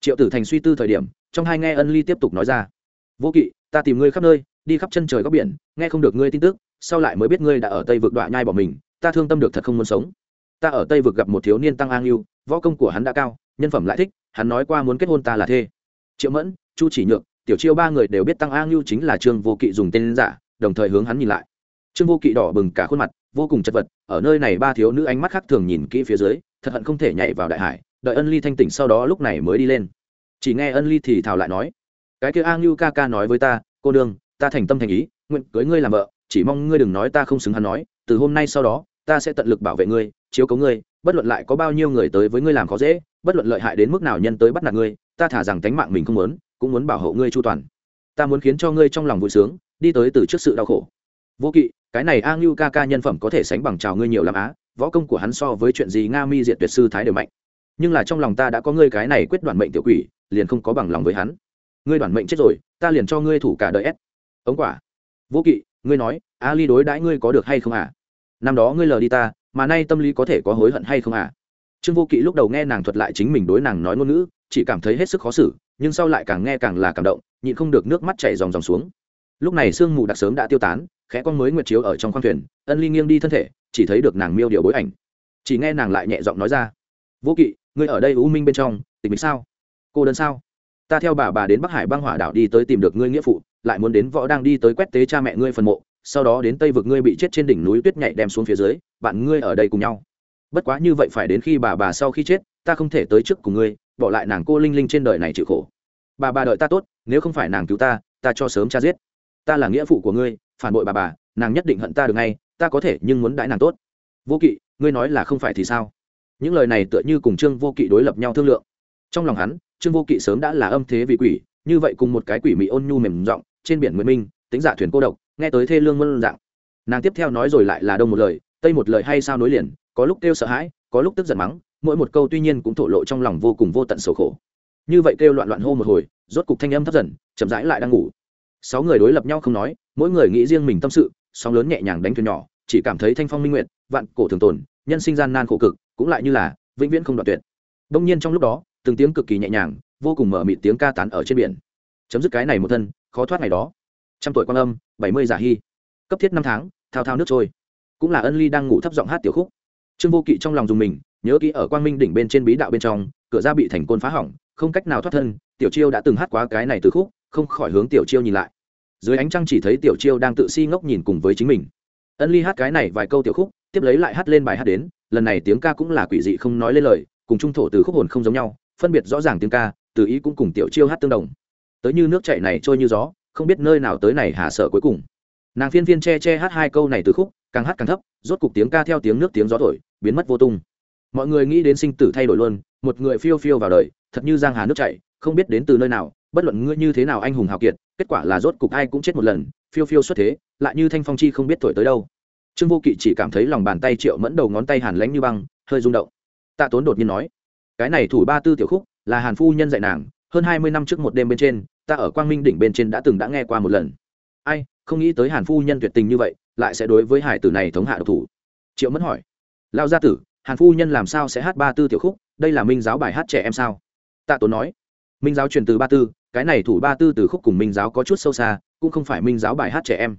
[SPEAKER 1] Triệu tử thành suy tư thời điểm, trong hai nghe ân ly tiếp tục nói ra. Vô kỵ, ta tìm ngươi khắp nơi, đi khắp chân trời góc biển, nghe không được ngươi tin tức, sau lại mới biết ngươi đã ở tây vực đoạn nhai bỏ mình, ta thương tâm được thật không muốn sống. Ta ở tây vực gặp một thiếu niên tăng an yêu võ công của hắn đã cao, nhân phẩm lại thích, hắn nói qua muốn kết hôn ta là thê. Triệu mẫn, chu chỉ nhượng tiểu chiêu ba người đều biết tăng an yêu chính là trương vô kỵ dùng tên giả, đồng thời hướng hắn nhìn lại trương vô kỵ đỏ bừng cả khuôn mặt, vô cùng chật vật, ở nơi này ba thiếu nữ ánh mắt khác thường nhìn kỹ phía dưới, thật hận không thể nhảy vào đại hải, đợi ân ly thanh tỉnh sau đó lúc này mới đi lên. Chỉ nghe ân ly thì thào lại nói, cái kia a ngưu ca ca nói với ta, cô đương ta thành tâm thành ý, nguyện cưới ngươi làm vợ, chỉ mong ngươi đừng nói ta không xứng hắn nói, từ hôm nay sau đó, ta sẽ tận lực bảo vệ ngươi, chiếu cấu ngươi, bất luận lại có bao nhiêu người tới với ngươi làm khó dễ, bất luận lợi hại đến mức nào nhân tới bắt nạt ngươi, ta thả rằng tánh mạng mình không muốn, cũng muốn bảo hộ ngươi chu toàn. Ta muốn khiến cho ngươi trong lòng vui sướng, đi tới từ trước sự đau khổ vô kỵ, cái này a ngưu ca ca nhân phẩm có thể sánh bằng chào ngươi nhiều làm á, võ công của hắn so với chuyện gì nga mi diệt tuyệt sư thái đều mạnh. Nhưng là trong lòng ta đã có ngươi cái này quyết đoạn mệnh tiểu quỷ, liền không có bằng lòng với hắn. Ngươi đoạn mệnh chết rồi, ta liền cho ngươi thủ cả đời ép ống quả. Vô kỵ, ngươi nói, a ly đối đãi ngươi có được hay không à năm đó ngươi lờ đi ta, mà nay tâm lý có thể có hối hận hay không à trương vô kỵ lúc đầu nghe nàng thuật lại chính mình đối nàng nói ngôn ngữ, chỉ cảm thấy hết sức khó xử, nhưng sau lại càng nghe càng là cảm động, nhịn không được nước mắt chảy dòng dòng xuống lúc này sương mù đặc sớm đã tiêu tán, khẽ con mới nguyệt chiếu ở trong khoang thuyền, ân ly nghiêng đi thân thể, chỉ thấy được nàng miêu điều bối ảnh. Chỉ nghe nàng lại nhẹ giọng nói ra, vô kỵ, ngươi ở đây u minh bên trong, tình mình sao? Cô đơn sao? Ta theo bà bà đến bắc hải băng hỏa đảo đi tới tìm được ngươi nghĩa phụ, lại muốn đến võ đang đi tới quét tế cha mẹ ngươi phần mộ, sau đó đến tây vực ngươi bị chết trên đỉnh núi tuyết nhảy đem xuống phía dưới, bạn ngươi ở đây cùng nhau. Bất quá như vậy phải đến khi bà bà sau khi chết, ta không thể tới trước cùng ngươi, bỏ lại nàng cô linh linh trên đời này chịu khổ. Bà bà đợi ta tốt, nếu không phải nàng cứu ta ta cho sớm cha giết ta là nghĩa phụ của ngươi, phản bội bà bà, nàng nhất định hận ta được ngay, ta có thể nhưng muốn đãi nàng tốt. Vô kỵ, ngươi nói là không phải thì sao? Những lời này tựa như cùng trương vô kỵ đối lập nhau thương lượng. Trong lòng hắn, trương vô kỵ sớm đã là âm thế vị quỷ, như vậy cùng một cái quỷ mị ôn nhu mềm giọng, trên biển nguyên minh, tính giả thuyền cô độc, nghe tới thê lương mơn dạng. Nàng tiếp theo nói rồi lại là đông một lời, tây một lời hay sao nối liền, có lúc kêu sợ hãi, có lúc tức giận mắng, mỗi một câu tuy nhiên cũng thổ lộ trong lòng vô cùng vô tận sầu khổ. Như vậy kêu loạn loạn hô một hồi, rốt cục thanh âm thấp dần, chậm rãi lại đang ngủ sáu người đối lập nhau không nói, mỗi người nghĩ riêng mình tâm sự, sóng lớn nhẹ nhàng đánh thuyền nhỏ, chỉ cảm thấy thanh phong minh nguyện vạn cổ thường tồn, nhân sinh gian nan khổ cực, cũng lại như là vĩnh viễn không đoạn tuyệt. Đông nhiên trong lúc đó, từng tiếng cực kỳ nhẹ nhàng, vô cùng mở mịt tiếng ca tán ở trên biển. Chấm dứt cái này một thân, khó thoát ngày đó. Trăm tuổi quan âm, bảy mươi giả hy. Cấp thiết năm tháng, thao thao nước trôi. Cũng là ân ly đang ngủ thấp giọng hát tiểu khúc. Trương vô kỵ trong lòng dùng mình, nhớ kỹ ở quang minh đỉnh bên trên bí đạo bên trong, cửa ra bị thành côn phá hỏng, không cách nào thoát thân, tiểu chiêu đã từng hát quá cái này từ khúc không khỏi hướng tiểu chiêu nhìn lại. Dưới ánh trăng chỉ thấy tiểu chiêu đang tự si ngốc nhìn cùng với chính mình. Ân ly hát cái này vài câu tiểu khúc, tiếp lấy lại hát lên bài hát đến, lần này tiếng ca cũng là quỷ dị không nói lên lời, cùng trung thổ từ khúc hồn không giống nhau, phân biệt rõ ràng tiếng ca, từ ý cũng cùng tiểu chiêu hát tương đồng. Tới như nước chảy này trôi như gió, không biết nơi nào tới này hà sợ cuối cùng. Nàng phiên phiên che che hát hai câu này từ khúc, càng hát càng thấp, rốt cục tiếng ca theo tiếng nước tiếng gió thổi, biến mất vô tung. Mọi người nghĩ đến sinh tử thay đổi luôn, một người phiêu phiêu vào đời, thật như giang hà nước chảy, không biết đến từ nơi nào bất luận ngươi như thế nào anh hùng hào kiệt, kết quả là rốt cục ai cũng chết một lần, phiêu phiêu xuất thế, lại như thanh phong chi không biết thổi tới đâu. Trương vô kỵ chỉ cảm thấy lòng bàn tay triệu mẫn đầu ngón tay hàn lánh như băng, hơi rung động. Tạ tốn đột nhiên nói, cái này thủ ba tư tiểu khúc, là hàn phu nhân dạy nàng, hơn hai mươi năm trước một đêm bên trên, ta ở quang minh đỉnh bên trên đã từng đã nghe qua một lần. Ai, không nghĩ tới hàn phu nhân tuyệt tình như vậy, lại sẽ đối với hải tử này thống hạ độc thủ. Triệu mẫn hỏi lao gia tử, hàn phu nhân làm sao sẽ hát ba tư tiểu khúc, đây là minh giáo bài hát trẻ em sao? Tạ tốn nói, minh giáo truyền từ ba tư cái này thủ ba tư từ khúc cùng minh giáo có chút sâu xa, cũng không phải minh giáo bài hát trẻ em.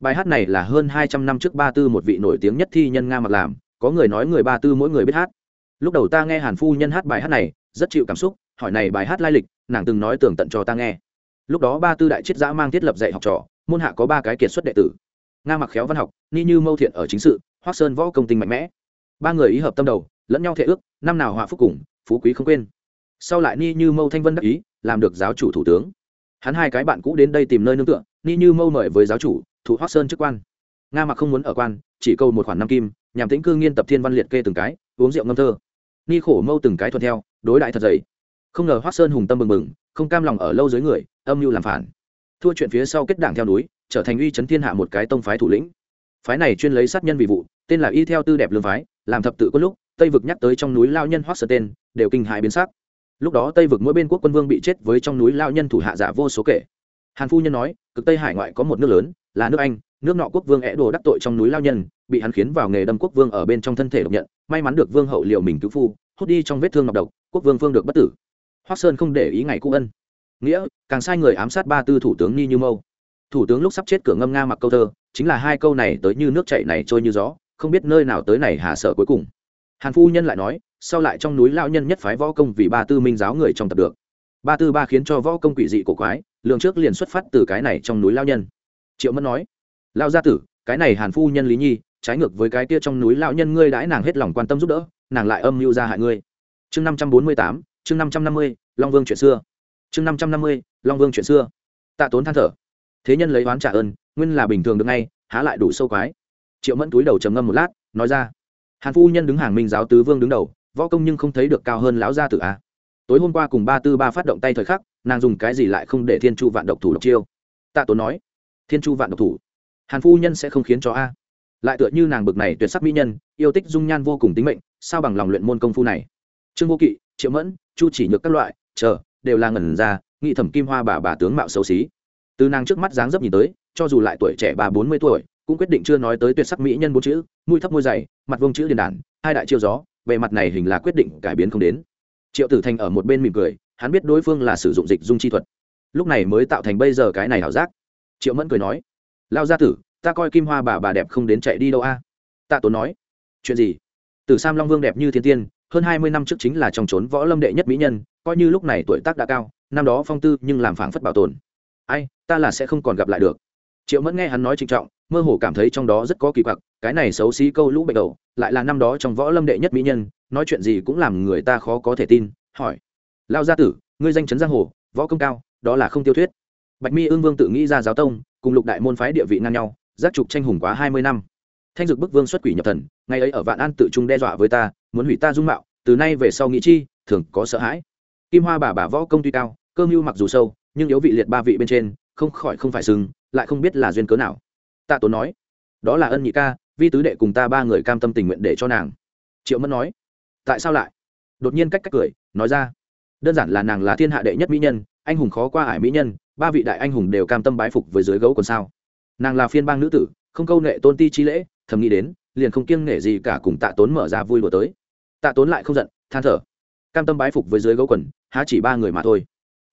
[SPEAKER 1] Bài hát này là hơn hai trăm năm trước ba tư một vị nổi tiếng nhất thi nhân nga mặc làm, có người nói người ba tư mỗi người biết hát. Lúc đầu ta nghe hàn phu nhân hát bài hát này, rất chịu cảm xúc, hỏi này bài hát lai lịch, nàng từng nói tường tận cho ta nghe. Lúc đó ba tư đại triết giã mang thiết lập dạy học trò, môn hạ có ba cái kiệt xuất đệ tử. Nga mặc khéo văn học, ni như mâu thiện ở chính sự, hoác sơn võ công tinh mạnh mẽ. Ba người ý hợp tâm đầu, lẫn nhau thệ ước, năm nào họa phúc cùng, phú quý không quên. Sau lại ni như mâu thanh vân đắc ý làm được giáo chủ thủ tướng. Hắn hai cái bạn cũ đến đây tìm nơi nương tựa ni như mâu mời với giáo chủ, thủ hoác sơn chức quan. Nga mặc không muốn ở quan, chỉ câu một khoản năm kim, nhằm tính cư nghiên tập thiên văn liệt kê từng cái, uống rượu ngâm thơ. Ni khổ mâu từng cái thuận theo, đối đại thật dày. Không ngờ hoác sơn hùng tâm mừng mừng không cam lòng ở lâu dưới người, âm mưu làm phản. Thua chuyện phía sau kết đảng theo núi, trở thành uy chấn thiên hạ một cái tông phái thủ lĩnh. Phái này chuyên lấy sát nhân vì vụ, tên là y theo tư đẹp lương phái, làm thập tự có lúc, tây vực nhắc tới trong núi lao nhân hoác sơn tên, đều kinh hại biến sắc lúc đó tây vực mỗi bên quốc quân vương bị chết với trong núi lao nhân thủ hạ giả vô số kể. Hàn phu nhân nói, cực tây hải ngoại có một nước lớn, là nước anh, nước nọ quốc vương é đồ đắc tội trong núi lao nhân, bị hắn khiến vào nghề đâm quốc vương ở bên trong thân thể độc nhận, may mắn được vương hậu liệu mình cứu phu, hút đi trong vết thương ngọc độc, quốc vương phương được bất tử. Hoác sơn không để ý ngày cũ ân. Nghĩa, càng sai người ám sát ba tư thủ tướng ni như mâu. Thủ tướng lúc sắp chết cửa ngâm nga mặc câu thơ, chính là hai câu này tới như nước chảy này trôi như gió, không biết nơi nào tới này hà sợ cuối cùng hàn phu nhân lại nói, sau lại trong núi lao nhân nhất phái võ công vì ba tư minh giáo người trong tập được. Ba tư ba khiến cho võ công quỷ dị cổ quái lượng trước liền xuất phát từ cái này trong núi lao nhân. Triệu mẫn nói lao gia tử, cái này hàn phu nhân lý nhi, trái ngược với cái kia trong núi lao nhân ngươi đãi nàng hết lòng quan tâm giúp đỡ, nàng lại âm mưu ra hại ngươi. Chương năm trăm bốn mươi tám, chương năm trăm năm mươi, long vương chuyện xưa. Chương năm trăm năm mươi, long vương chuyện xưa. Tạ tốn than thở, thế nhân lấy oán trả ơn, nguyên là bình thường được ngay, há lại đủ sâu quái. Triệu mẫn túi đầu trầm ngâm một lát, nói ra hàn phu nhân đứng hàng minh giáo tứ vương đứng đầu, võ công nhưng không thấy được cao hơn lão gia tử a. Tối hôm qua cùng ba tư ba phát động tay thời khắc, nàng dùng cái gì lại không để thiên chu vạn độc thủ độc chiêu? Tạ tốn nói, thiên chu vạn độc thủ, hàn phu nhân sẽ không khiến cho a. Lại tựa như nàng bực này tuyệt sắc mỹ nhân, yêu tích dung nhan vô cùng tính mệnh, sao bằng lòng luyện môn công phu này? Trương vô kỵ, triệu mẫn, chu chỉ nhược các loại, chờ, đều là ngẩn ra, nghị thẩm kim hoa bà bà tướng mạo xấu xí. Từ nàng trước mắt dáng dấp nhìn tới, cho dù lại tuổi trẻ ba bốn mươi tuổi cũng quyết định chưa nói tới tuyệt sắc mỹ nhân bốn chữ, mũi thấp môi dày, mặt vông chữ điền đản, hai đại chiêu gió về mặt này hình là quyết định cải biến không đến. Triệu tử thành ở một bên mỉm cười, hắn biết đối phương là sử dụng dịch dung chi thuật. Lúc này mới tạo thành bây giờ cái này ảo giác. Triệu mẫn cười nói lao gia tử, ta coi kim hoa bà bà đẹp không đến chạy đi đâu a. Tạ tốn nói, chuyện gì? Tử sam long vương đẹp như thiên tiên, hơn hai mươi năm trước chính là trong trốn võ lâm đệ nhất mỹ nhân, coi như lúc này tuổi tác đã cao, năm đó phong tư nhưng làm phảng phất bảo tồn. Ai, ta là sẽ không còn gặp lại được. Triệu mẫn nghe hắn nói trịnh trọng mơ hồ cảm thấy trong đó rất có kỳ quặc, cái này xấu xí câu lũ bệnh đầu, lại là năm đó trong võ lâm đệ nhất mỹ nhân, nói chuyện gì cũng làm người ta khó có thể tin, hỏi. Lao gia tử, ngươi danh chấn giang hồ, võ công cao, đó là không tiêu thuyết. Bạch mi ương vương tự nghĩ ra giáo tông, cùng lục đại môn phái địa vị ngang nhau, giác trục tranh hùng quá hai mươi năm. Thanh dực bức vương xuất quỷ nhập thần, ngày ấy ở vạn an tự trung đe dọa với ta, muốn hủy ta dung mạo, từ nay về sau nghĩ chi, thường có sợ hãi. Kim hoa bà bà võ công tuy cao, cơ mưu mặc dù sâu, nhưng yếu vị liệt ba vị bên trên, không khỏi không phải sừng, lại không biết là duyên cớ nào tạ tốn nói, đó là ân nhị ca, vi tứ đệ cùng ta ba người cam tâm tình nguyện để cho nàng. Triệu mẫn nói, tại sao lại? Đột nhiên cách cách cười, nói ra, đơn giản là nàng là thiên hạ đệ nhất mỹ nhân, anh hùng khó qua ải mỹ nhân, ba vị đại anh hùng đều cam tâm bái phục với dưới gấu còn sao. Nàng là phiên bang nữ tử, không câu nệ tôn ti chi lễ, thầm nghĩ đến, liền không kiêng nể gì cả cùng tạ tốn mở ra vui đùa tới. Tạ tốn lại không giận, than thở, cam tâm bái phục với dưới gấu quần, há chỉ ba người mà thôi.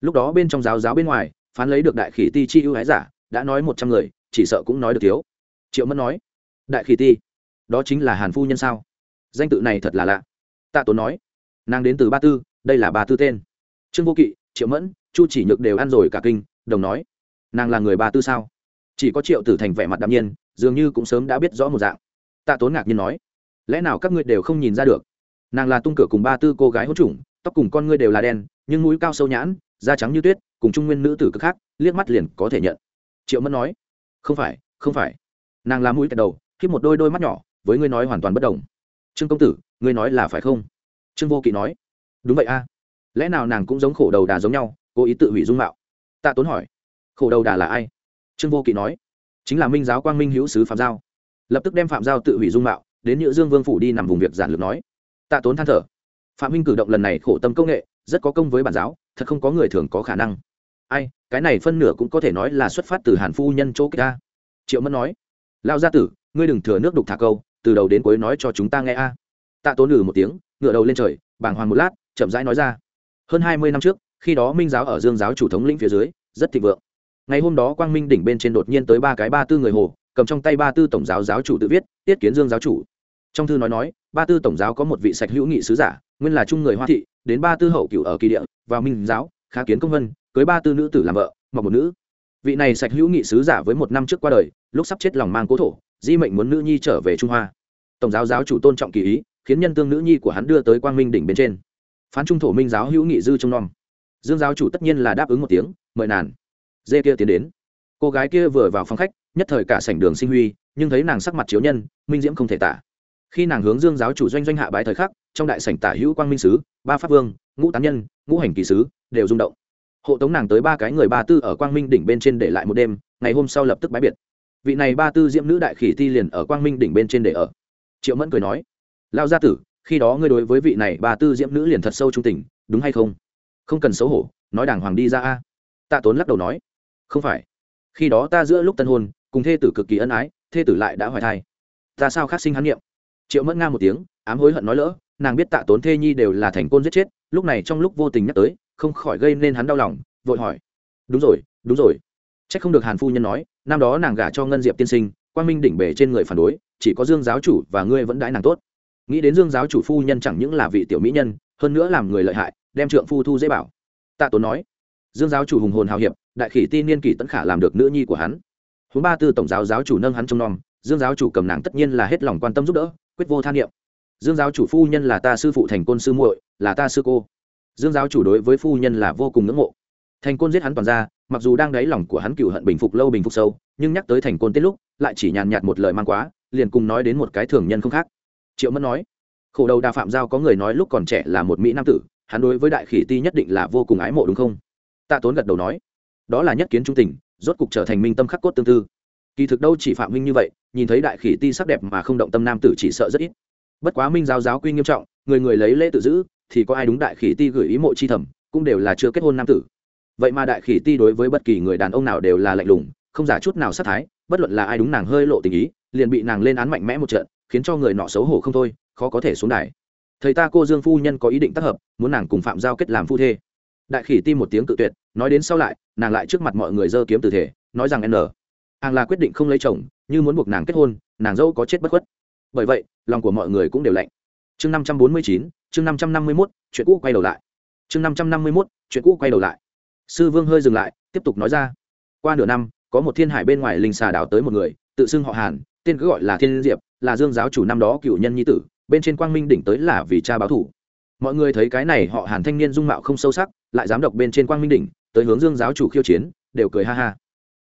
[SPEAKER 1] Lúc đó bên trong giáo giáo bên ngoài, phán lấy được đại khỉ ti chi ưu hái giả, đã nói một trăm người chỉ sợ cũng nói được thiếu. Triệu mẫn nói, đại khỉ ti, đó chính là hàn phu nhân sao? Danh tự này thật là lạ. Tạ tốn nói, nàng đến từ ba tư, đây là ba tư tên. Trương vô kỵ, triệu mẫn, chu chỉ nhược đều ăn rồi cả kinh, đồng nói, nàng là người ba tư sao? Chỉ có triệu tử thành vẻ mặt đạm nhiên, dường như cũng sớm đã biết rõ một dạng. Tạ tốn ngạc nhiên nói, lẽ nào các ngươi đều không nhìn ra được? Nàng là tung cửa cùng ba tư cô gái hỗn trùng tóc cùng con ngươi đều là đen, nhưng mũi cao sâu nhãn, da trắng như tuyết, cùng trung nguyên nữ tử cực khác, liếc mắt liền có thể nhận. Triệu mẫn nói không phải không phải. Nàng làm mũi kẹt đầu khi một đôi đôi mắt nhỏ, với ngươi nói hoàn toàn bất đồng. Trương công tử, ngươi nói là phải không? Trương vô kỵ nói. Đúng vậy a. Lẽ nào nàng cũng giống khổ đầu đà giống nhau, cố ý tự hủy dung mạo? Tạ tốn hỏi. Khổ đầu đà là ai? Trương vô kỵ nói. Chính là minh giáo quang minh hữu sứ phạm giao. Lập tức đem phạm giao tự hủy dung mạo, đến nhựa dương vương phủ đi nằm vùng việc giản lược nói. Tạ tốn than thở. Phạm minh cử động lần này khổ tâm công nghệ, rất có công với bản giáo, thật không có người thường có khả năng ai, cái này phân nửa cũng có thể nói là xuất phát từ hàn phu nhân chỗ kia. Triệu mẫn nói lao gia tử, ngươi đừng thừa nước đục thả câu, từ đầu đến cuối nói cho chúng ta nghe a. Tạ tốn lử một tiếng ngựa đầu lên trời, bàng hoàng một lát, chậm rãi nói ra, hơn hai mươi năm trước, khi đó minh giáo ở dương giáo chủ thống lĩnh phía dưới, rất thịnh vượng. Ngày hôm đó quang minh đỉnh bên trên đột nhiên tới ba cái ba tư người hồ, cầm trong tay ba tư tổng giáo giáo chủ tự viết, tiết kiến dương giáo chủ. Trong thư nói nói, ba tư tổng giáo có một vị sạch hữu nghị sứ giả, nguyên là trung người hoa thị, đến ba tư hậu cựu ở kỳ địa, vào minh giáo, khá kiến công vân cưới ba tư nữ tử làm vợ, mọc một nữ. Vị này sạch hữu nghị sứ giả với một năm trước qua đời, lúc sắp chết lòng mang cố thổ, di mệnh muốn nữ nhi trở về trung hoa. Tổng giáo giáo chủ tôn trọng kỳ ý, khiến nhân tương nữ nhi của hắn đưa tới quang minh đỉnh bên trên. Phán trung thổ minh giáo hữu nghị dư trông nom. Dương giáo chủ tất nhiên là đáp ứng một tiếng, mời nàn. Dê kia tiến đến. Cô gái kia vừa vào phòng khách, nhất thời cả sảnh đường sinh huy, nhưng thấy nàng sắc mặt chiếu nhân, minh diễm không thể tả. Khi nàng hướng dương giáo chủ doanh doanh hạ bái thời khắc, trong đại sảnh tả hữu quang minh sứ, ba pháp vương, ngũ tán nhân, ngũ hành kỳ sứ, đều rung động hộ tống nàng tới ba cái người ba tư ở quang minh đỉnh bên trên để lại một đêm, ngày hôm sau lập tức bãi biệt. Vị này ba tư diễm nữ đại khỉ thi liền ở quang minh đỉnh bên trên để ở. Triệu mẫn cười nói lao gia tử, khi đó ngươi đối với vị này ba tư diễm nữ liền thật sâu trung tình, đúng hay không? Không cần xấu hổ, nói đàng hoàng đi ra a. Tạ tốn lắc đầu nói, không phải. Khi đó ta giữa lúc tân hôn, cùng thê tử cực kỳ ân ái, thê tử lại đã hoài thai. Ta sao khác sinh hắn nghiệm triệu mẫn nga một tiếng, ám hối hận nói lỡ, nàng biết tạ tốn thê nhi đều là thành côn giết chết, lúc này trong lúc vô tình nhắc tới không khỏi gây nên hắn đau lòng, vội hỏi. Đúng rồi đúng rồi. C h ắ c không được hàn phu nhân nói, năm đó nàng gả cho ngân diệp tiên sinh quan minh đỉnh bể trên người phản đối, chỉ có dương giáo chủ và ngươi vẫn đãi nàng tốt. Nghĩ đến dương giáo chủ phu nhân chẳng những là vị tiểu mỹ nhân, hơn nữa làm người lợi hại, đem trượng phu thu dễ bảo. Tạ tốn nói. Dương giáo chủ hùng hồn hào hiệp, đại khỉ ti niên kỷ tấn khả làm được nữ nhi của hắn. Huống ba tư tổng giáo giáo chủ nâng hắn trong nom, dương giáo chủ cầm nàng tất nhiên là hết lòng quan tâm giúp đỡ, quyết vô than niệm. Dương giáo chủ phu nhân là ta sư phụ thành côn sư muội, là ta sư cô dương giáo chủ đối với phu nhân là vô cùng ngưỡng mộ. Thành côn giết hắn toàn ra, mặc dù đang đáy lòng của hắn cựu hận bình phục lâu bình phục sâu, nhưng nhắc tới thành côn tiết lúc, lại chỉ nhàn nhạt một lời mang quá, liền cùng nói đến một cái thường nhân không khác. Triệu mẫn nói, khổ đầu đa phạm giao có người nói lúc còn trẻ là một mỹ nam tử, hắn đối với đại khỉ ti nhất định là vô cùng ái mộ đúng không? Tạ tốn gật đầu nói, đó là nhất kiến trung tình, rốt cục trở thành minh tâm khắc cốt tương tư. Kỳ thực đâu chỉ phạm minh như vậy, nhìn thấy đại khỉ ti sắc đẹp mà không động tâm nam tử chỉ sợ rất ít. Bất quá minh giáo giáo quy nghiêm trọng, người người lấy lễ tự giữ thì có ai đúng đại khỉ ti gửi ý mộ chi thẩm, cũng đều là chưa kết hôn nam tử. Vậy mà đại khỉ ti đối với bất kỳ người đàn ông nào đều là lạnh lùng, không giả chút nào sát thái, bất luận là ai đúng nàng hơi lộ tình ý, liền bị nàng lên án mạnh mẽ một trận, khiến cho người nọ xấu hổ không thôi, khó có thể xuống đài. Thầy ta cô dương phu nhân có ý định tác hợp, muốn nàng cùng phạm giao kết làm phu thê. Đại khỉ ti một tiếng tự tuyệt, nói đến sau lại, nàng lại trước mặt mọi người dơ kiếm từ thể, nói rằng n. Hàng là quyết định không lấy chồng, như muốn buộc nàng kết hôn, nàng dâu có chết bất khuất. Bởi vậy, lòng của mọi người cũng đều lạnh. Chương năm trăm bốn mươi chín chương năm trăm năm mươi mốt, chuyện cũ quay đầu lại. chương năm trăm năm mươi mốt, chuyện cũ quay đầu lại. sư vương hơi dừng lại, tiếp tục nói ra. qua nửa năm, có một thiên hải bên ngoài linh xà đào tới một người, tự xưng họ hàn, tên cứ gọi là thiên diệp, là dương giáo chủ năm đó cựu nhân nhi tử, bên trên quang minh đỉnh tới là vì cha báo thủ. mọi người thấy cái này họ hàn thanh niên dung mạo không sâu sắc, lại dám độc bên trên quang minh đỉnh, tới hướng dương giáo chủ khiêu chiến, đều cười ha ha.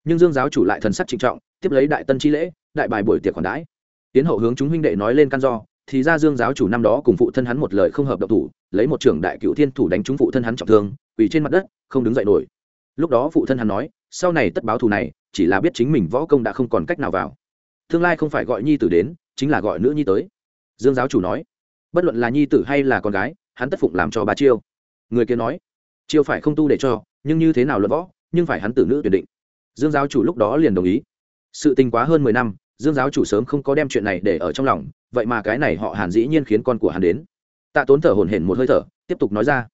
[SPEAKER 1] nhưng dương giáo chủ lại thần sắc trịnh trọng, tiếp lấy đại tân chi lễ, đại bài buổi tiệc khoản đãi. tiến hậu hướng chúng huynh đệ nói lên căn do thì ra dương giáo chủ năm đó cùng phụ thân hắn một lời không hợp độc thủ, lấy một trưởng đại cựu thiên thủ đánh trúng phụ thân hắn trọng thương, quỳ trên mặt đất, không đứng dậy nổi. Lúc đó phụ thân hắn nói, sau này tất báo thù này, chỉ là biết chính mình võ công đã không còn cách nào vào. Tương lai không phải gọi nhi tử đến, chính là gọi nữ nhi tới. Dương giáo chủ nói, bất luận là nhi tử hay là con gái, hắn tất phụng làm cho bà chiêu. Người kia nói, chiêu phải không tu để cho, nhưng như thế nào luận võ, nhưng phải hắn tử nữ tuyển định. Dương giáo chủ lúc đó liền đồng ý. Sự tình quá hơn mười năm dương giáo chủ sớm không có đem chuyện này để ở trong lòng, vậy mà cái này họ hàn dĩ nhiên khiến con của hắn đến. Tạ tốn thở hổn hển một hơi thở, tiếp tục nói ra.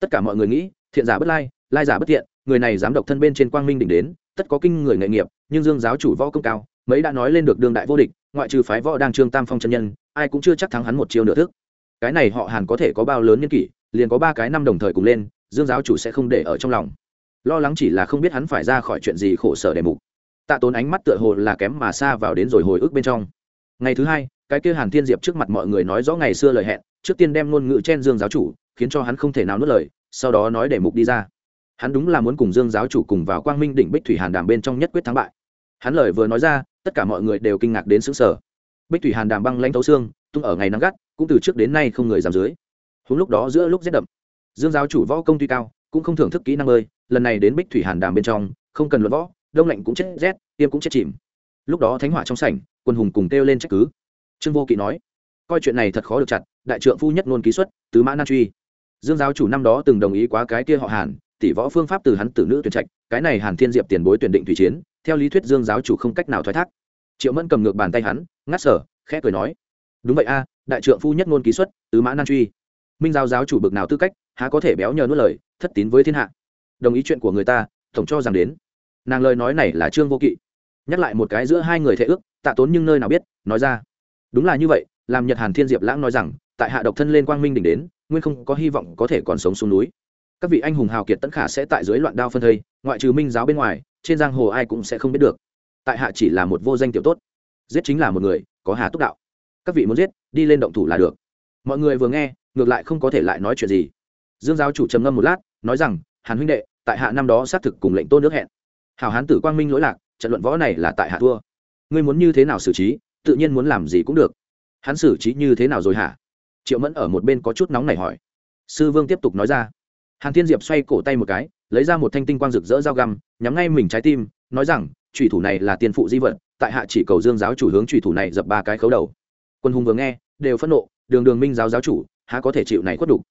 [SPEAKER 1] Tất cả mọi người nghĩ, thiện giả bất lai lai giả bất thiện, người này dám độc thân bên trên quang minh đỉnh đến, tất có kinh người nghề nghiệp, nhưng dương giáo chủ võ công cao, mấy đã nói lên được đương đại vô địch, ngoại trừ phái võ đang trương tam phong chân nhân, ai cũng chưa chắc thắng hắn một chiêu nửa thức. Cái này họ hàn có thể có bao lớn nhân kỷ, liền có ba cái năm đồng thời cùng lên, dương giáo chủ sẽ không để ở trong lòng. Lo lắng chỉ là không biết hắn phải ra khỏi chuyện gì khổ sở đề mục tạ tốn ánh mắt tựa hồ là kém mà xa vào đến rồi hồi ức bên trong. Ngày thứ hai, cái kia hàn thiên diệp trước mặt mọi người nói rõ ngày xưa lời hẹn, trước tiên đem ngôn ngữ chen dương giáo chủ, khiến cho hắn không thể nào nuốt lời, sau đó nói để mục đi ra. Hắn đúng là muốn cùng dương giáo chủ cùng vào quang minh đỉnh bích thủy hàn đàm bên trong nhất quyết thắng bại. Hắn lời vừa nói ra, tất cả mọi người đều kinh ngạc đến xứng sở bích thủy hàn đàm băng lãnh thấu xương, tung ở ngày nắng gắt, cũng từ trước đến nay không người giảm dưới. Húng lúc đó giữa lúc rét đậm, dương giáo chủ võ công tuy cao, cũng không thưởng thức kỹ năng bơi, lần này đến bích thủy hàn đàm bên trong, không cần luận võ đông lạnh cũng chết rét, tiêm cũng chết chìm. Lúc đó thánh hỏa trong sảnh, quân hùng cùng kêu lên trách cứ. Trương vô kỵ nói, coi chuyện này thật khó được chặt, đại trượng phu nhất ngôn ký xuất, tứ mã nan truy. Dương giáo chủ năm đó từng đồng ý quá cái kia họ hàn, tỷ võ phương pháp từ hắn tử nữ tuyển trạch, cái này hàn thiên diệp tiền bối tuyển định thủy chiến, theo lý thuyết dương giáo chủ không cách nào thoái thác. Triệu mẫn cầm ngược bàn tay hắn, ngắt sở, khẽ cười nói, đúng vậy a, đại trượng phu nhất ngôn ký xuất, tứ mã nan truy. Minh giáo giáo chủ bực nào tư cách, há có thể béo nhờ nuốt lời, thất tín với thiên hạ. Đồng ý chuyện của người ta, tổng cho rằng đến nàng lời nói này là trương vô kỵ. Nhắc lại một cái giữa hai người thệ ước, tạ tốn nhưng nơi nào biết, nói ra. Đúng là như vậy, làm nhật hàn thiên diệp lãng nói rằng, tại hạ độc thân lên quang minh đỉnh đến, nguyên không có hy vọng có thể còn sống xuống núi. Các vị anh hùng hào kiệt tấn khả sẽ tại dưới loạn đao phân thây, ngoại trừ minh giáo bên ngoài, trên giang hồ ai cũng sẽ không biết được. Tại hạ chỉ là một vô danh tiểu tốt. Giết chính là một người, có hà túc đạo. Các vị muốn giết, đi lên động thủ là được. Mọi người vừa nghe, ngược lại không có thể lại nói chuyện gì. Dương giáo chủ trầm ngâm một lát, nói rằng, hàn huynh đệ, tại hạ năm đó xác thực cùng lệnh tôn nước hẹn hào hán tử quang minh lỗi lạc, trận luận võ này là tại hạ thua. Ngươi muốn như thế nào xử trí, tự nhiên muốn làm gì cũng được. Hắn xử trí như thế nào rồi hả? Triệu mẫn ở một bên có chút nóng này hỏi. Sư vương tiếp tục nói ra. Hàn thiên diệp xoay cổ tay một cái, lấy ra một thanh tinh quang rực rỡ dao găm, nhắm ngay mình trái tim, nói rằng trùy thủ này là tiền phụ di vật, tại hạ chỉ cầu dương giáo chủ hướng trùy thủ này dập ba cái khấu đầu. Quân hùng vừa nghe, đều phẫn nộ, đường đường minh giáo giáo chủ, há có thể chịu này khuất đủ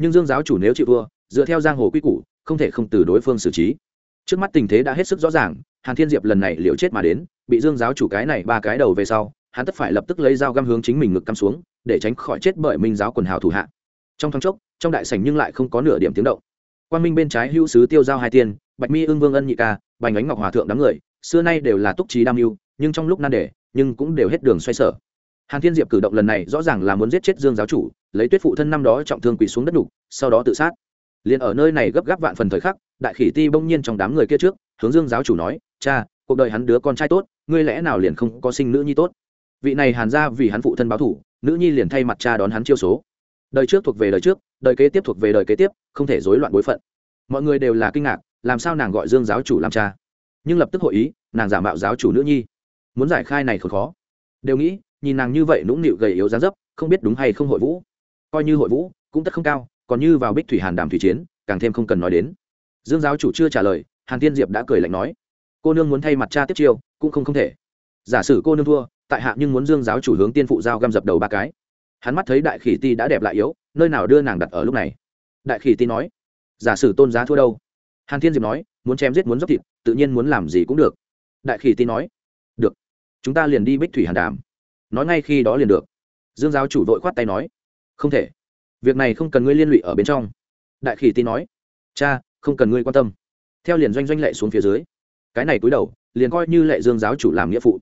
[SPEAKER 1] nhưng dương giáo chủ nếu chịu thua, dựa theo giang hồ quy củ, không thể không từ đối phương xử trí trước mắt tình thế đã hết sức rõ ràng, hàn thiên diệp lần này liệu chết mà đến, bị dương giáo chủ cái này ba cái đầu về sau, hắn tất phải lập tức lấy dao găm hướng chính mình ngực cắm xuống, để tránh khỏi chết bởi minh giáo quần hào thủ hạ. Trong thoáng chốc, trong đại sảnh nhưng lại không có nửa điểm tiếng động. Quan minh bên trái hữu sứ tiêu giao hai tiên, bạch mi ương vương ân nhị ca, bành ánh ngọc hòa thượng đám người, xưa nay đều là túc trí đam mưu, nhưng trong lúc nan đề, nhưng cũng đều hết đường xoay sở. Hàn thiên diệp cử động lần này rõ ràng là muốn giết chết dương giáo chủ, lấy tuyết phụ thân năm đó trọng thương quỳ xuống đất đục, sau đó tự sát. Liền ở nơi này gấp gáp vạn phần thời khắc đại khỉ ti bỗng nhiên trong đám người kia trước, hướng dương giáo chủ nói, cha, cuộc đời hắn đứa con trai tốt, ngươi lẽ nào liền không có sinh nữ nhi tốt? Vị này hàn ra vì hắn phụ thân báo thủ, nữ nhi liền thay mặt cha đón hắn chiêu số. Đời trước thuộc về đời trước, đời kế tiếp thuộc về đời kế tiếp, không thể rối loạn bối phận. Mọi người đều là kinh ngạc, làm sao nàng gọi dương giáo chủ làm cha? Nhưng lập tức hội ý, nàng giả mạo giáo chủ nữ nhi. Muốn giải khai này không khó. Đều nghĩ, nhìn nàng như vậy nũng nịu gầy yếu dáng dấp, không biết đúng hay không hội vũ. Coi như hội vũ, cũng tất không cao, còn như vào bích thủy hàn đàm thủy chiến, càng thêm không cần nói đến dương giáo chủ chưa trả lời, hàn tiên diệp đã cười lạnh nói, cô nương muốn thay mặt cha tiếp chiêu, cũng không không thể. Giả sử cô nương thua, tại hạ nhưng muốn dương giáo chủ hướng tiên phụ giao găm dập đầu ba cái. Hắn mắt thấy đại khỉ ti đã đẹp lại yếu, nơi nào đưa nàng đặt ở lúc này? Đại khỉ ti nói, giả sử tôn giá thua đâu? Hàn thiên diệp nói, muốn chém giết muốn dốc thịt, tự nhiên muốn làm gì cũng được. Đại khỉ ti nói, được, chúng ta liền đi bích thủy hàn đàm. Nói ngay khi đó liền được. Dương giáo chủ vội khoát tay nói, không thể, việc này không cần ngươi liên lụy ở bên trong. Đại khỉ ti nói, cha không cần ngươi quan tâm. Theo liền doanh doanh lệ xuống phía dưới. Cái này cúi đầu, liền coi như lệ dương giáo chủ làm nghĩa phụ.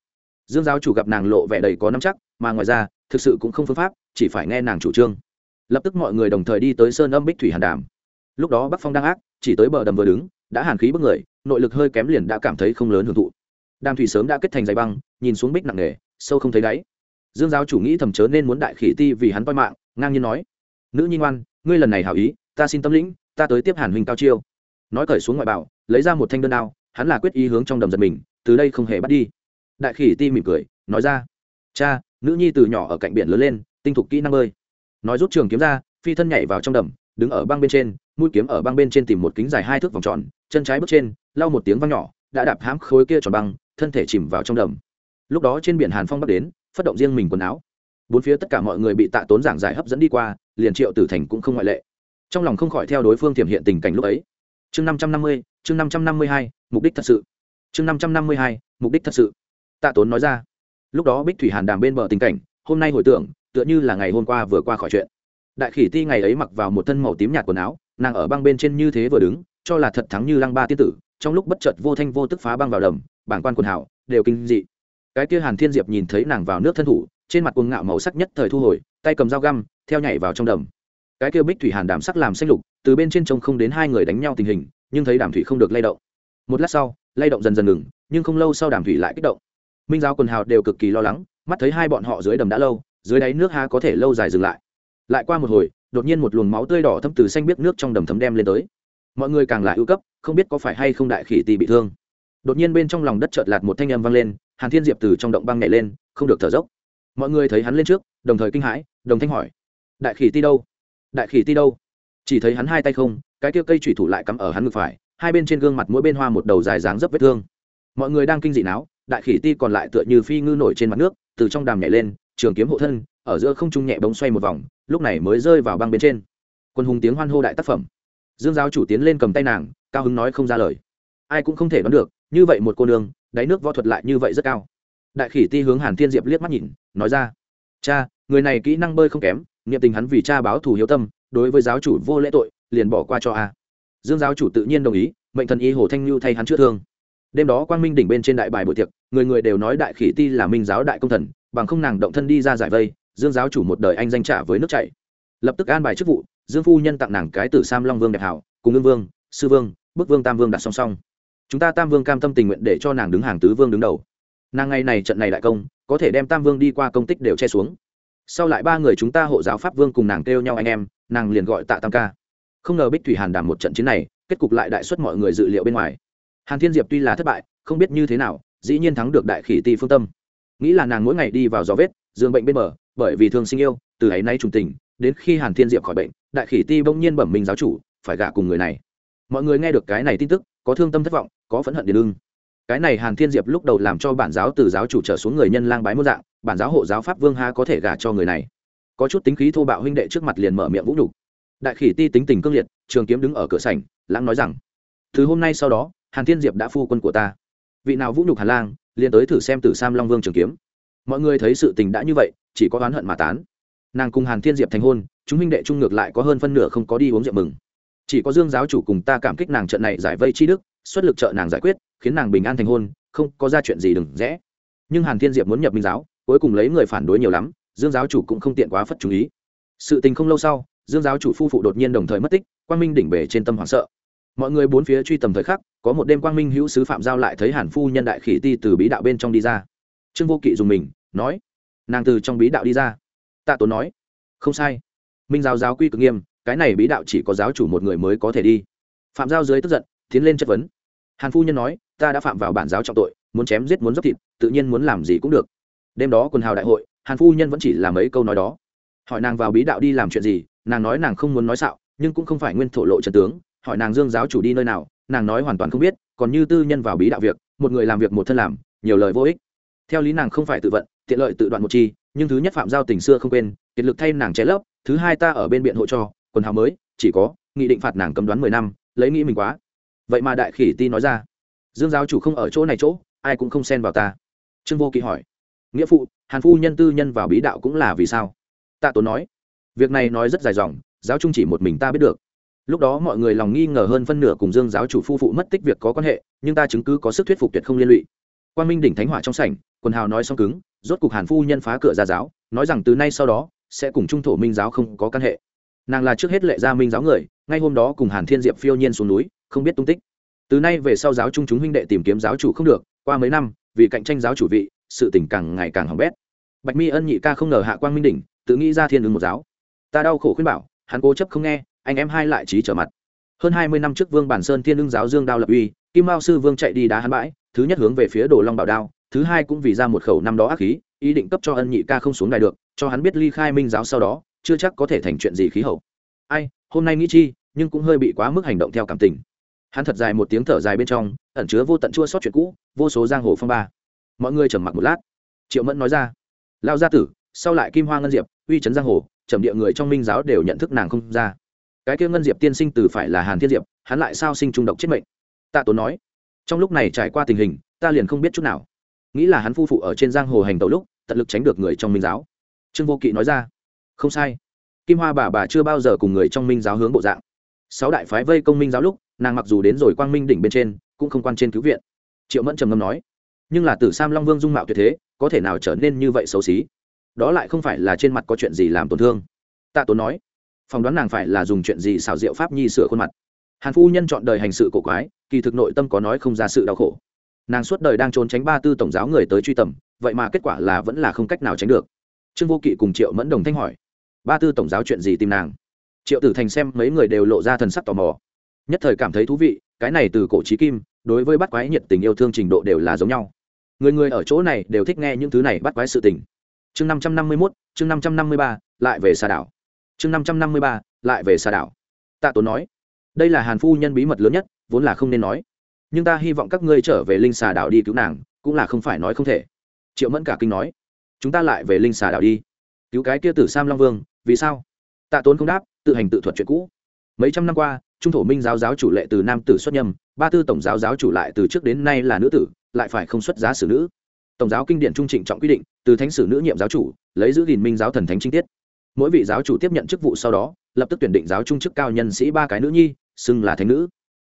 [SPEAKER 1] Dương giáo chủ gặp nàng lộ vẻ đầy có nắm chắc, mà ngoài ra, thực sự cũng không phương pháp, chỉ phải nghe nàng chủ trương. Lập tức mọi người đồng thời đi tới sơn âm bích thủy hàn đàm. Lúc đó bắc phong đang ác, chỉ tới bờ đầm vừa đứng, đã hàn khí bức người, nội lực hơi kém liền đã cảm thấy không lớn hưởng thụ. Đàm thủy sớm đã kết thành dày băng, nhìn xuống bích nặng nề, sâu không thấy đáy. Dương giáo chủ nghĩ thầm chớ nên muốn đại khỉ ti vì hắn toi mạng, ngang nhiên nói, nữ nhi ngoan, ngươi lần này hảo ý, ta xin tâm lĩnh ta tới tiếp hàn huynh cao chiêu. Nói cởi xuống ngoại bảo, lấy ra một thanh đơn đao, hắn là quyết ý hướng trong đầm giật mình, từ đây không hề bắt đi. Đại khỉ ti mỉm cười, nói ra, cha, nữ nhi từ nhỏ ở cạnh biển lớn lên, tinh thục kỹ năng bơi nói rút trường kiếm ra, phi thân nhảy vào trong đầm, đứng ở băng bên trên, mũi kiếm ở băng bên trên tìm một kính dài hai thước vòng tròn, chân trái bước trên, lau một tiếng văng nhỏ, đã đạp hãm khối kia tròn băng, thân thể chìm vào trong đầm. Lúc đó trên biển hàn phong bắc đến, phát động riêng mình quần áo. Bốn phía tất cả mọi người bị tạ tốn giảng giải hấp dẫn đi qua, liền triệu tử thành cũng không ngoại lệ trong lòng không khỏi theo đối phương tiềm hiện tình cảnh lúc ấy. Chương năm trăm năm mươi, chương năm trăm năm mươi hai, mục đích thật sự. Chương năm trăm năm mươi hai, mục đích thật sự. Tạ tốn nói ra. Lúc đó bích thủy hàn đàm bên bờ tình cảnh, hôm nay hồi tưởng, tựa như là ngày hôm qua vừa qua khỏi chuyện. Đại khỉ ti ngày ấy mặc vào một thân màu tím nhạt quần áo, nàng ở băng bên trên như thế vừa đứng, cho là thật thắng như lăng ba tiên tử, trong lúc bất chợt vô thanh vô tức phá băng vào đầm bảng quan quần hảo, đều kinh dị. Cái kia hàn thiên diệp nhìn thấy nàng vào nước thân thủ, trên mặt cuồng ngạo màu sắc nhất thời thu hồi, tay cầm dao găm, theo nhảy vào trong đầm cái kia bích thủy hàn đàm sắc làm xanh lục, từ bên trên trông không đến hai người đánh nhau tình hình, nhưng thấy đàm thủy không được lay động. Một lát sau, lay động dần dần ngừng, nhưng không lâu sau đàm thủy lại kích động. Minh giáo quần hào đều cực kỳ lo lắng, mắt thấy hai bọn họ dưới đầm đã lâu, dưới đáy nước ha có thể lâu dài dừng lại. Lại qua một hồi, đột nhiên một luồng máu tươi đỏ thâm từ xanh biết nước trong đầm thấm đem lên tới. Mọi người càng là ưu cấp, không biết có phải hay không đại khỉ tì bị thương. Đột nhiên bên trong lòng đất chợt lạt một thanh âm vang lên, hàn thiên diệp từ trong động băng nhảy lên, không được thở dốc. Mọi người thấy hắn lên trước, đồng thời kinh hãi, đồng thanh hỏi, đại khỉ ti đâu? Đại khỉ ti đâu? Chỉ thấy hắn hai tay không, cái kia cây thủy thủ lại cắm ở hắn ngực phải, hai bên trên gương mặt mỗi bên hoa một đầu dài dáng dấp vết thương. Mọi người đang kinh dị não. đại khỉ ti còn lại tựa như phi ngư nổi trên mặt nước, từ trong đàm nhảy lên, trường kiếm hộ thân, ở giữa không trung nhẹ bóng xoay một vòng, lúc này mới rơi vào băng bên trên. Quân hùng tiếng hoan hô đại tác phẩm. Dương giáo chủ tiến lên cầm tay nàng, cao hứng nói không ra lời. Ai cũng không thể đoán được, như vậy một cô nương, đáy nước võ thuật lại như vậy rất cao. Đại khỉ ti hướng hàn thiên diệp liếc mắt nhìn, nói ra, cha, người này kỹ năng bơi không kém niệm tình hắn vì cha báo thù hiếu tâm, đối với giáo chủ vô lễ tội, liền bỏ qua cho a. Dương giáo chủ tự nhiên đồng ý, mệnh thần y hồ thanh lưu thay hắn chữa thương. Đêm đó quang minh đỉnh bên trên đại bài buổi tiệc, người người đều nói đại khỉ ti là minh giáo đại công thần, bằng không nàng động thân đi ra giải vây, dương giáo chủ một đời anh danh trả với nước chảy. Lập tức an bài chức vụ, dương phu nhân tặng nàng cái tử sam long vương đẹp hảo, cùng ương vương, sư vương, bức vương tam vương đặt song song. Chúng ta tam vương cam tâm tình nguyện để cho nàng đứng hàng tứ vương đứng đầu. Nàng ngày này trận này đại công, có thể đem tam vương đi qua công tích đều che xuống sau lại ba người chúng ta hộ giáo pháp vương cùng nàng kêu nhau anh em, nàng liền gọi tạ tam ca. Không ngờ bích thủy hàn đàm một trận chiến này, kết cục lại đại xuất mọi người dự liệu bên ngoài. Hàn thiên diệp tuy là thất bại, không biết như thế nào, dĩ nhiên thắng được đại khỉ ti phương tâm. Nghĩ là nàng mỗi ngày đi vào gió vết, giường bệnh bên bờ, bởi vì thương sinh yêu, từ ấy nay trùng tình, đến khi hàn thiên diệp khỏi bệnh, đại khỉ ti bỗng nhiên bẩm minh giáo chủ, phải gả cùng người này. Mọi người nghe được cái này tin tức, có thương tâm thất vọng, có phẫn hận điền ưng. Cái này hàn thiên diệp lúc đầu làm cho bản giáo từ giáo chủ trở xuống người nhân lang bái muôn dạng bản giáo hộ giáo pháp vương ha có thể gả cho người này. Có chút tính khí thô bạo huynh đệ trước mặt liền mở miệng vũ nhục. Đại khỉ ti tính tình cương liệt, trường kiếm đứng ở cửa sảnh, lãng nói rằng từ hôm nay sau đó, hàn thiên diệp đã phu quân của ta. Vị nào vũ nhục hàn lang, liền tới thử xem từ sam long vương trường kiếm. Mọi người thấy sự tình đã như vậy, chỉ có oán hận mà tán. Nàng cùng hàn thiên diệp thành hôn, chúng huynh đệ trung ngược lại có hơn phân nửa không có đi uống rượu mừng. Chỉ có dương giáo chủ cùng ta cảm kích nàng trận này giải vây chi đức, xuất lực trợ nàng giải quyết, khiến nàng bình an thành hôn, không có ra chuyện gì đừng rẽ. Nhưng hàn thiên diệp muốn nhập minh giáo cuối cùng lấy người phản đối nhiều lắm, dương giáo chủ cũng không tiện quá phất chú ý. Sự tình không lâu sau, dương giáo chủ phu phụ đột nhiên đồng thời mất tích, quang minh đỉnh bể trên tâm hoảng sợ. Mọi người bốn phía truy tầm thời khắc, có một đêm quang minh hữu sứ phạm giao lại thấy hàn phu nhân đại khỉ ti từ bí đạo bên trong đi ra. Trương vô kỵ dùng mình, nói, nàng từ trong bí đạo đi ra. Tạ tốn nói, không sai. Minh giáo giáo quy cực nghiêm, cái này bí đạo chỉ có giáo chủ một người mới có thể đi. Phạm giao dưới tức giận, tiến lên chất vấn. Hàn phu nhân nói, ta đã phạm vào bản giáo trọng tội, muốn chém giết muốn dốc thịt, tự nhiên muốn làm gì cũng được đêm đó quần hào đại hội, hàn phu nhân vẫn chỉ là mấy câu nói đó. Hỏi nàng vào bí đạo đi làm chuyện gì, nàng nói nàng không muốn nói xạo, nhưng cũng không phải nguyên thổ lộ trần tướng. Hỏi nàng dương giáo chủ đi nơi nào, nàng nói hoàn toàn không biết, còn như tư nhân vào bí đạo việc, một người làm việc một thân làm, nhiều lời vô ích. Theo lý nàng không phải tự vận, tiện lợi tự đoạn một chi, nhưng thứ nhất phạm giao tình xưa không quên, kiệt lực thay nàng che lấp, thứ hai ta ở bên biện hộ cho, quần hào mới, chỉ có, nghị định phạt nàng cấm đoán mười năm, lấy nghĩ mình quá. Vậy mà đại khỉ ti nói ra, dương giáo chủ không ở chỗ này chỗ, ai cũng không xen vào ta. Trương vô kỵ hỏi nghĩa phụ, hàn phu nhân tư nhân vào bí đạo cũng là vì sao? Tạ tốn nói, việc này nói rất dài dòng, giáo trung chỉ một mình ta biết được. Lúc đó mọi người lòng nghi ngờ hơn phân nửa cùng dương giáo chủ phu phụ mất tích việc có quan hệ, nhưng ta chứng cứ có sức thuyết phục tuyệt không liên lụy. Quan minh đỉnh thánh hỏa trong sảnh, quần hào nói xong cứng, rốt cục hàn phu nhân phá cửa ra giáo, nói rằng từ nay sau đó, sẽ cùng trung thổ minh giáo không có căn hệ. Nàng là trước hết lệ gia minh giáo người, ngay hôm đó cùng hàn thiên diệp phiêu nhiên xuống núi, không biết tung tích. Từ nay về sau giáo trung chúng huynh đệ tìm kiếm giáo chủ không được, qua mấy năm, vì cạnh tranh giáo chủ vị sự tình càng ngày càng hỏng bét. Bạch mi ân nhị ca không ngờ hạ quang minh đỉnh, tự nghĩ ra thiên ứng một giáo. Ta đau khổ khuyên bảo, hắn cố chấp không nghe, anh em hai lại trí trở mặt. Hơn hai mươi năm trước vương bản sơn thiên ưng giáo dương đao lập uy, kim mao sư vương chạy đi đá hắn bãi, thứ nhất hướng về phía đồ long bảo đao, thứ hai cũng vì ra một khẩu năm đó ác khí, ý định cấp cho ân nhị ca không xuống đài được, cho hắn biết ly khai minh giáo sau đó, chưa chắc có thể thành chuyện gì khí hậu. Ai, hôm nay nghĩ chi, nhưng cũng hơi bị quá mức hành động theo cảm tình. Hắn thật dài một tiếng thở dài bên trong, ẩn chứa vô tận chua sót chuyện cũ, vô số giang hồ phong ba mọi người trầm mặc một lát. Triệu mẫn nói ra lao gia tử, sau lại kim hoa ngân diệp, uy trấn giang hồ, trầm địa người trong minh giáo đều nhận thức nàng không ra. Cái kia ngân diệp tiên sinh từ phải là hàn thiên diệp, hắn lại sao sinh trung độc chết mệnh? Tạ tốn nói, trong lúc này trải qua tình hình, ta liền không biết chút nào. Nghĩ là hắn phu phụ ở trên giang hồ hành tẩu lúc, tận lực tránh được người trong minh giáo. Trương vô kỵ nói ra, không sai. Kim hoa bà bà chưa bao giờ cùng người trong minh giáo hướng bộ dạng. Sáu đại phái vây công minh giáo lúc, nàng mặc dù đến rồi quang minh đỉnh bên trên, cũng không quan trên cứu viện. Triệu mẫn trầm ngâm nói nhưng là tử sam long vương dung mạo tuyệt thế, có thể nào trở nên như vậy xấu xí? Đó lại không phải là trên mặt có chuyện gì làm tổn thương. Tạ tốn nói, phỏng đoán nàng phải là dùng chuyện gì xảo diệu pháp nhi sửa khuôn mặt. Hàn phu nhân chọn đời hành sự cổ quái, kỳ thực nội tâm có nói không ra sự đau khổ. Nàng suốt đời đang trốn tránh ba tư tổng giáo người tới truy tầm, vậy mà kết quả là vẫn là không cách nào tránh được. Trương vô kỵ cùng triệu mẫn đồng thanh hỏi, ba tư tổng giáo chuyện gì tìm nàng? Triệu tử thành xem mấy người đều lộ ra thần sắc tò mò. Nhất thời cảm thấy thú vị, cái này từ cổ trí kim, đối với bắt quái nhiệt tình yêu thương trình độ đều là giống nhau người người ở chỗ này đều thích nghe những thứ này bắt quái sự tình. Chương năm trăm năm mươi mốt, chương năm trăm năm mươi ba, lại về xa đảo. Chương năm trăm năm mươi ba, lại về xa đảo. Tạ tốn nói, đây là hàn phu nhân bí mật lớn nhất, vốn là không nên nói. Nhưng ta hy vọng các ngươi trở về linh xà đảo đi cứu nàng, cũng là không phải nói không thể. Triệu mẫn cả kinh nói, chúng ta lại về linh xà đảo đi. Cứu cái kia tử sam long vương, vì sao? Tạ tốn không đáp, tự hành tự thuật chuyện cũ. Mấy trăm năm qua, trung thổ minh giáo giáo chủ lệ từ nam tử xuất nhâm, ba tư tổng giáo giáo chủ lại từ trước đến nay là nữ tử lại phải không xuất giá xử nữ. Tổng giáo kinh điển trung trịnh trọng quy định, từ thánh sử nữ nhiệm giáo chủ, lấy giữ gìn minh giáo thần thánh trinh tiết. Mỗi vị giáo chủ tiếp nhận chức vụ sau đó, lập tức tuyển định giáo trung chức cao nhân sĩ ba cái nữ nhi, xưng là thánh nữ.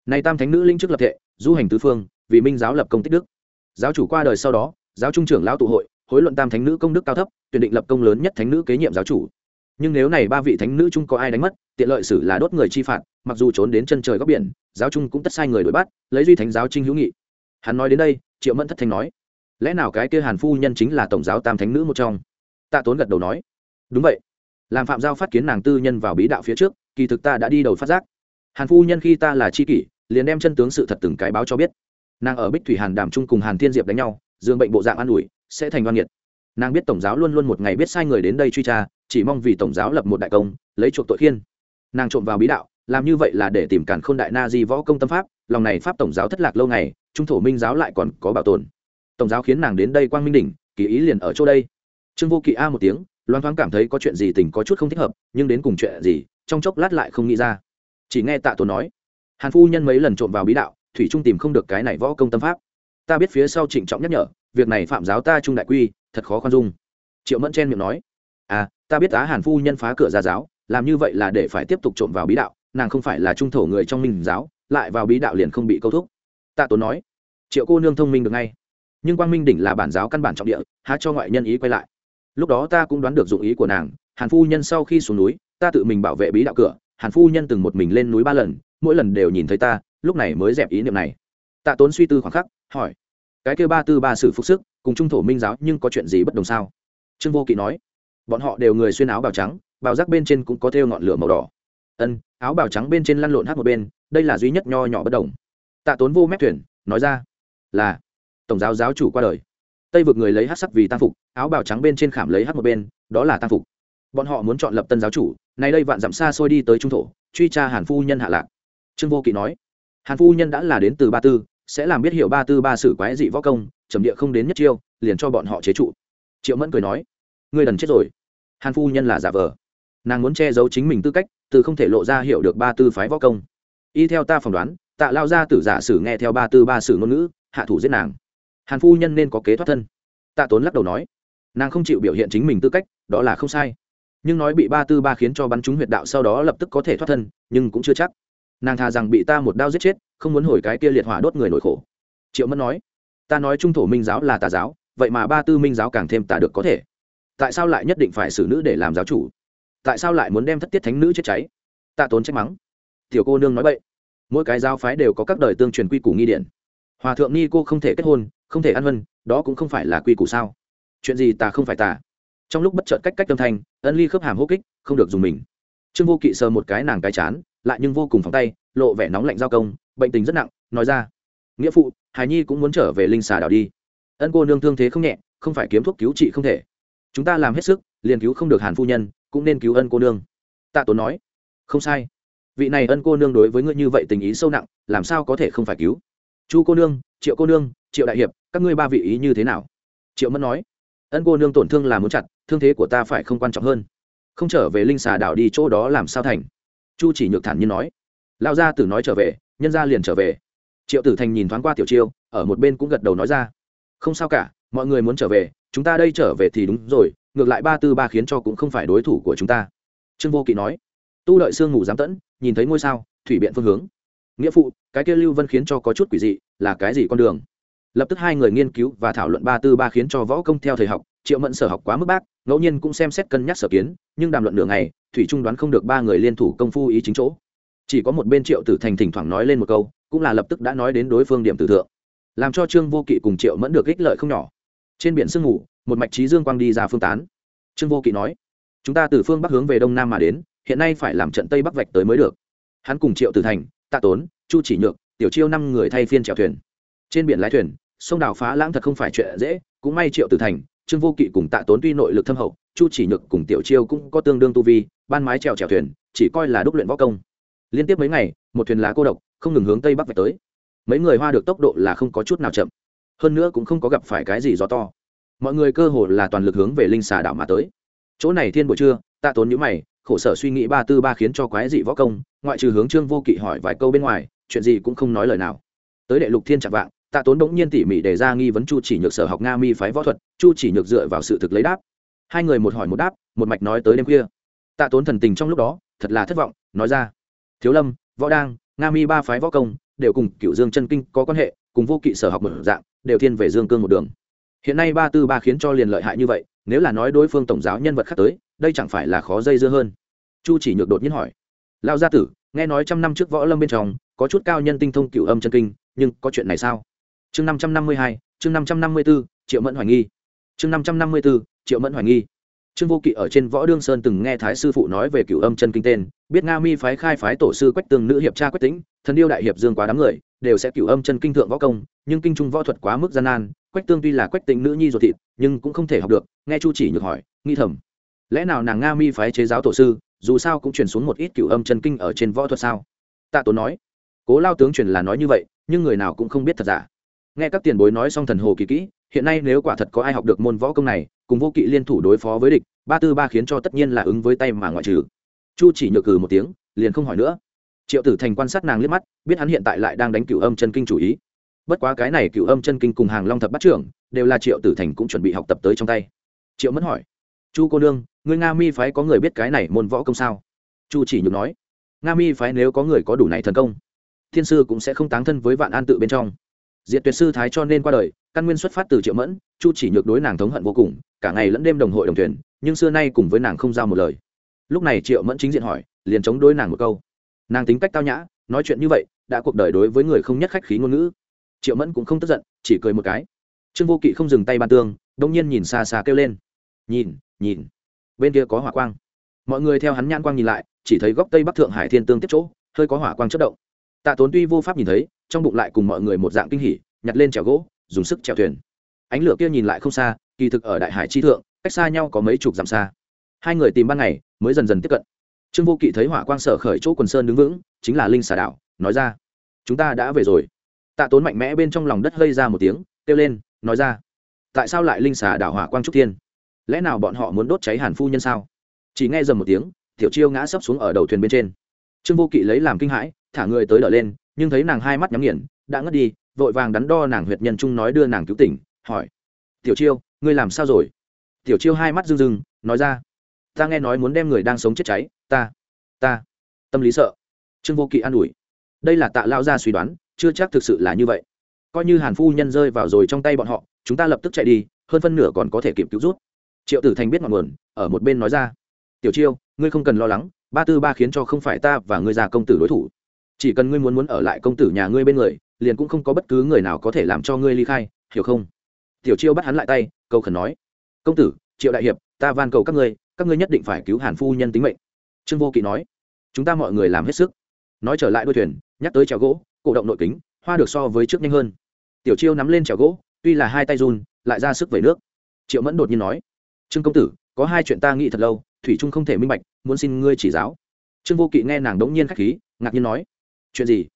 [SPEAKER 1] Nay tam thánh nữ linh chức lập thệ, du hành tứ phương, vì minh giáo lập công tích đức. Giáo chủ qua đời sau đó, giáo trung trưởng lão tụ hội, hối luận tam thánh nữ công đức cao thấp, tuyển định lập công lớn nhất thánh nữ kế nhiệm giáo chủ. Nhưng nếu này ba vị thánh nữ chung có ai đánh mất, tiện lợi xử là đốt người chi phạt, mặc dù trốn đến chân trời góc biển, giáo trung cũng tất sai người đuổi bắt, lấy duy thánh giáo trinh hữu nghị hắn nói đến đây, triệu mẫn thất thanh nói, lẽ nào cái kia hàn phu nhân chính là tổng giáo tam thánh nữ một trong? Tạ tốn gật đầu nói, đúng vậy. Làm phạm giao phát kiến nàng tư nhân vào bí đạo phía trước, kỳ thực ta đã đi đầu phát giác. Hàn phu nhân khi ta là c h i kỷ, liền đem chân tướng sự thật từng cái báo cho biết. Nàng ở bích thủy hàn đàm Chung cùng hàn thiên diệp đánh nhau, dương bệnh bộ dạng an ủi, sẽ thành văn nghiệt. Nàng biết tổng giáo luôn luôn một ngày biết sai người đến đây truy tra, chỉ mong vì tổng giáo lập một đại công, lấy chuộc tội khiên. Nàng trộm vào bí đạo, làm như vậy là để tìm cản k h ô n đại na di võ công tâm pháp, lòng này pháp tổng giáo thất lạc lâu ngày trung thổ minh giáo lại còn có bảo tồn. Tổng giáo khiến nàng đến đây quang minh đỉnh, kỳ ý liền ở chỗ đây. Trương vô kỵ a một tiếng, loan thoáng cảm thấy có chuyện gì tình có chút không thích hợp, nhưng đến cùng chuyện gì, trong chốc lát lại không nghĩ ra. Chỉ nghe tạ tốn nói, hàn phu nhân mấy lần trộm vào bí đạo, thủy trung tìm không được cái này võ công tâm pháp. Ta biết phía sau trịnh trọng nhắc nhở, việc này phạm giáo ta trung đại quy, thật khó khoan dung. Triệu mẫn chen miệng nói à ta biết á hàn phu nhân phá cửa ra giáo, làm như vậy là để phải tiếp tục trộm vào bí đạo, nàng không phải là trung thổ người trong minh giáo, lại vào bí đạo liền không bị câu thúc tạ tốn nói, triệu cô nương thông minh được ngay, nhưng quang minh đỉnh là bản giáo căn bản trọng địa, há cho ngoại nhân ý quay lại. Lúc đó ta cũng đoán được dụng ý của nàng, hàn phu nhân sau khi xuống núi, ta tự mình bảo vệ bí đạo cửa, hàn phu nhân từng một mình lên núi ba lần, mỗi lần đều nhìn thấy ta, lúc này mới dẹp ý niệm này. Tạ tốn suy tư khoảng khắc, hỏi, cái kêu ba tư ba sử phúc sức, cùng trung thổ minh giáo nhưng có chuyện gì bất đồng sao? Trương vô kỵ nói, bọn họ đều người xuyên áo bào trắng, bào rác bên trên cũng có thêu ngọn lửa màu đỏ. Ân, áo bào trắng bên trên lăn lộn hát một bên, đây là duy nhất nho nhỏ bất đồng tạ tốn vô mép thuyền, nói ra, là, tổng giáo giáo chủ qua đời. Tây vực người lấy hát sắc vì tam phục, áo bào trắng bên trên khảm lấy hát một bên, đó là tam phục. Bọn họ muốn chọn lập tân giáo chủ, nay đây vạn dặm xa xôi đi tới trung thổ, truy tra hàn phu nhân hạ lạc. Trương vô kỵ nói, hàn phu nhân đã là đến từ ba tư, sẽ làm biết hiểu ba tư ba sử quái dị võ công, trầm địa không đến nhất chiêu, liền cho bọn họ chế trụ. Triệu mẫn cười nói, ngươi đần chết rồi. Hàn phu nhân là giả vờ. Nàng muốn che giấu chính mình tư cách, từ không thể lộ ra hiểu được ba tư phái võ công. Y theo ta phỏng đoán tạ lao ra tử giả sử nghe theo ba tư ba sử ngôn ngữ, hạ thủ giết nàng. Hàn phu nhân nên có kế thoát thân. Tạ tốn lắc đầu nói, nàng không chịu biểu hiện chính mình tư cách, đó là không sai. Nhưng nói bị ba tư ba khiến cho bắn trúng huyệt đạo sau đó lập tức có thể thoát thân, nhưng cũng chưa chắc. Nàng thà rằng bị ta một đao giết chết, không muốn hồi cái kia liệt hỏa đốt người nổi khổ. Triệu mẫn nói, ta nói trung thổ minh giáo là tà giáo, vậy mà ba tư minh giáo càng thêm tà được có thể. Tại sao lại nhất định phải xử nữ để làm giáo chủ? Tại sao lại muốn đem thất tiết thánh nữ chết cháy? Tạ tốn trách mắng, tiểu cô nương nói vậy mỗi cái giáo phái đều có các đời tương truyền quy củ nghi điện hòa thượng ni cô không thể kết hôn, không thể ăn vân, đó cũng không phải là quy củ sao? Chuyện gì ta không phải ta trong lúc bất chợt cách cách tâm thanh, ân ly khớp hàm hô kích, không được dùng mình. Trương vô kỵ sờ một cái nàng cái chán, lại nhưng vô cùng phóng tay, lộ vẻ nóng lạnh giao công, bệnh tình rất nặng, nói ra. Nghĩa phụ hài nhi cũng muốn trở về linh xà đảo đi. Ân cô nương thương thế không nhẹ, không phải kiếm thuốc cứu trị không thể. Chúng ta làm hết sức, liền cứu không được hàn phu nhân, cũng nên cứu ân cô nương. Tạ tốn nói. Không sai vị này ân cô nương đối với ngươi như vậy tình ý sâu nặng, làm sao có thể không phải cứu? Chu cô nương, triệu cô nương, triệu đại hiệp, các ngươi ba vị ý như thế nào? Triệu mẫn nói, ân cô nương tổn thương là muốn chặt, thương thế của ta phải không quan trọng hơn. Không trở về linh xà đảo đi chỗ đó làm sao thành? Chu chỉ nhược thản nhiên nói lao gia tử nói trở về, nhân gia liền trở về. Triệu tử thành nhìn thoáng qua tiểu chiêu, ở một bên cũng gật đầu nói ra, không sao cả, mọi người muốn trở về, chúng ta đây trở về thì đúng rồi, ngược lại ba tư ba khiến cho cũng không phải đối thủ của chúng ta. Trương vô kỵ nói tu lợi sương ngủ giám tẫn, nhìn thấy ngôi sao, thủy biện phương hướng. Nghĩa phụ, cái kia lưu vân khiến cho có chút quỷ dị, là cái gì con đường? Lập tức hai người nghiên cứu và thảo luận ba tư ba khiến cho võ công theo thời học, triệu mẫn sở học quá mức bác, ngẫu nhiên cũng xem xét cân nhắc sở kiến, nhưng đàm luận nửa ngày, thủy trung đoán không được ba người liên thủ công phu ý chính chỗ. Chỉ có một bên triệu tử thành thỉnh thoảng nói lên một câu, cũng là lập tức đã nói đến đối phương điểm tử thượng. Làm cho trương vô kỵ cùng triệu mẫn được ích lợi không nhỏ. Trên biển sương ngủ một mạch trí dương quang đi ra phương tán. Trương vô kỵ nói, chúng ta từ phương bắc hướng về đông nam mà đến hiện nay phải làm trận tây bắc vạch tới mới được. Hắn cùng triệu tử thành, tạ tốn, chu chỉ nhược, tiểu chiêu năm người thay phiên chèo thuyền. Trên biển lái thuyền, sông đảo phá lãng thật không phải chuyện dễ, cũng may triệu tử thành, trương vô kỵ cùng tạ tốn tuy nội lực thâm hậu, chu chỉ nhược cùng tiểu chiêu cũng có tương đương tu vi, ban mái trèo chèo thuyền, chỉ coi là đúc luyện võ công. Liên tiếp mấy ngày, một thuyền lá cô độc, không ngừng hướng tây bắc vạch tới. Mấy người hoa được tốc độ là không có chút nào chậm. Hơn nữa cũng không có gặp phải cái gì gió to. Mọi người cơ hồ là toàn lực hướng về linh xà đảo mà tới. Chỗ này thiên buổi trưa, tạ tốn nhữ mày khổ sở suy nghĩ ba tư ba khiến cho quái dị võ công, ngoại trừ hướng trương vô kỵ hỏi vài câu bên ngoài, chuyện gì cũng không nói lời nào. Tới đệ lục thiên chặt vạng, tạ tốn bỗng nhiên tỉ mỉ đề ra nghi vấn chu chỉ nhược sở học nga mi phái võ thuật, chu chỉ nhược dựa vào sự thực lấy đáp. Hai người một hỏi một đáp, một mạch nói tới đêm khuya. Tạ tốn thần tình trong lúc đó, thật là thất vọng, nói ra. Thiếu lâm, võ đang, nga mi ba phái võ công, đều cùng cựu dương chân kinh có quan hệ, cùng vô kỵ sở học một dạng, đều thiên về dương cương một đường. Hiện nay ba tư ba khiến cho liền lợi hại như vậy nếu là nói đối phương tổng giáo nhân vật khác tới, đây chẳng phải là khó dây dưa hơn? Chu chỉ nhược đột nhiên hỏi. Lao gia tử, nghe nói trăm năm trước võ lâm bên trong, có chút cao nhân tinh thông cựu âm chân kinh, nhưng có chuyện này sao? Chương năm trăm năm mươi hai, chương năm trăm năm mươi b ố triệu mẫn hoài nghi. Chương năm trăm năm mươi b ố triệu mẫn hoài nghi. Trương vô kỵ ở trên võ đương sơn từng nghe thái sư phụ nói về cựu âm chân kinh tên, biết nga mi phái khai phái tổ sư quách tương nữ hiệp cha quách tĩnh, thần điêu đại hiệp dương quá đám người, đều sẽ cựu âm chân kinh thượng võ công nhưng kinh trung võ thuật quá mức gian nan, quách tương tuy là quách tĩnh nữ nhi ruột thịt, nhưng cũng không thể học được, nghe chu chỉ nhược hỏi, nghi thầm, lẽ nào nàng nga mi phái chế giáo tổ sư, dù sao cũng truyền xuống một ít cựu âm chân kinh ở trên võ thuật sao? Tạ tốn nói, cố lao tướng truyền là nói như vậy, nhưng người nào cũng không biết thật giả. Nghe các tiền bối nói xong thần hồ kỳ kỹ, hiện nay nếu quả thật có ai học được môn võ công này, cùng vô kỵ liên thủ đối phó với địch, ba tư ba khiến cho tất nhiên là ứng với tay mà ngoại trừ. Chu chỉ nhược cừ một tiếng, liền không hỏi nữa. Triệu tử thành quan sát nàng liếc mắt, biết hắn hiện tại lại đang đánh cửu âm chân kinh chủ ý bất quá cái này cửu âm chân kinh cùng hàng long thập bắt trưởng, đều là triệu tử thành cũng chuẩn bị học tập tới trong tay. Triệu mẫn hỏi, chu cô nương người nga mi phái có người biết cái này môn võ công sao? Chu chỉ nhược nói, nga mi phái nếu có người có đủ này thần công, thiên sư cũng sẽ không táng thân với vạn an tự bên trong. Diện tuyệt sư thái cho nên qua đời, căn nguyên xuất phát từ triệu mẫn, chu chỉ nhược đối nàng thống hận vô cùng, cả ngày lẫn đêm đồng hội đồng thuyền, nhưng xưa nay cùng với nàng không giao một lời. Lúc này triệu mẫn chính diện hỏi, liền chống đối nàng một câu. Nàng tính cách tao nhã, nói chuyện như vậy, đã cuộc đời đối với người không nhất khách khí ngôn ngữ triệu mẫn cũng không tức giận, chỉ cười một cái. Trương vô kỵ không dừng tay ban tương, đông nhiên nhìn xa xa kêu lên. Nhìn nhìn. Bên kia có hỏa quang. Mọi người theo hắn nhãn quang nhìn lại, chỉ thấy góc tây bắc thượng hải thiên tương tiếp chỗ, hơi có hỏa quang chất động. Tạ tốn tuy vô pháp nhìn thấy, trong bụng lại cùng mọi người một dạng kinh hỉ, nhặt lên chèo gỗ, dùng sức chèo thuyền. Ánh lửa kia nhìn lại không xa, kỳ thực ở đại hải chi thượng, cách xa nhau có mấy chục dặm xa. Hai người tìm ban ngày, mới dần dần tiếp cận. Trương vô kỵ thấy hỏa quang sở khởi chỗ quần sơn đứng vững, chính là linh xà đảo, nói ra, chúng ta đã về rồi tạ tốn mạnh mẽ bên trong lòng đất gây ra một tiếng, kêu lên, nói ra, tại sao lại linh xà đảo hỏa quang trúc thiên? Lẽ nào bọn họ muốn đốt cháy hàn phu nhân sao? Chỉ nghe dầm một tiếng, tiểu chiêu ngã sấp xuống ở đầu thuyền bên trên. Trương vô kỵ lấy làm kinh hãi, thả người tới đỡ lên, nhưng thấy nàng hai mắt nhắm nghiền, đã ngất đi, vội vàng đắn đo nàng huyệt nhân trung nói đưa nàng cứu tỉnh, hỏi, tiểu chiêu, ngươi làm sao rồi? Tiểu chiêu hai mắt rưng rưng, nói ra, ta nghe nói muốn đem người đang sống chết cháy, ta ta, tâm lý sợ. Trương vô kỵ an ủi, đây là tạ lao ra suy đoán chưa chắc thực sự là như vậy. Coi như hàn phu nhân rơi vào rồi trong tay bọn họ, chúng ta lập tức chạy đi, hơn phân nửa còn có thể kịp cứu rút triệu tử thành biết ngọn nguồn, ở một bên nói ra. Tiểu chiêu, ngươi không cần lo lắng, ba tư ba khiến cho không phải ta và ngươi già công tử đối thủ. Chỉ cần ngươi muốn muốn ở lại công tử nhà ngươi bên người, liền cũng không có bất cứ người nào có thể làm cho ngươi ly khai, hiểu không? Tiểu chiêu bắt hắn lại tay câu khẩn nói. Công tử, triệu đại hiệp, ta van cầu các ngươi các ngươi nhất định phải cứu hàn phu nhân tính mệnh. Trương vô kỵ nói. Chúng ta mọi người làm hết sức. Nói trở lại đuôi thuyền, nhắc tới trèo gỗ cổ động nội kính, hoa được so với trước nhanh hơn. Tiểu chiêu nắm lên chèo gỗ, tuy là hai tay run, lại ra sức về nước. Triệu mẫn đột nhiên nói, trương công tử, có hai chuyện ta nghĩ thật lâu, thủy trung không thể minh bạch, muốn xin ngươi chỉ giáo. Trương vô kỵ nghe nàng đống nhiên k h á c h khí, ngạc nhiên nói, chuyện gì?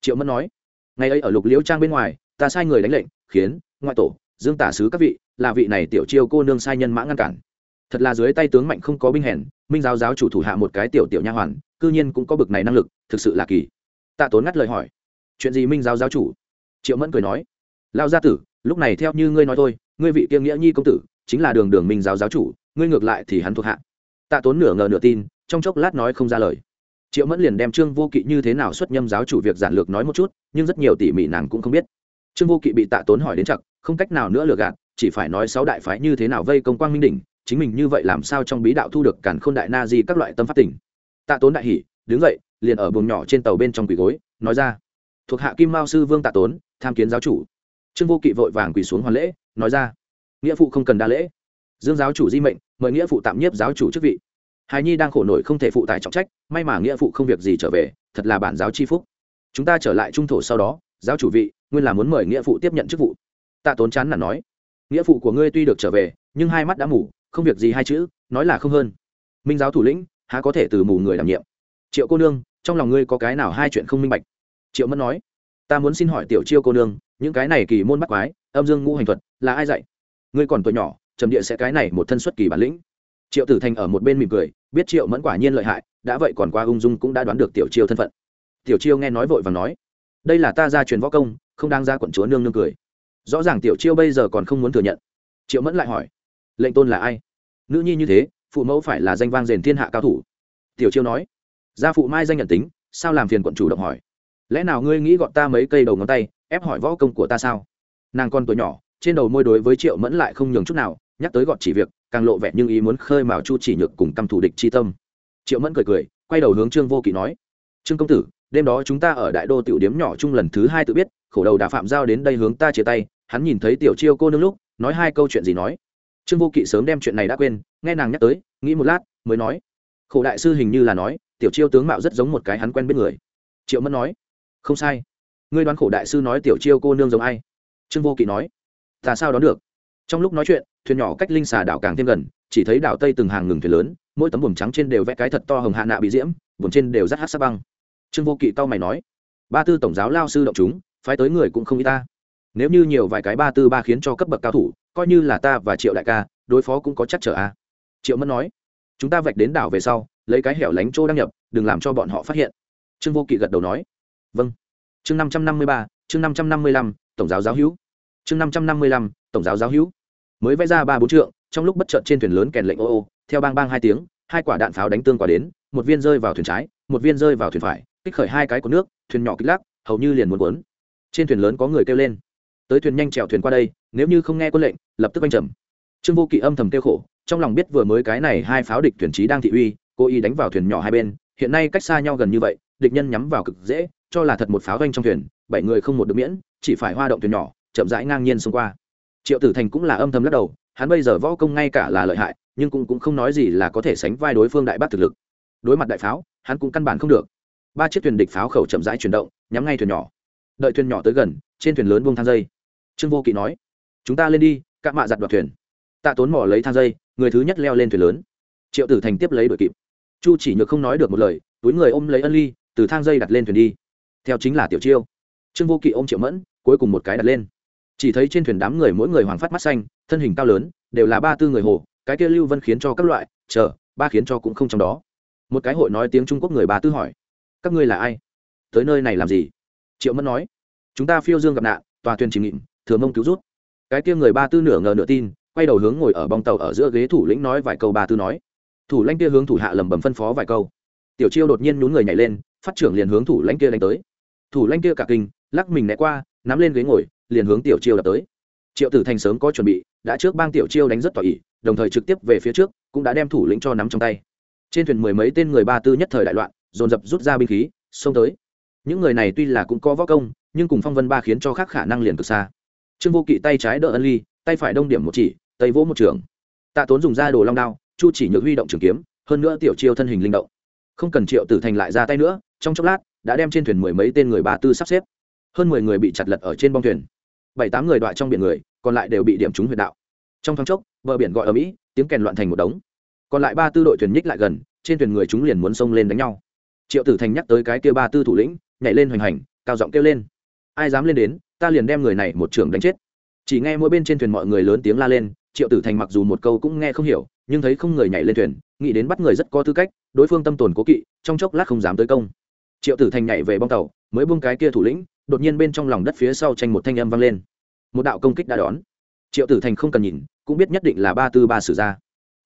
[SPEAKER 1] Triệu mẫn nói, ngày ấy ở lục liễu trang bên ngoài, ta sai người đánh lệnh, khiến ngoại tổ, dương tả sứ các vị, là vị này tiểu chiêu cô nương sai nhân mã ngăn cản. Thật là dưới tay tướng mạnh không có binh hèn, minh giáo giáo chủ thủ hạ một cái tiểu tiểu nha hoàn, cư nhiên cũng có bực này năng lực, thực sự là kỳ. Tạ tốn ngắt lời hỏi chuyện gì minh giáo giáo chủ? Triệu mẫn cười nói, lao gia tử, lúc này theo như ngươi nói thôi, ngươi vị kiêng nghĩa nhi công tử, chính là đường đường minh giáo giáo chủ, ngươi ngược lại thì hắn thuộc hạ. Tạ tốn nửa ngờ nửa tin, trong chốc lát nói không ra lời. Triệu mẫn liền đem trương vô kỵ như thế nào xuất nhâm giáo chủ việc giản lược nói một chút, nhưng rất nhiều tỉ mỉ nàng cũng không biết. Trương vô kỵ bị tạ tốn hỏi đến chặt, không cách nào nữa lừa gạt, chỉ phải nói sáu đại phái như thế nào vây công quang minh đỉnh, chính mình như vậy làm sao trong bí đạo thu được cản khôn đại na di các loại tâm pháp tỉnh tạ tốn đại hỉ, đứng dậy, liền ở buồng nhỏ trên tàu bên trong quỳ gối, nói ra thuộc hạ kim mao sư vương tạ tốn, tham kiến giáo chủ. Trương vô kỵ vội vàng quỳ xuống hoàn lễ, nói ra, nghĩa phụ không cần đa lễ. Dương giáo chủ di mệnh, mời nghĩa phụ tạm nhiếp giáo chủ chức vị. Hài nhi đang khổ nổi không thể phụ tài trọng trách, may mà nghĩa phụ không việc gì trở về, thật là bản giáo chi phúc. Chúng ta trở lại trung thổ sau đó, giáo chủ vị, nguyên là muốn mời nghĩa phụ tiếp nhận chức vụ. Tạ tốn chán là nói, nghĩa phụ của ngươi tuy được trở về, nhưng hai mắt đã mù, không việc gì hai chữ, nói là không hơn. Minh giáo thủ lĩnh, há có thể từ mù người đảm nhiệm. Triệu cô nương, trong lòng ngươi có cái nào hai chuyện không minh bạch? Triệu mẫn nói, ta muốn xin hỏi tiểu chiêu cô nương, những cái này kỳ môn bắt quái, âm dương ngũ hành thuật là ai dạy? Ngươi còn tuổi nhỏ, trầm địa sẽ cái này một thân xuất kỳ bản lĩnh. Triệu tử thành ở một bên mỉm cười, biết triệu mẫn quả nhiên lợi hại, đã vậy còn qua ung dung cũng đã đoán được tiểu chiêu thân phận. Tiểu chiêu nghe nói vội và nói, đây là ta gia truyền võ công, không đang ra quận chúa nương nương cười. Rõ ràng tiểu chiêu bây giờ còn không muốn thừa nhận. Triệu mẫn lại hỏi, lệnh tôn là ai? Nữ nhi như thế, phụ mẫu phải là danh vang rền thiên hạ cao thủ. Tiểu chiêu nói, gia phụ mai danh nhận tính, sao làm phiền quận chủ động hỏi? Lẽ nào ngươi nghĩ gọn ta mấy cây đầu ngón tay, ép hỏi võ công của ta sao? Nàng con tuổi nhỏ, trên đầu môi đối với triệu mẫn lại không nhường chút nào, nhắc tới gọn chỉ việc, càng lộ vẻ nhưng ý muốn khơi mào chu chỉ nhược cùng căm thủ địch chi tâm. Triệu mẫn cười cười, quay đầu hướng trương vô kỵ nói, trương công tử, đêm đó chúng ta ở đại đô tiểu điếm nhỏ chung lần thứ hai tự biết, khổ đầu đà phạm giao đến đây hướng ta chia tay, hắn nhìn thấy tiểu chiêu cô nương lúc, nói hai câu chuyện gì nói. Trương vô kỵ sớm đem chuyện này đã quên, nghe nàng nhắc tới, nghĩ một lát, mới nói, khổ đại sư hình như là nói, tiểu chiêu tướng mạo rất giống một cái hắn quen biết người. Triệu mẫn nói không sai. Ngươi đoán khổ đại sư nói tiểu chiêu cô nương giống ai? Trương vô kỵ nói. Ta sao đoán được? Trong lúc nói chuyện, thuyền nhỏ cách linh xà đảo càng thêm gần, chỉ thấy đảo tây từng hàng ngừng thuyền lớn, mỗi tấm buồng trắng trên đều vẽ cái thật to hồng hạ nạ bị diễm buồng trên đều rất hát sắc băng. Trương vô kỵ tao mày nói. Ba tư tổng giáo lao sư động chúng, phái tới người cũng không y ta. Nếu như nhiều vài cái ba tư ba khiến cho cấp bậc cao thủ, coi như là ta và triệu đại ca, đối phó cũng có chắc trở a. Triệu mẫn nói. Chúng ta vạch đến đảo về sau, lấy cái hẻo lánh chỗ đăng nhập, đừng làm cho bọn họ phát hiện. Trương vô kỵ gật đầu nói vâng. Chương năm trăm năm mươi ba, chương năm trăm năm mươi lăm, tổng giáo giáo hữu. Chương năm trăm năm mươi lăm, tổng giáo giáo hữu. Mới vẽ ra ba bốn trượng, trong lúc bất chợt trên thuyền lớn kèn lệnh ô ô, theo bang bang hai tiếng, hai quả đạn pháo đánh tương quả đến, một viên rơi vào thuyền trái, một viên rơi vào thuyền phải, kích khởi hai cái của nước, thuyền nhỏ kích lắc, hầu như liền muốn cuốn. Trên thuyền lớn có người kêu lên. Tới thuyền nhanh chèo thuyền qua đây, nếu như không nghe quân lệnh, lập tức anh trầm. Trương vô kỵ âm thầm kêu khổ, trong lòng biết vừa mới cái này hai pháo địch thuyền trí đang thị uy, cố ý đánh vào thuyền nhỏ hai bên, hiện nay cách xa nhau gần như vậy, địch nhân nhắm vào cực dễ cho là thật một pháo doanh trong thuyền bảy người không một được miễn chỉ phải hoa động thuyền nhỏ chậm rãi ngang nhiên xông qua. Triệu tử thành cũng là âm thầm lắc đầu hắn bây giờ võ công ngay cả là lợi hại nhưng cũng, cũng không nói gì là có thể sánh vai đối phương đại bác thực lực. Đối mặt đại pháo hắn cũng căn bản không được. Ba chiếc thuyền địch pháo khẩu chậm rãi chuyển động nhắm ngay thuyền nhỏ. Đợi thuyền nhỏ tới gần trên thuyền lớn buông thang dây. Trương vô kỵ nói chúng ta lên đi cạ mạ giặt đoạt thuyền. Tạ tốn mỏ lấy thang dây người thứ nhất leo lên thuyền lớn. Triệu tử thành tiếp lấy đội kịp. Chu chỉ nhược không nói được một lời túi người ôm lấy ân ly từ thang dây đặt lên thuyền đi theo chính là tiểu chiêu. Trương vô kỵ ôm triệu mẫn, cuối cùng một cái đặt lên. Chỉ thấy trên thuyền đám người mỗi người hoàng phát mắt xanh, thân hình cao lớn, đều là ba tư người hồ, cái kia lưu vân khiến cho các loại, chờ, ba khiến cho cũng không trong đó. Một cái hội nói tiếng trung quốc người ba tư hỏi, các ngươi là ai? Tới nơi này làm gì? Triệu mẫn nói, chúng ta phiêu dương gặp nạn, tòa thuyền trình nghịm, thừa mông cứu rút. Cái kia người ba tư nửa ngờ nửa tin, quay đầu hướng ngồi ở bong tàu ở giữa ghế thủ lĩnh nói vài câu ba tư nói. Thủ lãnh kia hướng thủ hạ lầm bầm phân phó vài câu. Tiểu chiêu đột nhiên nhún người nhảy lên, phát trưởng liền hướng thủ lãnh kia đánh tới thủ lanh kia cả kinh, lắc mình né qua, nắm lên ghế ngồi, liền hướng tiểu chiêu đập tới. Triệu tử thành sớm có chuẩn bị, đã trước bang tiểu chiêu đánh rất tỏ ý, đồng thời trực tiếp về phía trước, cũng đã đem thủ lĩnh cho nắm trong tay. Trên thuyền mười mấy tên người ba tư nhất thời đại loạn, dồn dập rút ra binh khí, xông tới. Những người này tuy là cũng có võ công, nhưng cùng phong vân ba khiến cho khác khả năng liền cực xa. Trương vô kỵ tay trái đỡ ân ly, tay phải đông điểm một chỉ, tây vỗ một trường. Tạ tốn dùng ra đồ long đao, chu chỉ nhược huy động trường kiếm, hơn nữa tiểu chiêu thân hình linh động. Không cần triệu tử thành lại ra tay nữa, trong chốc lát đã đem trên thuyền mười mấy tên người ba tư sắp xếp. Hơn mười người bị chặt lật ở trên bong thuyền. Bảy tám người đọa trong biển người, còn lại đều bị điểm trúng huyệt đạo. Trong thoáng chốc, bờ biển gọi ở mỹ, tiếng kèn loạn thành một đống. Còn lại ba tư đội thuyền nhích lại gần, trên thuyền người chúng liền muốn xông lên đánh nhau. Triệu tử thành nhắc tới cái kia ba tư thủ lĩnh, nhảy lên hoành hành, cao giọng kêu lên. Ai dám lên đến, ta liền đem người này một trường đánh chết. Chỉ nghe mỗi bên trên thuyền mọi người lớn tiếng la lên, triệu tử thành mặc dù một câu cũng nghe không hiểu, nhưng thấy không người nhảy lên thuyền, nghĩ đến bắt người rất có tư cách, đối phương tâm tồn cố kỵ, trong chốc lát không dám tới công triệu tử thành nhảy về bong tàu, mới buông cái kia thủ lĩnh, đột nhiên bên trong lòng đất phía sau tranh một thanh âm vang lên. Một đạo công kích đã đón. Triệu tử thành không cần nhìn, cũng biết nhất định là ba tư ba sử ra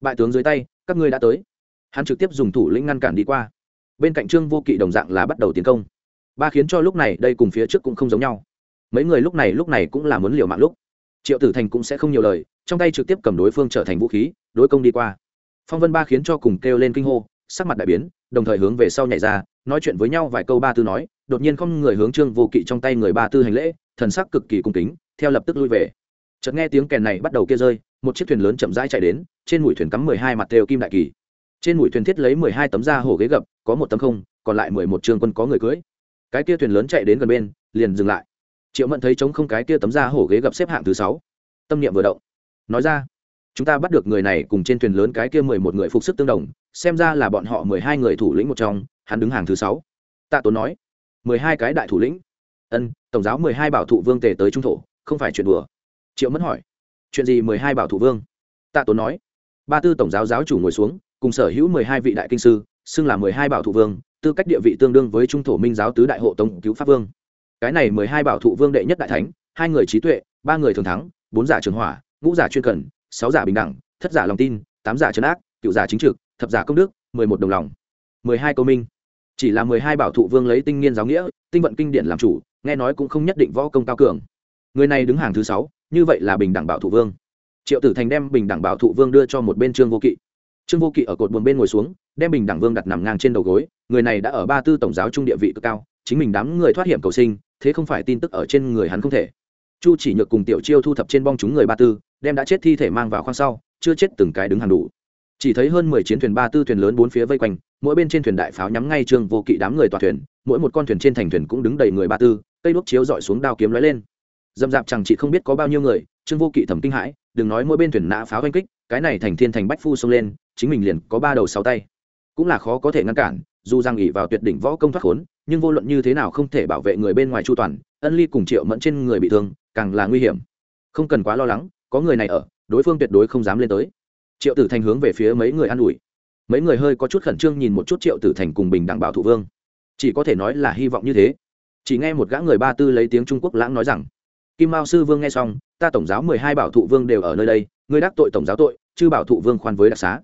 [SPEAKER 1] bại tướng dưới tay, các ngươi đã tới. Hắn trực tiếp dùng thủ lĩnh ngăn cản đi qua. Bên cạnh trương vô kỵ đồng dạng là bắt đầu tiến công. Ba khiến cho lúc này đây cùng phía trước cũng không giống nhau. Mấy người lúc này lúc này cũng là muốn liều mạng lúc. Triệu tử thành cũng sẽ không nhiều lời, trong tay trực tiếp cầm đối phương trở thành vũ khí, đối công đi qua. Phong vân ba khiến cho cùng kêu lên kinh hô, sắc mặt đại biến, đồng thời hướng về sau nhảy ra nói chuyện với nhau vài câu ba tư nói, đột nhiên không người hướng trương vô kỵ trong tay người ba tư hành lễ, thần sắc cực kỳ cung kính, theo lập tức lui về. Chợt nghe tiếng kèn này bắt đầu kia rơi, một chiếc thuyền lớn chậm rãi chạy đến, trên mũi thuyền cắm mười hai mặt đều kim đại kỳ. Trên mũi thuyền thiết lấy mười hai tấm da hổ ghế gập, có một tấm không, còn lại mười một trường quân có người cưới cái kia thuyền lớn chạy đến gần bên, liền dừng lại. Triệu mẫn thấy trống không cái kia tấm da hổ ghế gập xếp hạng thứ sáu. Tâm niệm vừa động. Nói ra chúng ta bắt được người này cùng trên thuyền lớn cái kia mười một người phục sức tương đồng, xem ra là bọn họ mười hai người thủ lĩnh một trong, hắn đứng hàng thứ sáu. Tạ tốn nói, mười hai cái đại thủ lĩnh. Ân, tổng giáo mười hai bảo thụ vương tề tới trung thổ, không phải chuyện đùa. Triệu mẫn hỏi, chuyện gì mười hai bảo thụ vương? Tạ tốn nói, ba tư tổng giáo giáo chủ ngồi xuống, cùng sở hữu mười hai vị đại kinh sư, xưng là mười hai bảo thụ vương, tư cách địa vị tương đương với trung thổ minh giáo tứ đại hộ tống cứu pháp vương. Cái này mười hai bảo thụ vương đệ nhất đại thánh, hai người trí tuệ, ba người thường thắng, bốn giả trường hỏa, ngũ giả chuyên cần sáu giả bình đẳng, thất giả lòng tin, tám giả trấn ác, cựu giả chính trực, thập giả công đức, mười một đồng lòng. mười hai câu minh. Chỉ là mười hai bảo thụ vương lấy tinh nghiên giáo nghĩa, tinh vận kinh điển làm chủ, nghe nói cũng không nhất định võ công cao cường. Người này đứng hàng thứ sáu, như vậy là bình đẳng bảo thụ vương. Triệu tử thành đem bình đẳng bảo thụ vương đưa cho một bên trương vô kỵ. Trương vô kỵ ở cột buồn bên ngồi xuống, đem bình đẳng vương đặt nằm ngang trên đầu gối, người này đã ở ba tư tổng giáo trung địa vị cực cao, chính mình đám người thoát hiểm cầu sinh, thế không phải tin tức ở trên người hắn không thể. Chu chỉ nhược cùng tiểu chiêu thu thập trên bong chúng người ba tư đem đã chết thi thể mang vào khoang sau, chưa chết từng cái đứng hàng đủ. Chỉ thấy hơn mười chiến thuyền ba tư thuyền lớn bốn phía vây quanh, mỗi bên trên thuyền đại pháo nhắm ngay trương vô kỵ đám người tòa thuyền, mỗi một con thuyền trên thành thuyền cũng đứng đầy người ba tư, cây đuốc chiếu dọi xuống đao kiếm lóe lên. Dầm dạp chẳng chị không biết có bao nhiêu người, trương vô kỵ thẩm kinh hãi, đừng nói mỗi bên thuyền nã pháo oanh kích, cái này thành thiên thành bách phu xông lên, chính mình liền có ba đầu sáu tay. Cũng là khó có thể ngăn cản, dù rằng ỉ vào tuyệt đỉnh võ công thoát khốn, nhưng vô luận như thế nào không thể bảo vệ người bên ngoài chu toàn, ân ly cùng triệu mẫn trên người bị thương, càng là nguy hiểm. Không cần quá lo lắng có người này ở, đối phương tuyệt đối không dám lên tới. Triệu tử thành hướng về phía mấy người an ủi. Mấy người hơi có chút khẩn trương nhìn một chút triệu tử thành cùng bình đẳng bảo thủ vương. Chỉ có thể nói là hy vọng như thế. Chỉ nghe một gã người ba tư lấy tiếng trung quốc lãng nói rằng, kim mao sư vương nghe xong, ta tổng giáo mười hai bảo thụ vương đều ở nơi đây, ngươi đắc tội tổng giáo tội, chư bảo thụ vương khoan với đặc xá.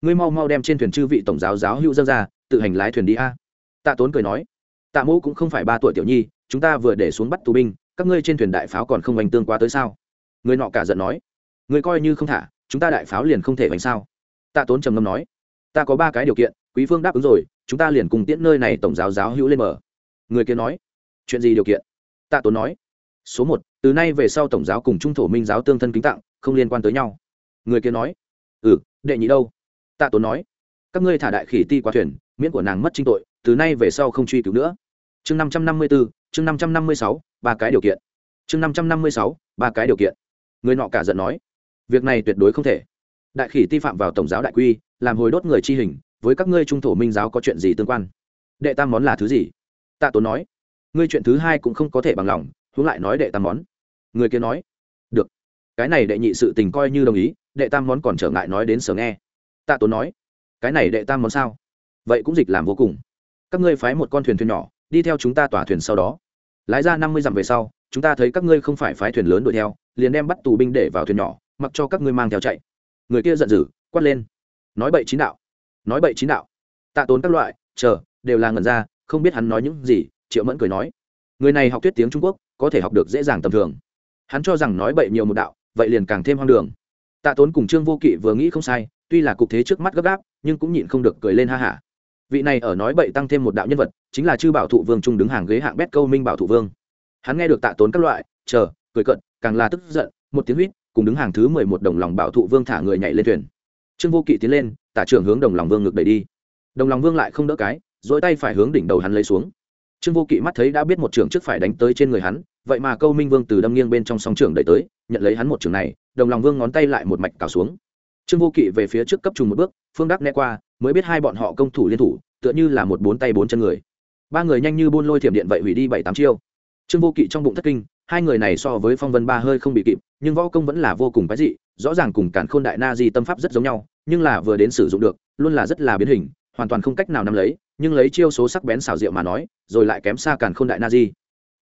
[SPEAKER 1] Ngươi mau mau đem trên thuyền chư vị tổng giáo giáo hữu dân ra, tự hành lái thuyền đi a. Tạ tốn cười nói, tạ mẫu cũng không phải ba tuổi tiểu nhi, chúng ta vừa để xuống bắt tù binh, các ngươi trên thuyền đại pháo còn không oanh tương quá tới sao? Người nọ cả giận nói, người coi như không thả, chúng ta đại pháo liền không thể đánh sao? Tạ tốn trầm ngâm nói, ta có ba cái điều kiện, quý phương đáp ứng rồi, chúng ta liền cùng tiễn nơi này tổng giáo giáo hữu lên mở người kia nói, chuyện gì điều kiện? Tạ tốn nói, số một, từ nay về sau tổng giáo cùng trung thổ minh giáo tương thân kính tặng, không liên quan tới nhau. Người kia nói ừ đệ nhị đâu? Tạ tốn nói, các ngươi thả đại khỉ ti qua thuyền, miễn của nàng mất trinh tội, từ nay về sau không truy cứu nữa. Chương năm trăm năm mươi bốn chương năm trăm năm mươi sáu, ba cái điều kiện. Chương năm trăm năm mươi sáu, ba cái điều kiện người nọ cả giận nói, việc này tuyệt đối không thể. Đại khỉ ti phạm vào tổng giáo đại quy, làm hồi đốt người chi hình, với các ngươi trung thổ minh giáo có chuyện gì tương quan? Đệ tam món là thứ gì? Tạ tốn nói, ngươi chuyện thứ hai cũng không có thể bằng lòng, huống lại nói đệ tam món. Người kia nói, được, cái này đệ nhị sự tình coi như đồng ý, đệ tam món còn trở ngại nói đến sở nghe. Tạ tốn nói, cái này đệ tam món sao? Vậy cũng dịch làm vô cùng. Các ngươi phái một con thuyền thuyền nhỏ, đi theo chúng ta tỏa thuyền sau đó lái ra năm mươi dặm về sau, chúng ta thấy các ngươi không phải phái thuyền lớn đuổi theo, liền đem bắt tù binh để vào thuyền nhỏ, mặc cho các ngươi mang theo chạy. Người kia giận dữ, quát lên. Nói bậy chín đạo. Nói bậy chín đạo. Tạ tốn các loại, chờ, đều là ngẩn ra, không biết hắn nói những gì, triệu mẫn cười nói. Người này học thuyết tiếng trung quốc, có thể học được dễ dàng tầm thường. Hắn cho rằng nói bậy nhiều một đạo, vậy liền càng thêm hoang đường. Tạ tốn cùng trương vô kỵ vừa nghĩ không sai, tuy là cục thế trước mắt gấp gáp, nhưng cũng nhịn không được cười lên ha hả vị này ở nói bậy tăng thêm một đạo nhân vật, chính là chư bảo thụ vương trung đứng hàng ghế hạng bét câu minh bảo thụ vương. Hắn nghe được tạ tốn các loại, chờ, cười cận càng là tức giận, một tiếng huýt, cùng đứng hàng thứ mười một đồng lòng bảo thụ vương thả người nhảy lên thuyền. Trương vô kỵ tiến lên, tả trưởng hướng đồng lòng vương ngược đẩy đi. Đồng lòng vương lại không đỡ cái dỗi tay phải hướng đỉnh đầu hắn lấy xuống. Trương vô kỵ mắt thấy đã biết một trưởng trước phải đánh tới trên người hắn, vậy mà câu minh vương từ đâm nghiêng bên trong song trưởng đẩy tới, nhận lấy hắn một trưởng này, đồng lòng vương ngón tay lại một mạch cào xuống trương vô kỵ về phía trước cấp trùng một bước, phương đắc né qua, mới biết hai bọn họ công thủ liên thủ, tựa như là một bốn tay bốn chân người. Ba người nhanh như buôn lôi thiểm điện vậy hủy đi bảy tám chiêu. Trương vô kỵ trong bụng thất kinh, hai người này so với phong vân ba hơi không bị kịp, nhưng võ công vẫn là vô cùng quái dị, rõ ràng cùng cản khôn đại na di tâm pháp rất giống nhau, nhưng là vừa đến sử dụng được, luôn là rất là biến hình, hoàn toàn không cách nào nắm lấy, nhưng lấy chiêu số sắc bén xảo diệu mà nói, rồi lại kém xa cản khôn đại na di.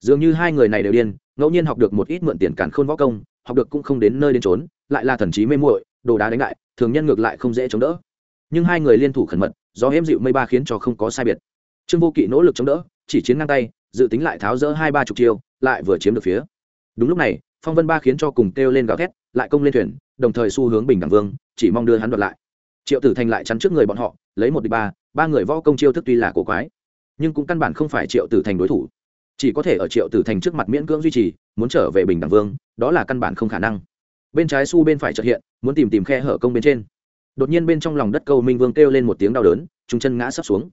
[SPEAKER 1] Dường như hai người này đều điên, ngẫu nhiên học được một ít mượn tiền cản khôn võ công, học được cũng không đến nơi đến trốn lại là thần trí mê muội đồ đá đánh đại, thường nhân ngược lại không dễ chống đỡ. Nhưng hai người liên thủ khẩn mật do êm dịu mây ba khiến cho không có sai biệt. Trương vô kỵ nỗ lực chống đỡ, chỉ chiến ngang tay, dự tính lại tháo rỡ hai ba chục chiêu, lại vừa chiếm được phía. Đúng lúc này, phong vân ba khiến cho cùng kêu lên gào thét, lại công lên thuyền, đồng thời xu hướng bình đẳng vương, chỉ mong đưa hắn đoạt lại. Triệu tử thành lại chắn trước người bọn họ, lấy một địch ba ba người võ công chiêu thức tuy là cổ quái, nhưng cũng căn bản không phải triệu tử thành đối thủ. Chỉ có thể ở triệu tử thành trước mặt miễn cưỡng duy trì, muốn trở về bình đẳng vương, đó là căn bản không khả năng bên trái su bên phải chợt hiện, muốn tìm tìm khe hở công bên trên. Đột nhiên bên trong lòng đất câu minh vương kêu lên một tiếng đau đớn chúng chân ngã sắp xuống.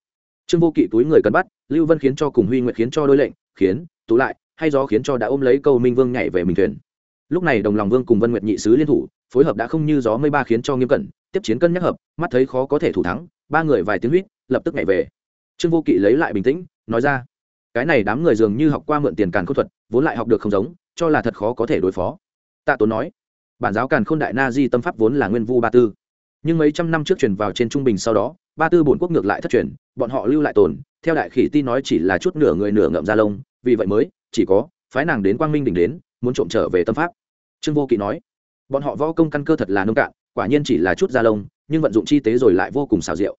[SPEAKER 1] Trương vô kỵ túi người cần bắt, lưu vân khiến cho cùng huy nguyện khiến cho đôi lệnh, khiến tú lại, hay gió khiến cho đã ôm lấy câu minh vương nhảy về mình thuyền. Lúc này đồng lòng vương cùng vân nguyệt nhị sứ liên thủ, phối hợp đã không như gió mây ba khiến cho nghiêm cẩn, tiếp chiến cân nhắc hợp, mắt thấy khó có thể thủ thắng, ba người vài tiếng huýt, lập tức nhảy về. Trương vô kỵ lấy lại bình tĩnh, nói ra, cái này đám người dường như học qua mượn tiền càn cốt thuật, vốn lại học được không giống, cho là thật khó có thể đối phó. Tạ tốn nói bản giáo càn khôn đại na di tâm pháp vốn là nguyên vu ba tư. Nhưng mấy trăm năm trước truyền vào trên trung bình sau đó, ba tư bổn quốc ngược lại thất truyền, bọn họ lưu lại tồn, theo đại khỉ ti nói chỉ là chút nửa người nửa ngậm ra lông, vì vậy mới, chỉ có, phái nàng đến quang minh đỉnh đến, muốn trộm trở về tâm pháp. Trương vô kỵ nói, bọn họ võ công căn cơ thật là nông cạn, quả nhiên chỉ là chút da lông, nhưng vận dụng chi tế rồi lại vô cùng xào rượu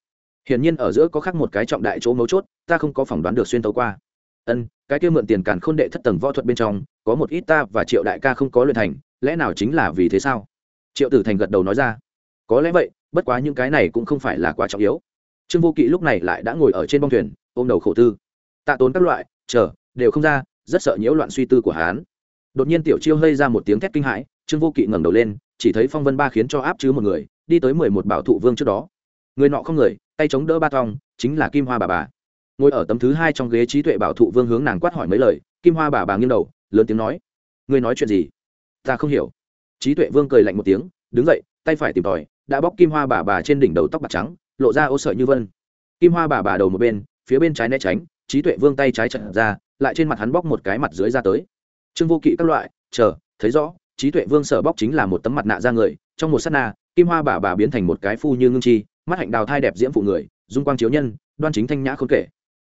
[SPEAKER 1] hiển nhiên ở giữa có khác một cái trọng đại chỗ mấu chốt, ta không có phỏng đoán được xuyên tấu qua. Ân, cái kia mượn tiền càn khôn đệ thất tầng võ thuật bên trong, có một ít ta và triệu đại ca không có luyện thành lẽ nào chính là vì thế sao? Triệu tử thành gật đầu nói ra. Có lẽ vậy, bất quá những cái này cũng không phải là quá trọng yếu. Trương vô kỵ lúc này lại đã ngồi ở trên bông thuyền, ôm đầu khổ tư. Tạ tốn các loại, chờ, đều không ra, rất sợ nhiễu loạn suy tư của hán đột nhiên tiểu chiêu hơi ra một tiếng thét kinh hãi, trương vô kỵ ngẩng đầu lên, chỉ thấy phong vân ba khiến cho áp chứ một người, đi tới mười một bảo thụ vương trước đó. Người nọ không người, tay chống đỡ ba thong chính là kim hoa bà bà. Ngồi ở tấm thứ hai trong ghế trí tuệ bảo thụ vương hướng nàng quát hỏi mấy lời, kim hoa bà bà nghiêng đầu, lớn tiếng nói, ngươi nói chuyện gì? Ta không hiểu. Trí tuệ vương cười lạnh một tiếng, đứng dậy, tay phải tìm tòi, đã bóc kim hoa bà bà trên đỉnh đầu tóc bạc trắng, lộ ra ô sợi như vân. Kim hoa bà bà đầu một bên, phía bên trái né tránh, trí tuệ vương tay trái trận ra, lại trên mặt hắn bóc một cái mặt dưới ra tới. Trương vô kỵ các loại, chờ, thấy rõ, trí tuệ vương sở bóc chính là một tấm mặt nạ ra người, trong một s á t na, kim hoa bà bà biến thành một cái phu như ngưng chi, mắt hạnh đào thai đẹp diễm phụ người, dung quang chiếu nhân, đoan chính thanh nhã không kể.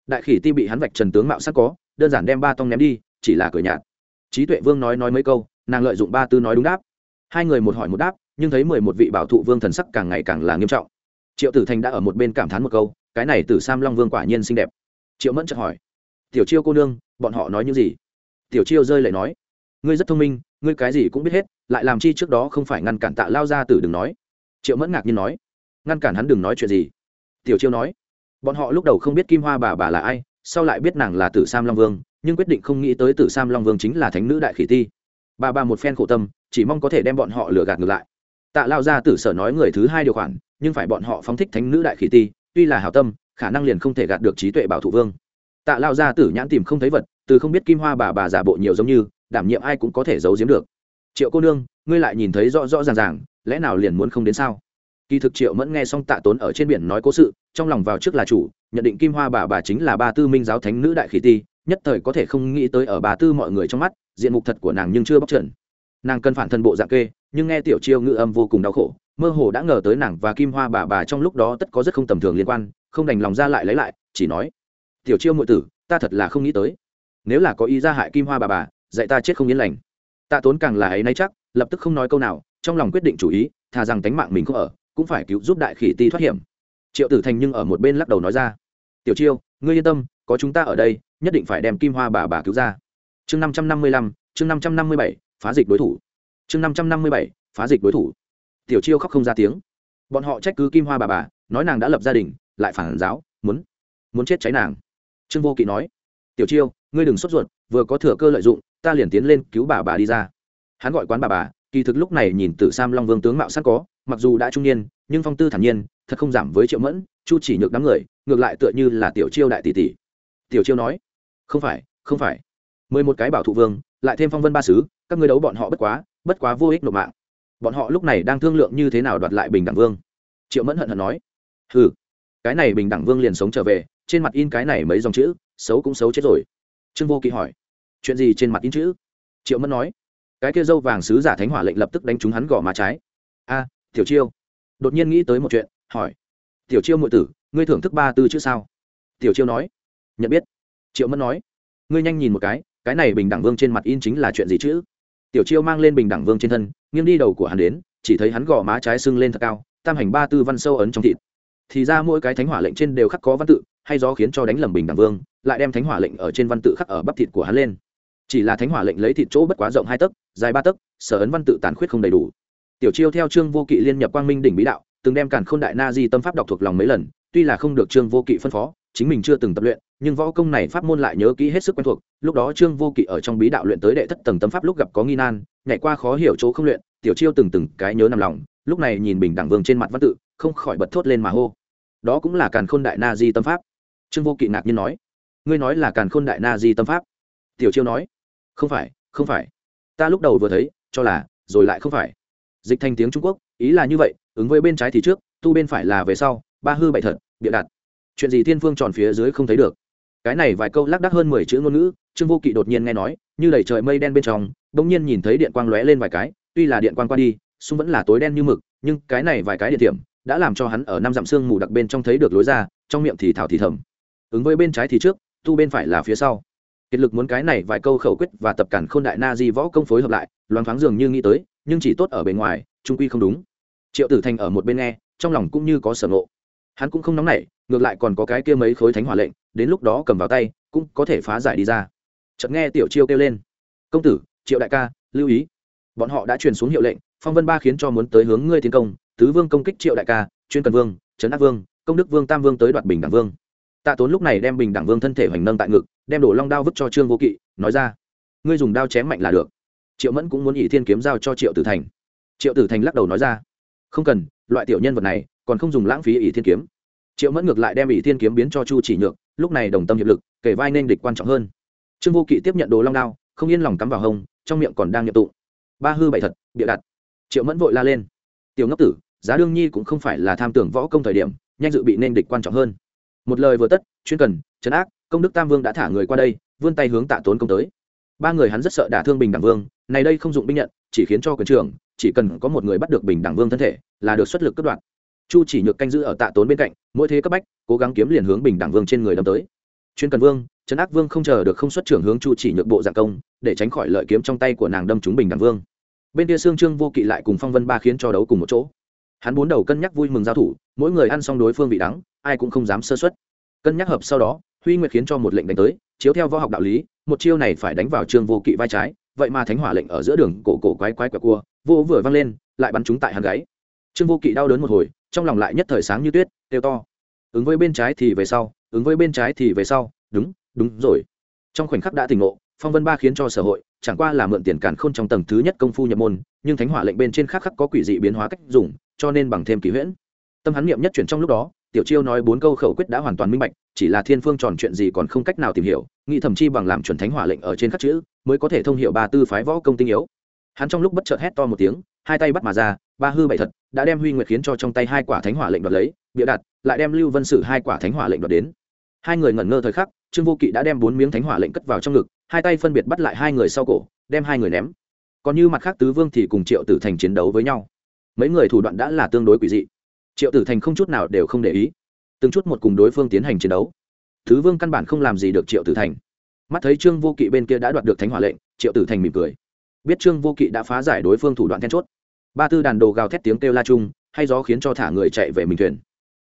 [SPEAKER 1] Đại khỉ ti bị hắn vạch trần tướng mạo sắc có, đơn giản đem ba tông ném đi, chỉ là cửa nhạt. Trí tuệ vương nói nói mấy câu nàng lợi dụng ba tư nói đúng đáp. Hai người một hỏi một đáp, nhưng thấy mười một vị bảo thụ vương thần sắc càng ngày càng là nghiêm trọng. Triệu tử thành đã ở một bên cảm thán một câu, cái này từ sam long vương quả nhiên xinh đẹp. Triệu mẫn chợt hỏi, tiểu chiêu cô nương, bọn họ nói những gì? Tiểu chiêu rơi lại nói, ngươi rất thông minh, ngươi cái gì cũng biết hết, lại làm chi trước đó không phải ngăn cản tạ lao ra từ đừng nói. Triệu mẫn ngạc nhiên nói, ngăn cản hắn đừng nói chuyện gì? Tiểu chiêu nói, bọn họ lúc đầu không biết kim hoa bà bà là ai, sau lại biết nàng là tử sam long vương, nhưng quyết định không nghĩ tới tử sam long vương chính là thánh nữ đại khỉ ti bà bà một phen khổ tâm, chỉ mong có thể đem bọn họ lừa gạt ngược lại. Tạ lao ra tử sở nói người thứ hai điều khoản, nhưng phải bọn họ phóng thích thánh nữ đại khỉ ti, tuy là hảo tâm, khả năng liền không thể gạt được trí tuệ bảo thủ vương. Tạ lao ra tử nhãn tìm không thấy vật, từ không biết kim hoa bà bà giả bộ nhiều giống như, đảm nhiệm ai cũng có thể giấu giếm được. Triệu cô nương, ngươi lại nhìn thấy rõ rõ ràng ràng, lẽ nào liền muốn không đến sao? Kỳ thực triệu mẫn nghe xong tạ tốn ở trên biển nói cố sự, trong lòng vào trước là chủ, nhận định kim hoa bà bà chính là ba tư minh giáo thánh nữ đại khỉ ti, nhất thời có thể không nghĩ tới ở bà tư mọi người trong mắt diện mục thật của nàng nhưng chưa bóc trần. Nàng cần phản thân bộ dạng kê, nhưng nghe tiểu chiêu ngữ âm vô cùng đau khổ, mơ hồ đã ngờ tới nàng và kim hoa bà bà trong lúc đó tất có rất không tầm thường liên quan, không đành lòng ra lại lấy lại, chỉ nói, tiểu chiêu ngụy tử, ta thật là không nghĩ tới. Nếu là có ý ra hại kim hoa bà bà, dạy ta chết không yên lành. Tạ tốn càng là ấy nay chắc, lập tức không nói câu nào, trong lòng quyết định chủ ý, thà rằng tánh mạng mình không ở, cũng phải cứu giúp đại khỉ ti thoát hiểm. Triệu tử thành nhưng ở một bên lắc đầu nói ra, tiểu chiêu, ngươi yên tâm, có chúng ta ở đây, nhất định phải đem kim hoa bà bà cứu ra chương năm trăm năm mươi lăm, chương năm trăm năm mươi bảy, phá dịch đối thủ. Chương năm trăm năm mươi bảy, phá dịch đối thủ. Tiểu chiêu khóc không ra tiếng. Bọn họ trách cứ kim hoa bà bà, nói nàng đã lập gia đình, lại phản giáo, muốn muốn chết cháy nàng. Trương vô kỵ nói, tiểu chiêu, ngươi đừng sốt ruột, vừa có thừa cơ lợi dụng, ta liền tiến lên cứu bà bà đi ra. Hắn gọi quán bà bà, kỳ thực lúc này nhìn từ sam long vương tướng mạo sẵn có, mặc dù đã trung niên, nhưng phong tư thản nhiên, thật không giảm với triệu mẫn, chu chỉ nhược đám người, ngược lại tựa như là tiểu chiêu đại tỷ tỷ. Tiểu chiêu nói, không phải không phải mười một cái bảo thụ vương, lại thêm phong vân ba sứ, các ngươi đấu bọn họ bất quá bất quá vô ích nộp mạng. Bọn họ lúc này đang thương lượng như thế nào đoạt lại bình đẳng vương. Triệu mẫn hận hận nói. Ừ cái này bình đẳng vương liền sống trở về, trên mặt in cái này mấy dòng chữ, xấu cũng xấu chết rồi. Trương vô kỵ hỏi. Chuyện gì trên mặt in chữ? Triệu mẫn nói. Cái kia dâu vàng sứ giả thánh hỏa lệnh lập tức đánh trúng hắn gõ má trái. A, tiểu chiêu. Đột nhiên nghĩ tới một chuyện, hỏi. Tiểu chiêu muội tử, ngươi thưởng thức ba tư chữ sao? Tiểu chiêu nói. Nhận biết. Triệu mẫn nói. Ngươi nhanh nhìn một cái cái này bình đẳng vương trên mặt in chính là chuyện gì chứ? Tiểu chiêu mang lên bình đẳng vương trên thân, nghiêng đi đầu của hắn đến, chỉ thấy hắn gò má trái sưng lên thật cao, tam hành ba tư văn sâu ấn trong thịt. Thì ra mỗi cái thánh hỏa lệnh trên đều khắc có văn tự, hay do khiến cho đánh lầm bình đẳng vương, lại đem thánh hỏa lệnh ở trên văn tự khắc ở bắp thịt của hắn lên. Chỉ là thánh hỏa lệnh lấy thịt chỗ bất quá rộng hai tấc, dài ba tấc, sở ấn văn tự tàn khuyết không đầy đủ. Tiểu chiêu theo trương vô kỵ liên nhập quang minh đỉnh bí đạo, từng đem càn k h ô n đại na di tâm pháp đọc thuộc lòng mấy lần, tuy là không được trương vô kỵ phân phó chính mình chưa từng tập luyện, nhưng võ công này pháp môn lại nhớ kỹ hết sức quen thuộc. Lúc đó trương vô kỵ ở trong bí đạo luyện tới đệ thất tầng tâm pháp lúc gặp có nghi nan, nhảy qua khó hiểu chỗ không luyện, tiểu chiêu từng từng cái nhớ nằm lòng, lúc này nhìn bình đẳng vương trên mặt văn tự, không khỏi bật thốt lên mà hô. Đó cũng là càn khôn đại na di tâm pháp. Trương vô kỵ ngạc nhiên nói, ngươi nói là càn khôn đại na di tâm pháp? Tiểu chiêu nói, không phải không phải. Ta lúc đầu vừa thấy, cho là, rồi lại không phải. Dịch thành tiếng trung quốc, ý là như vậy, ứng với bên trái thì trước, tu bên phải là về sau, ba hư bảy thật bịa đặt chuyện gì thiên phương tròn phía dưới không thấy được. Cái này vài câu lác đác hơn mười chữ ngôn ngữ, trương vô kỵ đột nhiên nghe nói, như đẩy trời mây đen bên trong đ ỗ n g nhiên nhìn thấy điện quang lóe lên vài cái, tuy là điện quang qua đi xung vẫn là tối đen như mực, nhưng cái này vài cái địa điểm đã làm cho hắn ở năm dặm sương mù đặc bên trong thấy được lối ra, trong miệng thì thảo thì thầm. Ứng với bên trái thì trước, tu bên phải là phía sau. Kiệt lực muốn cái này vài câu khẩu quyết và tập cản k h ô n đại na di võ công phối hợp lại, loáng thoáng dường như nghĩ tới, nhưng chỉ tốt ở bề ngoài, trung quy không đúng. Triệu tử thành ở một bên nghe, trong lòng cũng như có sở ngộ. Hắn cũng không nóng nảy ngược lại còn có cái kia mấy khối thánh hỏa lệnh, đến lúc đó cầm vào tay, cũng có thể phá giải đi ra. Chợt nghe tiểu chiêu kêu lên, công tử, triệu đại ca, lưu ý. Bọn họ đã truyền xuống hiệu lệnh, phong vân ba khiến cho muốn tới hướng ngươi tiến công, tứ vương công kích triệu đại ca, chuyên cần vương, trấn áp vương, công đức vương, tam vương tới đoạt bình đẳng vương. Tạ tốn lúc này đem bình đẳng vương thân thể hoành nâng tại ngực, đem đổ long đao vứt cho trương vô kỵ, nói ra, ngươi dùng đao chém mạnh là được. Triệu mẫn cũng muốn ỷ thiên kiếm giao cho triệu tử thành. Triệu tử thành lắc đầu nói ra, không cần, loại tiểu nhân vật này còn không dùng lãng phí ỷ thiên kiếm triệu mẫn ngược lại đem ỷ thiên kiếm biến cho chu chỉ nhược, lúc này đồng tâm hiệp lực, kể vai nên địch quan trọng hơn. Trương vô kỵ tiếp nhận đồ long đao, không yên lòng cắm vào hông, trong miệng còn đang nhập tụ ba hư bảy thật, bịa đặt. Triệu mẫn vội la lên. Tiểu ngốc tử, giá đương nhi cũng không phải là tham tưởng võ công thời điểm, nhanh dự bị nên địch quan trọng hơn. Một lời vừa tất, chuyên cần, trấn ác, công đức tam vương đã thả người qua đây, vươn tay hướng tạ tốn công tới. Ba người hắn rất sợ đả thương bình đẳng vương, này đây không dụng binh nhận, chỉ khiến cho quyền trưởng, chỉ cần có một người bắt được bình đẳng vương thân thể, là được xuất lực cất đoạn chu chỉ nhược canh giữ ở tạ tốn bên cạnh mỗi thế cấp bách, cố gắng kiếm liền hướng bình đẳng vương trên người đâm tới. Chuyên cần vương, trấn ác vương không chờ được không xuất trưởng hướng chu chỉ nhược bộ dạng công, để tránh khỏi lợi kiếm trong tay của nàng đâm trúng bình đẳng vương. Bên kia xương trương vô kỵ lại cùng phong vân ba khiến cho đấu cùng một chỗ. Hắn bốn đầu cân nhắc vui mừng giao thủ, mỗi người ăn xong đối phương vị đắng, ai cũng không dám sơ xuất cân nhắc hợp sau đó, huy nguyệt khiến cho một lệnh đánh tới, chiếu theo võ học đạo lý, một chiêu này phải đánh vào trương vô kỵ vai trái, vậy mà thánh hỏa lệnh ở giữa đường cổ cổ quái quái quẹo cua, vô vừa văng lên, lại bắn chúng tại hàng gáy trương vô kỵ đau đớn một hồi, trong lòng lại nhất thời sáng như tuyết, kêu to. Ứng với bên trái thì về sau, ứng với bên trái thì về sau, đúng đúng rồi. Trong khoảnh khắc đã tỉnh ngộ, phong vân ba khiến cho sở hội, chẳng qua là mượn tiền càn khôn trong tầng thứ nhất công phu nhập môn, nhưng thánh hỏa lệnh bên trên khắc khắc có quỷ dị biến hóa cách dùng, cho nên bằng thêm kỳ huyễn. Tâm hắn niệm nhất chuyển trong lúc đó, tiểu chiêu nói bốn câu khẩu quyết đã hoàn toàn minh bạch, chỉ là thiên phương tròn chuyện gì còn không cách nào tìm hiểu, nghĩ thậm chi bằng làm chuẩn thánh hỏa lệnh ở trên các chữ, mới có thể thông hiểu ba tư phái võ công tinh yếu. Hắn trong lúc bất chợt hét to một tiếng hai tay bắt mà ra, ba hư bảy thật, đã đem huy nguyệt khiến cho trong tay hai quả thánh hỏa lệnh đoạt lấy, bịa đặt, lại đem lưu vân sử hai quả thánh hỏa lệnh đoạt đến. Hai người ngẩn ngơ thời khắc, trương vô kỵ đã đem bốn miếng thánh hỏa lệnh cất vào trong ngực, hai tay phân biệt bắt lại hai người sau cổ, đem hai người ném. Còn như mặt khác tứ vương thì cùng triệu tử thành chiến đấu với nhau. Mấy người thủ đoạn đã là tương đối quỷ dị. Triệu tử thành không chút nào đều không để ý. Từng chút một cùng đối phương tiến hành chiến đấu. Thứ vương căn bản không làm gì được triệu tử thành. Mắt thấy trương vô kỵ bên kia đã đoạt được thánh hỏa lệnh, triệu tử thành mỉm cười. Biết trương vô kỵ đã phá giải đối phương thủ đoạn then chốt ba tư đàn đồ gào thét tiếng kêu la chung, hay gió khiến cho thả người chạy về mình thuyền.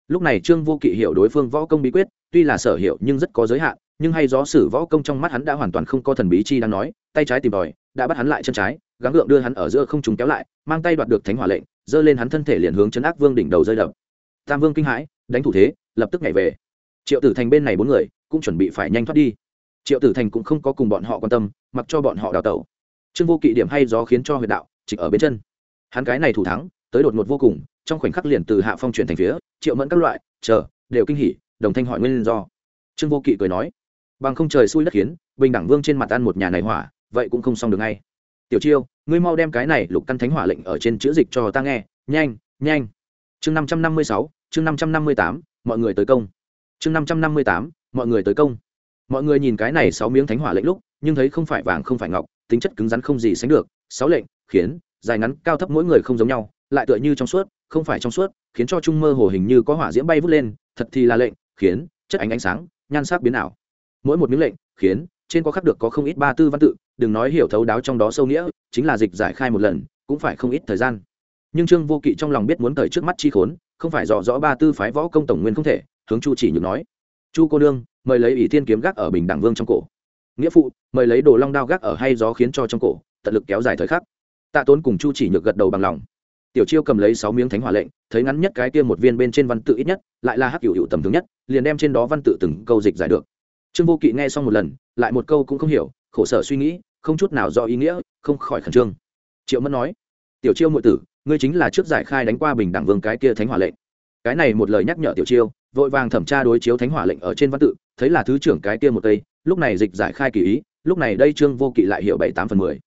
[SPEAKER 1] Lúc này trương vô kỵ hiểu đối phương võ công bí quyết, tuy là sở hiệu nhưng rất có giới hạn, nhưng hay gió sử võ công trong mắt hắn đã hoàn toàn không có thần bí chi đang nói, tay trái tìm đòi đã bắt hắn lại chân trái, gắng gượng đưa hắn ở giữa không trùng kéo lại, mang tay đoạt được thánh hỏa lệnh, giơ lên hắn thân thể liền hướng chấn ác vương đỉnh đầu rơi đập. Tam vương kinh hãi, đánh thủ thế, lập tức nhảy về. Triệu tử thành bên này bốn người, cũng chuẩn bị phải nhanh thoát đi. Triệu tử thành cũng không có cùng bọn họ quan tâm, mặc cho bọn họ đào tẩu. Trương vô kỵ điểm hay gió khiến cho huyệt đạo, trịch ở bên chân hắn cái này thủ thắng, tới đột ngột vô cùng, trong khoảnh khắc liền từ hạ phong chuyển thành phía, triệu mẫn các loại, chờ, đều kinh hỉ, đồng thanh hỏi nguyên do. Trương vô kỵ cười nói, bằng không trời xui đất khiến, bình đẳng vương trên mặt ăn một nhà này hỏa, vậy cũng không xong được ngay. Tiểu chiêu, ngươi mau đem cái này lục căn thánh hỏa lệnh ở trên chữ dịch cho ta nghe, nhanh nhanh. Chương năm trăm năm mươi sáu, chương năm trăm năm mươi tám, mọi người tới công. Chương năm trăm năm mươi tám, mọi người tới công. Mọi người nhìn cái này sáu miếng thánh hỏa lệnh lúc, nhưng thấy không phải vàng không phải ngọc, tính chất cứng rắn không gì sánh được, sáu lệnh, khiến dài ngắn, cao thấp mỗi người không giống nhau, lại tựa như trong suốt, không phải trong suốt, khiến cho trung mơ hồ hình như có hỏa diễm bay vút lên, thật thì là lệnh, khiến, chất ánh ánh sáng, nhan sắc biến ảo. Mỗi một miếng lệnh, khiến, trên có khắc được có không ít ba tư văn tự, đừng nói hiểu thấu đáo trong đó sâu nghĩa, chính là dịch giải khai một lần, cũng phải không ít thời gian. Nhưng trương vô kỵ trong lòng biết muốn thời trước mắt chi khốn, không phải rõ rõ ba tư phái võ công tổng nguyên không thể, hướng chu chỉ nhược nói. Chu cô đương mời lấy ỷ thiên kiếm gác ở bình đẳng vương trong cổ. Nghĩa phụ, mời lấy đồ long đao gác ở hay gió khiến cho trong cổ, tận lực kéo dài thời khắc tạ tốn cùng chu chỉ nhược gật đầu bằng lòng. Tiểu chiêu cầm lấy sáu miếng thánh hỏa lệnh, thấy ngắn nhất cái kia một viên bên trên văn tự ít nhất, lại là hắc hữu hữu tầm thường nhất, liền đem trên đó văn tự từng câu dịch giải được. Trương vô kỵ nghe xong một lần, lại một câu cũng không hiểu, khổ sở suy nghĩ, không chút nào do ý nghĩa, không khỏi khẩn trương. Triệu mẫn nói, tiểu chiêu ngụy tử, ngươi chính là trước giải khai đánh qua bình đẳng vương cái kia thánh hỏa lệnh. Cái này một lời nhắc nhở tiểu chiêu, vội vàng thẩm tra đối chiếu thánh hỏa lệnh ở trên văn tự, thấy là thứ trưởng cái kia một tây, lúc này dịch giải khai kỳ ý, lúc này đây trương vô kỵ lại hiểu bảy tám phần mười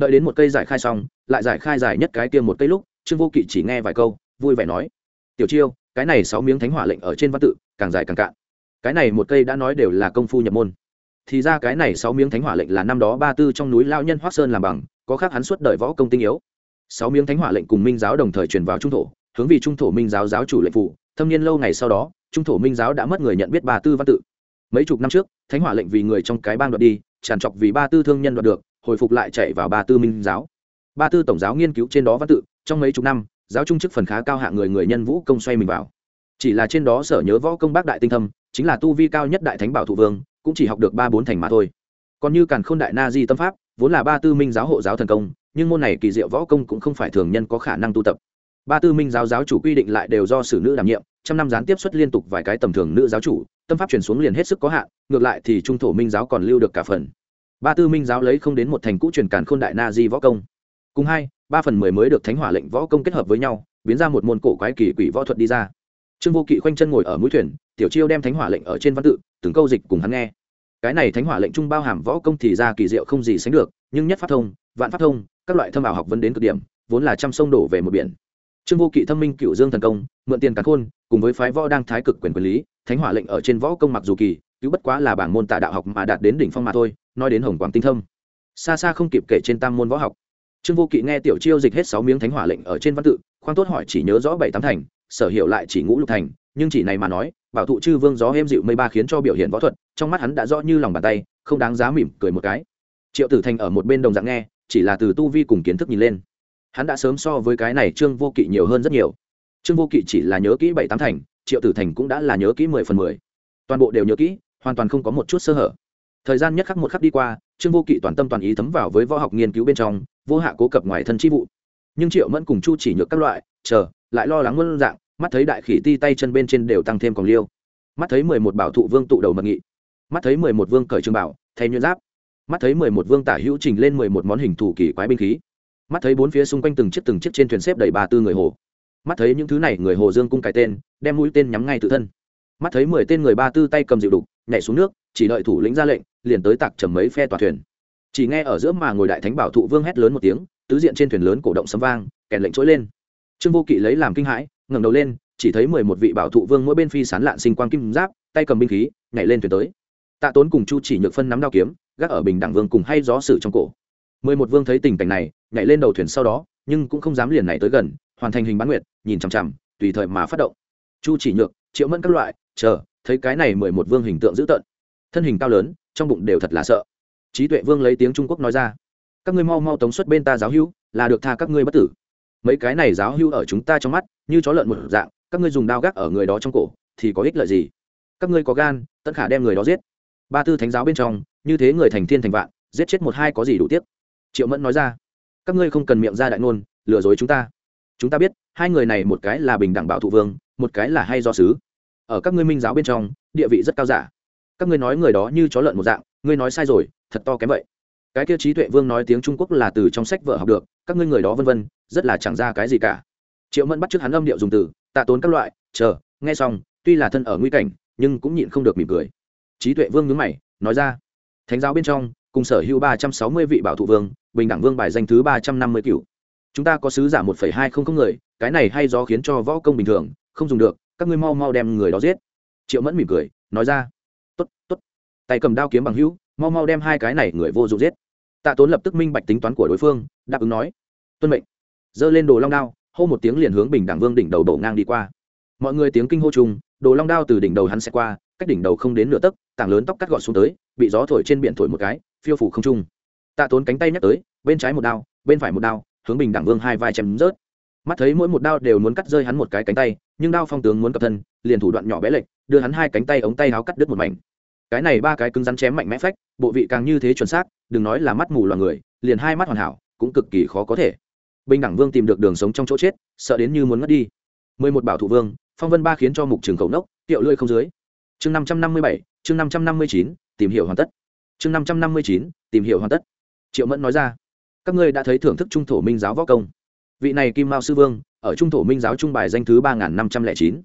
[SPEAKER 1] đợi đến một cây giải khai xong, lại giải khai dài nhất cái kia một cây lúc, trương vô kỵ chỉ nghe vài câu, vui vẻ nói, tiểu chiêu, cái này sáu miếng thánh hỏa lệnh ở trên văn tự, càng dài càng cạn. Cái này một cây đã nói đều là công phu nhập môn. Thì ra cái này sáu miếng thánh hỏa lệnh là năm đó ba tư trong núi lao nhân hoác sơn làm bằng, có khác hắn suốt đời võ công tinh yếu. Sáu miếng thánh hỏa lệnh cùng minh giáo đồng thời truyền vào trung thổ, hướng vì trung thổ minh giáo giáo chủ lệnh phụ, thâm niên lâu ngày sau đó, trung thổ minh giáo đã mất người nhận biết ba tư văn tự. Mấy chục năm trước, thánh hỏa lệnh vì người trong cái bang đoạt đi, tràn trọc vì ba tư thương nhân đoạt được hồi phục lại chạy vào ba tư minh giáo. Ba tư tổng giáo nghiên cứu trên đó văn tự, trong mấy chục năm, giáo trung chức phần khá cao hạng người người nhân vũ công xoay mình vào. Chỉ là trên đó sở nhớ võ công bác đại tinh thâm, chính là tu vi cao nhất đại thánh bảo thủ vương, cũng chỉ học được ba bốn thành mà thôi. Còn như càn khôn đại na di tâm pháp, vốn là ba tư minh giáo hộ giáo thần công, nhưng môn này kỳ diệu võ công cũng không phải thường nhân có khả năng tu tập. Ba tư minh giáo giáo chủ quy định lại đều do sử nữ đảm nhiệm, trăm năm gián tiếp xuất liên tục vài cái tầm thường nữ giáo chủ, tâm pháp truyền xuống liền hết sức có hạn, ngược lại thì trung thổ minh giáo còn lưu được cả phần ba tư minh giáo lấy không đến một thành cũ truyền cản khôn đại na di võ công. Cùng hai, ba phần mười mới được thánh hỏa lệnh võ công kết hợp với nhau, biến ra một môn cổ quái kỳ quỷ võ thuật đi ra. Trương vô kỵ khoanh chân ngồi ở mũi thuyền, tiểu chiêu đem thánh hỏa lệnh ở trên văn tự, từng câu dịch cùng hắn nghe. Cái này thánh hỏa lệnh trung bao hàm võ công thì ra kỳ diệu không gì sánh được, nhưng nhất pháp thông, vạn pháp thông, các loại thâm ảo học vấn đến cực điểm, vốn là trăm sông đổ về một biển. Trương vô kỵ thâm minh cựu dương thần công, mượn tiền cả khôn, cùng với phái võ đang thái cực quyền quyền lý, thánh hỏa lệnh ở trên võ công mặc dù kỳ cứ bất quá là bảng môn tả đạo học mà đạt đến đỉnh phong mà thôi, nói đến hồng quang tinh thâm. Xa xa không kịp kể trên tam môn võ học. Trương vô kỵ nghe tiểu chiêu dịch hết sáu miếng thánh hỏa lệnh ở trên văn tự khoan tốt hỏi chỉ nhớ rõ bảy tám thành, sở hiệu lại chỉ ngũ lục thành, nhưng chỉ này mà nói, bảo thụ chư vương gió êm dịu mây ba khiến cho biểu hiện võ thuật, trong mắt hắn đã rõ như lòng bàn tay, không đáng giá mỉm cười một cái. Triệu tử thành ở một bên đồng dạng nghe, chỉ là từ tu vi cùng kiến thức nhìn lên. Hắn đã sớm so với cái này trương vô kỵ nhiều hơn rất nhiều. Trương vô kỵ chỉ là nhớ kỹ bảy tám thành, triệu tử thành cũng đã là nhớ kỹ mười phần mười. Toàn bộ đều nhớ kỹ hoàn toàn không có một chút sơ hở. Thời gian nhất khắc một khắc đi qua, trương vô kỵ toàn tâm toàn ý thấm vào với võ học nghiên cứu bên trong, vô hạ cố cập ngoài thân chi vụ. Nhưng triệu mẫn cùng chu chỉ nhược các loại, chờ, lại lo lắng luôn dạng, mắt thấy đại khỉ ti tay chân bên trên đều tăng thêm còn liêu. Mắt thấy mười một bảo thụ vương tụ đầu mật nghị. Mắt thấy mười một vương cởi trường bảo, thay nhuyễn giáp. Mắt thấy mười một vương tả hữu trình lên mười một món hình thủ kỳ quái binh khí. Mắt thấy bốn phía xung quanh từng chiếc từng chiếc trên thuyền xếp đầy ba tư người hồ. Mắt thấy những thứ này người hồ dương cung cái tên, đem mũi tên nhắm ngay tự thân. Mắt thấy mười tên người ba tư tay cầm dịu đục nhảy xuống nước, chỉ đợi thủ lĩnh ra lệnh, liền tới tạc trầm mấy phe tòa thuyền. Chỉ nghe ở giữa mà ngồi đại thánh bảo thụ vương hét lớn một tiếng, tứ diện trên thuyền lớn cổ động sấm vang, kèn lệnh trỗi lên. Trương vô kỵ lấy làm kinh hãi, ngẩng đầu lên, chỉ thấy mười một vị bảo thụ vương mỗi bên phi sán lạn sinh quang kim giáp, tay cầm binh khí, nhảy lên thuyền tới. Tạ tốn cùng chu chỉ nhược phân nắm đao kiếm, gác ở bình đẳng vương cùng hay gió sử trong cổ. Mười một vương thấy tình cảnh này, nhảy lên đầu thuyền sau đó, nhưng cũng không dám liền này tới gần, hoàn thành hình bán nguyệt, nhìn chằm chằm, tùy thời mà phát động. Chu chỉ nhược, triệu mẫn các loại, chờ thấy cái này mười một vương hình tượng dữ tợn. Thân hình cao lớn, trong bụng đều thật là sợ. Trí tuệ vương lấy tiếng trung quốc nói ra, các ngươi mau mau tống xuất bên ta giáo hữu, là được tha các ngươi bất tử. Mấy cái này giáo hữu ở chúng ta trong mắt, như chó lợn một dạng, các ngươi dùng đao gác ở người đó trong cổ, thì có ích lợi gì? Các ngươi có gan, tất khả đem người đó giết. Ba tư thánh giáo bên trong, như thế người thành thiên thành vạn, giết chết một hai có gì đủ tiếc? Triệu mẫn nói ra, các ngươi không cần miệng ra đại ngôn, lừa dối chúng ta. Chúng ta biết, hai người này một cái là bình đẳng bảo thụ vương, một cái là hay do sứ ở các ngươi minh giáo bên trong, địa vị rất cao giả. Các ngươi nói người đó như chó lợn một dạng, ngươi nói sai rồi, thật to kém vậy. Cái Tiêu trí tuệ vương nói tiếng trung quốc là từ trong sách vợ học được, các ngươi người đó vân vân, rất là chẳng ra cái gì cả. Triệu mẫn bắt t hắn âm điệu dùng từ, tạ tốn các loại, chờ, nghe xong, tuy là thân ở nguy cảnh, nhưng cũng nhịn không được mỉm cười. Trí tuệ vương nhướng mày, nói ra, thánh giáo bên trong, cùng sở hữu ba trăm sáu mươi vị bảo thụ vương, bình đẳng vương bài danh thứ ba trăm năm mươi cựu chúng ta có sứ giả một phẩy hai không không người, cái này hay do khiến cho võ công bình thường, không dùng được các ngươi mau mau đem người đó giết. Triệu mẫn mỉm cười, nói ra t ố t t ố t tay cầm đao kiếm bằng hữu, mau mau đem hai cái này người vô dụng giết. Tạ tốn lập tức minh bạch tính toán của đối phương, đáp ứng nói, tuân mệnh. Giơ lên đồ long đao, hô một tiếng liền hướng bình đẳng vương đỉnh đầu đổ ngang đi qua. Mọi người tiếng kinh hô chung, đồ long đao từ đỉnh đầu hắn sẽ qua, cách đỉnh đầu không đến nửa tấc, tảng lớn tóc cắt gọn xuống tới, bị gió thổi trên biển thổi một cái, phiêu phủ không trung. Tạ tốn cánh tay nhắc tới, bên trái một đao, bên phải một đao, hướng bình đẳng vương hai vai chém rớt mắt thấy mỗi một đao đều muốn cắt rơi hắn một cái cánh tay, nhưng đao phong tướng muốn cập thân, liền thủ đoạn nhỏ bé lệch, đưa hắn hai cánh tay ống tay áo cắt đứt một mảnh. Cái này ba cái cứng rắn chém mạnh mẽ phách, bộ vị càng như thế chuẩn xác, đừng nói là mắt mù loà người, liền hai mắt hoàn hảo, cũng cực kỳ khó có thể. Bình đẳng vương tìm được đường sống trong chỗ chết, sợ đến như muốn ngất đi. Mười một bảo thủ vương, phong vân ba khiến cho mục trường khẩu nốc, tiệu lưỡi không dưới. Chương năm trăm năm mươi bảy, chương năm trăm năm mươi chín, tìm hiểu hoàn tất. Chương năm trăm năm mươi chín, tìm hiểu hoàn tất. Triệu mẫn nói ra, các ngươi đã thấy thưởng thức trung thổ minh giáo võ công vị này kim mao sư vương, ở trung thổ minh giáo trung bài danh thứ ba nghìn năm trăm lẻ chín.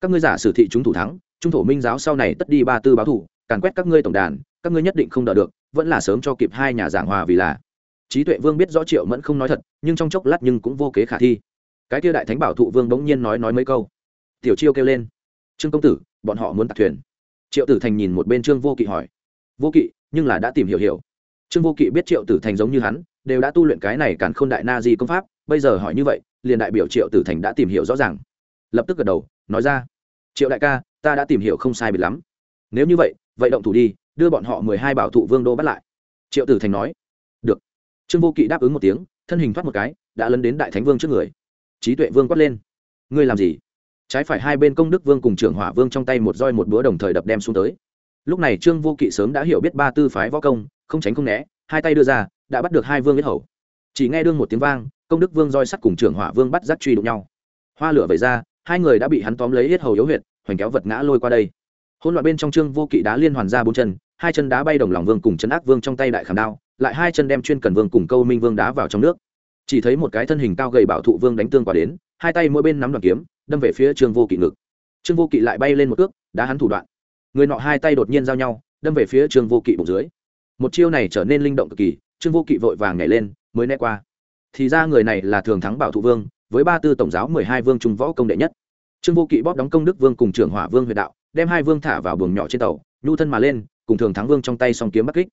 [SPEAKER 1] Các ngươi giả sử thị chúng thủ thắng, trung thổ minh giáo sau này tất đi ba tư báo thủ, càn quét các ngươi tổng đàn, các ngươi nhất định không đợi được, vẫn là sớm cho kịp hai nhà giảng hòa vì là. Trí tuệ vương biết rõ triệu mẫn không nói thật, nhưng trong chốc lát nhưng cũng vô kế khả thi. Cái kia đại thánh bảo thụ vương bỗng nhiên nói nói mấy câu. Tiểu chiêu kêu lên. Trương công tử, bọn họ muốn tạc thuyền. Triệu tử thành nhìn một bên trương vô kỵ hỏi. Vô kỵ, nhưng là đã tìm hiểu hiểu. Trương vô kỵ biết triệu tử thành giống như hắn, đều đã tu luyện cái này càn khôn đại na di công pháp bây giờ hỏi như vậy, liền đại biểu triệu tử thành đã tìm hiểu rõ ràng. Lập tức gật đầu, nói ra, triệu đại ca, ta đã tìm hiểu không sai biệt lắm. Nếu như vậy vậy động thủ đi, đưa bọn họ mười hai bảo thụ vương đô bắt lại. Triệu tử thành nói, được. Trương vô kỵ đáp ứng một tiếng, thân hình thoát một cái, đã lấn đến đại thánh vương trước người. Trí tuệ vương quát lên, ngươi làm gì? Trái phải hai bên công đức vương cùng trưởng hỏa vương trong tay một roi một búa đồng thời đập đem xuống tới. Lúc này trương vô kỵ sớm đã hiểu biết ba tư phái võ công, không tránh không né, hai tay đưa ra, đã bắt được hai vương biết hầu. Chỉ nghe đương một tiếng vang công đức vương roi sắt cùng trưởng hỏa vương bắt giác truy đụng nhau. Hoa lửa vẩy ra, hai người đã bị hắn tóm lấy hết hầu yếu huyệt, hoành kéo vật ngã lôi qua đây. Hỗn loạn bên trong trương vô kỵ đá liên hoàn ra bốn chân, hai chân đá bay đồng lòng vương cùng chân ác vương trong tay đại khảm đao, lại hai chân đem chuyên cần vương cùng câu minh vương đá vào trong nước. Chỉ thấy một cái thân hình cao gầy bảo thụ vương đánh tương quả đến, hai tay mỗi bên nắm đoàn kiếm, đâm về phía trương vô kỵ ngực. Trương vô kỵ lại bay lên một cước, đá hắn thủ đoạn. Người nọ hai tay đột nhiên giao nhau, đâm về phía trương vô kỵ bụng dưới. Một chiêu này trở nên linh động cực kỳ, trương vô kỵ vội vàng nhảy lên, mới né qua thì ra người này là thường thắng bảo thụ vương, với ba tư tổng giáo mười hai vương trung võ công đệ nhất. Trương vô kỵ bóp đóng công đức vương cùng trưởng hỏa vương huyện đạo, đem hai vương thả vào buồng nhỏ trên tàu, nhu thân mà lên, cùng thường thắng vương trong tay song kiếm bắc kích.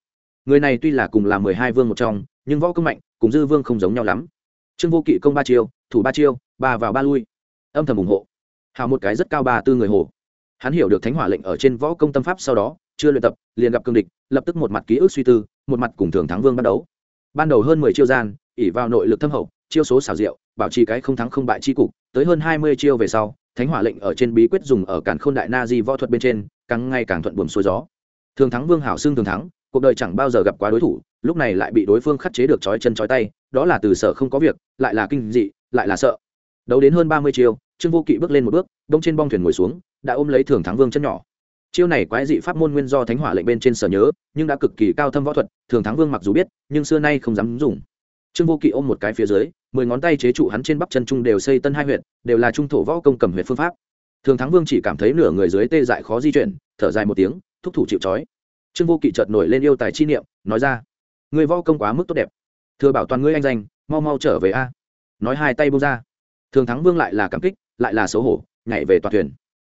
[SPEAKER 1] Người này tuy là cùng là mười hai vương một trong, nhưng võ công mạnh, cùng dư vương không giống nhau lắm. Trương vô kỵ công ba chiêu, thủ ba chiêu, ba vào ba lui. Âm thầm ủng hộ. Hào một cái rất cao ba tư người hồ. Hắn hiểu được thánh hỏa lệnh ở trên võ công tâm pháp sau đó, chưa luyện tập, liền gặp cương địch, lập tức một mặt ký ức suy tư, một mặt cùng thường thắng vương bắt đấu ban đầu hơn mười chiêu gian ỉ vào nội lực thâm hậu, chiêu số xảo diệu, bảo trì cái không thắng không bại chi cục, tới hơn hai mươi chiêu về sau, thánh hỏa lệnh ở trên bí quyết dùng ở cản khôn đại na di võ thuật bên trên, càng ngày càng thuận buồm xuôi gió. Thường thắng vương hảo xưng thường thắng, cuộc đời chẳng bao giờ gặp quá đối thủ, lúc này lại bị đối phương khắt chế được chói chân chói tay, đó là từ sợ không có việc, lại là kinh dị, lại là sợ. Đấu đến hơn ba mươi chiêu, trương vô kỵ bước lên một bước, đông trên bong thuyền ngồi xuống, đã ôm lấy thường thắng vương chân nhỏ. Chiêu này quái dị pháp môn nguyên do thánh hỏa lệnh bên trên sở nhớ, nhưng đã cực kỳ cao thâm võ thuật, thường thắng vương mặc dù biết, nhưng xưa nay không dám dùng trương vô kỵ ôm một cái phía dưới, mười ngón tay chế trụ hắn trên bắp chân trung đều xây tân hai huyện đều là trung thổ võ công cầm huyện phương pháp. Thường thắng vương chỉ cảm thấy nửa người dưới tê dại khó di chuyển, thở dài một tiếng, thúc thủ chịu trói. Trương vô kỵ chợt nổi lên yêu tài chi niệm, nói ra người võ công quá mức tốt đẹp. Thừa bảo toàn ngươi anh danh, mau mau trở về a. Nói hai tay bông ra. Thường thắng vương lại là cảm kích, lại là xấu hổ, nhảy về toàn thuyền.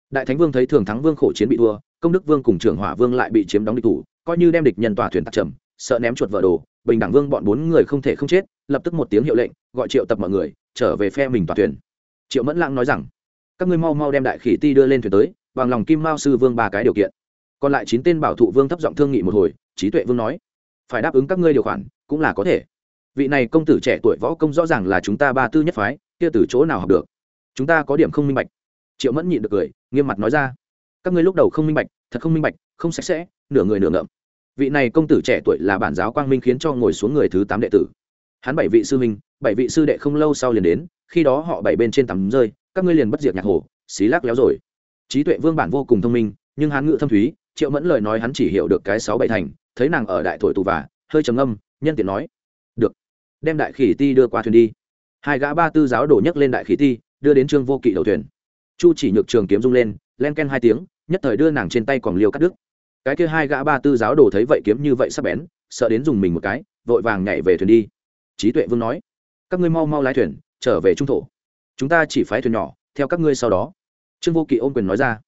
[SPEAKER 1] Đại thánh vương thấy thường thắng vương khổ chiến bị thua, công đức vương cùng trưởng hỏa vương lại bị chiếm đóng địch thủ, coi như đem địch nhân tòa thuyền tạc trầm, sợ ném chuột vợ đồ bình đẳng vương bọn bốn người không thể không chết, lập tức một tiếng hiệu lệnh, gọi triệu tập mọi người, trở về phe mình toàn thuyền. Triệu mẫn lãng nói rằng, các ngươi mau mau đem đại khỉ ti đưa lên thuyền tới, bằng lòng kim mao sư vương ba cái điều kiện. Còn lại chín tên bảo thụ vương thấp giọng thương nghị một hồi trí tuệ vương nói, phải đáp ứng các ngươi điều khoản, cũng là có thể. Vị này công tử trẻ tuổi võ công rõ ràng là chúng ta ba tư nhất phái, kia từ chỗ nào học được? Chúng ta có điểm không minh bạch. Triệu mẫn nhịn được cười, nghiêm mặt nói ra, các ngươi lúc đầu không minh bạch, thật không minh bạch, không sạch sẽ, nửa người nửa ngậm vị này công tử trẻ tuổi là bản giáo quang minh khiến cho ngồi xuống người thứ tám đệ tử. Hắn bảy vị sư minh bảy vị sư đệ không lâu sau liền đến, khi đó họ bảy bên trên tắm rơi, các ngươi liền bất diệt nhạc hồ, xí lắc léo rồi. Trí tuệ vương bản vô cùng thông minh, nhưng hắn ngự thâm thúy, triệu mẫn lời nói hắn chỉ hiểu được cái sáu bảy thành, thấy nàng ở đại thổi tù và, hơi trầm âm nhân tiện nói, được, đem đại khỉ ti đưa qua thuyền đi. Hai gã ba tư giáo đổ nhấc lên đại khỉ ti, đưa đến trương vô kỵ đầu thuyền. Chu chỉ nhược trường kiếm rung lên, len ken hai tiếng, nhất thời đưa nàng trên tay còn liêu cắt đứt cái kia hai gã ba tư giáo đồ thấy vậy kiếm như vậy sắp bén, sợ đến dùng mình một cái, vội vàng nhảy về thuyền đi. Trí tuệ vương nói, các ngươi mau mau lái thuyền, trở về trung thổ. Chúng ta chỉ phái thuyền nhỏ, theo các ngươi sau đó. Trương vô kỵ ôm quyền nói ra,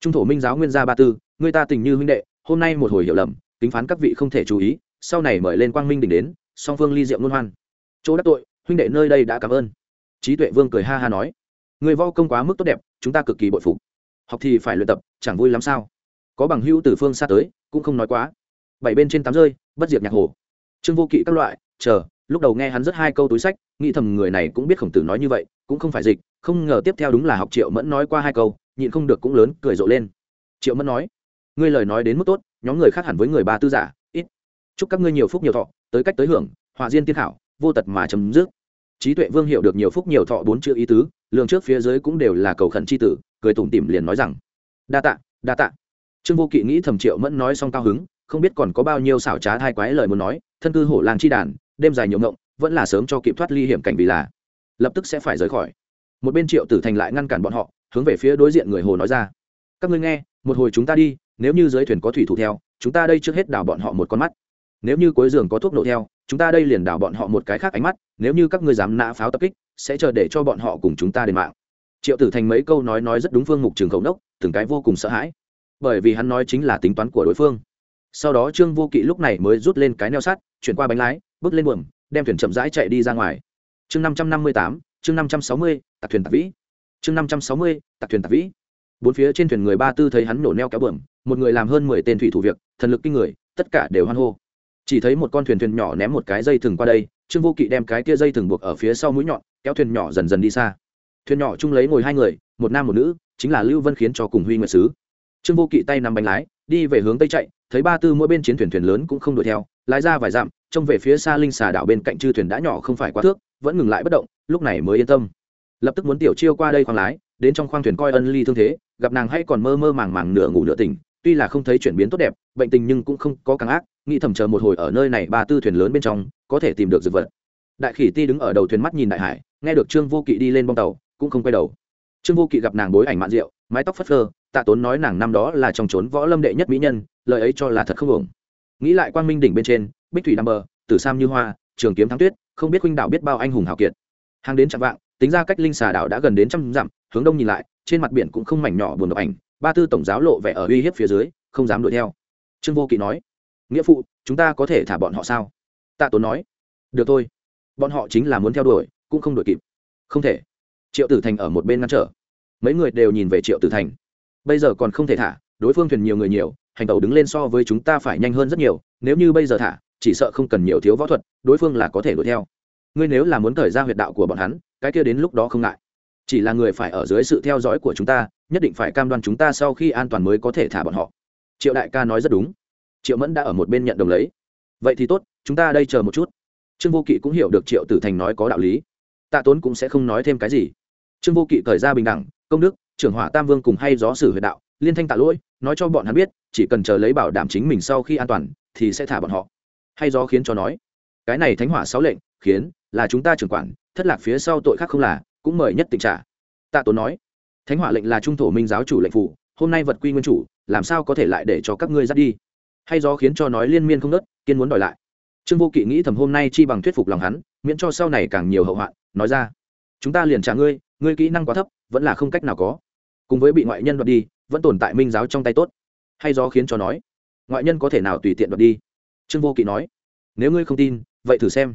[SPEAKER 1] trung thổ minh giáo nguyên gia ba tư người ta tình như huynh đệ, hôm nay một hồi hiểu lầm tính phán các vị không thể chú ý, sau này mời lên quang minh đỉnh đến, song phương ly diệu luôn hoan. Chỗ đắc tội, huynh đệ nơi đây đã cảm ơn. Trí tuệ vương cười ha ha nói, người vo công quá mức tốt đẹp, chúng ta cực kỳ bội phục. Học thì phải luyện tập, chẳng vui lắm sao? Có bằng hữu từ phương xa tới, cũng không nói quá. Bảy bên trên tám rơi, bất diệt nhạc hồ. Trương vô kỵ các loại, chờ, lúc đầu nghe hắn rất hai câu túi sách, nghĩ thầm người này cũng biết khổng tử nói như vậy, cũng không phải dịch, không ngờ tiếp theo đúng là học triệu mẫn nói qua hai câu, nhịn không được cũng lớn cười rộ lên. Triệu mẫn nói, ngươi lời nói đến mức tốt, nhóm người khác hẳn với người ba tư giả, ít. Chúc các ngươi nhiều phúc nhiều thọ, tới cách tới hưởng họa diên tiên thảo vô tật mà chấm dứt. Trí tuệ vương hiểu được nhiều phúc nhiều thọ bốn chữ ý tứ, lường trước phía dưới cũng đều là cầu khẩn c h i tử, cười tủm tỉm liền nói rằng, đa tạ đa tạ trương vô kỵ nghĩ thầm triệu mẫn nói xong cao hứng, không biết còn có bao nhiêu xảo trá thai quái lời muốn nói, thân cư hổ làng chi đàn, đêm dài nhiều ngộng, vẫn là sớm cho kịp thoát ly hiểm cảnh vì là. Lập tức sẽ phải rời khỏi. Một bên triệu tử thành lại ngăn cản bọn họ, hướng về phía đối diện người hồ nói ra. Các ngươi nghe, một hồi chúng ta đi, nếu như dưới thuyền có thủy thủ theo, chúng ta đây trước hết đào bọn họ một con mắt. Nếu như cuối giường có thuốc nổ theo, chúng ta đây liền đào bọn họ một cái khác ánh mắt, nếu như các ngươi dám nã pháo tập kích, sẽ chờ để cho bọn họ cùng chúng ta đền mạng. Triệu tử thành mấy câu nói nói rất đúng phương mục trường khẩu đốc từng cái vô cùng sợ hãi bởi vì hắn nói chính là tính toán của đối phương. Sau đó trương vô kỵ lúc này mới rút lên cái neo sắt, chuyển qua bánh lái, bước lên buồm, đem thuyền chậm rãi chạy đi ra ngoài. Chương năm trăm năm mươi tám, chương năm trăm sáu mươi, tạc thuyền tạc vĩ. Chương năm trăm sáu mươi, tạc thuyền tạc vĩ. Bốn phía trên thuyền người ba tư thấy hắn nổ neo kéo buồm, một người làm hơn mười tên thủy thủ việc, thần lực kinh người, tất cả đều hoan hô. Chỉ thấy một con thuyền thuyền nhỏ ném một cái dây thừng qua đây, trương vô kỵ đem cái kia dây thừng buộc ở phía sau mũi nhọn, kéo thuyền nhỏ dần dần đi xa. Thuyền nhỏ chung lấy ngồi hai người, một nam một nữ, chính là lưu vân khiến cho cùng huy nguyệt sứ trương vô kỵ tay nắm bánh lái, đi về hướng tây chạy, thấy ba tư mỗi bên chiến thuyền thuyền lớn cũng không đuổi theo, lái ra vài dặm, trông về phía xa linh xà đảo bên cạnh chư thuyền đã nhỏ không phải quá thước, vẫn ngừng lại bất động, lúc này mới yên tâm. Lập tức muốn tiểu chiêu qua đây khoang lái, đến trong khoang thuyền coi ân ly thương thế, gặp nàng hay còn mơ mơ màng màng nửa ngủ nửa tỉnh, tuy là không thấy chuyển biến tốt đẹp, bệnh tình nhưng cũng không có càng ác, nghĩ thầm chờ một hồi ở nơi này ba tư thuyền lớn bên trong, có thể tìm được dược vật. Đại khỉ ti đứng ở đầu thuyền mắt nhìn đại hải, nghe được trương vô kỵ đi lên bong tàu, cũng không quay đầu. Trương vô kỵ gặp nàng bối ảnh mạn rượu, mái tóc phất phơ tạ tốn nói nàng năm đó là trong trốn võ lâm đệ nhất mỹ nhân, lời ấy cho là thật không ổng nghĩ lại quang minh đỉnh bên trên, bích thủy đam bờ, tử sam như hoa, trường kiếm thắng tuyết, không biết huynh đảo biết bao anh hùng hào kiệt. Hàng đến chặng vạng, tính ra cách linh xà đảo đã gần đến trăm dặm, hướng đông nhìn lại, trên mặt biển cũng không mảnh nhỏ buồn độc ảnh, ba tư tổng giáo lộ vẻ ở uy hiếp phía dưới, không dám đuổi theo. Trương vô kỵ nói, nghĩa phụ, chúng ta có thể thả bọn họ sao? Tạ tốn nói, được thôi, bọn họ chính là muốn theo đuổi, cũng không đuổi kịp. Không thể. Triệu tử thành ở một bên ngăn trở. Mấy người đều nhìn về triệu tử thành bây giờ còn không thể thả, đối phương thuyền nhiều người nhiều, hành tàu đứng lên so với chúng ta phải nhanh hơn rất nhiều, nếu như bây giờ thả, chỉ sợ không cần nhiều thiếu võ thuật, đối phương là có thể đuổi theo. Ngươi nếu là muốn thời ra huyệt đạo của bọn hắn, cái kia đến lúc đó không ngại. Chỉ là người phải ở dưới sự theo dõi của chúng ta, nhất định phải cam đoan chúng ta sau khi an toàn mới có thể thả bọn họ. Triệu đại ca nói rất đúng. Triệu mẫn đã ở một bên nhận đồng lấy. Vậy thì tốt, chúng ta đây chờ một chút. Trương vô kỵ cũng hiểu được triệu tử thành nói có đạo lý. Tạ tốn cũng sẽ không nói thêm cái gì. Trương vô kỵ thời ra bình đẳng, công đức trưởng hỏa tam vương cùng hay gió sử huyệt đạo, liên thanh tạ lỗi, nói cho bọn hắn biết, chỉ cần chờ lấy bảo đảm chính mình sau khi an toàn, thì sẽ thả bọn họ. Hay gió khiến cho nói, cái này thánh hỏa sáu lệnh, khiến, là chúng ta trưởng quản, thất lạc phía sau tội khác không là, cũng mời nhất tình trả. Tạ tốn nói, thánh hỏa lệnh là trung thổ minh giáo chủ lệnh phủ, hôm nay vật quy nguyên chủ, làm sao có thể lại để cho các ngươi dắt đi? Hay do khiến cho nói liên miên không nớt kiên muốn đòi lại. Trương vô kỵ nghĩ thầm hôm nay chi bằng thuyết phục lòng hắn, miễn cho sau này càng nhiều hậu hoạn, nói ra, chúng ta liền trả ngươi ngươi kỹ năng quá thấp, vẫn là không cách nào có cùng với bị ngoại nhân đoạt đi, vẫn tồn tại minh giáo trong tay tốt. Hay do khiến cho nói, ngoại nhân có thể nào tùy tiện đoạt đi? Trương vô kỵ nói, nếu ngươi không tin, vậy thử xem.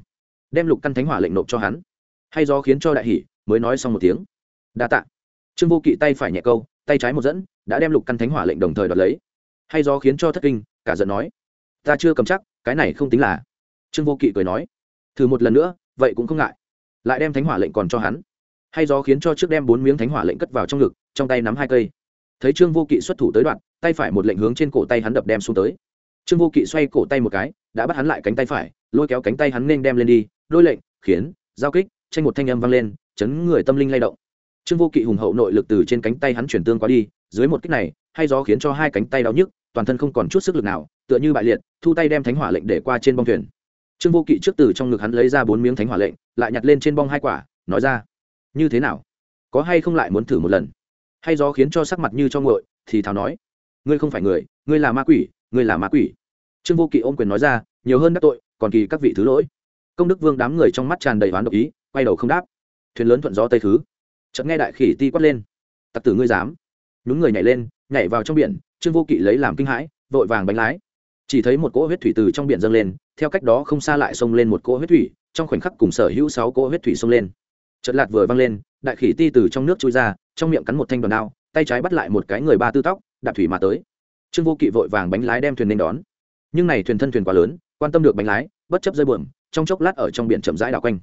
[SPEAKER 1] Đem lục căn thánh hỏa lệnh nộp cho hắn. Hay do khiến cho đại hỷ mới nói xong một tiếng. Đa tạ. Trương vô kỵ tay phải nhẹ câu, tay trái một dẫn, đã đem lục căn thánh hỏa lệnh đồng thời đoạt lấy. Hay do khiến cho thất kinh, cả giận nói, ta chưa cầm chắc, cái này không tính là. Trương vô kỵ cười nói, thử một lần nữa, vậy cũng không ngại. Lại đem thánh hỏa lệnh còn cho hắn hay gió khiến cho trước đem bốn miếng thánh hỏa lệnh cất vào trong ngực, trong tay nắm hai cây. Thấy trương vô kỵ xuất thủ tới đoạn, tay phải một lệnh hướng trên cổ tay hắn đập đem xuống tới. Trương vô kỵ xoay cổ tay một cái, đã bắt hắn lại cánh tay phải, lôi kéo cánh tay hắn nên đem lên đi. Đôi lệnh, khiến, giao kích, tranh một thanh âm vang lên, chấn người tâm linh lay động. Trương vô kỵ hùng hậu nội lực từ trên cánh tay hắn chuyển tương qua đi, dưới một kích này, hay gió khiến cho hai cánh tay đau nhức, toàn thân không còn chút sức lực nào, tựa như bại liệt, thu tay đem thánh hỏa lệnh để qua trên bong thuyền. Trương vô kỵ trước từ trong ngực hắn lấy ra bốn miếng thánh hỏa lệnh, lại nhặt lên trên bong hai quả, nói ra như thế nào? Có hay không lại muốn thử một lần? Hay gió khiến cho sắc mặt như cho ngội thì thảo nói. Ngươi không phải người, ngươi là ma quỷ, ngươi là ma quỷ. Trương vô kỵ ôm quyền nói ra, nhiều hơn các tội, còn kỳ các vị thứ lỗi. Công đức vương đám người trong mắt tràn đầy oán độc ý, quay đầu không đáp. Thuyền lớn thuận gió tây thứ. Chợt nghe đại khỉ ti quát lên. Tặc tử ngươi dám. Nhún người nhảy lên, nhảy vào trong biển, trương vô kỵ lấy làm kinh hãi, vội vàng bánh lái. Chỉ thấy một cỗ huyết thủy từ trong biển dâng lên, theo cách đó không xa lại xông lên một cỗ huyết thủy, trong khoảnh khắc cùng sở hữu sáu cỗ huyết thủy xông lên chợt lạt vừa văng lên, đại khỉ ti từ trong nước trôi ra, trong miệng cắn một thanh đòn đao, tay trái bắt lại một cái người ba tư tóc, đạp thủy mà tới. Trương vô kỵ vội vàng bánh lái đem thuyền lên đón. Nhưng này thuyền thân thuyền quá lớn, quan tâm được bánh lái, bất chấp rơi buồm, trong chốc lát ở trong biển chậm rãi đảo quanh.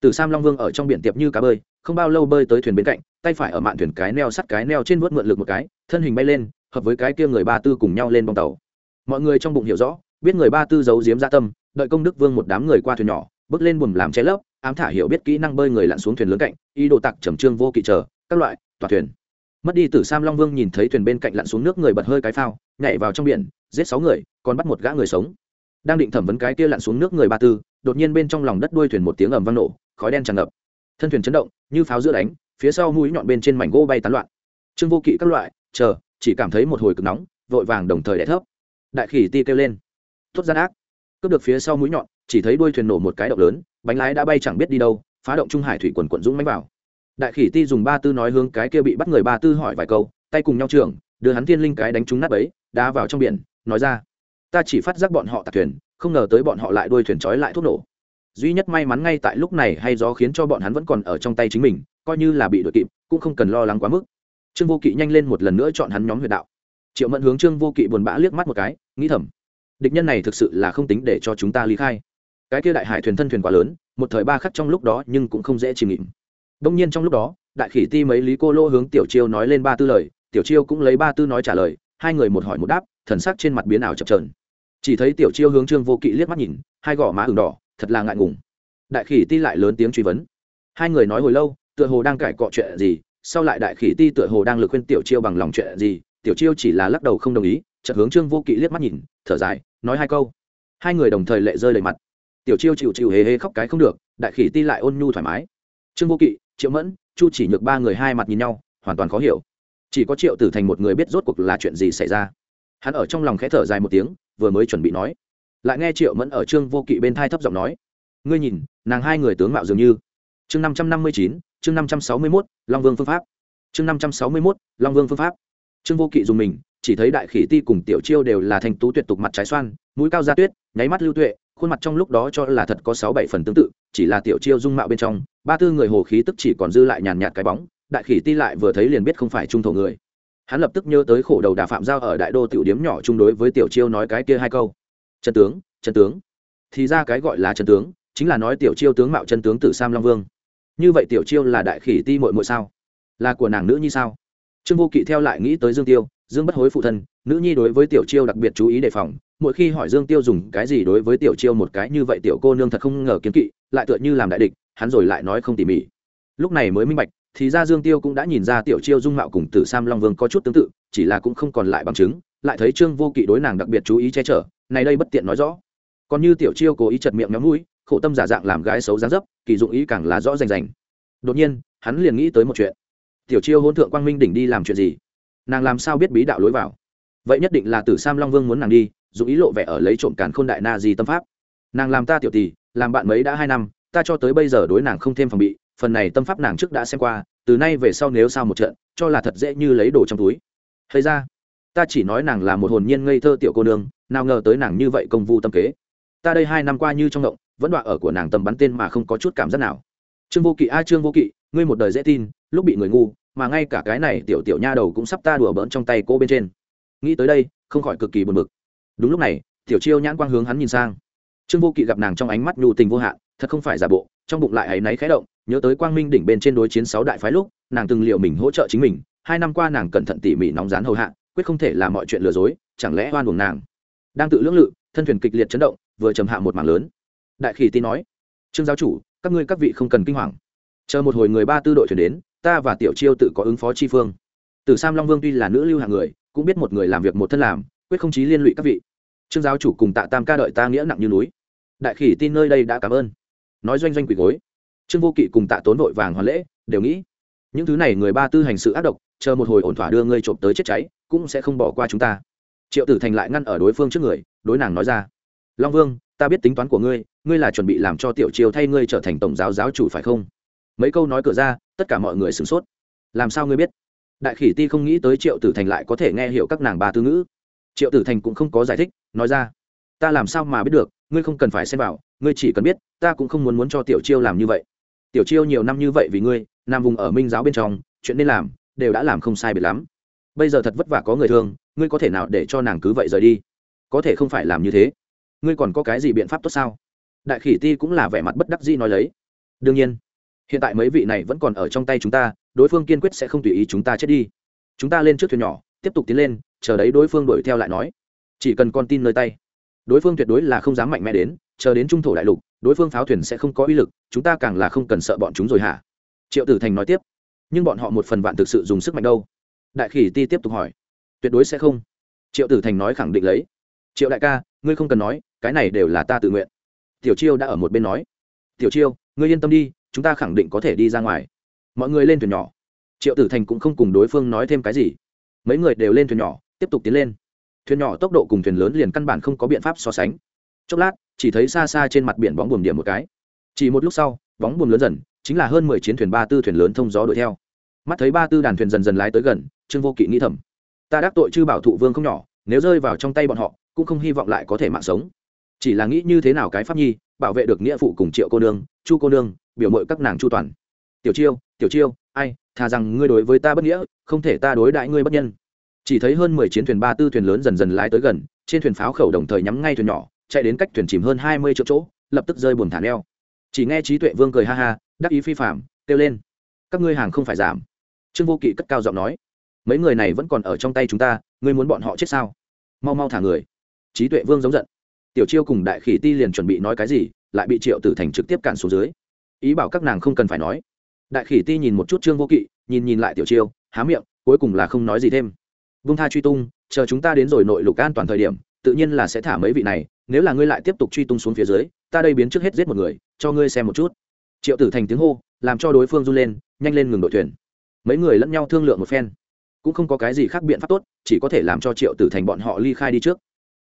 [SPEAKER 1] Từ sam long vương ở trong biển tiệp như cá bơi, không bao lâu bơi tới thuyền bên cạnh, tay phải ở mạn thuyền cái neo sắt cái neo trên vuốt mượn lực một cái, thân hình bay lên, hợp với cái kia người ba tư cùng nhau lên bong tàu. Mọi người trong bụng hiểu rõ, biết người ba tư giấu giếm gia tâm, đợi công đức vương một đám người qua thuyền nhỏ, bước lên buồm làm che lấp ám thả hiểu biết kỹ năng bơi người lặn xuống thuyền lớn cạnh, ý đồ tặc trầm trương vô kỵ chờ, các loại, tòa thuyền. Mất đi từ sam long vương nhìn thấy thuyền bên cạnh lặn xuống nước người bật hơi cái phao, nhảy vào trong biển, giết sáu người, còn bắt một gã người sống. Đang định thẩm vấn cái kia lặn xuống nước người ba tư, đột nhiên bên trong lòng đất đuôi thuyền một tiếng ầm vang nổ, khói đen tràn ngập. Thân thuyền chấn động, như pháo giữa đánh, phía sau mũi nhọn bên trên mảnh gỗ bay tán loạn. Trương vô kỵ các loại, chờ, chỉ cảm thấy một hồi cực nóng, vội vàng đồng thời đẻ thấp. Đại khỉ ti kêu lên. Tốt gian ác. Cướp được phía sau mũi nhọn, chỉ thấy đuôi thuyền nổ một cái động lớn bánh lái đã bay chẳng biết đi đâu, phá động trung hải thủy quần quận dũng mánh vào. Đại khỉ ti dùng ba tư nói hướng cái kia bị bắt người ba tư hỏi vài câu, tay cùng nhau trường đưa hắn thiên linh cái đánh trúng nát ấy đá vào trong biển, nói ra, ta chỉ phát giác bọn họ tạc thuyền, không ngờ tới bọn họ lại đuôi thuyền trói lại thuốc nổ. Duy nhất may mắn ngay tại lúc này hay gió khiến cho bọn hắn vẫn còn ở trong tay chính mình, coi như là bị đội kịp, cũng không cần lo lắng quá mức. Trương vô kỵ nhanh lên một lần nữa chọn hắn nhóm huyệt đạo. Triệu mẫn hướng trương vô kỵ buồn bã liếc mắt một cái, nghĩ thầm, địch nhân này thực sự là không tính để cho chúng ta ly khai cái kia đại hải thuyền thân thuyền quá lớn, một thời ba khắc trong lúc đó nhưng cũng không dễ chìm nghịm đông nhiên trong lúc đó, đại khỉ ti mấy lý cô lô hướng tiểu chiêu nói lên ba tư lời, tiểu chiêu cũng lấy ba tư nói trả lời, hai người một hỏi một đáp, thần sắc trên mặt biến ảo chập trờn chỉ thấy tiểu chiêu hướng trương vô kỵ liếc mắt nhìn, hai gò má ửng đỏ, thật là ngại ngùng. Đại khỉ ti lại lớn tiếng truy vấn. Hai người nói hồi lâu, tựa hồ đang cãi cọ chuyện gì, sau lại đại khỉ ti tựa hồ đang lực khuyên tiểu chiêu bằng lòng chuyện gì, tiểu chiêu chỉ là lắc đầu không đồng ý, chợt hướng trương vô kỵ liếc mắt nhìn, thở dài, nói hai câu. Hai người đồng thời lệ rơi lệ mặt tiểu chiêu chịu chịu hề hề khóc cái không được, đại khỉ ti lại ôn nhu thoải mái. Trương vô kỵ, triệu mẫn, chu chỉ nhược ba người hai mặt nhìn nhau, hoàn toàn khó hiểu. Chỉ có triệu tử thành một người biết rốt cuộc là chuyện gì xảy ra. Hắn ở trong lòng khẽ thở dài một tiếng, vừa mới chuẩn bị nói. Lại nghe triệu mẫn ở trương vô kỵ bên thai thấp giọng nói. Ngươi nhìn, nàng hai người tướng mạo dường như. Chương năm trăm năm mươi chín, chương năm trăm sáu mươi mốt, long vương phương pháp. Chương năm trăm sáu mươi mốt, long vương phương pháp. Trương vô kỵ dùng mình, chỉ thấy đại khỉ ti cùng tiểu chiêu đều là thành tú tuyệt tục mặt trái xoan, mũi cao da tuyết, nháy mắt lưu tuệ khuôn mặt trong lúc đó cho là thật có sáu bảy phần tương tự, chỉ là tiểu chiêu dung mạo bên trong, ba tư người hồ khí tức chỉ còn dư lại nhàn nhạt cái bóng, đại khỉ ti lại vừa thấy liền biết không phải trung thổ người. Hắn lập tức nhớ tới khổ đầu đà phạm giao ở đại đô tiểu điếm nhỏ chung đối với tiểu chiêu nói cái kia hai câu. Chân tướng chân tướng. Thì ra cái gọi là chân tướng, chính là nói tiểu chiêu tướng mạo chân tướng tử sam long vương. Như vậy tiểu chiêu là đại khỉ ti mội mội sao? Là của nàng nữ nhi sao? Trương vô kỵ theo lại nghĩ tới dương tiêu dương bất hối phụ thân, nữ nhi đối với tiểu chiêu đặc biệt chú ý đề phòng, mỗi khi hỏi dương tiêu dùng cái gì đối với tiểu chiêu một cái như vậy tiểu cô nương thật không ngờ kiến kỵ, lại tựa như làm đại địch, hắn rồi lại nói không tỉ mỉ. Lúc này mới minh bạch, thì ra dương tiêu cũng đã nhìn ra tiểu chiêu dung mạo cùng tử sam long vương có chút tương tự, chỉ là cũng không còn lại bằng chứng, lại thấy trương vô kỵ đối nàng đặc biệt chú ý che chở, này đây bất tiện nói rõ. Còn như tiểu chiêu cố ý chật miệng nhóm mũi, khổ tâm giả dạng làm gái xấu dáng dấp, kỳ dụng ý càng là rõ rành rành. Đột nhiên, hắn liền nghĩ tới một chuyện. Tiểu chiêu hôn thượng quang minh đỉnh đi làm chuyện gì? Nàng làm sao biết bí đạo lối vào? Vậy nhất định là tử sam long vương muốn nàng đi dù ý lộ vẻ ở lấy trộm càn khôn đại na di tâm pháp. Nàng làm ta tiểu tỷ, làm bạn mấy đã hai năm, ta cho tới bây giờ đối nàng không thêm phòng bị, phần này tâm pháp nàng trước đã xem qua, từ nay về sau nếu sao một trận, cho là thật dễ như lấy đồ trong túi. Thấy ra, ta chỉ nói nàng là một hồn nhiên ngây thơ tiểu cô nương, nào ngờ tới nàng như vậy công vu tâm kế. Ta đây hai năm qua như trong động, vẫn đoạn ở của nàng tầm bắn tên mà không có chút cảm giác nào. Trương vô kỵ, a trương vô kỵ, ngươi một đời dễ tin, lúc bị người ngu mà ngay cả cái này tiểu tiểu nha đầu cũng sắp ta đùa bỡn trong tay cô bên trên. Nghĩ tới đây, không khỏi cực kỳ buồn bực. Đúng lúc này, tiểu chiêu nhãn quang hướng hắn nhìn sang. Trương vô kỵ gặp nàng trong ánh mắt nhu tình vô hạn, thật không phải giả bộ, trong bụng lại áy náy khẽ động, nhớ tới quang minh đỉnh bên trên đối chiến sáu đại phái lúc, nàng từng liệu mình hỗ trợ chính mình, hai năm qua nàng cẩn thận tỉ mỉ nóng rán hầu hạ, quyết không thể làm mọi chuyện lừa dối, chẳng lẽ oan buồng nàng. Đang tự lưỡng lự, thân thuyền kịch liệt chấn động, vừa chầm hạ một mảng lớn. Đại khỉ tin nói, trương giáo chủ, các ngươi các vị không cần kinh hoàng. Chờ một hồi người ba tư đội thuyền đến ta và tiểu chiêu tự có ứng phó chi phương. Từ sam long vương tuy là nữ lưu hạng người, cũng biết một người làm việc một thân làm, quyết không chí liên lụy các vị. Trương giáo chủ cùng tạ tam ca đợi ta nghĩa nặng như núi. Đại khỉ tin nơi đây đã cảm ơn. Nói doanh doanh quỳ gối. Trương vô kỵ cùng tạ tốn vội vàng hoàn lễ, đều nghĩ, những thứ này người ba tư hành sự ác độc, chờ một hồi ổn thỏa đưa ngươi trộm tới chết cháy, cũng sẽ không bỏ qua chúng ta. Triệu tử thành lại ngăn ở đối phương trước người, đối nàng nói ra, long vương, ta biết tính toán của ngươi ngươi là chuẩn bị làm cho tiểu triều thay ngươi trở thành tổng giáo giáo chủ phải không? Mấy câu nói cửa ra tất cả mọi người sửng sốt. Làm sao ngươi biết? Đại khỉ ti không nghĩ tới triệu tử thành lại có thể nghe hiểu các nàng ba tư ngữ. Triệu tử thành cũng không có giải thích, nói ra, ta làm sao mà biết được, ngươi không cần phải xem vào, ngươi chỉ cần biết, ta cũng không muốn muốn cho tiểu chiêu làm như vậy. Tiểu chiêu nhiều năm như vậy vì ngươi nam vùng ở minh giáo bên trong, chuyện nên làm, đều đã làm không sai biệt lắm. Bây giờ thật vất vả có người thương, ngươi có thể nào để cho nàng cứ vậy rời đi? Có thể không phải làm như thế. Ngươi còn có cái gì biện pháp tốt sao? Đại khỉ ti cũng là vẻ mặt bất đắc dĩ nói lấy. Đương nhiên hiện tại mấy vị này vẫn còn ở trong tay chúng ta, đối phương kiên quyết sẽ không tùy ý chúng ta chết đi. Chúng ta lên trước thuyền nhỏ, tiếp tục tiến lên, chờ đấy đối phương đuổi theo lại nói. Chỉ cần con tin nơi tay. Đối phương tuyệt đối là không dám mạnh mẽ đến, chờ đến trung thổ đại lục, đối phương pháo thuyền sẽ không có uy lực, chúng ta càng là không cần sợ bọn chúng rồi hả? Triệu tử thành nói tiếp. Nhưng bọn họ một phần vạn thực sự dùng sức mạnh đâu? Đại khỉ ti tiếp tục hỏi. Tuyệt đối sẽ không. Triệu tử thành nói khẳng định lấy. Triệu đại ca, ngươi không cần nói, cái này đều là ta tự nguyện. Tiểu chiêu đã ở một bên nói. Tiểu chiêu, ngươi yên tâm đi chúng ta khẳng định có thể đi ra ngoài. Mọi người lên thuyền nhỏ. Triệu tử thành cũng không cùng đối phương nói thêm cái gì. Mấy người đều lên thuyền nhỏ, tiếp tục tiến lên. Thuyền nhỏ tốc độ cùng thuyền lớn liền căn bản không có biện pháp so sánh. Chốc lát, chỉ thấy xa xa trên mặt biển bóng buồm điểm một cái. Chỉ một lúc sau, bóng buồm lớn dần, chính là hơn mười chiến thuyền ba tư thuyền lớn thông gió đuổi theo. Mắt thấy ba tư đàn thuyền dần dần lái tới gần, trương vô kỵ nghĩ thầm, ta đắc tội chư bảo thụ vương không nhỏ, nếu rơi vào trong tay bọn họ, cũng không hy vọng lại có thể mạng sống. Chỉ là nghĩ như thế nào cái pháp nhi, bảo vệ được nghĩa phụ cùng triệu cô nương, chu cô nương biểu mội các nàng chu toàn. Tiểu chiêu tiểu chiêu, ai, thà rằng ngươi đối với ta bất nghĩa, không thể ta đối đãi ngươi bất nhân. Chỉ thấy hơn mười chiến thuyền ba tư thuyền lớn dần dần lái tới gần, trên thuyền pháo khẩu đồng thời nhắm ngay thuyền nhỏ, chạy đến cách thuyền chìm hơn hai mươi triệu chỗ, lập tức rơi buồn thả neo. Chỉ nghe trí tuệ vương cười ha ha, đắc ý phi phạm kêu lên. Các ngươi hàng không phải giảm. Trương vô kỵ cất cao giọng nói. Mấy người này vẫn còn ở trong tay chúng ta, ngươi muốn bọn họ chết sao? Mau mau thả người. Trí tuệ vương giống giận. Tiểu chiêu cùng đại khỉ ti liền chuẩn bị nói cái gì, lại bị triệu tử thành trực tiếp cản xuống dưới ý bảo các nàng không cần phải nói. Đại khỉ ti nhìn một chút trương vô kỵ, nhìn nhìn lại tiểu chiêu, há miệng, cuối cùng là không nói gì thêm. Vung tha truy tung, chờ chúng ta đến rồi nội lục an toàn thời điểm, tự nhiên là sẽ thả mấy vị này, nếu là ngươi lại tiếp tục truy tung xuống phía dưới, ta đây biến trước hết giết một người, cho ngươi xem một chút. Triệu tử thành tiếng hô, làm cho đối phương run lên, nhanh lên ngừng đội thuyền. Mấy người lẫn nhau thương lượng một phen. Cũng không có cái gì khác biện pháp tốt, chỉ có thể làm cho triệu tử thành bọn họ ly khai đi trước.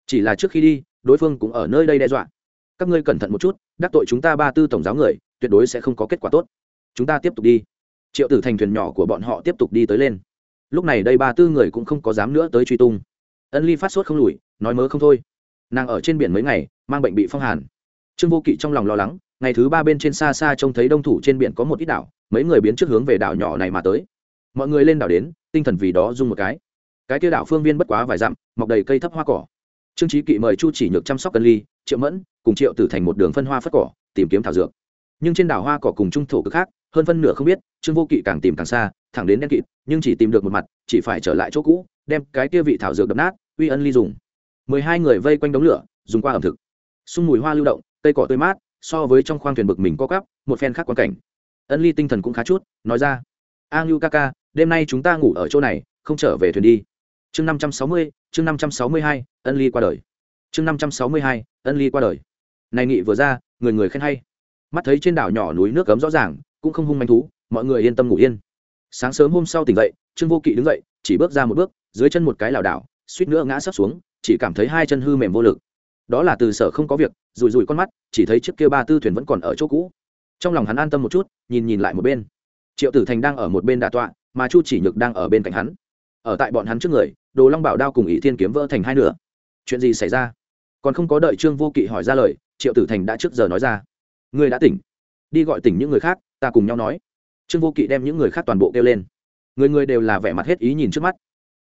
[SPEAKER 1] Chỉ là trước khi đi, đối phương cũng ở nơi đây đe dọa. Các ngươi cẩn thận một chút, đắc tội chúng ta ba tư tổng giáo người tuyệt đối sẽ không có kết quả tốt. Chúng ta tiếp tục đi. Triệu tử thành thuyền nhỏ của bọn họ tiếp tục đi tới lên. Lúc này đây ba tư người cũng không có dám nữa tới truy tung. Ân ly phát sốt không lùi, nói mớ không thôi. Nàng ở trên biển mấy ngày, mang bệnh bị phong hàn. Trương vô kỵ trong lòng lo lắng, ngày thứ ba bên trên xa xa trông thấy đông thủ trên biển có một ít đảo, mấy người biến trước hướng về đảo nhỏ này mà tới. Mọi người lên đảo đến, tinh thần vì đó dung một cái. Cái kia đảo phương viên bất quá vài dặm, mọc đầy cây thấp hoa cỏ. Trương trí kỵ mời chu chỉ nhược chăm sóc cân ly, triệu mẫn, cùng triệu tử thành một đường phân hoa phất cỏ, tìm kiếm thảo dược nhưng trên đảo hoa cỏ cùng trung thổ cực khác, hơn phân nửa không biết, trương vô kỵ càng tìm càng xa, thẳng đến đen kịt, nhưng chỉ tìm được một mặt, chỉ phải trở lại chỗ cũ, đem cái kia vị thảo dược đập nát, uy ân ly dùng. Mười hai người vây quanh đống lửa, dùng qua ẩm thực. Sung mùi hoa lưu động, cây cỏ tươi mát, so với trong khoang thuyền bực mình co cắp một phen khác quan cảnh. Ân ly tinh thần cũng khá chút, nói ra, a ngưu ca ca, đêm nay chúng ta ngủ ở chỗ này, không trở về thuyền đi. Chương năm trăm sáu mươi, chương năm trăm sáu mươi hai, ân ly qua đời. Chương năm trăm sáu mươi hai, ân ly qua đời. Này nghị vừa ra, người người khen hay mắt thấy trên đảo nhỏ núi nước cấm rõ ràng, cũng không hung manh thú, mọi người yên tâm ngủ yên. Sáng sớm hôm sau tỉnh dậy, trương vô kỵ đứng dậy, chỉ bước ra một bước, dưới chân một cái lảo đảo, suýt nữa ngã sấp xuống, chỉ cảm thấy hai chân hư mềm vô lực. Đó là từ sở không có việc rùi rùi con mắt, chỉ thấy chiếc kia ba tư thuyền vẫn còn ở chỗ cũ. Trong lòng hắn an tâm một chút, nhìn nhìn lại một bên. Triệu tử thành đang ở một bên đà tọa, mà chu chỉ nhược đang ở bên cạnh hắn. Ở tại bọn hắn trước người, đồ long bảo đao cùng ỷ thiên kiếm vỡ thành hai nửa. Chuyện gì xảy ra? Còn không có đợi trương vô kỵ hỏi ra lời, triệu tử thành đã trước giờ nói ra ngươi đã tỉnh. Đi gọi tỉnh những người khác, ta cùng nhau nói. Trương vô kỵ đem những người khác toàn bộ kêu lên. Người người đều là vẻ mặt hết ý nhìn trước mắt.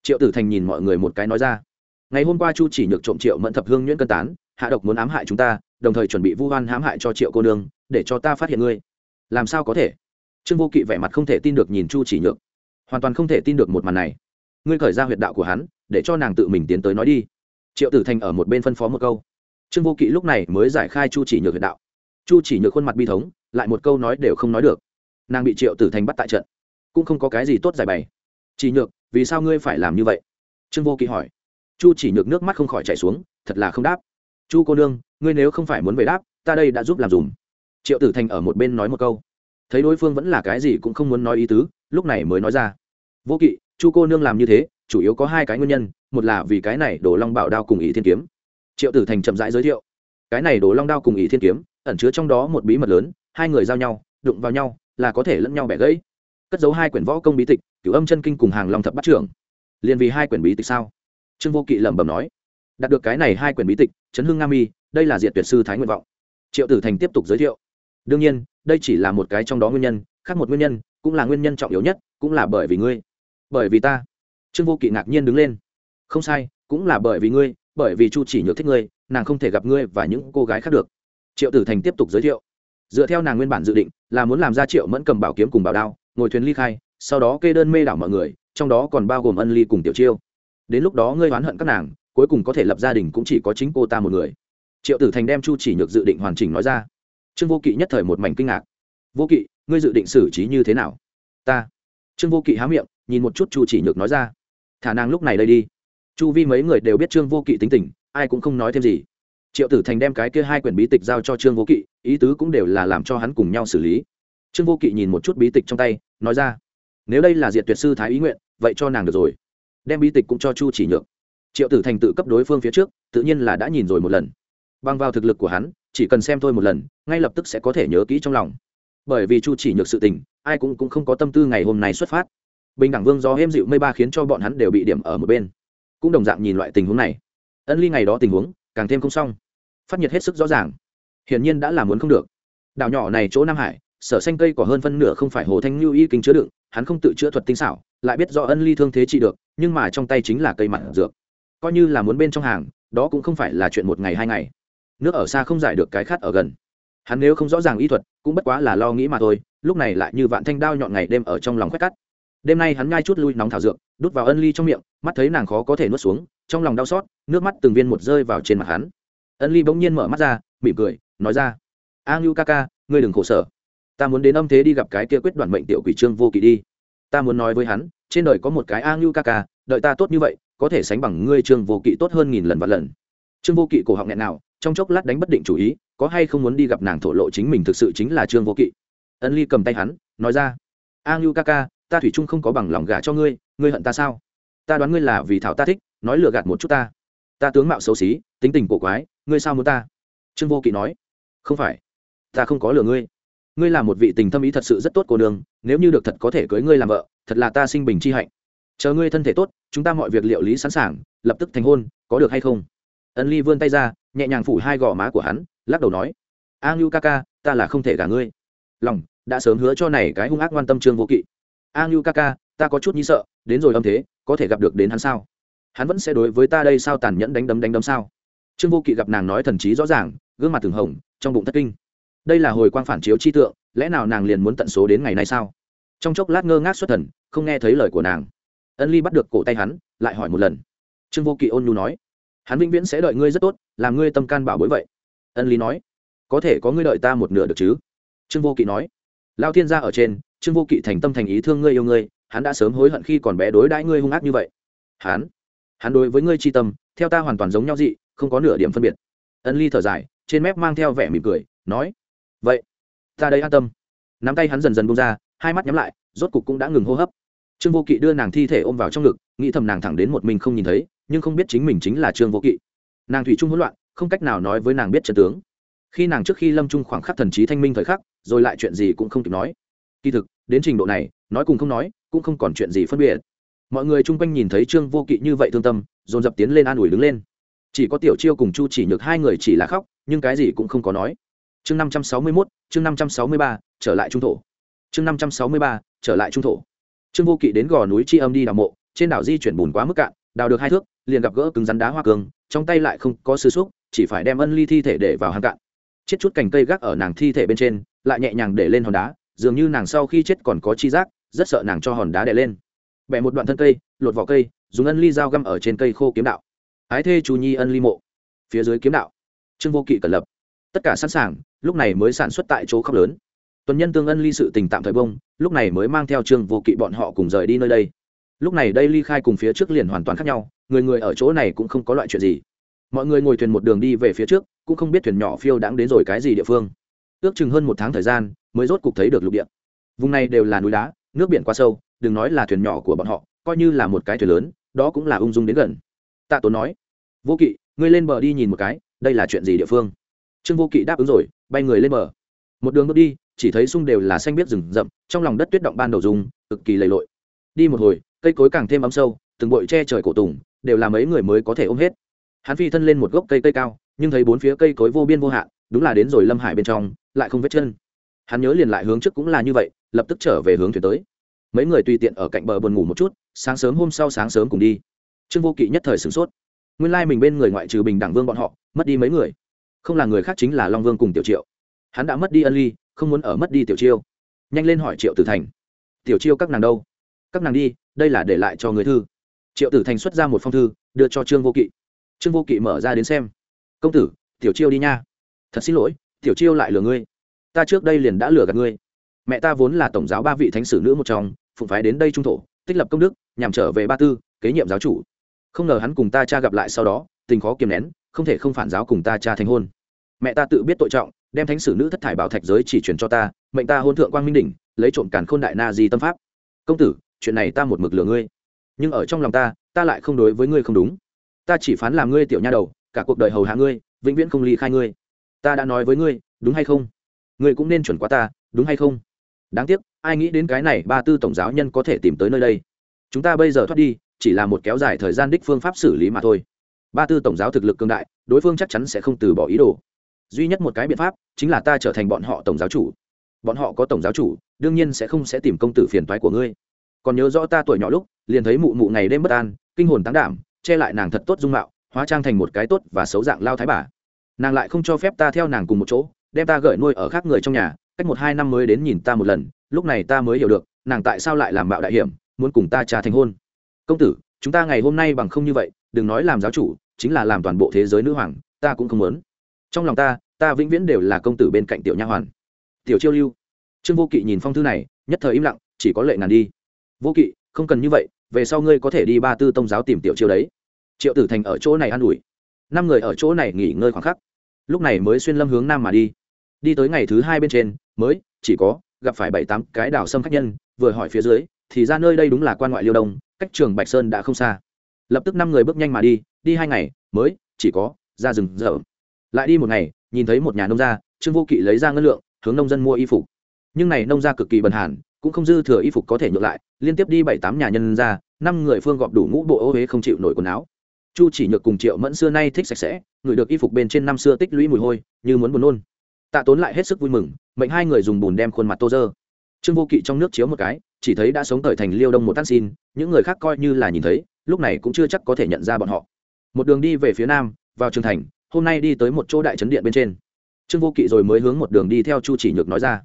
[SPEAKER 1] Triệu tử thành nhìn mọi người một cái nói ra. Ngày hôm qua chu chỉ nhược trộm triệu mẫn thập hương nhuyễn cân tán, hạ độc muốn ám hại chúng ta, đồng thời chuẩn bị vu hoan hãm hại cho triệu cô nương, để cho ta phát hiện ngươi. Làm sao có thể? Trương vô kỵ vẻ mặt không thể tin được nhìn chu chỉ nhược. Hoàn toàn không thể tin được một màn này. Ngươi khởi ra huyệt đạo của hắn, để cho nàng tự mình tiến tới nói đi. Triệu tử thành ở một bên phân phó một câu. Trương vô kỵ lúc này mới giải khai chu chỉ nhược huyệt đạo chu chỉ nhược khuôn mặt bi thống, lại một câu nói đều không nói được. Nàng bị triệu tử thành bắt tại trận, cũng không có cái gì tốt giải bày. Chỉ nhược, vì sao ngươi phải làm như vậy? Trương vô kỵ hỏi. Chu chỉ nhược nước mắt không khỏi chảy xuống, thật là không đáp. Chu cô nương, ngươi nếu không phải muốn về đáp, ta đây đã giúp làm dùm. Triệu tử thành ở một bên nói một câu. Thấy đối phương vẫn là cái gì cũng không muốn nói ý tứ, lúc này mới nói ra. Vô kỵ, chu cô nương làm như thế, chủ yếu có hai cái nguyên nhân, một là vì cái này đổ long bảo đao cùng ý thiên kiếm. Triệu tử thành chậm rãi giới thiệu. Cái này đổ long đao cùng ý thiên kiếm ẩn chứa trong đó một bí mật lớn, hai người giao nhau, đụng vào nhau, là có thể lẫn nhau bẻ gãy. Cất giấu hai quyển võ công bí tịch, cửu âm chân kinh cùng hàng long thập bắt trưởng. Liền vì hai quyển bí tịch sao? Trương vô kỵ lẩm bẩm nói. Đạt được cái này hai quyển bí tịch, chấn hưng nga mi, đây là diện tuyệt sư thái nguyện vọng. Triệu tử thành tiếp tục giới thiệu. Đương nhiên, đây chỉ là một cái trong đó nguyên nhân, khác một nguyên nhân, cũng là nguyên nhân trọng yếu nhất, cũng là bởi vì ngươi. Bởi vì ta. Trương vô kỵ ngạc nhiên đứng lên. Không sai, cũng là bởi vì ngươi, bởi vì chu chỉ nhược thích ngươi, nàng không thể gặp ngươi và những cô gái khác được triệu tử thành tiếp tục giới thiệu. Dựa theo nàng nguyên bản dự định, là muốn làm ra triệu mẫn cầm bảo kiếm cùng bảo đao, ngồi thuyền ly khai, sau đó kê đơn mê đảo mọi người, trong đó còn bao gồm ân ly cùng tiểu chiêu. Đến lúc đó ngươi oán hận các nàng, cuối cùng có thể lập gia đình cũng chỉ có chính cô ta một người. Triệu tử thành đem chu chỉ nhược dự định hoàn chỉnh nói ra. Trương vô kỵ nhất thời một mảnh kinh ngạc. Vô kỵ, ngươi dự định xử trí như thế nào? Ta. Trương vô kỵ há miệng, nhìn một chút chu chỉ nhược nói ra. Thả nàng lúc này đây đi. Chu vi mấy người đều biết trương vô kỵ tính tình, ai cũng không nói thêm gì triệu tử thành đem cái kia hai quyển bí tịch giao cho trương vô kỵ ý tứ cũng đều là làm cho hắn cùng nhau xử lý. Trương vô kỵ nhìn một chút bí tịch trong tay nói ra nếu đây là diệt tuyệt sư thái ý nguyện vậy cho nàng được rồi. Đem bí tịch cũng cho chu chỉ nhược. Triệu tử thành tự cấp đối phương phía trước tự nhiên là đã nhìn rồi một lần. Bằng vào thực lực của hắn chỉ cần xem thôi một lần ngay lập tức sẽ có thể nhớ kỹ trong lòng. Bởi vì chu chỉ nhược sự tình ai cũng, cũng không có tâm tư ngày hôm nay xuất phát. Bình đẳng vương do êm dịu mây ba khiến cho bọn hắn đều bị điểm ở một bên. Cũng đồng dạng nhìn loại tình huống này. Ân ly ngày đó tình huống càng thêm không xong phát nhiệt hết sức rõ ràng. Hiển nhiên đã làm muốn không được. Đảo nhỏ này chỗ nam hải, sở xanh cây có hơn phân nửa không phải hồ thanh lưu y kính chứa đựng, hắn không tự chữa thuật tinh xảo, lại biết do ân ly thương thế trị được, nhưng mà trong tay chính là cây mặn dược. Coi như là muốn bên trong hàng, đó cũng không phải là chuyện một ngày hai ngày. Nước ở xa không giải được cái khát ở gần. Hắn nếu không rõ ràng y thuật, cũng bất quá là lo nghĩ mà thôi, lúc này lại như vạn thanh đao nhọn ngày đêm ở trong lòng khoét cắt. Đêm nay hắn nhai chút lui nóng thảo dược, đút vào ân ly trong miệng, mắt thấy nàng khó có thể nuốt xuống, trong lòng đau xót, nước mắt từng viên một rơi vào trên mặt hắn ân ly bỗng nhiên mở mắt ra, mỉm cười, nói ra, a ngưu ca ca, ngươi đừng khổ sở. Ta muốn đến âm thế đi gặp cái kia quyết đoàn mệnh tiểu quỷ trương vô kỳ đi. Ta muốn nói với hắn, trên đời có một cái a ngưu ca ca, đợi ta tốt như vậy, có thể sánh bằng ngươi trương vô kỵ tốt hơn nghìn lần và lần. Trương vô kỵ cổ họng nghẹn nào, trong chốc lát đánh bất định chủ ý, có hay không muốn đi gặp nàng thổ lộ chính mình thực sự chính là trương vô kỵ. Ân ly cầm tay hắn, nói ra, a ngưu ca ca, ta thủy chung không có bằng lòng gả cho ngươi ngươi hận ta sao? Ta đoán ngươi là vì thảo ta thích, nói lừa gạt một chút ta. Ta tướng mạo xấu xí, tính tình cổ quái ngươi sao muốn ta? Trương vô kỵ nói. Không phải. Ta không có lừa ngươi. Ngươi là một vị tình thâm ý thật sự rất tốt cô đường nếu như được thật có thể cưới ngươi làm vợ, thật là ta sinh bình chi hạnh. Chờ ngươi thân thể tốt, chúng ta mọi việc liệu lý sẵn sàng, lập tức thành hôn, có được hay không? Ân ly vươn tay ra, nhẹ nhàng phủ hai gò má của hắn, lắc đầu nói. A ngưu ca ca, ta là không thể gả ngươi. Lòng, đã sớm hứa cho này cái hung ác quan tâm trương vô kỵ. A ngưu ca ca, ta có chút nhi sợ, đến rồi âm thế, có thể gặp được đến hắn sao? Hắn vẫn sẽ đối với ta đây sao tàn nhẫn đánh đấm đánh đấm sao? Trương vô kỵ gặp nàng nói thần trí rõ ràng, gương mặt thường hồng, trong bụng thất kinh. Đây là hồi quang phản chiếu chi tượng, lẽ nào nàng liền muốn tận số đến ngày nay sao? Trong chốc lát ngơ ngác xuất thần, không nghe thấy lời của nàng. Ân ly bắt được cổ tay hắn, lại hỏi một lần. Trương vô kỵ ôn nhu nói, hắn vĩnh viễn sẽ đợi ngươi rất tốt, làm ngươi tâm can bảo bối vậy. Ân ly nói, có thể có ngươi đợi ta một nửa được chứ? Trương vô kỵ nói lao thiên gia ở trên, trương vô kỵ thành tâm thành ý thương ngươi yêu ngươi, hắn đã sớm hối hận khi còn bé đối đãi ngươi hung ác như vậy. Hắn hắn đối với ngươi tri tâm, theo ta hoàn toàn giống nhau dị không có nửa điểm phân biệt. Ân ly thở dài, trên mép mang theo vẻ mỉm cười, nói, vậy, ta đây an tâm. Nắm tay hắn dần dần bông ra, hai mắt nhắm lại, rốt cục cũng đã ngừng hô hấp. Trương vô kỵ đưa nàng thi thể ôm vào trong ngực, nghĩ thầm nàng thẳng đến một mình không nhìn thấy, nhưng không biết chính mình chính là trương vô kỵ. Nàng thủy trung hỗn loạn, không cách nào nói với nàng biết trần tướng. Khi nàng trước khi lâm trung khoảng khắc thần trí thanh minh thời khắc, rồi lại chuyện gì cũng không kịp nói. Kỳ thực, đến trình độ này, nói cùng không nói, cũng không còn chuyện gì phân biệt. Mọi người chung quanh nhìn thấy trương vô kỵ như vậy thương tâm, dồn dập tiến lên an ủi đứng lên chỉ có tiểu chiêu cùng chu chỉ nhược hai người chỉ là khóc, nhưng cái gì cũng không có nói. Chương năm trăm sáu mươi mốt, chương năm trăm sáu mươi ba, trở lại trung thổ. Chương năm trăm sáu mươi ba, trở lại trung thổ. Trương vô kỵ đến gò núi tri âm đi đào mộ, trên đảo di chuyển bùn quá mức cạn, đào được hai thước, liền gặp gỡ cứng rắn đá hoa cường, trong tay lại không có sư xúc, chỉ phải đem ân ly thi thể để vào hang cạn. Chết chút cành cây gác ở nàng thi thể bên trên, lại nhẹ nhàng để lên hòn đá, dường như nàng sau khi chết còn có chi giác, rất sợ nàng cho hòn đá đè lên. Bẻ một đoạn thân cây, lột vỏ cây, dùng ân ly dao găm ở trên cây khô kiếm đạo ái thê chú nhi ân ly mộ. Phía dưới kiếm đạo. Trương vô kỵ cẩn lập. Tất cả sẵn sàng, lúc này mới sản xuất tại chỗ khóc lớn. Tuần nhân tương ân ly sự tình tạm thời bông, lúc này mới mang theo trương vô kỵ bọn họ cùng rời đi nơi đây. Lúc này đây ly khai cùng phía trước liền hoàn toàn khác nhau, người người ở chỗ này cũng không có loại chuyện gì. Mọi người ngồi thuyền một đường đi về phía trước, cũng không biết thuyền nhỏ phiêu đãng đến rồi cái gì địa phương. Ước chừng hơn một tháng thời gian, mới rốt cục thấy được lục địa. Vùng này đều là núi đá, nước biển quá sâu, đừng nói là thuyền nhỏ của bọn họ, coi như là một cái thuyền lớn, đó cũng là ung dung đến gần. Tạ tốn nói vô kỵ, ngươi lên bờ đi nhìn một cái, đây là chuyện gì địa phương? Trương vô kỵ đáp ứng rồi, bay người lên bờ. Một đường bước đi, chỉ thấy sung đều là xanh biết rừng rậm, trong lòng đất tuyết động ban đầu dùng, cực kỳ lầy lội. Đi một hồi, cây cối càng thêm ấm sâu, từng bụi che trời cổ tùng, đều là mấy người mới có thể ôm hết. Hắn phi thân lên một gốc cây cây cao, nhưng thấy bốn phía cây cối vô biên vô hạn, đúng là đến rồi lâm hải bên trong, lại không vết chân. Hắn nhớ liền lại hướng trước cũng là như vậy, lập tức trở về hướng thuyền tới. Mấy người tùy tiện ở cạnh bờ buồn ngủ một chút, sáng sớm hôm sau sáng sớm cùng đi. Trương vô kỵ nhất thời sửng sốt nguyên lai mình bên người ngoại trừ bình đẳng vương bọn họ, mất đi mấy người. Không là người khác chính là long vương cùng tiểu triệu. Hắn đã mất đi ân ly, không muốn ở mất đi tiểu chiêu. Nhanh lên hỏi triệu tử thành. Tiểu chiêu các nàng đâu? Các nàng đi, đây là để lại cho người thư. Triệu tử thành xuất ra một phong thư, đưa cho trương vô kỵ. Trương vô kỵ mở ra đến xem. Công tử, tiểu chiêu đi nha. Thật xin lỗi, tiểu chiêu lại lừa ngươi. Ta trước đây liền đã lừa gạt ngươi. Mẹ ta vốn là tổng giáo ba vị thánh sử nữ một trong, phụng phái đến đây trung thổ, tích lập công đức, nhằm trở về ba tư, kế nhiệm giáo chủ không ngờ hắn cùng ta cha gặp lại sau đó, tình khó kiềm nén, không thể không phản giáo cùng ta cha thành hôn. Mẹ ta tự biết tội trọng, đem thánh sử nữ thất thải bảo thạch giới chỉ truyền cho ta, mệnh ta hôn thượng quang minh đỉnh, lấy trộm càn khôn đại na di tâm pháp. Công tử, chuyện này ta một mực lừa ngươi. Nhưng ở trong lòng ta ta lại không đối với ngươi không đúng. Ta chỉ phán làm ngươi tiểu nha đầu, cả cuộc đời hầu hạ ngươi, vĩnh viễn không ly khai ngươi. Ta đã nói với ngươi, đúng hay không? Ngươi cũng nên chuẩn quá ta, đúng hay không? Đáng tiếc, ai nghĩ đến cái này ba tư tổng giáo nhân có thể tìm tới nơi đây. Chúng ta bây giờ thoát đi chỉ là một kéo dài thời gian đích phương pháp xử lý mà thôi. Ba tư tổng giáo thực lực cương đại, đối phương chắc chắn sẽ không từ bỏ ý đồ. Duy nhất một cái biện pháp chính là ta trở thành bọn họ tổng giáo chủ. Bọn họ có tổng giáo chủ, đương nhiên sẽ không sẽ tìm công tử phiền toái của ngươi. Còn nhớ rõ ta tuổi nhỏ lúc, liền thấy mụ mụ ngày đêm bất an, kinh hồn tăng đảm, che lại nàng thật tốt dung mạo, hóa trang thành một cái tốt và xấu dạng lao thái bà. Nàng lại không cho phép ta theo nàng cùng một chỗ, đem ta gửi nuôi ở khác người trong nhà, cách một hai năm mới đến nhìn ta một lần, lúc này ta mới hiểu được, nàng tại sao lại làm bạo đại hiểm, muốn cùng ta trà thành hôn công tử, chúng ta ngày hôm nay bằng không như vậy, đừng nói làm giáo chủ, chính là làm toàn bộ thế giới nữ hoàng, ta cũng không muốn. Trong lòng ta ta vĩnh viễn đều là công tử bên cạnh tiểu nha hoàn. Tiểu chiêu lưu. Trương vô kỵ nhìn phong thư này, nhất thời im lặng, chỉ có lệ ngàn đi. Vô kỵ, không cần như vậy, về sau ngươi có thể đi ba tư tông giáo tìm tiểu chiêu đấy. Triệu tử thành ở chỗ này an ủi. Năm người ở chỗ này nghỉ ngơi khoảng khắc. Lúc này mới xuyên lâm hướng nam mà đi. Đi tới ngày thứ hai bên trên, mới, chỉ có, gặp phải bảy tám cái đảo sâm khách nhân, vừa hỏi phía dưới thì ra nơi đây đúng là quan ngoại liêu đông cách trường bạch sơn đã không xa. Lập tức năm người bước nhanh mà đi đi hai ngày mới chỉ có ra rừng dở, lại đi một ngày nhìn thấy một nhà nông gia trương vô kỵ lấy ra ngân lượng hướng nông dân mua y phục. Nhưng này nông gia cực kỳ bần hàn cũng không dư thừa y phục có thể nhượng lại liên tiếp đi bảy tám nhà nhân ra năm người phương gọp đủ ngũ bộ ô huế không chịu nổi quần áo. Chu chỉ nhược cùng triệu mẫn xưa nay thích sạch sẽ người được y phục bên trên năm xưa tích lũy mùi hôi như muốn buồn nôn. Tạ tốn lại hết sức vui mừng mệnh hai người dùng bùn đem khuôn mặt tô dơ. Trương vô kỵ trong nước chiếu một cái chỉ thấy đã sống thời thành liêu đông một tan xin, những người khác coi như là nhìn thấy, lúc này cũng chưa chắc có thể nhận ra bọn họ. Một đường đi về phía nam, vào trường thành, hôm nay đi tới một chỗ đại trấn điện bên trên. Trương vô kỵ rồi mới hướng một đường đi theo chu chỉ nhược nói ra.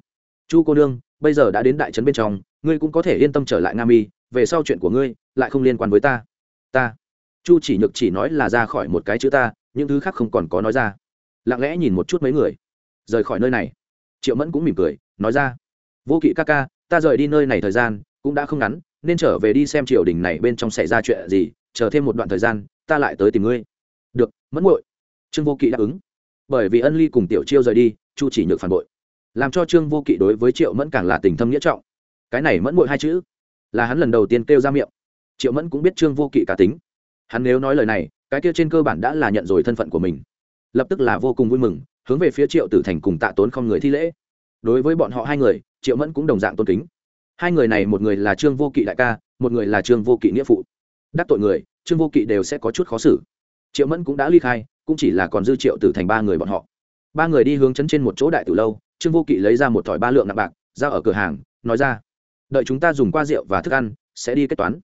[SPEAKER 1] Chu cô nương, bây giờ đã đến đại trấn bên trong, ngươi cũng có thể yên tâm trở lại nam y về sau chuyện của ngươi lại không liên quan với ta. Ta? Chu chỉ nhược chỉ nói là ra khỏi một cái chữ ta, những thứ khác không còn có nói ra. Lặng lẽ nhìn một chút mấy người. Rời khỏi nơi này, triệu mẫn cũng mỉm cười, nói ra. Vô kỵ ca ca ta rời đi nơi này thời gian cũng đã không ngắn, nên trở về đi xem triều đình này bên trong xảy ra chuyện gì, chờ thêm một đoạn thời gian, ta lại tới tìm ngươi. Được, mẫn muội. Trương vô kỵ đáp ứng. Bởi vì ân ly cùng tiểu chiêu rời đi, chu chỉ nhược phản bội. Làm cho trương vô kỵ đối với triệu mẫn càng là tình thâm nghĩa trọng. Cái này mẫn muội hai chữ là hắn lần đầu tiên kêu ra miệng. Triệu mẫn cũng biết trương vô kỵ cá tính. Hắn nếu nói lời này, cái kia trên cơ bản đã là nhận rồi thân phận của mình. Lập tức là vô cùng vui mừng, hướng về phía triệu tử thành cùng tạ tốn không người thi lễ đối với bọn họ hai người, triệu mẫn cũng đồng dạng tôn kính. Hai người này một người là trương vô kỵ đại ca, một người là trương vô kỵ nghĩa phụ. Đắc tội người, trương vô kỵ đều sẽ có chút khó xử. Triệu mẫn cũng đã ly khai, cũng chỉ là còn dư triệu tử thành ba người bọn họ. Ba người đi hướng chấn trên một chỗ đại từ lâu, trương vô kỵ lấy ra một thỏi ba lượng nặng bạc ra ở cửa hàng, nói ra, đợi chúng ta dùng qua rượu và thức ăn, sẽ đi kết toán.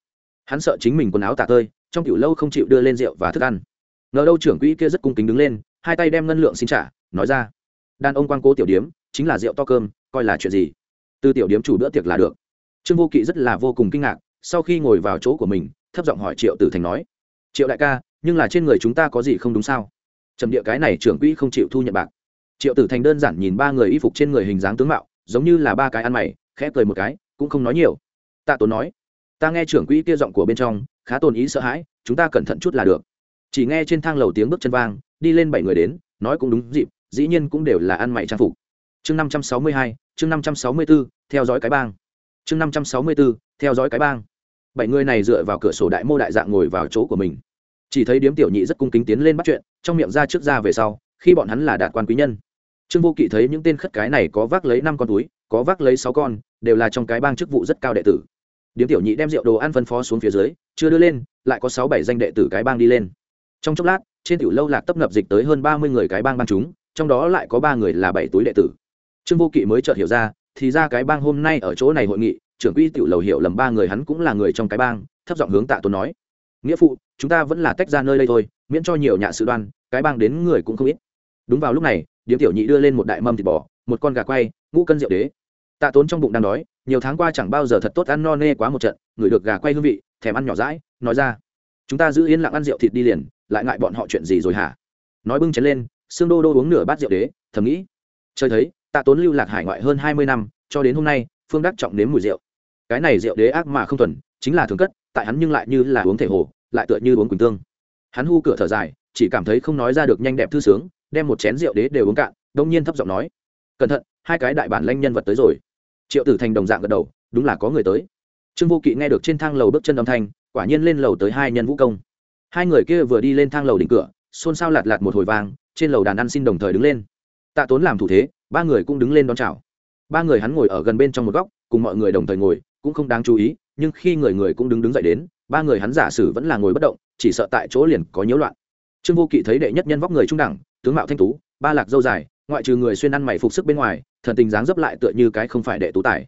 [SPEAKER 1] Hắn sợ chính mình quần áo tả tơi, trong tiểu lâu không chịu đưa lên rượu và thức ăn. Ngờ đâu trưởng quỹ kia rất cung kính đứng lên, hai tay đem ngân lượng xin trả, nói ra, đàn ông quan cố tiểu điếm chính là rượu to cơm, coi là chuyện gì? Từ tiểu điếm chủ bữa tiệc là được. Trương vô kỵ rất là vô cùng kinh ngạc, sau khi ngồi vào chỗ của mình, thấp giọng hỏi triệu tử thành nói, triệu đại ca, nhưng là trên người chúng ta có gì không đúng sao? Trầm địa cái này trưởng quỹ không chịu thu nhận bạc. Triệu tử thành đơn giản nhìn ba người y phục trên người hình dáng tướng mạo, giống như là ba cái ăn mày, khẽ cười một cái, cũng không nói nhiều. Tạ tốn nói, ta nghe trưởng quỹ kia giọng của bên trong, khá tồn ý sợ hãi, chúng ta cẩn thận chút là được. Chỉ nghe trên thang lầu tiếng bước chân vang, đi lên bảy người đến, nói cũng đúng dịp, dĩ nhiên cũng đều là ăn mày trang phục chương năm trăm sáu mươi hai, chương năm trăm sáu mươi bốn, theo dõi cái bang. Chương năm trăm sáu mươi bốn, theo dõi cái bang. Bảy người này dựa vào cửa sổ đại mô đại dạng ngồi vào chỗ của mình. Chỉ thấy điếm tiểu nhị rất cung kính tiến lên bắt chuyện, trong miệng ra trước ra về sau, khi bọn hắn là đạt quan quý nhân. Trương vô kỵ thấy những tên khất cái này có vác lấy năm con túi, có vác lấy sáu con, đều là trong cái bang chức vụ rất cao đệ tử. Điếm tiểu nhị đem rượu đồ ăn phân phó xuống phía dưới, chưa đưa lên, lại có sáu bảy danh đệ tử cái bang đi lên. Trong chốc lát, trên tiểu lâu lạc tấp nập dịch tới hơn ba mươi người cái bang ban chúng, trong đó lại có ba người là bảy túi đệ tử trương vô kỵ mới chợt hiểu ra, thì ra cái bang hôm nay ở chỗ này hội nghị, trưởng quỹ tiểu lầu hiểu lầm ba người hắn cũng là người trong cái bang, thấp giọng hướng tạ tôn nói. Nghĩa phụ, chúng ta vẫn là tách ra nơi đây thôi, miễn cho nhiều nhạ sự đoan, cái bang đến người cũng không ít. Đúng vào lúc này, điếm tiểu nhị đưa lên một đại mâm thịt bò, một con gà quay, ngũ cân rượu đế. Tạ tốn trong bụng đang đói, nhiều tháng qua chẳng bao giờ thật tốt ăn no nê quá một trận, người được gà quay hương vị, thèm ăn nhỏ rãi nói ra. Chúng ta giữ yên lặng ăn rượu thịt đi liền, lại ngại bọn họ chuyện gì rồi hả? Nói bưng chén lên xương đô đô uống nửa bát rượu đế, thầm nghĩ. Chơi thấy tạ tốn lưu lạc hải ngoại hơn hai mươi năm, cho đến hôm nay, phương đắc trọng nếm mùi rượu. Cái này rượu đế ác mà không thuần, chính là thường cất, tại hắn nhưng lại như là uống thể hồ, lại tựa như uống quỳnh tương. Hắn hu cửa thở dài, chỉ cảm thấy không nói ra được nhanh đẹp thư sướng, đem một chén rượu đế đều uống cạn, đông nhiên thấp giọng nói, cẩn thận, hai cái đại bản lanh nhân vật tới rồi. Triệu tử thành đồng dạng gật đầu, đúng là có người tới. Trương vô kỵ nghe được trên thang lầu bước chân âm thanh, quả nhiên lên lầu tới hai nhân vũ công. Hai người kia vừa đi lên thang lầu đỉnh cửa, xôn xao lạt lạt một hồi vang trên lầu đàn ăn xin đồng thời đứng lên tạ tốn làm thủ thế, ba người cũng đứng lên đón chào. Ba người hắn ngồi ở gần bên trong một góc, cùng mọi người đồng thời ngồi, cũng không đáng chú ý, nhưng khi người người cũng đứng đứng dậy đến, ba người hắn giả sử vẫn là ngồi bất động, chỉ sợ tại chỗ liền có nhiễu loạn. Trương vô kỵ thấy đệ nhất nhân vóc người trung đẳng, tướng mạo thanh tú, ba lạc dâu dài, ngoại trừ người xuyên ăn mày phục sức bên ngoài, thần tình dáng dấp lại tựa như cái không phải đệ tú tài.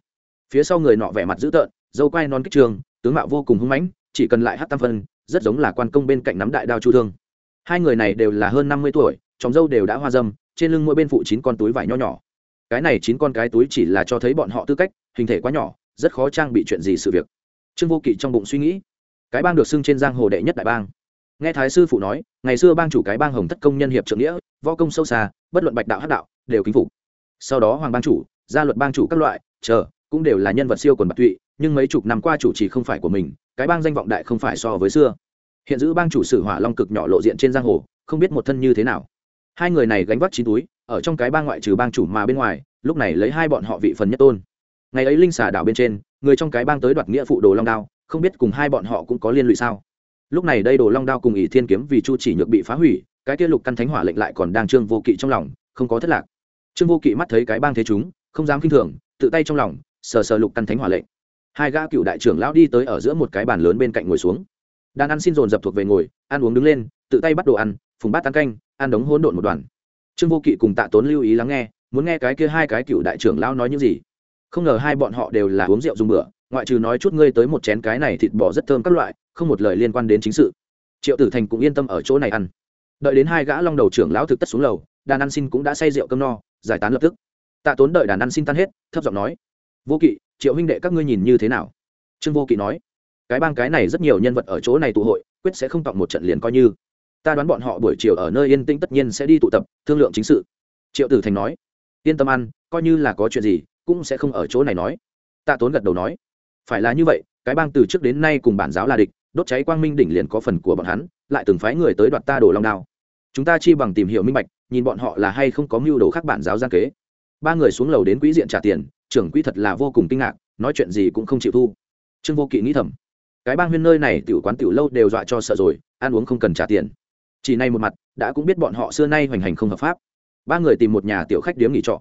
[SPEAKER 1] Phía sau người nọ vẻ mặt dữ tợn, dâu quai non kích trường, tướng mạo vô cùng hung mãnh, chỉ cần lại hát tam phân, rất giống là quan công bên cạnh nắm đại đao chu thương. Hai người này đều là hơn năm mươi tuổi trong dâu đều đã hoa dâm trên lưng mỗi bên phụ chín con túi vải nho nhỏ. Cái này chín con cái túi chỉ là cho thấy bọn họ tư cách, hình thể quá nhỏ, rất khó trang bị chuyện gì sự việc. Trương vô kỵ trong bụng suy nghĩ, cái bang được xưng trên giang hồ đệ nhất đại bang. Nghe thái sư phụ nói, ngày xưa bang chủ cái bang hồng thất công nhân hiệp trưởng nghĩa, võ công sâu xa, bất luận bạch đạo hát đạo, đều kính phục. Sau đó hoàng bang chủ, gia luật bang chủ các loại, chờ, cũng đều là nhân vật siêu quần bạc tụy, nhưng mấy chục năm qua chủ trì không phải của mình, cái bang danh vọng đại không phải so với xưa. Hiện giữ bang chủ sử hỏa long cực nhỏ lộ diện trên giang hồ, không biết một thân như thế nào hai người này gánh vác chín túi, ở trong cái bang ngoại trừ bang chủ mà bên ngoài, lúc này lấy hai bọn họ vị phần nhất tôn. Ngày ấy linh xà đảo bên trên, người trong cái bang tới đoạt nghĩa phụ đồ long đao, không biết cùng hai bọn họ cũng có liên lụy sao? Lúc này đây đồ long đao cùng ỷ thiên kiếm vì chu chỉ nhược bị phá hủy, cái kia lục căn thánh hỏa lệnh lại còn đang trương vô kỵ trong lòng, không có thất lạc. Trương vô kỵ mắt thấy cái bang thế chúng, không dám kinh thường, tự tay trong lòng, sờ sờ lục căn thánh hỏa lệnh. Hai gã cựu đại trưởng lão đi tới ở giữa một cái bàn lớn bên cạnh ngồi xuống. Đàn ăn xin dồn dập thuộc về ngồi, ăn uống đứng lên, tự tay bắt đồ ăn, phùng bát tan canh ăn đống hỗn độn một đoàn. Trương vô kỵ cùng tạ tốn lưu ý lắng nghe, muốn nghe cái kia hai cái cựu đại trưởng lão nói những gì. Không ngờ hai bọn họ đều là uống rượu dùng bữa, ngoại trừ nói chút ngươi tới một chén cái này thịt bò rất thơm các loại, không một lời liên quan đến chính sự. Triệu tử thành cũng yên tâm ở chỗ này ăn. Đợi đến hai gã long đầu trưởng lão thực tất xuống lầu đàn ăn xin cũng đã say rượu cơm no, giải tán lập tức. Tạ tốn đợi đàn ăn xin tan hết, thấp giọng nói, vô kỵ, triệu huynh đệ các ngươi nhìn như thế nào? Trương vô kỵ nói, cái bang cái này rất nhiều nhân vật ở chỗ này tụ hội, quyết sẽ không tọng một trận liền coi như ta đoán bọn họ buổi chiều ở nơi yên tĩnh tất nhiên sẽ đi tụ tập, thương lượng chính sự. Triệu tử thành nói. Yên tâm ăn, coi như là có chuyện gì, cũng sẽ không ở chỗ này nói. Tạ tốn gật đầu nói. Phải là như vậy, cái bang từ trước đến nay cùng bản giáo là địch, đốt cháy quang minh đỉnh liền có phần của bọn hắn, lại từng phái người tới đoạt ta đổ long đao. Chúng ta chi bằng tìm hiểu minh bạch, nhìn bọn họ là hay không có mưu đồ khác bản giáo gian kế. Ba người xuống lầu đến quỹ diện trả tiền, trưởng quỹ thật là vô cùng kinh ngạc, nói chuyện gì cũng không chịu thu. Trương vô kỵ nghĩ thầm. Cái bang huyên nơi này tiểu quán tiểu lâu đều dọa cho sợ rồi, ăn uống không cần trả tiền chỉ này một mặt, đã cũng biết bọn họ xưa nay hoành hành không hợp pháp. Ba người tìm một nhà tiểu khách điếm nghỉ trọ.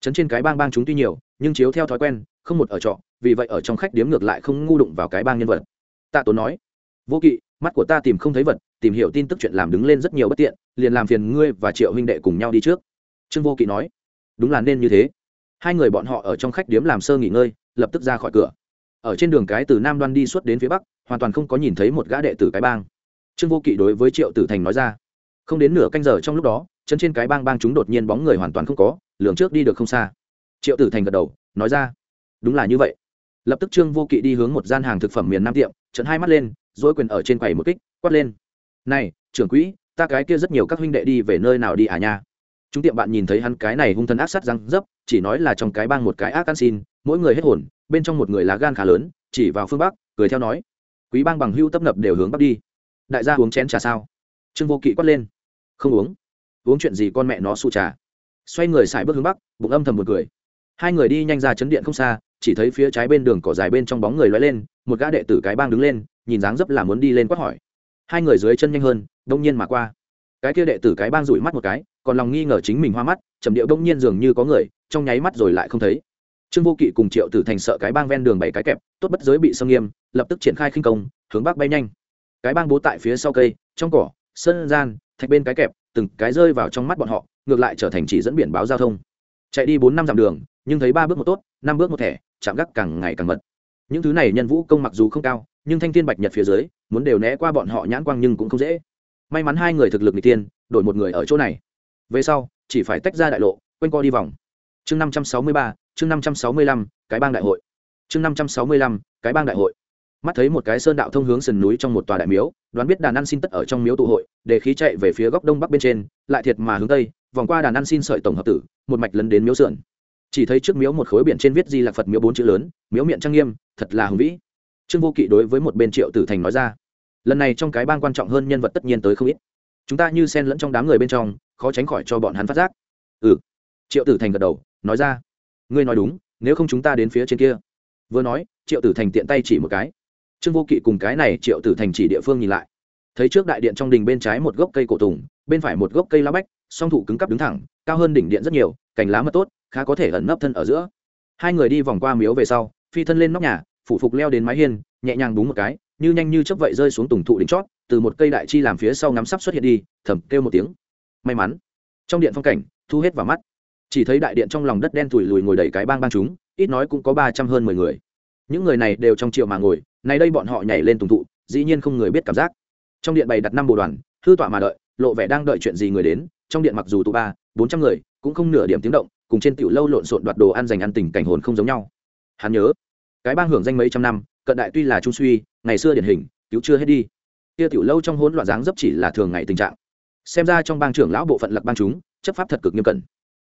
[SPEAKER 1] Trấn trên cái bang bang chúng tuy nhiều, nhưng chiếu theo thói quen, không một ở trọ, vì vậy ở trong khách điếm ngược lại không ngu đụng vào cái bang nhân vật. Tạ tốn nói, vô kỵ, mắt của ta tìm không thấy vật, tìm hiểu tin tức chuyện làm đứng lên rất nhiều bất tiện, liền làm phiền ngươi và triệu huynh đệ cùng nhau đi trước. Trương vô kỵ nói, đúng là nên như thế. Hai người bọn họ ở trong khách điếm làm sơ nghỉ ngơi, lập tức ra khỏi cửa. Ở trên đường cái từ nam đoan đi suốt đến phía bắc, hoàn toàn không có nhìn thấy một gã đệ tử cái bang trương vô kỵ đối với triệu tử thành nói ra. Không đến nửa canh giờ trong lúc đó, chân trên cái bang bang chúng đột nhiên bóng người hoàn toàn không có, lường trước đi được không xa. Triệu tử thành gật đầu, nói ra. Đúng là như vậy. Lập tức trương vô kỵ đi hướng một gian hàng thực phẩm miền nam tiệm trận hai mắt lên, dối quyền ở trên quầy một kích, quát lên. Này, trưởng quỹ, ta cái kia rất nhiều các huynh đệ đi về nơi nào đi à nha? Chúng tiệm bạn nhìn thấy hắn cái này hung thân ác sát răng dấp, chỉ nói là trong cái bang một cái ác ăn xin, mỗi người hết hồn, bên trong một người lá gan khá lớn, chỉ vào phương bắc, cười theo nói. Quý bang bằng hưu tấp nập đều hướng bắc đi đại gia uống chén trà sao? Trương vô kỵ quát lên. Không uống. Uống chuyện gì con mẹ nó su trà? Xoay người xài bước hướng bắc, bụng âm thầm một cười. Hai người đi nhanh ra chấn điện không xa, chỉ thấy phía trái bên đường cỏ dài bên trong bóng người loay lên, một gã đệ tử cái bang đứng lên, nhìn dáng dấp là muốn đi lên quát hỏi. Hai người dưới chân nhanh hơn, đông nhiên mà qua. Cái kia đệ tử cái bang rủi mắt một cái, còn lòng nghi ngờ chính mình hoa mắt, trầm điệu đông nhiên dường như có người, trong nháy mắt rồi lại không thấy. Trương vô kỵ cùng triệu tử thành sợ cái bang ven đường bảy cái kẹp, tốt bất giới bị xâm nghiêm, lập tức triển khai khinh công, hướng bắc bay nhanh cái bang bố tại phía sau cây, trong cỏ sân gian, thạch bên cái kẹp, từng cái rơi vào trong mắt bọn họ, ngược lại trở thành chỉ dẫn biển báo giao thông. Chạy đi bốn năm dặm đường, nhưng thấy ba bước một tốt, năm bước một thẻ, chạm gác càng ngày càng mật. Những thứ này nhân vũ công mặc dù không cao, nhưng thanh thiên bạch nhật phía dưới, muốn đều né qua bọn họ nhãn quang nhưng cũng không dễ. May mắn hai người thực lực n g tiên đổi một người ở chỗ này. Về sau, chỉ phải tách ra đại lộ, quanh co đi vòng. Chương năm trăm sáu mươi ba, chương năm trăm sáu mươi lăm, cái bang đại hội. Chương năm trăm sáu mươi lăm, cái bang đại hội mắt thấy một cái sơn đạo thông hướng sườn núi trong một tòa đại miếu, đoán biết đàn ăn xin tất ở trong miếu tụ hội, để khí chạy về phía góc đông bắc bên trên, lại thiệt mà hướng tây, vòng qua đàn ăn xin sợi tổng hợp tử, một mạch lấn đến miếu sườn. Chỉ thấy trước miếu một khối biển trên viết di lạc phật miếu bốn chữ lớn, miếu miệng trang nghiêm, thật là hùng vĩ. Trương vô kỵ đối với một bên triệu tử thành nói ra, lần này trong cái bang quan trọng hơn nhân vật tất nhiên tới không ít. Chúng ta như xen lẫn trong đám người bên trong, khó tránh khỏi cho bọn hắn phát giác. Ừ. Triệu tử thành gật đầu, nói ra, ngươi nói đúng, nếu không chúng ta đến phía trên kia. Vừa nói, triệu tử thành tiện tay chỉ một cái trương vô kỵ cùng cái này triệu tử thành chỉ địa phương nhìn lại. Thấy trước đại điện trong đình bên trái một gốc cây cổ tùng, bên phải một gốc cây lá bách, song thụ cứng cắp đứng thẳng, cao hơn đỉnh điện rất nhiều, cành lá mật tốt, khá có thể ẩn nấp thân ở giữa. Hai người đi vòng qua miếu về sau, phi thân lên nóc nhà, phủ phục leo đến mái hiên, nhẹ nhàng búng một cái, như nhanh như chấp vậy rơi xuống tùng thụ đỉnh chót, từ một cây đại chi làm phía sau ngắm sắp xuất hiện đi, thầm kêu một tiếng. May mắn. Trong điện phong cảnh, thu hết vào mắt. Chỉ thấy đại điện trong lòng đất đen thủi lùi ngồi đầy cái bang bang chúng, ít nói cũng có ba trăm hơn mười người. Những người này đều trong triệu mà ngồi nay đây bọn họ nhảy lên tùng thụ, dĩ nhiên không người biết cảm giác. Trong điện bày đặt năm bộ đoàn, hư tọa mà đợi, lộ vẻ đang đợi chuyện gì người đến, trong điện mặc dù tụ ba, bốn trăm người, cũng không nửa điểm tiếng động, cùng trên tiểu lâu lộn xộn đoạt đồ ăn dành ăn tình cảnh hồn không giống nhau. Hắn nhớ, cái bang hưởng danh mấy trăm năm, cận đại tuy là trung suy, ngày xưa điển hình, cứu chưa hết đi. Kia tiểu lâu trong hỗn loạn dáng dấp chỉ là thường ngày tình trạng. Xem ra trong bang trưởng lão bộ phận lặc bang chúng, chấp pháp thật cực nghiêm cẩn.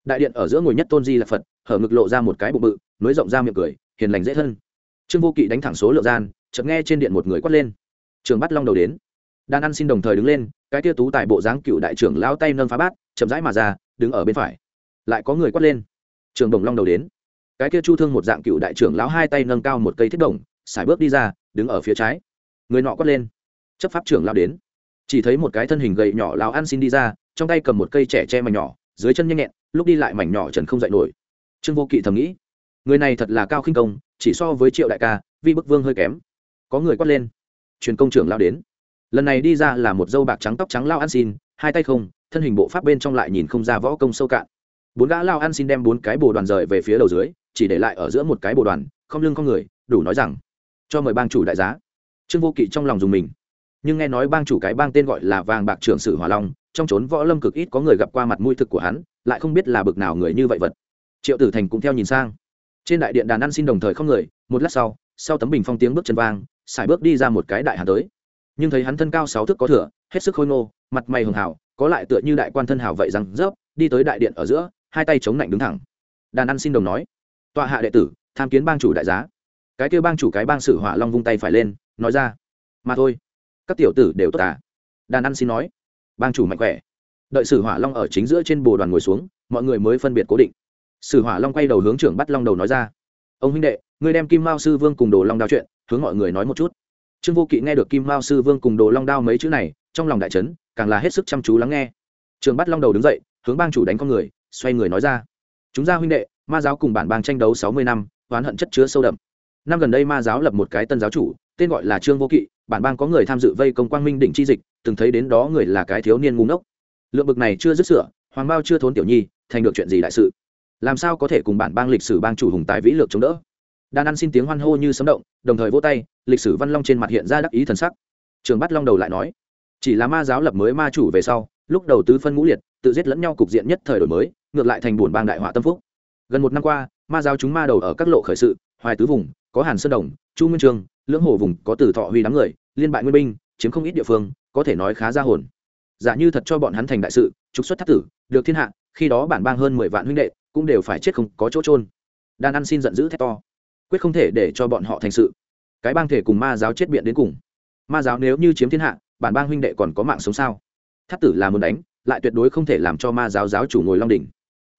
[SPEAKER 1] Đại điện ở giữa ngồi nhất tôn di là phật, hở ngực lộ ra một cái bụng bự, nối rộng ra miệng cười, hiền lành dễ thân. Trương vô kỵ đánh thẳng số lượng gian chợt nghe trên điện một người quát lên. Trường bắt long đầu đến. Đan ăn xin đồng thời đứng lên, cái tia tú tại bộ dáng cựu đại trưởng lao tay nâng phá bát, chậm rãi mà ra, đứng ở bên phải. Lại có người quát lên. Trường đồng long đầu đến. Cái kia chu thương một dạng cựu đại trưởng lão hai tay nâng cao một cây thiết đồng xài bước đi ra, đứng ở phía trái. Người nọ quát lên. Chấp pháp trưởng lao đến. Chỉ thấy một cái thân hình gầy nhỏ lão ăn xin đi ra, trong tay cầm một cây trẻ tre mảnh nhỏ, dưới chân nhanh nhẹn, lúc đi lại mảnh nhỏ trần không dậy nổi. Trương vô kỵ thầm nghĩ, người này thật là cao khinh công, chỉ so với triệu đại ca, vi bức vương hơi kém có người quát lên. Truyền công trưởng lao đến. Lần này đi ra là một dâu bạc trắng tóc trắng lao ăn xin, hai tay không, thân hình bộ pháp bên trong lại nhìn không ra võ công sâu cạn. Bốn gã lao ăn xin đem bốn cái bồ đoàn rời về phía đầu dưới, chỉ để lại ở giữa một cái bồ đoàn, không lưng không người, đủ nói rằng, cho mời bang chủ đại giá. Trương vô kỵ trong lòng dùng mình, nhưng nghe nói bang chủ cái bang tên gọi là vàng bạc trưởng sử hòa long, trong trốn võ lâm cực ít có người gặp qua mặt mũi thực của hắn, lại không biết là bực nào người như vậy vật. Triệu tử thành cũng theo nhìn sang. Trên đại điện đàn ăn xin đồng thời không người, một lát sau sau tấm bình phong tiếng bước chân vang xài bước đi ra một cái đại hàn tới. Nhưng thấy hắn thân cao sáu thước có thửa hết sức khôi ngô, mặt mày hường hảo, có lại tựa như đại quan thân hảo vậy rằng rớp đi tới đại điện ở giữa, hai tay chống lạnh đứng thẳng. Đàn ăn xin đồng nói, tọa hạ đệ tử, tham kiến bang chủ đại giá. Cái kêu bang chủ cái bang sử hỏa long vung tay phải lên, nói ra, mà thôi, các tiểu tử đều tốt à? Đàn ăn xin nói, bang chủ mạnh khỏe. Đợi sử hỏa long ở chính giữa trên bồ đoàn ngồi xuống, mọi người mới phân biệt cố định. Sử hỏa long quay đầu hướng trưởng bắt long đầu nói ra, ông huynh đệ người đem kim mao sư vương cùng đồ long đao chuyện hướng mọi người nói một chút. Trương vô kỵ nghe được kim mao sư vương cùng đồ long đao mấy chữ này, trong lòng đại trấn càng là hết sức chăm chú lắng nghe. Trường bắt long đầu đứng dậy, hướng bang chủ đánh con người, xoay người nói ra. Chúng ra huynh đệ, ma giáo cùng bản bang tranh đấu sáu mươi năm, oán hận chất chứa sâu đậm. Năm gần đây ma giáo lập một cái tân giáo chủ, tên gọi là trương vô kỵ, bản bang có người tham dự vây công quang minh đỉnh chi dịch, từng thấy đến đó người là cái thiếu niên ngu ngốc. Lượng bực này chưa dứt sửa, hoàng bao chưa thốn tiểu nhi, thành được chuyện gì đại sự? Làm sao có thể cùng bản bang lịch sử bang chủ hùng tài vĩ lược chống đỡ? Đan ăn xin tiếng hoan hô như sấm động, đồng thời vỗ tay, lịch sử văn long trên mặt hiện ra đắc ý thần sắc. Trường bắt long đầu lại nói, chỉ là ma giáo lập mới ma chủ về sau, lúc đầu tứ phân ngũ liệt, tự giết lẫn nhau cục diện nhất thời đổi mới, ngược lại thành buồn bang đại họa tâm phúc. Gần một năm qua, ma giáo chúng ma đầu ở các lộ khởi sự, hoài tứ vùng, có hàn sơn đồng, chu nguyên trường, lưỡng hồ vùng, có tử thọ huy đám người, liên bại nguyên binh, chiếm không ít địa phương, có thể nói khá ra hồn. Giả như thật cho bọn hắn thành đại sự, trục xuất thất tử, được thiên hạ, khi đó bản bang hơn mười vạn huynh đệ, cũng đều phải chết không có chỗ trôn đan ăn xin giận dữ thét to quyết không thể để cho bọn họ thành sự. Cái bang thể cùng ma giáo chết biện đến cùng. Ma giáo nếu như chiếm thiên hạ, bản bang huynh đệ còn có mạng sống sao? Thắt tử là muốn đánh, lại tuyệt đối không thể làm cho ma giáo giáo chủ ngồi long đỉnh.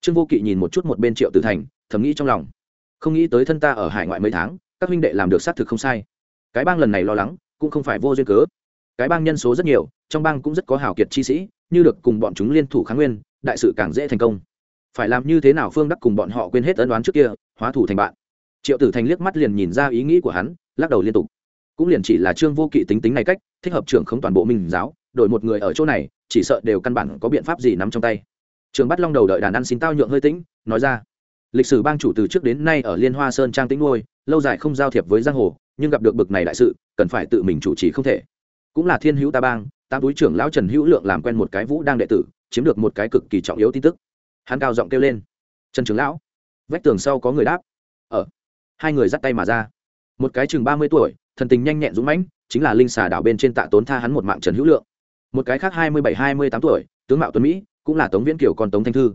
[SPEAKER 1] Trương vô kỵ nhìn một chút một bên triệu tử thành, thầm nghĩ trong lòng. Không nghĩ tới thân ta ở hải ngoại mấy tháng, các huynh đệ làm được xác thực không sai. Cái bang lần này lo lắng, cũng không phải vô duyên cớ. Cái bang nhân số rất nhiều, trong bang cũng rất có hào kiệt chi sĩ, như được cùng bọn chúng liên thủ kháng nguyên, đại sự càng dễ thành công. Phải làm như thế nào phương đắc cùng bọn họ quên hết ân đoán trước kia, hóa thủ thành bạn triệu tử thành liếc mắt liền nhìn ra ý nghĩ của hắn, lắc đầu liên tục. Cũng liền chỉ là trương vô kỵ tính tính này cách, thích hợp trưởng không toàn bộ minh giáo, đổi một người ở chỗ này, chỉ sợ đều căn bản có biện pháp gì nắm trong tay. Trường bắt long đầu đợi đàn ăn xin tao nhượng hơi tĩnh, nói ra. Lịch sử bang chủ từ trước đến nay ở liên hoa sơn trang tĩnh nuôi, lâu dài không giao thiệp với giang hồ, nhưng gặp được bực này đại sự, cần phải tự mình chủ trì không thể. Cũng là thiên hữu ta bang tam túi trưởng lão trần hữu lượng làm quen một cái vũ đang đệ tử, chiếm được một cái cực kỳ trọng yếu tin tức. Hắn cao giọng kêu lên. Trần trưởng lão. Vách tường sau có người đáp. Ở hai người dắt tay mà ra. Một cái chừng ba mươi tuổi, thần tình nhanh nhẹn dũng mãnh, chính là linh xà đảo bên trên tạ tốn tha hắn một mạng trần hữu lượng. Một cái khác hai mươi bảy, hai mươi tám tuổi, tướng mạo tuấn mỹ, cũng là tống viễn kiều con tống thanh thư.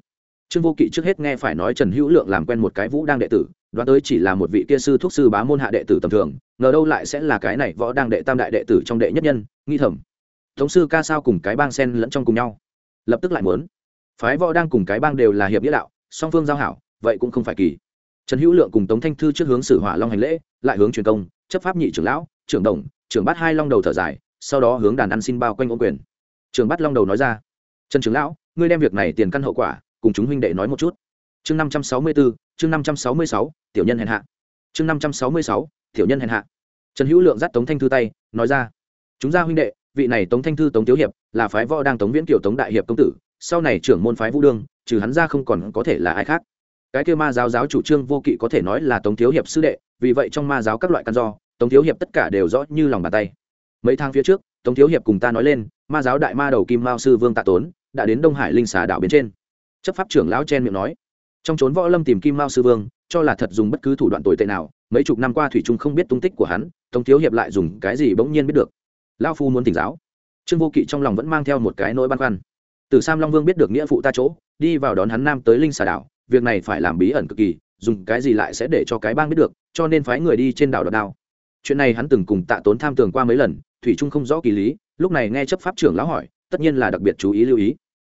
[SPEAKER 1] Trương vô kỵ trước hết nghe phải nói trần hữu lượng làm quen một cái vũ đang đệ tử, đoán tới chỉ là một vị kia sư thuốc sư bá môn hạ đệ tử tầm thường, ngờ đâu lại sẽ là cái này võ đang đệ tam đại đệ tử trong đệ nhất nhân, nghi thẩm. Thống sư ca sao cùng cái bang sen lẫn trong cùng nhau? Lập tức lại muốn. Phái võ đang cùng cái bang đều là hiệp nghĩa đạo, song phương giao hảo, vậy cũng không phải kỳ trần hữu lượng cùng tống thanh thư trước hướng sử hỏa long hành lễ, lại hướng truyền công, chấp pháp nhị trưởng lão, trưởng đồng, trưởng bát hai long đầu thở dài, sau đó hướng đàn ăn xin bao quanh ô quyền. Trưởng bát long đầu nói ra, trần trưởng lão, ngươi đem việc này tiền căn hậu quả, cùng chúng huynh đệ nói một chút. Chương năm trăm sáu mươi bốn chương năm trăm sáu mươi sáu, tiểu nhân hèn hạ. Chương năm trăm sáu mươi sáu, tiểu nhân hèn hạ. Trần hữu lượng dắt tống thanh thư tay, nói ra, chúng ra huynh đệ, vị này tống thanh thư tống tiếu hiệp, là phái võ đang tống viễn kiểu tống đại hiệp công tử, sau này trưởng môn phái vũ đương, trừ hắn ra không còn có thể là ai khác cái kia ma giáo giáo chủ trương vô kỵ có thể nói là tống thiếu hiệp sư đệ, vì vậy trong ma giáo các loại căn do, tống thiếu hiệp tất cả đều rõ như lòng bàn tay. Mấy tháng phía trước, tống thiếu hiệp cùng ta nói lên, ma giáo đại ma đầu kim mao sư vương tạ tốn đã đến đông hải linh xà đảo bên trên. Chấp pháp trưởng lão chen miệng nói, trong trốn võ lâm tìm kim mao sư vương, cho là thật dùng bất cứ thủ đoạn tồi tệ nào, mấy chục năm qua thủy trung không biết tung tích của hắn, tống thiếu hiệp lại dùng cái gì bỗng nhiên biết được. Lao phu muốn tỉnh giáo. Trương vô kỵ trong lòng vẫn mang theo một cái nỗi băn khoăn. Từ sam long vương biết được nghĩa phụ ta chỗ, đi vào đón hắn nam tới linh xà đảo việc này phải làm bí ẩn cực kỳ, dùng cái gì lại sẽ để cho cái bang biết được, cho nên phái người đi trên đảo đợt đao. Chuyện này hắn từng cùng tạ tốn tham tường qua mấy lần, thủy trung không rõ kỳ lý, lúc này nghe chấp pháp trưởng lão hỏi, tất nhiên là đặc biệt chú ý lưu ý.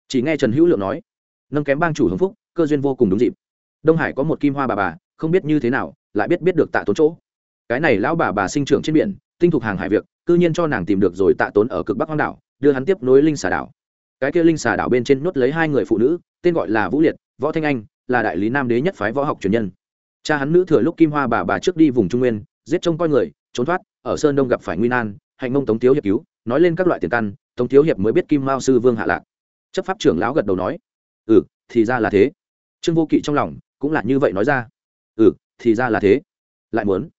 [SPEAKER 1] Chỉ nghe trần hữu lượng nói, nâng kém bang chủ hưng phúc, cơ duyên vô cùng đúng dịp. Đông hải có một kim hoa bà bà, không biết như thế nào, lại biết biết được tạ tốn chỗ. Cái này lão bà bà sinh trưởng trên biển, tinh thục hàng hải việc, cư nhiên cho nàng tìm được rồi tạ tốn ở cực bắc hoang đảo, đưa hắn tiếp nối linh xà đảo. Cái kia linh xà đảo bên trên nuốt lấy hai người phụ nữ, tên gọi là vũ liệt, võ thanh anh là đại lý nam đế nhất phái võ học truyền nhân. Cha hắn nữ thừa lúc kim hoa bà bà trước đi vùng trung nguyên, giết trông coi người, trốn thoát, ở sơn đông gặp phải nguy nan, hạnh mông tống thiếu hiệp cứu, nói lên các loại tiền căn, tống thiếu hiệp mới biết kim mao sư vương hạ lạc. Chấp pháp trưởng lão gật đầu nói ừ thì ra là thế. Trương vô kỵ trong lòng cũng là như vậy nói ra. Ừ thì ra là thế. Lại muốn,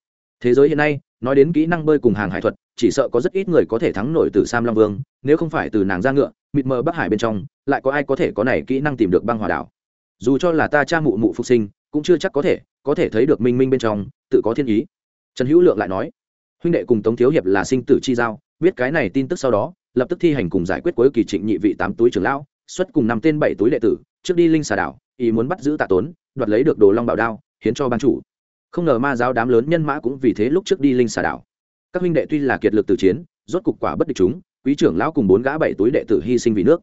[SPEAKER 1] thế giới hiện nay, nói đến kỹ năng bơi cùng hàng hải thuật, chỉ sợ có rất ít người có thể thắng nổi từ sam long vương, nếu không phải từ nàng ra ngựa, mịt mờ bắc hải bên trong, lại có ai có thể có này kỹ năng tìm được băng hòa đảo? Dù cho là ta cha mụ mụ phục sinh, cũng chưa chắc có thể có thể thấy được minh minh bên trong, tự có thiên ý. Trần hữu lượng lại nói, huynh đệ cùng tống thiếu hiệp là sinh tử chi giao, biết cái này tin tức sau đó, lập tức thi hành cùng giải quyết cuối kỳ trịnh nhị vị tám túi trưởng lão, xuất cùng năm tên bảy túi đệ tử, trước đi linh xà đảo, ý muốn bắt giữ tạ tốn, đoạt lấy được đồ long bảo đao, hiến cho ban chủ. Không ngờ ma giáo đám lớn nhân mã cũng vì thế lúc trước đi linh xà đảo. Các huynh đệ tuy là kiệt lực từ chiến, rốt cục quả bất địch chúng, quý trưởng lão cùng bốn gã bảy túi đệ tử hy sinh vì nước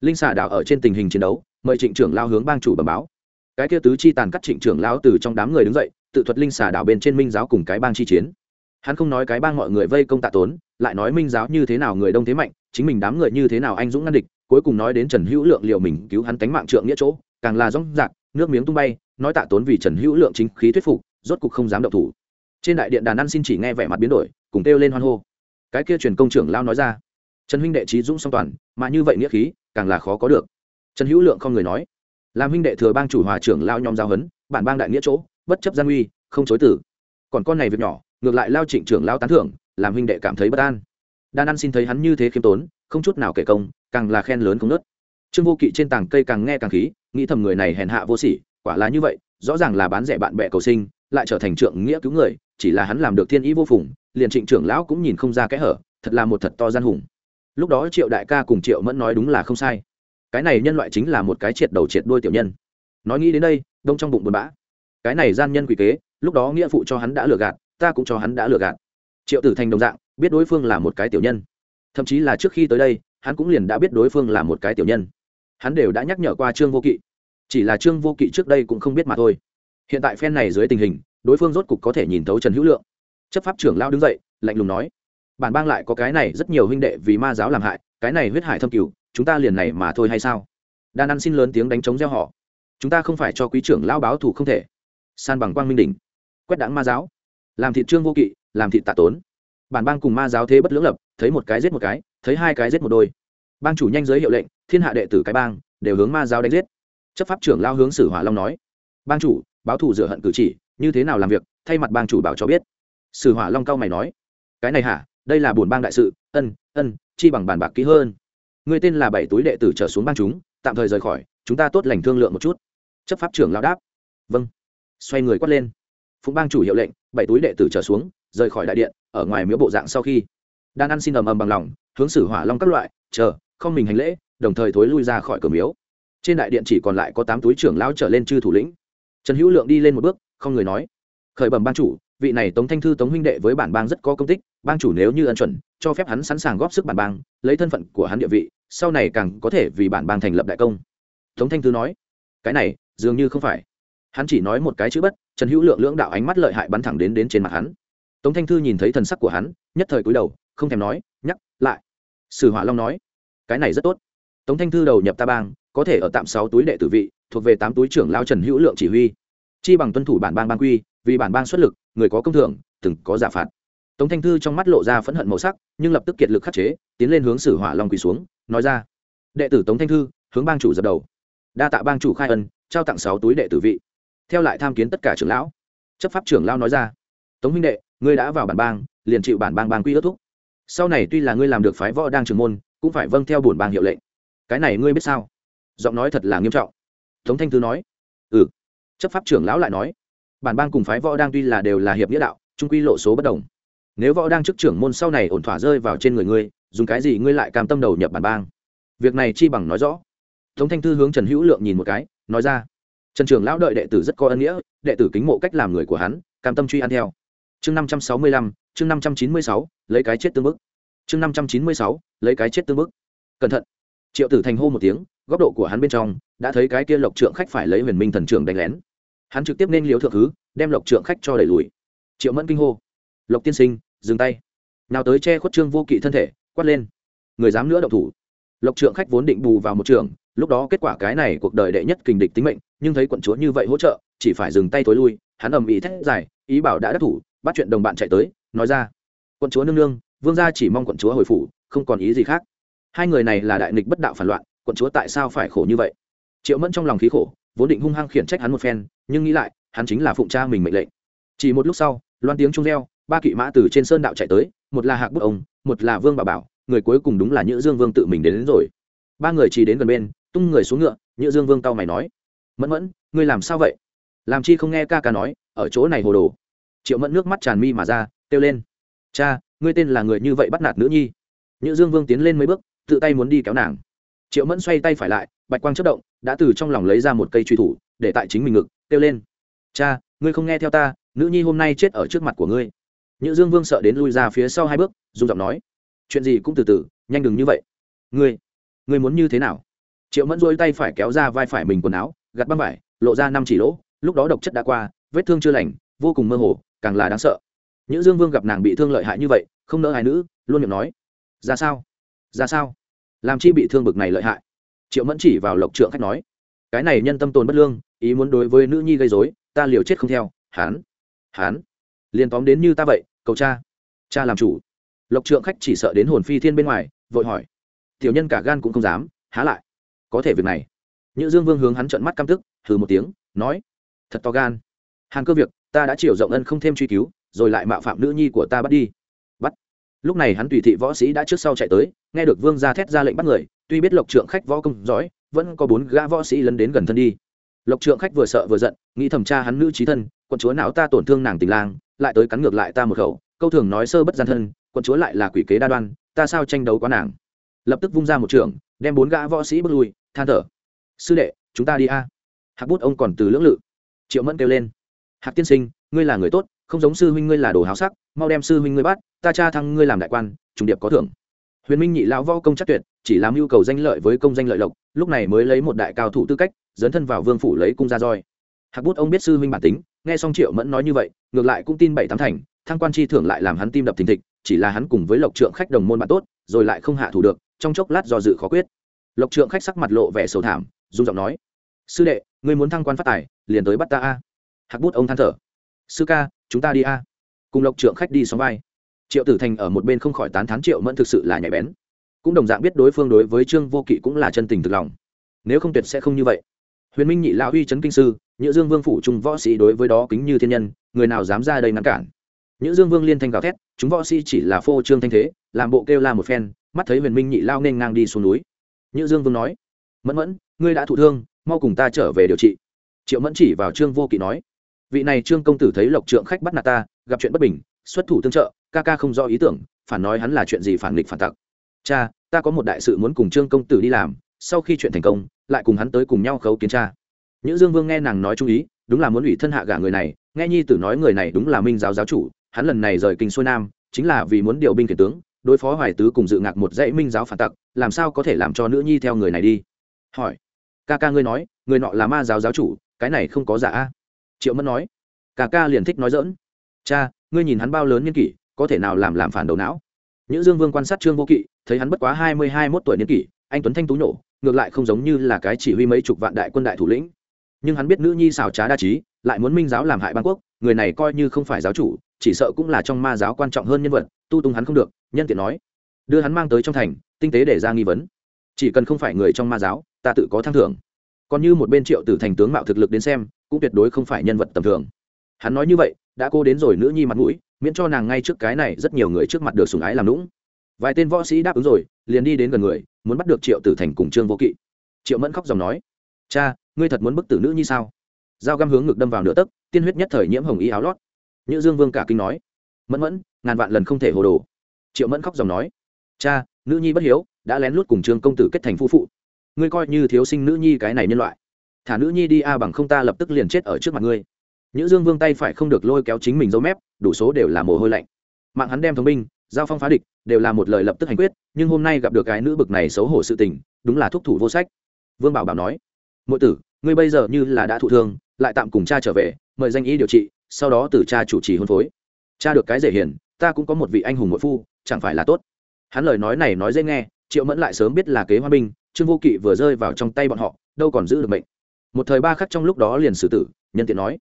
[SPEAKER 1] linh xà đảo ở trên tình hình chiến đấu, mời trịnh trưởng lao hướng bang chủ bẩm báo. Cái kia tứ chi tàn cắt trịnh trưởng lao từ trong đám người đứng dậy, tự thuật linh xà đảo bên trên minh giáo cùng cái bang chi chiến. Hắn không nói cái bang mọi người vây công tạ tốn, lại nói minh giáo như thế nào người đông thế mạnh, chính mình đám người như thế nào anh dũng ngăn địch, cuối cùng nói đến trần hữu lượng liệu mình cứu hắn tánh mạng trượng nghĩa chỗ, càng là rong rạc, nước miếng tung bay, nói tạ tốn vì trần hữu lượng chính khí thuyết phục, rốt cục không dám động thủ. Trên đại điện đàn ăn xin chỉ nghe vẻ mặt biến đổi, cùng kêu lên hoan hô. Cái kia truyền công trưởng lao nói ra, trần huynh đệ trí dũng song toàn, mà như vậy nghĩa khí càng là khó có được. Trần hữu lượng không người nói. Làm huynh đệ thừa bang chủ hòa trưởng lao nhóm giao hấn bản bang đại nghĩa chỗ, bất chấp gian uy, không chối tử còn con này việc nhỏ, ngược lại lao trịnh trưởng lao tán thưởng, làm huynh đệ cảm thấy bất an. Đan ăn xin thấy hắn như thế khiêm tốn, không chút nào kể công, càng là khen lớn không nớt. Trương vô kỵ trên tảng cây càng nghe càng khí, nghĩ thầm người này hèn hạ vô sỉ, quả là như vậy, rõ ràng là bán rẻ bạn bè cầu sinh, lại trở thành trượng nghĩa cứu người, chỉ là hắn làm được thiên ý vô phùng, liền trịnh trưởng lão cũng nhìn không ra kẽ hở, thật là một thật to gian hùng lúc đó triệu đại ca cùng triệu mẫn nói đúng là không sai. Cái này nhân loại chính là một cái triệt đầu triệt đuôi tiểu nhân. Nói nghĩ đến đây, đông trong bụng buồn bã. Cái này gian nhân quỷ kế, lúc đó nghĩa phụ cho hắn đã lừa gạt, ta cũng cho hắn đã lừa gạt. Triệu tử thành đồng dạng, biết đối phương là một cái tiểu nhân. Thậm chí là trước khi tới đây, hắn cũng liền đã biết đối phương là một cái tiểu nhân. Hắn đều đã nhắc nhở qua trương vô kỵ. Chỉ là trương vô kỵ trước đây cũng không biết mà thôi. Hiện tại phen này dưới tình hình, đối phương rốt cục có thể nhìn thấu trần hữu lượng. Chấp pháp trưởng lao đứng dậy, lạnh lùng nói bản bang lại có cái này rất nhiều huynh đệ vì ma giáo làm hại, cái này huyết hải thâm cửu chúng ta liền này mà thôi hay sao? Đan ăn xin lớn tiếng đánh chống gieo họ. Chúng ta không phải cho quý trưởng lao báo thủ không thể. San bằng quang minh đỉnh. Quét đáng ma giáo. Làm thị trương vô kỵ, làm thị tạ tốn. Bản bang cùng ma giáo thế bất lưỡng lập, thấy một cái giết một cái, thấy hai cái giết một đôi. Bang chủ nhanh giới hiệu lệnh, thiên hạ đệ tử cái bang, đều hướng ma giáo đánh giết. Chấp pháp trưởng lao hướng sử hỏa long nói. Bang chủ, báo thủ rửa hận cử chỉ, như thế nào làm việc, thay mặt bang chủ bảo cho biết. Sử hỏa long cao mày nói. Cái này hả? Đây là bổn bang đại sự, ân ân, chi bằng bàn bạc kỹ hơn. Người tên là bảy túi đệ tử trở xuống bang chúng, tạm thời rời khỏi, chúng ta tốt lành thương lượng một chút. Chấp pháp trưởng lao đáp. Vâng. Xoay người quát lên. Phụng bang chủ hiệu lệnh, bảy túi đệ tử trở xuống, rời khỏi đại điện, ở ngoài miếu bộ dạng sau khi. Đang ăn xin ầm ầm bằng lòng, hướng xử hỏa long các loại, chờ, không mình hành lễ, đồng thời thối lui ra khỏi cửa miếu. Trên đại điện chỉ còn lại có tám túi trưởng lão trở lên chư thủ lĩnh. Trần hữu lượng đi lên một bước, không người nói. Khởi bẩm ban chủ vị này tống thanh thư tống huynh đệ với bản bang rất có công tích, bang chủ nếu như ân chuẩn, cho phép hắn sẵn sàng góp sức bản bang, lấy thân phận của hắn địa vị, sau này càng có thể vì bản bang thành lập đại công. Tống thanh thư nói. Cái này, dường như không phải. Hắn chỉ nói một cái chữ bất, trần hữu lượng lưỡng đạo ánh mắt lợi hại bắn thẳng đến đến trên mặt hắn. Tống thanh thư nhìn thấy thần sắc của hắn, nhất thời cúi đầu, không thèm nói, nhắc lại. Sử hỏa long nói. Cái này rất tốt. Tống thanh thư đầu nhập ta bang, có thể ở tạm sáu túi đệ tử vị, thuộc về tám túi trưởng lao trần hữu lượng chỉ huy chi bằng tuân thủ bản bang ban quy, vì bản bang xuất lực, người có công thưởng, từng có giả phạt. Tống thanh thư trong mắt lộ ra phẫn hận màu sắc, nhưng lập tức kiệt lực khắc chế, tiến lên hướng sử hỏa long quỳ xuống, nói ra, đệ tử tống thanh thư, hướng bang chủ dập đầu. Đa tạ bang chủ khai ân, trao tặng sáu túi đệ tử vị. Theo lại tham kiến tất cả trưởng lão. Chấp pháp trưởng lao nói ra, tống huynh đệ, ngươi đã vào bản bang, liền chịu bản bang bang quy ước thúc. Sau này tuy là ngươi làm được phái võ đang trường môn, cũng phải vâng theo bổn bang hiệu lệnh. Cái này ngươi biết sao? Giọng nói thật là nghiêm trọng. Tống thanh thư nói ừ chấp pháp trưởng lão lại nói, bản bang cùng phái võ đang tuy là đều là hiệp nghĩa đạo, trung quy lộ số bất đồng. Nếu võ đang chức trưởng môn sau này ổn thỏa rơi vào trên người ngươi, dùng cái gì ngươi lại cam tâm đầu nhập bản bang? Việc này chi bằng nói rõ. Tống thanh thư hướng trần hữu lượng nhìn một cái, nói ra, trần trưởng lão đợi đệ tử rất có ân nghĩa, đệ tử kính mộ cách làm người của hắn, cam tâm truy ăn theo. Chương năm trăm sáu mươi lăm, chương năm trăm chín mươi sáu, lấy cái chết tương bức. Chương năm trăm chín mươi sáu, lấy cái chết tương bức. Cẩn thận. Triệu tử thành hô một tiếng, góc độ của hắn bên trong, đã thấy cái kia lộc trượng khách phải lấy huyền minh thần trưởng đánh lén hắn trực tiếp nên liếu thượng thứ, đem lộc trượng khách cho đẩy lùi. Triệu mẫn kinh hô. Lộc tiên sinh, dừng tay. Nào tới che khuất trương vô kỵ thân thể, quát lên. Người dám nữa động thủ. Lộc trượng khách vốn định bù vào một trường, lúc đó kết quả cái này cuộc đời đệ nhất kình địch tính mệnh, nhưng thấy quận chúa như vậy hỗ trợ, chỉ phải dừng tay tối lui, hắn ầm ĩ thét dài, ý bảo đã đắc thủ, bắt chuyện đồng bạn chạy tới, nói ra. Quận chúa nương nương, vương gia chỉ mong quận chúa hồi phủ, không còn ý gì khác. Hai người này là đại nghịch bất đạo phản loạn, quận chúa tại sao phải khổ như vậy? Triệu mẫn trong lòng khí khổ vốn định hung hăng khiển trách hắn một phen nhưng nghĩ lại hắn chính là phụng cha mình mệnh lệnh. Chỉ một lúc sau loan tiếng trung reo ba kỵ mã từ trên sơn đạo chạy tới một là hạc bức ông một là vương bà bảo người cuối cùng đúng là nhữ dương vương tự mình đến, đến rồi. Ba người chỉ đến gần bên tung người xuống ngựa nhữ dương vương tao mày nói mẫn mẫn ngươi làm sao vậy? Làm chi không nghe ca ca nói ở chỗ này hồ đồ. Triệu mẫn nước mắt tràn mi mà ra kêu lên cha ngươi tên là người như vậy bắt nạt nữ nhi. Nhữ dương vương tiến lên mấy bước tự tay muốn đi kéo nàng triệu mẫn xoay tay phải lại, bạch quang chất động, đã từ trong lòng lấy ra một cây truy thủ, để tại chính mình ngực, kêu lên. Cha, ngươi không nghe theo ta, nữ nhi hôm nay chết ở trước mặt của ngươi. Nhữ dương vương sợ đến lui ra phía sau hai bước, dùng giọng nói. Chuyện gì cũng từ từ, nhanh đừng như vậy. Ngươi ngươi muốn như thế nào? Triệu mẫn dôi tay phải kéo ra vai phải mình quần áo gặt băng vải, lộ ra năm chỉ lỗ, lúc đó độc chất đã qua, vết thương chưa lành, vô cùng mơ hồ, càng là đáng sợ. Nhữ dương vương gặp nàng bị thương lợi hại như vậy, không nỡ hai nữ, luôn miệng nói. Ra sao? Ra sao? Làm chi bị thương bực này lợi hại. Triệu mẫn chỉ vào lộc trượng khách nói, cái này nhân tâm tồn bất lương, ý muốn đối với nữ nhi gây dối ta liều chết không theo hán hán liền tóm đến như ta vậy, cầu cha cha làm chủ. Lộc trượng khách chỉ sợ đến hồn phi thiên bên ngoài, vội hỏi, tiểu nhân cả gan cũng không dám, há lại? Có thể việc này? Nhữ dương vương hướng hắn trận mắt căm tức, hừ một tiếng, nói, thật to gan. Hàng cơ việc, ta đã chiều rộng ân không thêm truy cứu, rồi lại mạo phạm nữ nhi của ta bắt đi lúc này hắn tùy thị võ sĩ đã trước sau chạy tới, nghe được vương gia thét ra lệnh bắt người, tuy biết lộc trượng khách võ công giỏi, vẫn có bốn gã võ sĩ lấn đến gần thân đi. Lộc trượng khách vừa sợ vừa giận, nghĩ thẩm tra hắn nữ trí thân, quận chúa não ta tổn thương nàng tình lang, lại tới cắn ngược lại ta một khẩu, câu thường nói sơ bất gian thân, quận chúa lại là quỷ kế đa đoan, ta sao tranh đấu quá nàng? Lập tức vung ra một trường, đem bốn gã võ sĩ bước lui, than thở, sư đệ, chúng ta đi a. Hạc bút ông còn từ lưỡng lự. Triệu mẫn kêu lên, hạc tiên sinh, ngươi là người tốt, không giống sư huynh ngươi là đồ háo sắc mau đem sư huynh ngươi bắt, ta cha thăng ngươi làm đại quan, trùng điệp có thưởng. Huyền minh nhị lão võ công chắc tuyệt, chỉ làm yêu cầu danh lợi với công danh lợi lộc, lúc này mới lấy một đại cao thủ tư cách, dấn thân vào vương phủ lấy cung ra roi. Hạc bút ông biết sư huynh bản tính, nghe xong triệu mẫn nói như vậy, ngược lại cũng tin bảy tám thành, thăng quan chi thưởng lại làm hắn tim đập thình thịch, chỉ là hắn cùng với lộc trượng khách đồng môn bạn tốt, rồi lại không hạ thủ được, trong chốc lát do dự khó quyết. Lộc trượng khách sắc mặt lộ vẻ sầu thảm dung giọng nói, sư đệ, ngươi muốn thăng quan phát tài, liền tới bắt ta a. Hạc bút ông than thở, sư ca, chúng ta đi a cùng lộc trượng khách đi xóm vai. Triệu tử thành ở một bên không khỏi tán thán triệu mẫn thực sự là nhạy bén. Cũng đồng dạng biết đối phương đối với trương vô kỵ cũng là chân tình thực lòng. Nếu không tuyệt sẽ không như vậy. Huyền minh nhị lão uy trấn kinh sư, nhữ dương vương phủ trung võ sĩ đối với đó kính như thiên nhân, người nào dám ra đây ngăn cản? Nhữ dương vương liên thanh gào thét, chúng võ sĩ chỉ là phô trương thanh thế, làm bộ kêu la một phen, mắt thấy huyền minh nhị lao nên ngang đi xuống núi. Nhữ dương vương nói, mẫn mẫn, ngươi đã thụ thương, mau cùng ta trở về điều trị. Triệu mẫn chỉ vào trương vô kỵ nói, vị này trương công tử thấy lộc trượng khách bắt nạt ta gặp chuyện bất bình, xuất thủ tương trợ, ca ca không do ý tưởng, phản nói hắn là chuyện gì phản nghịch phản tặc. Cha, ta có một đại sự muốn cùng trương công tử đi làm, sau khi chuyện thành công, lại cùng hắn tới cùng nhau khấu kiến cha. Nữ dương vương nghe nàng nói chú ý, đúng là muốn ủy thân hạ gả người này, nghe nhi tử nói người này đúng là minh giáo giáo chủ, hắn lần này rời kinh xuôi nam, chính là vì muốn điều binh khiển tướng, đối phó hoài tứ cùng dự ngạc một dãy minh giáo phản tặc, làm sao có thể làm cho nữ nhi theo người này đi? Hỏi, ca ca ngươi nói, người nọ là ma giáo giáo chủ, cái này không có giả a? Triệu mẫn nói, ca ca liền thích nói dỡn cha, ngươi nhìn hắn bao lớn niên kỷ, có thể nào làm làm phản đầu não? Những dương vương quan sát trương vô kỵ, thấy hắn bất quá hai mươi hai mốt tuổi niên kỷ, anh tuấn thanh tú nhổ, ngược lại không giống như là cái chỉ huy mấy chục vạn đại quân đại thủ lĩnh. Nhưng hắn biết nữ nhi xào trá đa trí, lại muốn minh giáo làm hại bang quốc, người này coi như không phải giáo chủ, chỉ sợ cũng là trong ma giáo quan trọng hơn nhân vật, tu tung hắn không được, nhân tiện nói. Đưa hắn mang tới trong thành, tinh tế để ra nghi vấn. Chỉ cần không phải người trong ma giáo, ta tự có thăng thưởng. Còn như một bên triệu tử thành tướng mạo thực lực đến xem, cũng tuyệt đối không phải nhân vật tầm thường. Hắn nói như vậy đã cô đến rồi nữ nhi mặt mũi, miễn cho nàng ngay trước cái này rất nhiều người trước mặt được sùng ái làm lũng vài tên võ sĩ đáp ứng rồi, liền đi đến gần người, muốn bắt được triệu tử thành cùng trương vô kỵ. Triệu mẫn khóc dòng nói, cha, ngươi thật muốn bức tử nữ như sao? Dao găm hướng ngực đâm vào nửa tấc, tiên huyết nhất thời nhiễm hồng y áo lót. Như dương vương cả kinh nói, mẫn mẫn, ngàn vạn lần không thể hồ đồ. Triệu mẫn khóc dòng nói, cha, nữ nhi bất hiếu, đã lén lút cùng trương công tử kết thành phu phụ. Ngươi coi như thiếu sinh nữ nhi cái này nhân loại. Thả nữ nhi đi a bằng không ta lập tức liền chết ở trước mặt ngươi. Nhữ Dương Vương tay phải không được lôi kéo chính mình dấu mép, đủ số đều là mồ hôi lạnh. Mạng hắn đem thống binh, giao phong phá địch, đều là một lời lập tức hành quyết, nhưng hôm nay gặp được cái nữ bực này xấu hổ sự tình, đúng là thúc thủ vô sách. Vương Bảo Bảo nói: "Muội tử, ngươi bây giờ như là đã thụ thương, lại tạm cùng cha trở về, mời danh y điều trị, sau đó từ cha chủ trì hôn phối. Cha được cái dễ hiền, ta cũng có một vị anh hùng muội phu, chẳng phải là tốt." Hắn lời nói này nói dễ nghe, Triệu Mẫn lại sớm biết là kế hoa binh, Trương Vô Kỵ vừa rơi vào trong tay bọn họ, đâu còn giữ được mệnh. Một thời ba khắc trong lúc đó liền xử tử, nhân tiện nói: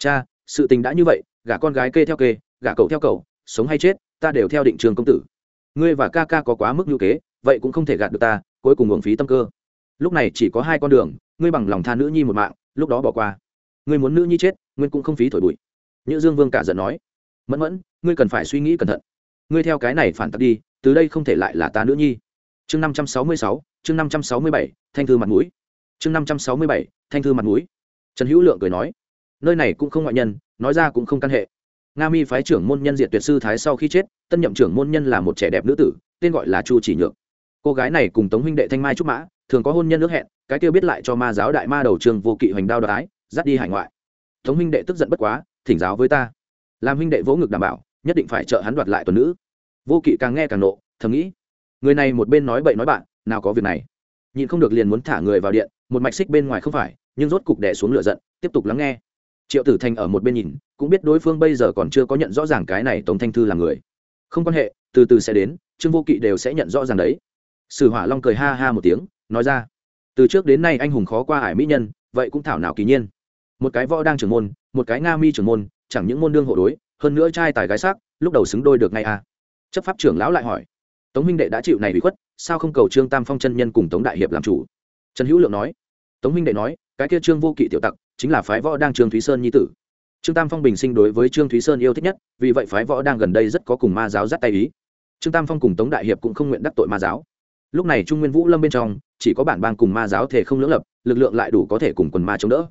[SPEAKER 1] cha, sự tình đã như vậy, gả con gái kê theo kê, gả cậu theo cậu, sống hay chết, ta đều theo định trường công tử. Ngươi và ca ca có quá mức nhu kế, vậy cũng không thể gạt được ta, cuối cùng uổng phí tâm cơ. Lúc này chỉ có hai con đường, ngươi bằng lòng tha nữ nhi một mạng, lúc đó bỏ qua. Ngươi muốn nữ nhi chết, nguyên cũng không phí thổi bụi. Như dương vương cả giận nói, mẫn mẫn, ngươi cần phải suy nghĩ cẩn thận. Ngươi theo cái này phản tặc đi, từ đây không thể lại là ta nữ nhi. Chương năm trăm sáu mươi sáu, chương năm trăm sáu mươi bảy, thanh thư mặt mũi. Chương năm trăm sáu mươi bảy, thanh thư mặt mũi. Trần hữu lượng cười nói nơi này cũng không ngoại nhân, nói ra cũng không căn hệ. Nga mi phái trưởng môn nhân diệt tuyệt sư thái sau khi chết, tân nhậm trưởng môn nhân là một trẻ đẹp nữ tử, tên gọi là chu chỉ nhược. Cô gái này cùng tống huynh đệ thanh mai trúc mã, thường có hôn nhân ước hẹn, cái tiêu biết lại cho ma giáo đại ma đầu trường vô kỵ hoành đao đoái dắt đi hải ngoại. Tống huynh đệ tức giận bất quá, thỉnh giáo với ta. Làm huynh đệ vỗ ngực đảm bảo, nhất định phải trợ hắn đoạt lại tuần nữ. Vô kỵ càng nghe càng nộ, thầm nghĩ, người này một bên nói bậy nói bạn, nào có việc này. Nhịn không được liền muốn thả người vào điện, một mạch xích bên ngoài không phải, nhưng rốt cục đẻ xuống lửa giận, tiếp tục lắng nghe triệu tử thành ở một bên nhìn, cũng biết đối phương bây giờ còn chưa có nhận rõ ràng cái này tống thanh thư là người. Không quan hệ, từ từ sẽ đến, trương vô kỵ đều sẽ nhận rõ ràng đấy. Sử hỏa long cười ha ha một tiếng, nói ra, từ trước đến nay anh hùng khó qua ải mỹ nhân, vậy cũng thảo nào kỳ nhiên. Một cái võ đang trưởng môn, một cái nga mi trưởng môn, chẳng những môn đương hộ đối, hơn nữa trai tài gái sắc, lúc đầu xứng đôi được ngay à. chấp pháp trưởng lão lại hỏi, tống minh đệ đã chịu này bị khuất, sao không cầu trương tam phong chân nhân cùng tống đại hiệp làm chủ? Trần hữu lượng nói, tống minh đệ nói, cái kia trương vô kỵ tiểu tặc chính là phái võ đang trương thúy sơn nhi tử. Trương tam phong bình sinh đối với trương thúy sơn yêu thích nhất, vì vậy phái võ đang gần đây rất có cùng ma giáo dắt tay ý. Trương tam phong cùng tống đại hiệp cũng không nguyện đắc tội ma giáo. Lúc này trung nguyên vũ lâm bên trong, chỉ có bản bang cùng ma giáo thể không lưỡng lập, lực lượng lại đủ có thể cùng quần ma chống đỡ.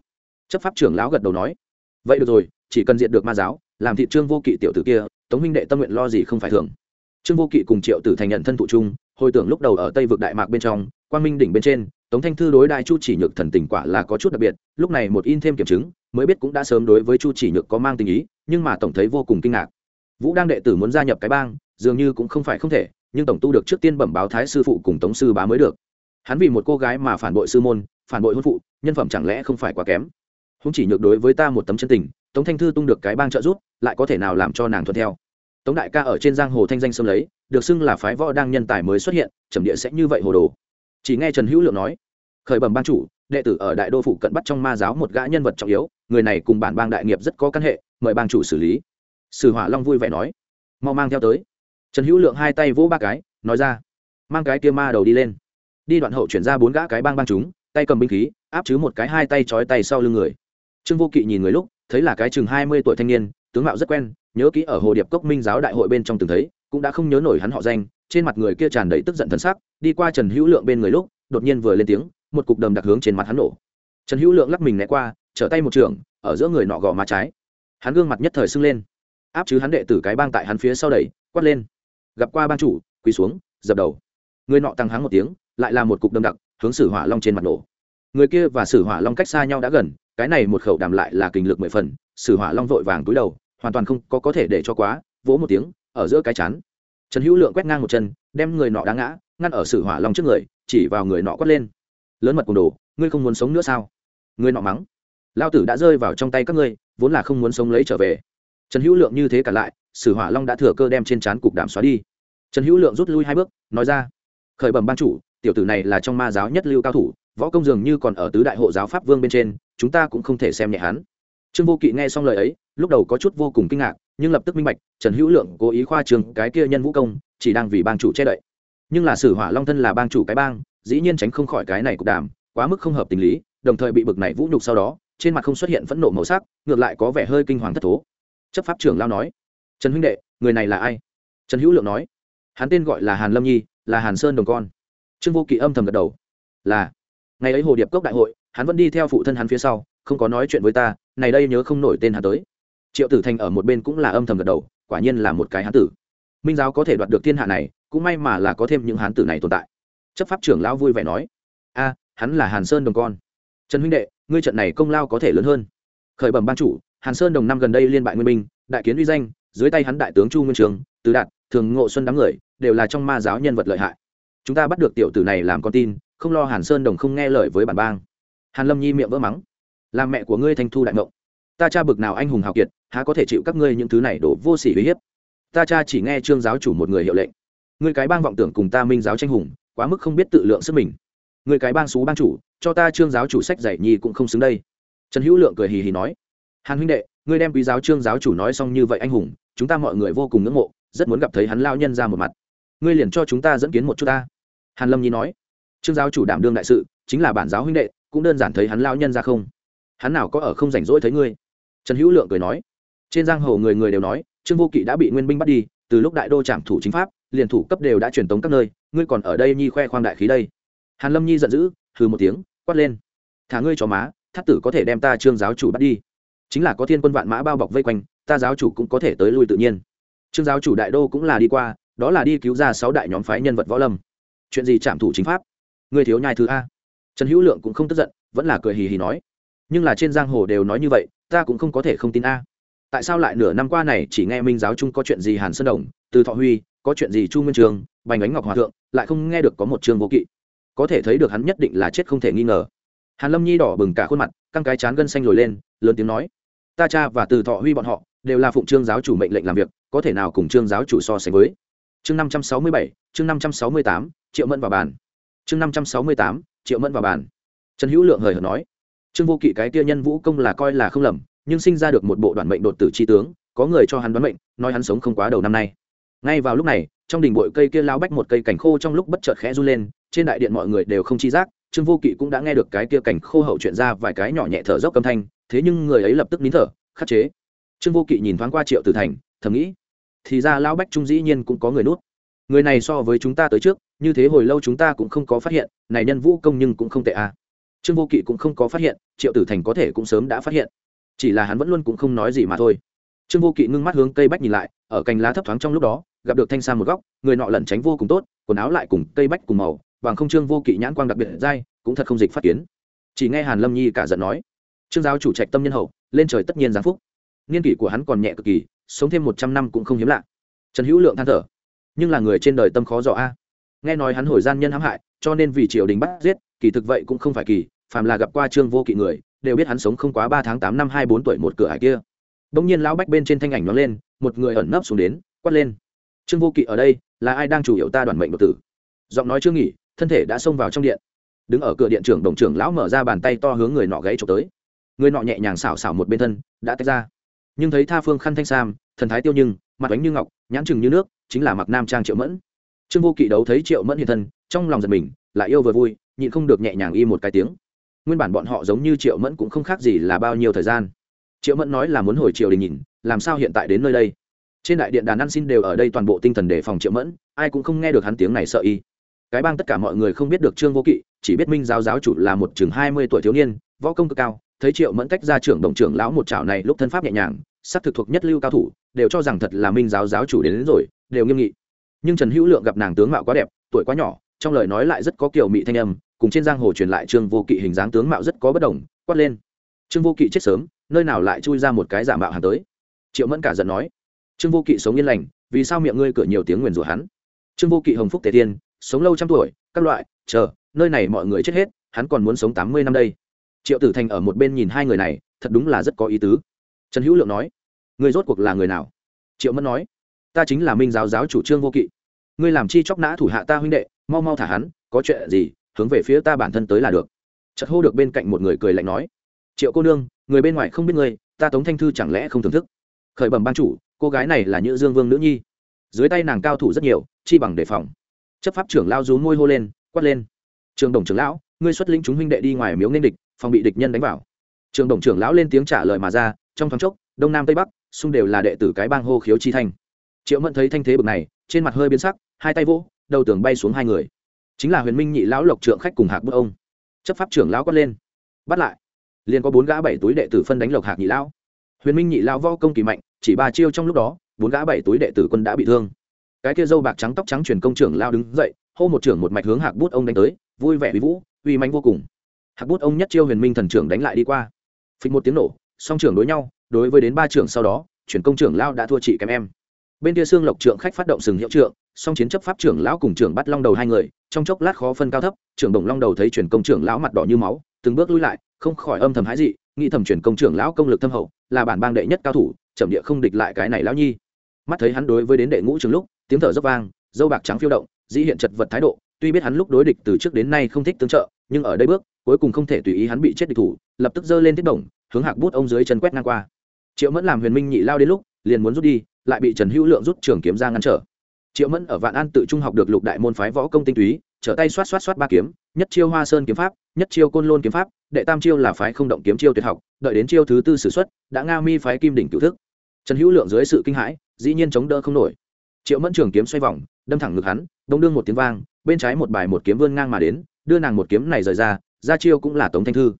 [SPEAKER 1] Chấp pháp trưởng lão gật đầu nói, vậy được rồi, chỉ cần diện được ma giáo, làm thị trương vô kỵ tiểu tử kia, tống minh đệ tâm nguyện lo gì không phải thường. Trương vô kỵ cùng triệu tử thành nhận thân thụ trung hồi tưởng lúc đầu ở tây vực đại mạc bên trong, quang minh đỉnh bên trên, tống thanh thư đối đại chu chỉ nhược thần tình quả là có chút đặc biệt, lúc này một in thêm kiểm chứng, mới biết cũng đã sớm đối với chu chỉ nhược có mang tình ý, nhưng mà tổng thấy vô cùng kinh ngạc. Vũ đang đệ tử muốn gia nhập cái bang, dường như cũng không phải không thể, nhưng tổng tu được trước tiên bẩm báo thái sư phụ cùng tống sư bá mới được. Hắn vì một cô gái mà phản bội sư môn, phản bội hôn phụ, nhân phẩm chẳng lẽ không phải quá kém. Không chỉ nhược đối với ta một tấm chân tình, tống thanh thư tung được cái bang trợ giúp, lại có thể nào làm cho nàng thuận theo? Tống đại ca ở trên giang hồ thanh danh xâm lấy được xưng là phái võ đang nhân tài mới xuất hiện, trầm địa sẽ như vậy hồ đồ. Chỉ nghe trần hữu lượng nói, khởi bẩm ban chủ, đệ tử ở đại đô phụ cận bắt trong ma giáo một gã nhân vật trọng yếu, người này cùng bản bang đại nghiệp rất có căn hệ, mời bang chủ xử lý. Sử hỏa long vui vẻ nói, mau mang theo tới. Trần hữu lượng hai tay vỗ ba cái, nói ra, mang cái kia ma đầu đi lên. Đi đoạn hậu chuyển ra bốn gã cái bang bang chúng, tay cầm binh khí, áp chứ một cái hai tay trói tay sau lưng người. Trương vô kỵ nhìn người lúc, thấy là cái chừng hai mươi tuổi thanh niên, tướng mạo rất quen, nhớ kỹ ở hồ điệp cốc minh giáo đại hội bên trong từng thấy cũng đã không nhớ nổi hắn họ danh, trên mặt người kia tràn đầy tức giận thân sắc, đi qua trần hữu lượng bên người lúc, đột nhiên vừa lên tiếng, một cục đầm đặc hướng trên mặt hắn nổ. Trần hữu lượng lắc mình né qua, trở tay một trường, ở giữa người nọ gò má trái. Hắn gương mặt nhất thời sưng lên. Áp chứ hắn đệ tử cái bang tại hắn phía sau đẩy, quát lên. Gặp qua ban chủ, quỳ xuống, dập đầu. Người nọ tăng hắn một tiếng, lại là một cục đầm đặc, hướng sử hỏa long trên mặt nổ. Người kia và sử hỏa long cách xa nhau đã gần, cái này một khẩu đàm lại là kình lực mười phần. Sử hỏa long vội vàng túi đầu, hoàn toàn không có có thể để cho quá, vỗ một tiếng ở giữa cái chán. Trần hữu lượng quét ngang một chân, đem người nọ đá ngã, ngăn ở sử hỏa long trước người, chỉ vào người nọ quát lên. Lớn mật cùng đồ, ngươi không muốn sống nữa sao? Người nọ mắng. Lao tử đã rơi vào trong tay các ngươi, vốn là không muốn sống lấy trở về. Trần hữu lượng như thế cả lại, sử hỏa long đã thừa cơ đem trên trán cục đảm xóa đi. Trần hữu lượng rút lui hai bước, nói ra. Khởi bẩm ban chủ, tiểu tử này là trong ma giáo nhất lưu cao thủ, võ công dường như còn ở tứ đại hộ giáo pháp vương bên trên, chúng ta cũng không thể xem nhẹ hắn. Trương vô kỵ nghe xong lời ấy, lúc đầu có chút vô cùng kinh ngạc nhưng lập tức minh bạch, trần hữu lượng cố ý khoa trường cái kia nhân vũ công, chỉ đang vì bang chủ che đậy. Nhưng là sử hỏa long thân là bang chủ cái bang, dĩ nhiên tránh không khỏi cái này cục đàm, quá mức không hợp tình lý, đồng thời bị bực này vũ nhục sau đó, trên mặt không xuất hiện phẫn nộ màu sắc, ngược lại có vẻ hơi kinh hoàng thất thố. Chấp pháp trưởng lao nói, trần huynh đệ, người này là ai? Trần hữu lượng nói, hắn tên gọi là hàn lâm nhi, là hàn sơn đồng con. Trương vô kỵ âm thầm gật đầu, là. Ngày ấy hồ điệp cốc đại hội, hắn vẫn đi theo phụ thân hắn phía sau, không có nói chuyện với ta, này đây nhớ không nổi tên hắn tới triệu tử thành ở một bên cũng là âm thầm gật đầu, quả nhiên là một cái hán tử. Minh giáo có thể đoạt được thiên hạ này, cũng may mà là có thêm những hán tử này tồn tại. Chấp pháp trưởng lão vui vẻ nói, a, hắn là hàn sơn đồng con. Trần huynh đệ, ngươi trận này công lao có thể lớn hơn. Khởi bẩm ban chủ, hàn sơn đồng năm gần đây liên bại nguyên minh, đại kiến uy danh, dưới tay hắn đại tướng chu nguyên trường, tứ đạt, thường ngộ xuân đám người, đều là trong ma giáo nhân vật lợi hại. Chúng ta bắt được tiểu tử này làm con tin, không lo hàn sơn đồng không nghe lời với bản bang. Hàn lâm nhi miệng vỡ mắng, làm mẹ của ngươi thanh thu đại ngộng ta cha bực nào anh hùng hào kiệt, há có thể chịu các ngươi những thứ này đổ vô sỉ uy hiếp. Ta cha chỉ nghe trương giáo chủ một người hiệu lệnh. Ngươi cái bang vọng tưởng cùng ta minh giáo tranh hùng, quá mức không biết tự lượng sức mình. Người cái bang xú bang chủ, cho ta trương giáo chủ sách giải nhi cũng không xứng đây. Trần hữu lượng cười hì hì nói, hàn huynh đệ, ngươi đem quý giáo trương giáo chủ nói xong như vậy anh hùng, chúng ta mọi người vô cùng ngưỡng mộ, rất muốn gặp thấy hắn lao nhân ra một mặt. Ngươi liền cho chúng ta dẫn kiến một chút ta. Hàn lâm nhi nói, trương giáo chủ đảm đương đại sự, chính là bản giáo huynh đệ, cũng đơn giản thấy hắn lao nhân ra không? Hắn nào có ở không rảnh rỗi thấy ngươi? Trần hữu lượng cười nói. Trên giang hồ người người đều nói, trương vô kỵ đã bị nguyên binh bắt đi, từ lúc đại đô trảm thủ chính pháp, liền thủ cấp đều đã truyền tống các nơi, ngươi còn ở đây nhi khoe khoang đại khí đây. Hàn lâm nhi giận dữ, hừ một tiếng, quát lên. Thả ngươi cho má, thắt tử có thể đem ta trương giáo chủ bắt đi. Chính là có thiên quân vạn mã bao bọc vây quanh, ta giáo chủ cũng có thể tới lui tự nhiên. Trương giáo chủ đại đô cũng là đi qua, đó là đi cứu ra sáu đại nhóm phái nhân vật võ lâm. Chuyện gì chạm thủ chính pháp? Ngươi thiếu nhai thứ a. Trần hữu lượng cũng không tức giận, vẫn là cười hì hì nói. Nhưng là trên giang hồ đều nói như vậy ta cũng không có thể không tin a. Tại sao lại nửa năm qua này chỉ nghe minh giáo Trung có chuyện gì hàn sơn đồng, từ thọ huy, có chuyện gì chu nguyên trường, bành ánh ngọc hòa thượng, lại không nghe được có một chương vô kỵ? Có thể thấy được hắn nhất định là chết không thể nghi ngờ. Hàn lâm nhi đỏ bừng cả khuôn mặt, căng cái chán gân xanh lồi lên, lớn tiếng nói, ta cha và từ thọ huy bọn họ đều là phụng trương giáo chủ mệnh lệnh làm việc, có thể nào cùng trương giáo chủ so sánh với? Chương năm trăm sáu mươi bảy, chương năm trăm sáu mươi tám, triệu mẫn vào bàn. Chương năm trăm sáu mươi tám, triệu mẫn vào bàn. Trần hữu lượng hời hợt nói trương vô kỵ cái kia nhân vũ công là coi là không lầm, nhưng sinh ra được một bộ đoàn mệnh đột tử chi tướng, có người cho hắn đoán mệnh, nói hắn sống không quá đầu năm nay. Ngay vào lúc này, trong đỉnh bụi cây kia lao bách một cây cảnh khô trong lúc bất chợt khẽ run lên, trên đại điện mọi người đều không chi giác, trương vô kỵ cũng đã nghe được cái kia cảnh khô hậu chuyện ra vài cái nhỏ nhẹ thở dốc âm thanh, thế nhưng người ấy lập tức nín thở, khắc chế. Trương vô kỵ nhìn thoáng qua triệu tử thành, thầm nghĩ, thì ra lao bách trung dĩ nhiên cũng có người nuốt. người này so với chúng ta tới trước, như thế hồi lâu chúng ta cũng không có phát hiện, này nhân vũ công nhưng cũng không tệ à trương vô kỵ cũng không có phát hiện, triệu tử thành có thể cũng sớm đã phát hiện. Chỉ là hắn vẫn luôn cũng không nói gì mà thôi. Trương vô kỵ ngưng mắt hướng cây bách nhìn lại, ở cành lá thấp thoáng trong lúc đó, gặp được thanh sa một góc, người nọ lẩn tránh vô cùng tốt, quần áo lại cùng cây bách cùng màu, bằng không trương vô kỵ nhãn quang đặc biệt dai, cũng thật không dịch phát kiến. Chỉ nghe hàn lâm nhi cả giận nói, trương giáo chủ trạch tâm nhân hậu, lên trời tất nhiên giáng phúc. Niên kỷ của hắn còn nhẹ cực kỳ, sống thêm một trăm năm cũng không hiếm lạ. Trần hữu lượng than thở, nhưng là người trên đời tâm khó dò a. Nghe nói hắn hồi gian nhân hãm hại cho nên vì triều đình bắt giết, kỳ thực vậy cũng không phải kỳ, phàm là gặp qua trương vô kỵ người, đều biết hắn sống không quá ba tháng tám năm hai bốn tuổi một cửa hải kia. Bỗng nhiên lão bách bên trên thanh ảnh nó lên, một người ẩn nấp xuống đến, quát lên. Trương vô kỵ ở đây, là ai đang chủ yếu ta đoàn mệnh độc tử? Giọng nói chưa nghỉ, thân thể đã xông vào trong điện. Đứng ở cửa điện trưởng đồng trưởng lão mở ra bàn tay to hướng người nọ gãy trộm tới. Người nọ nhẹ nhàng xảo xảo một bên thân, đã tách ra. Nhưng thấy tha phương khăn thanh sam, thần thái tiêu nhưng, mặt ánh như ngọc, nhãn chừng như nước, chính là mặc nam trang triệu mẫn. Trương vô kỵ đấu thấy triệu mẫn hiện thân trong lòng giật mình lại yêu vừa vui nhịn không được nhẹ nhàng y một cái tiếng. Nguyên bản bọn họ giống như triệu mẫn cũng không khác gì là bao nhiêu thời gian. Triệu mẫn nói là muốn hồi triều đình nhìn làm sao hiện tại đến nơi đây? Trên đại điện đàn ăn xin đều ở đây toàn bộ tinh thần đề phòng triệu mẫn ai cũng không nghe được hắn tiếng này sợ y. Cái bang tất cả mọi người không biết được trương vô kỵ chỉ biết minh giáo giáo chủ là một chừng hai mươi tuổi thiếu niên võ công cực cao thấy triệu mẫn cách ra trưởng đồng trưởng lão một chảo này lúc thân pháp nhẹ nhàng sắc thực thuộc nhất lưu cao thủ đều cho rằng thật là minh giáo giáo chủ đến, đến rồi đều nghiêm nghị. Nhưng trần hữu lượng gặp nàng tướng mạo quá đẹp tuổi quá nhỏ trong lời nói lại rất có kiểu mị thanh âm, cùng trên giang hồ truyền lại trương vô kỵ hình dáng tướng mạo rất có bất đồng, quát lên. Trương vô kỵ chết sớm, nơi nào lại chui ra một cái giả mạo hàng tới? Triệu mẫn cả giận nói. Trương vô kỵ sống yên lành, vì sao miệng ngươi cửa nhiều tiếng nguyền rủa hắn? Trương vô kỵ hồng phúc tề thiên sống lâu trăm tuổi, các loại, chờ, nơi này mọi người chết hết, hắn còn muốn sống tám mươi năm đây. Triệu tử thành ở một bên nhìn hai người này, thật đúng là rất có ý tứ. Trần hữu lượng nói. Người rốt cuộc là người nào? Triệu mẫn nói. Ta chính là minh giáo giáo chủ trương vô kỵ ngươi làm chi chóc nã thủ hạ ta huynh đệ, mau mau thả hắn, có chuyện gì, hướng về phía ta bản thân tới là được. Chật hô được bên cạnh một người cười lạnh nói, triệu cô nương, người bên ngoài không biết ngươi, ta tống thanh thư chẳng lẽ không thưởng thức? Khởi bẩm ban chủ, cô gái này là nhữ dương vương nữ nhi. Dưới tay nàng cao thủ rất nhiều, chi bằng đề phòng. Chấp pháp trưởng lao rú môi hô lên, quát lên, trường đồng trưởng lão, ngươi xuất lĩnh chúng huynh đệ đi ngoài miếu nên địch, phòng bị địch nhân đánh vào. Trường đồng trưởng lão lên tiếng trả lời mà ra, trong thoáng chốc, đông nam tây bắc, xung đều là đệ tử cái bang hô khiếu chi thanh triệu mẫn thấy thanh thế bực này trên mặt hơi biến sắc hai tay vỗ đầu tường bay xuống hai người chính là huyền minh nhị lão lộc trượng khách cùng hạc bức ông chấp pháp trưởng lão quát lên bắt lại liền có bốn gã bảy túi đệ tử phân đánh lộc hạc nhị lão huyền minh nhị lão vo công kỳ mạnh chỉ ba chiêu trong lúc đó bốn gã bảy túi đệ tử quân đã bị thương cái kia dâu bạc trắng tóc trắng truyền công trưởng lao đứng dậy hô một trưởng một mạch hướng hạc bút ông đánh tới vui vẻ uy vũ uy manh vô cùng hạc bút ông nhất chiêu huyền minh thần trưởng đánh lại đi qua phịch một tiếng nổ song trưởng đối nhau đối với đến ba trưởng sau đó chuyển công trưởng lao đã thua chị kém em bên kia xương lộc trưởng khách phát động sừng hiệu trượng, song chiến chấp pháp trưởng lão cùng trưởng bắt long đầu hai người, trong chốc lát khó phân cao thấp, trưởng đồng long đầu thấy chuyển công trưởng lão mặt đỏ như máu, từng bước lui lại, không khỏi âm thầm hái dị, nghĩ thầm chuyển công trưởng lão công lực thâm hậu, là bản bang đệ nhất cao thủ, chậm địa không địch lại cái này lão nhi. Mắt thấy hắn đối với đến đệ ngũ trường lúc, tiếng thở dốc vang, dâu bạc trắng phiêu động, dĩ hiện chật vật thái độ, tuy biết hắn lúc đối địch từ trước đến nay không thích tương trợ, nhưng ở đây bước, cuối cùng không thể tùy ý hắn bị chết địch thủ, lập tức giơ lên thiết đồng hướng hạc bút ông dưới chân quét ngang qua. Triệu mẫn làm huyền minh nhị lao đến lúc, liền muốn rút đi lại bị trần hữu lượng rút trường kiếm ra ngăn trở. Triệu mẫn ở vạn an tự trung học được lục đại môn phái võ công tinh túy, trở tay xoát xoát xoát ba kiếm, nhất chiêu hoa sơn kiếm pháp, nhất chiêu côn lôn kiếm pháp, đệ tam chiêu là phái không động kiếm chiêu tuyệt học, đợi đến chiêu thứ tư s ử x u ấ t đã nga mi phái kim đỉnh cựu thức. Trần hữu lượng dưới sự kinh hãi, dĩ nhiên chống đỡ không nổi. Triệu mẫn trường kiếm xoay vòng, đâm thẳng ngực hắn, đông đương một tiếng vang, bên trái một bài một kiếm vươn ngang mà đến, đưa nàng một kiếm này rời ra ra chiêu cũng là tống thanh thư.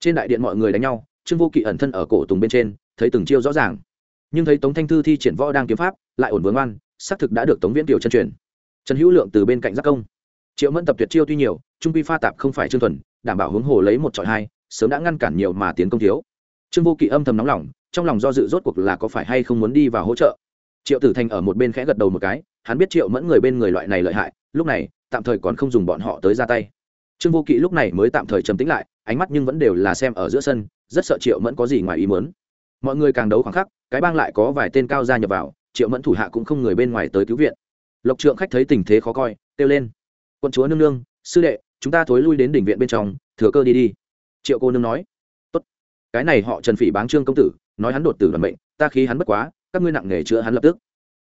[SPEAKER 1] Trên đại điện mọi người đánh nhau, trương vô kỵ ẩn thân ở cổ tùng bên trên, thấy từng chiêu rõ ràng nhưng thấy tống thanh thư thi triển võ đang kiếm pháp lại ổn vướng oan, xác thực đã được tống viễn kiều chân truyền. Trần hữu lượng từ bên cạnh giác công. Triệu mẫn tập tuyệt chiêu tuy nhiều, trung quy pha tạp không phải trương thuần, đảm bảo hướng hồ lấy một trọi hai, sớm đã ngăn cản nhiều mà tiến công thiếu. Trương vô kỵ âm thầm nóng lòng, trong lòng do dự rốt cuộc là có phải hay không muốn đi vào hỗ trợ. Triệu tử thành ở một bên khẽ gật đầu một cái, hắn biết triệu mẫn người bên người loại này lợi hại, lúc này, tạm thời còn không dùng bọn họ tới ra tay. Trương vô kỵ lúc này mới tạm thời trầm tĩnh lại, ánh mắt nhưng vẫn đều là xem ở giữa sân, rất sợ triệu mẫn có gì ngoài ý muốn. Mọi người càng đấu khoảng khắc cái bang lại có vài tên cao gia nhập vào, triệu mẫn thủ hạ cũng không người bên ngoài tới cứu viện. Lộc trượng khách thấy tình thế khó coi, kêu lên. Quân chúa nương nương, sư đệ, chúng ta thối lui đến đỉnh viện bên trong, thừa cơ đi đi. Triệu cô nương nói. Tốt. Cái này họ trần phỉ báng trương công tử, nói hắn đột tử đoàn mệnh, ta khí hắn bất quá, các ngươi nặng nghề chữa hắn lập tức.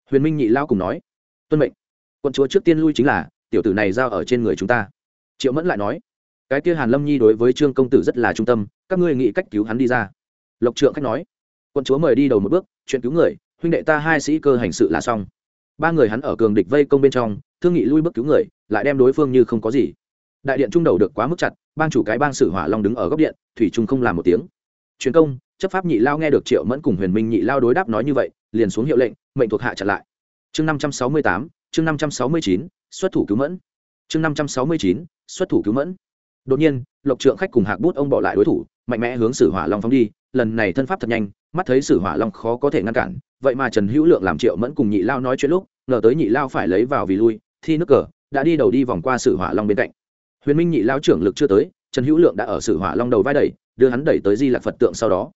[SPEAKER 1] Huyền minh nhị lao cùng nói. Tuân mệnh. Quân chúa trước tiên lui chính là, tiểu tử này giao ở trên người chúng ta. Triệu mẫn lại nói. Cái kia hàn lâm nhi đối với trương công tử rất là trung tâm, các ngươi nghĩ cách cứu hắn đi ra. Lộc trượng khách nói quân chúa mời đi đầu một bước, chuyện cứu người, huynh đệ ta hai sĩ cơ hành sự là xong. Ba người hắn ở cường địch vây công bên trong, thương nghị lui bước cứu người, lại đem đối phương như không có gì. Đại điện trung đầu được quá mức chặt, bang chủ cái bang sử hỏa long đứng ở góc điện, thủy trung không làm một tiếng. Truyền công, chấp pháp nhị lao nghe được triệu mẫn cùng huyền minh nhị lao đối đáp nói như vậy, liền xuống hiệu lệnh, mệnh thuộc hạ chặn lại. Chương năm trăm sáu mươi tám, chương năm trăm sáu mươi chín, xuất thủ cứu mẫn. Chương năm trăm sáu mươi chín, xuất thủ cứu mẫn. Đột nhiên, lộc trượng khách cùng hạc bút ông bỏ lại đối thủ, mạnh mẽ hướng sử hỏa long phóng đi lần này thân pháp thật nhanh, mắt thấy sử hỏa long khó có thể ngăn cản, vậy mà trần hữu lượng làm triệu mẫn cùng nhị lao nói chuyện lúc, ngờ tới nhị lao phải lấy vào vì lui, thi nước cờ, đã đi đầu đi vòng qua sử hỏa long bên cạnh. Huyền minh nhị lao trưởng lực chưa tới, trần hữu lượng đã ở sử hỏa long đầu vai đẩy, đưa hắn đẩy tới di lạc phật tượng sau đó.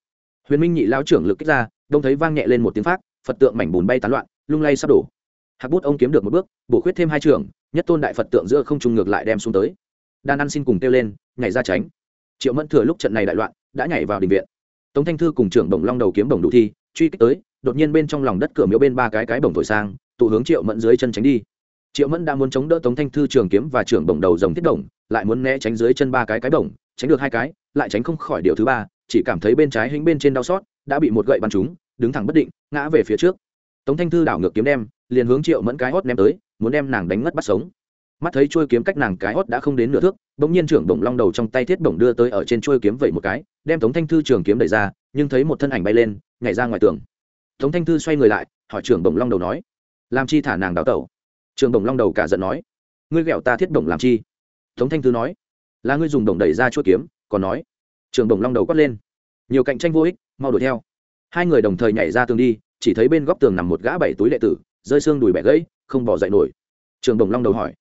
[SPEAKER 1] Huyền minh nhị lao trưởng lực kích ra, đông thấy vang nhẹ lên một tiếng phát phật tượng mảnh bùn bay tán loạn, lung lay sắp đổ. Hạc bút ông kiếm được một bước, bổ khuyết thêm hai trường, nhất tôn đại phật tượng giữa không trung ngược lại đem xuống tới. Đan ăn xin cùng kêu lên, nhảy ra tránh. Triệu mẫn thừa lúc trận này đại loạn, đã nhảy vào đình viện tống thanh thư cùng trưởng bổng long đầu kiếm bổng đủ thi, truy kích tới, đột nhiên bên trong lòng đất cửa miếu bên ba cái cái bổng thổi sang, tụ hướng triệu mẫn dưới chân tránh đi. Triệu mẫn đã muốn chống đỡ tống thanh thư trường kiếm và trưởng bổng đầu dòng thiết đồng lại muốn né tránh dưới chân ba cái cái bổng, tránh được hai cái, lại tránh không khỏi điều thứ ba, chỉ cảm thấy bên trái hĩnh bên trên đau xót, đã bị một gậy bắn trúng, đứng thẳng bất định, ngã về phía trước. Tống thanh thư đảo ngược kiếm đem, liền hướng triệu mẫn cái hót ném tới, muốn đem nàng đánh ngất bắt sống mắt thấy chuôi kiếm cách nàng cái hót đã không đến nửa thước, bỗng nhiên trưởng bổng long đầu trong tay thiết bổng đưa tới ở trên chuôi kiếm vậy một cái, đem tống thanh thư trường kiếm đẩy ra, nhưng thấy một thân ảnh bay lên, nhảy ra ngoài tường. Tống thanh thư xoay người lại, hỏi trưởng bổng long đầu nói, làm chi thả nàng đào tẩu? Trường bổng long đầu cả giận nói, ngươi ghẹo ta thiết bổng làm chi? Tống thanh thư nói, là ngươi dùng đồng đẩy ra chuôi kiếm, còn nói. Trường bổng long đầu quát lên, nhiều cạnh tranh vô ích, mau đuổi theo. Hai người đồng thời nhảy ra tường đi, chỉ thấy bên góc tường nằm một gã bảy túi đệ tử, rơi xương đùi bẻ gãy, không bỏ dậy nổi. Trường bổng long đầu hỏi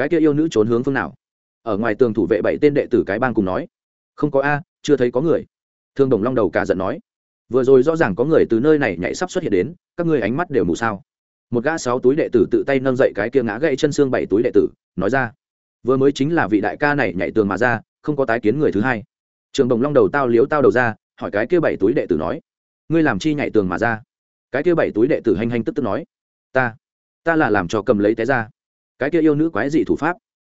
[SPEAKER 1] cái kia yêu nữ trốn hướng phương nào? Ở ngoài tường thủ vệ bảy tên đệ tử cái bang cùng nói. Không có a, chưa thấy có người. Thương đồng long đầu cả giận nói. Vừa rồi rõ ràng có người từ nơi này nhảy sắp xuất hiện đến, các ngươi ánh mắt đều mù sao. Một gã sáu túi đệ tử tự tay nâng dậy cái kia ngã gậy chân xương bảy túi đệ tử, nói ra. Vừa mới chính là vị đại ca này nhảy tường mà ra, không có tái kiến người thứ hai. Trường đồng long đầu tao liếu tao đầu ra, hỏi cái kia bảy túi đệ tử nói. Ngươi làm chi nhảy tường mà ra? Cái kia bảy túi đệ tử hành hành tức tức nói. Ta ta là làm cho cầm lấy té ra cái kia yêu nữ quái dị thủ pháp.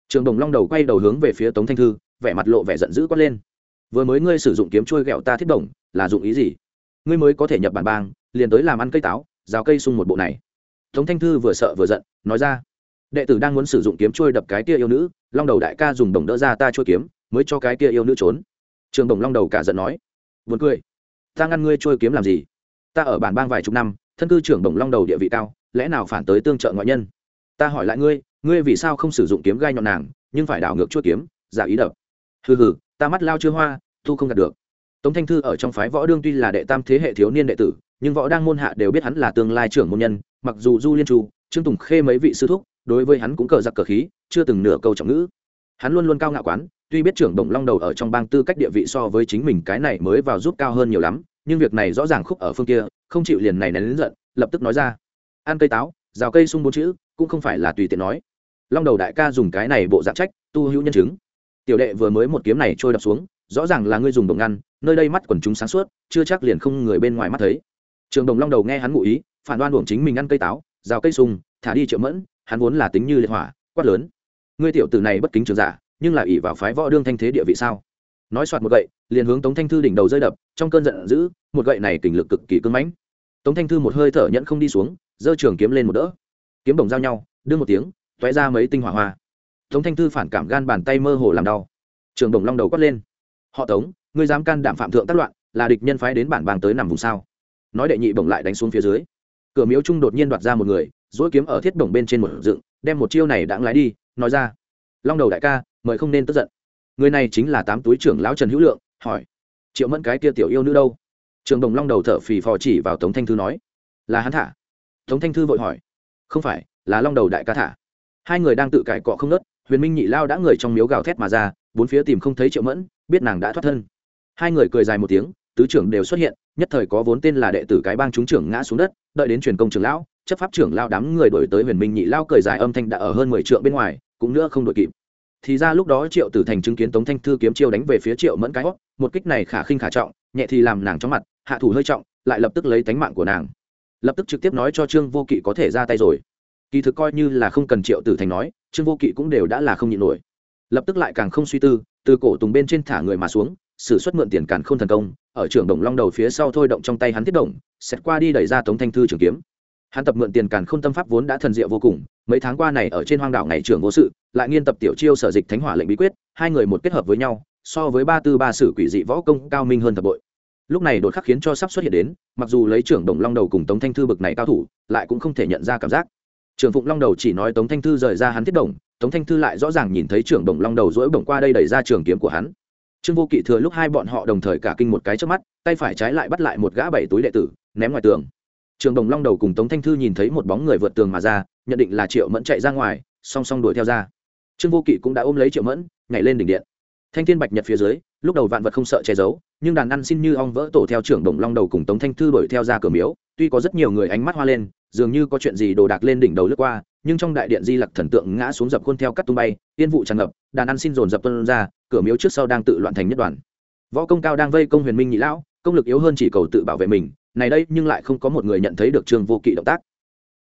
[SPEAKER 1] Trường đồng long đầu quay đầu hướng về phía tống thanh thư, vẻ mặt lộ vẻ giận dữ quát lên. Vừa mới ngươi sử dụng kiếm trôi ghẹo ta thiết đồng, là dụng ý gì? Ngươi mới có thể nhập bản bang, liền tới làm ăn cây táo, rào cây sung một bộ này. Tống thanh thư vừa sợ vừa giận, nói ra. Đệ tử đang muốn sử dụng kiếm trôi đập cái kia yêu nữ, long đầu đại ca dùng đồng đỡ ra ta trôi kiếm, mới cho cái kia yêu nữ trốn. Trường đồng long đầu cả giận nói. Vượt cười. Ta ngăn ngươi trôi kiếm làm gì? Ta ở bản bang vài chục năm, thân cư trưởng đồng long đầu địa vị cao, lẽ nào phản tới tương trợ ngoại nhân? Ta hỏi lại ngươi ngươi vì sao không sử dụng kiếm gai nhọn nàng, nhưng phải đảo ngược chuốt kiếm, giả ý đập. Hừ hừ, ta mắt lao chưa hoa, thu không đạt được. Tống thanh thư ở trong phái võ đương tuy là đệ tam thế hệ thiếu niên đệ tử, nhưng võ đang môn hạ đều biết hắn là tương lai trưởng môn nhân, mặc dù du liên tru trương tùng khê mấy vị sư thúc, đối với hắn cũng cờ giặc cờ khí, chưa từng nửa câu trọng ngữ. Hắn luôn luôn cao ngạo quán, tuy biết trưởng đồng long đầu ở trong bang tư cách địa vị so với chính mình cái này mới vào giúp cao hơn nhiều lắm, nhưng việc này rõ ràng khúc ở phương kia, không chịu liền này nén lớn giận, lập tức nói ra. Ăn cây táo, rào cây sung bốn chữ, cũng không phải là tùy tiện nói long đầu đại ca dùng cái này bộ dạng trách, tu hữu nhân chứng. Tiểu đệ vừa mới một kiếm này trôi đập xuống, rõ ràng là ngươi dùng đồng ngăn, nơi đây mắt quần chúng sáng suốt, chưa chắc liền không người bên ngoài mắt thấy. Trường đồng long đầu nghe hắn ngụ ý, phản đoan buồng chính mình ăn cây táo, rào cây sùng thả đi triệu mẫn, hắn vốn là tính như liệt hỏa, quát lớn. Ngươi tiểu tử này bất kính trường giả, nhưng lại ỷ vào phái võ đương thanh thế địa vị sao? Nói soạt một gậy, liền hướng tống thanh thư đỉnh đầu rơi đập, trong cơn giận dữ, một gậy này kình lực cực kỳ cưng mãnh. Tống thanh thư một hơi thở nhẫn không đi xuống, giơ trường kiếm lên một đỡ. Kiếm bổng giao nhau đưa một tiếng t ra mấy tinh hỏa hoa. Tống thanh thư phản cảm gan bàn tay mơ hồ làm đau. Trường đồng long đầu quát lên. Họ tống, ngươi dám can đảm phạm thượng tác loạn, là địch nhân phái đến bản bàng tới nằm vùng sao? Nói đệ nhị bổng lại đánh xuống phía dưới. Cửa miếu trung đột nhiên đoạt ra một người dỗi kiếm ở thiết bổng bên trên một dựng, đem một chiêu này đãng lái đi, nói ra. Long đầu đại ca, mời không nên tức giận. Người này chính là tám túi trưởng lão trần hữu lượng, hỏi. Triệu mẫn cái kia tiểu yêu nữ đâu? Trường đồng long đầu thở phì phò chỉ vào tống thanh thư nói. Là hắn thả. Tống thanh thư vội hỏi. Không phải, là long đầu đại ca thả hai người đang tự cãi cọ không nớt, huyền minh nhị lao đã người trong miếu gào thét mà ra, bốn phía tìm không thấy triệu mẫn, biết nàng đã thoát thân. Hai người cười dài một tiếng, tứ trưởng đều xuất hiện, nhất thời có vốn tên là đệ tử cái bang chúng trưởng ngã xuống đất, đợi đến truyền công trưởng lão, chấp pháp trưởng lao đám người đổi tới huyền minh nhị lao cười dài âm thanh đã ở hơn mười trượng bên ngoài, cũng nữa không đội kịp. Thì ra lúc đó triệu tử thành chứng kiến tống thanh thư kiếm chiêu đánh về phía triệu mẫn cái hót một kích này khả khinh khả trọng, nhẹ thì làm nàng chóng mặt, hạ thủ hơi trọng, lại lập tức lấy tánh mạng của nàng. Lập tức trực tiếp nói cho trương vô kỵ có thể ra tay rồi kỳ thực coi như là không cần triệu tử thành nói, trương vô kỵ cũng đều đã là không nhịn nổi. Lập tức lại càng không suy tư, từ cổ tùng bên trên thả người mà xuống s ử suất mượn tiền càn k h ô n thần công, ở trưởng đồng long đầu phía sau thôi động trong tay hắn tiết động, xét qua đi đẩy ra tống thanh thư trường kiếm. Hắn tập mượn tiền càn k h ô n tâm pháp vốn đã thần diệu vô cùng, mấy tháng qua này ở trên hoang đảo ngày trưởng vô sự, lại nghiên tập tiểu chiêu sở dịch thánh hỏa lệnh bí quyết, hai người một kết hợp với nhau, so với ba tư ba sử quỷ dị võ công cao minh hơn thập bội. Lúc này đột khắc khiến cho sắp xuất hiện đến, mặc dù lấy trưởng đồng long đầu cùng tống thanh thư bực này cao thủ, lại cũng không thể nhận ra cảm giác trưởng phụng long đầu chỉ nói tống thanh thư rời ra hắn thiết đồng, tống thanh thư lại rõ ràng nhìn thấy trưởng đồng long đầu dỗi bổng qua đây đẩy ra trường kiếm của hắn. Trương vô kỵ thừa lúc hai bọn họ đồng thời cả kinh một cái trước mắt, tay phải trái lại bắt lại một gã bảy túi đệ tử, ném ngoài tường. Trường đồng long đầu cùng tống thanh thư nhìn thấy một bóng người vượt tường mà ra, nhận định là triệu mẫn chạy ra ngoài, song song đuổi theo ra. Trương vô kỵ cũng đã ôm lấy triệu mẫn, nhảy lên đỉnh điện. Thanh thiên bạch nhật phía dưới, lúc đầu vạn vật không sợ che giấu, nhưng đàn ăn xin như ong vỡ tổ theo trưởng đồng long đầu cùng tống thanh thư đuổi theo ra cửa miếu, tuy có rất nhiều người ánh mắt hoa lên dường như có chuyện gì đồ đạc lên đỉnh đầu lướt qua, nhưng trong đại điện di lặc thần tượng ngã xuống dập khuôn theo cắt tung bay tiên vụ tràn ngập, đàn ăn xin dồn dập tuân ra, cửa miếu trước sau đang tự loạn thành nhất đoàn. Võ công cao đang vây công huyền minh nhị lão, công lực yếu hơn chỉ cầu tự bảo vệ mình, này đây nhưng lại không có một người nhận thấy được trương vô kỵ động tác.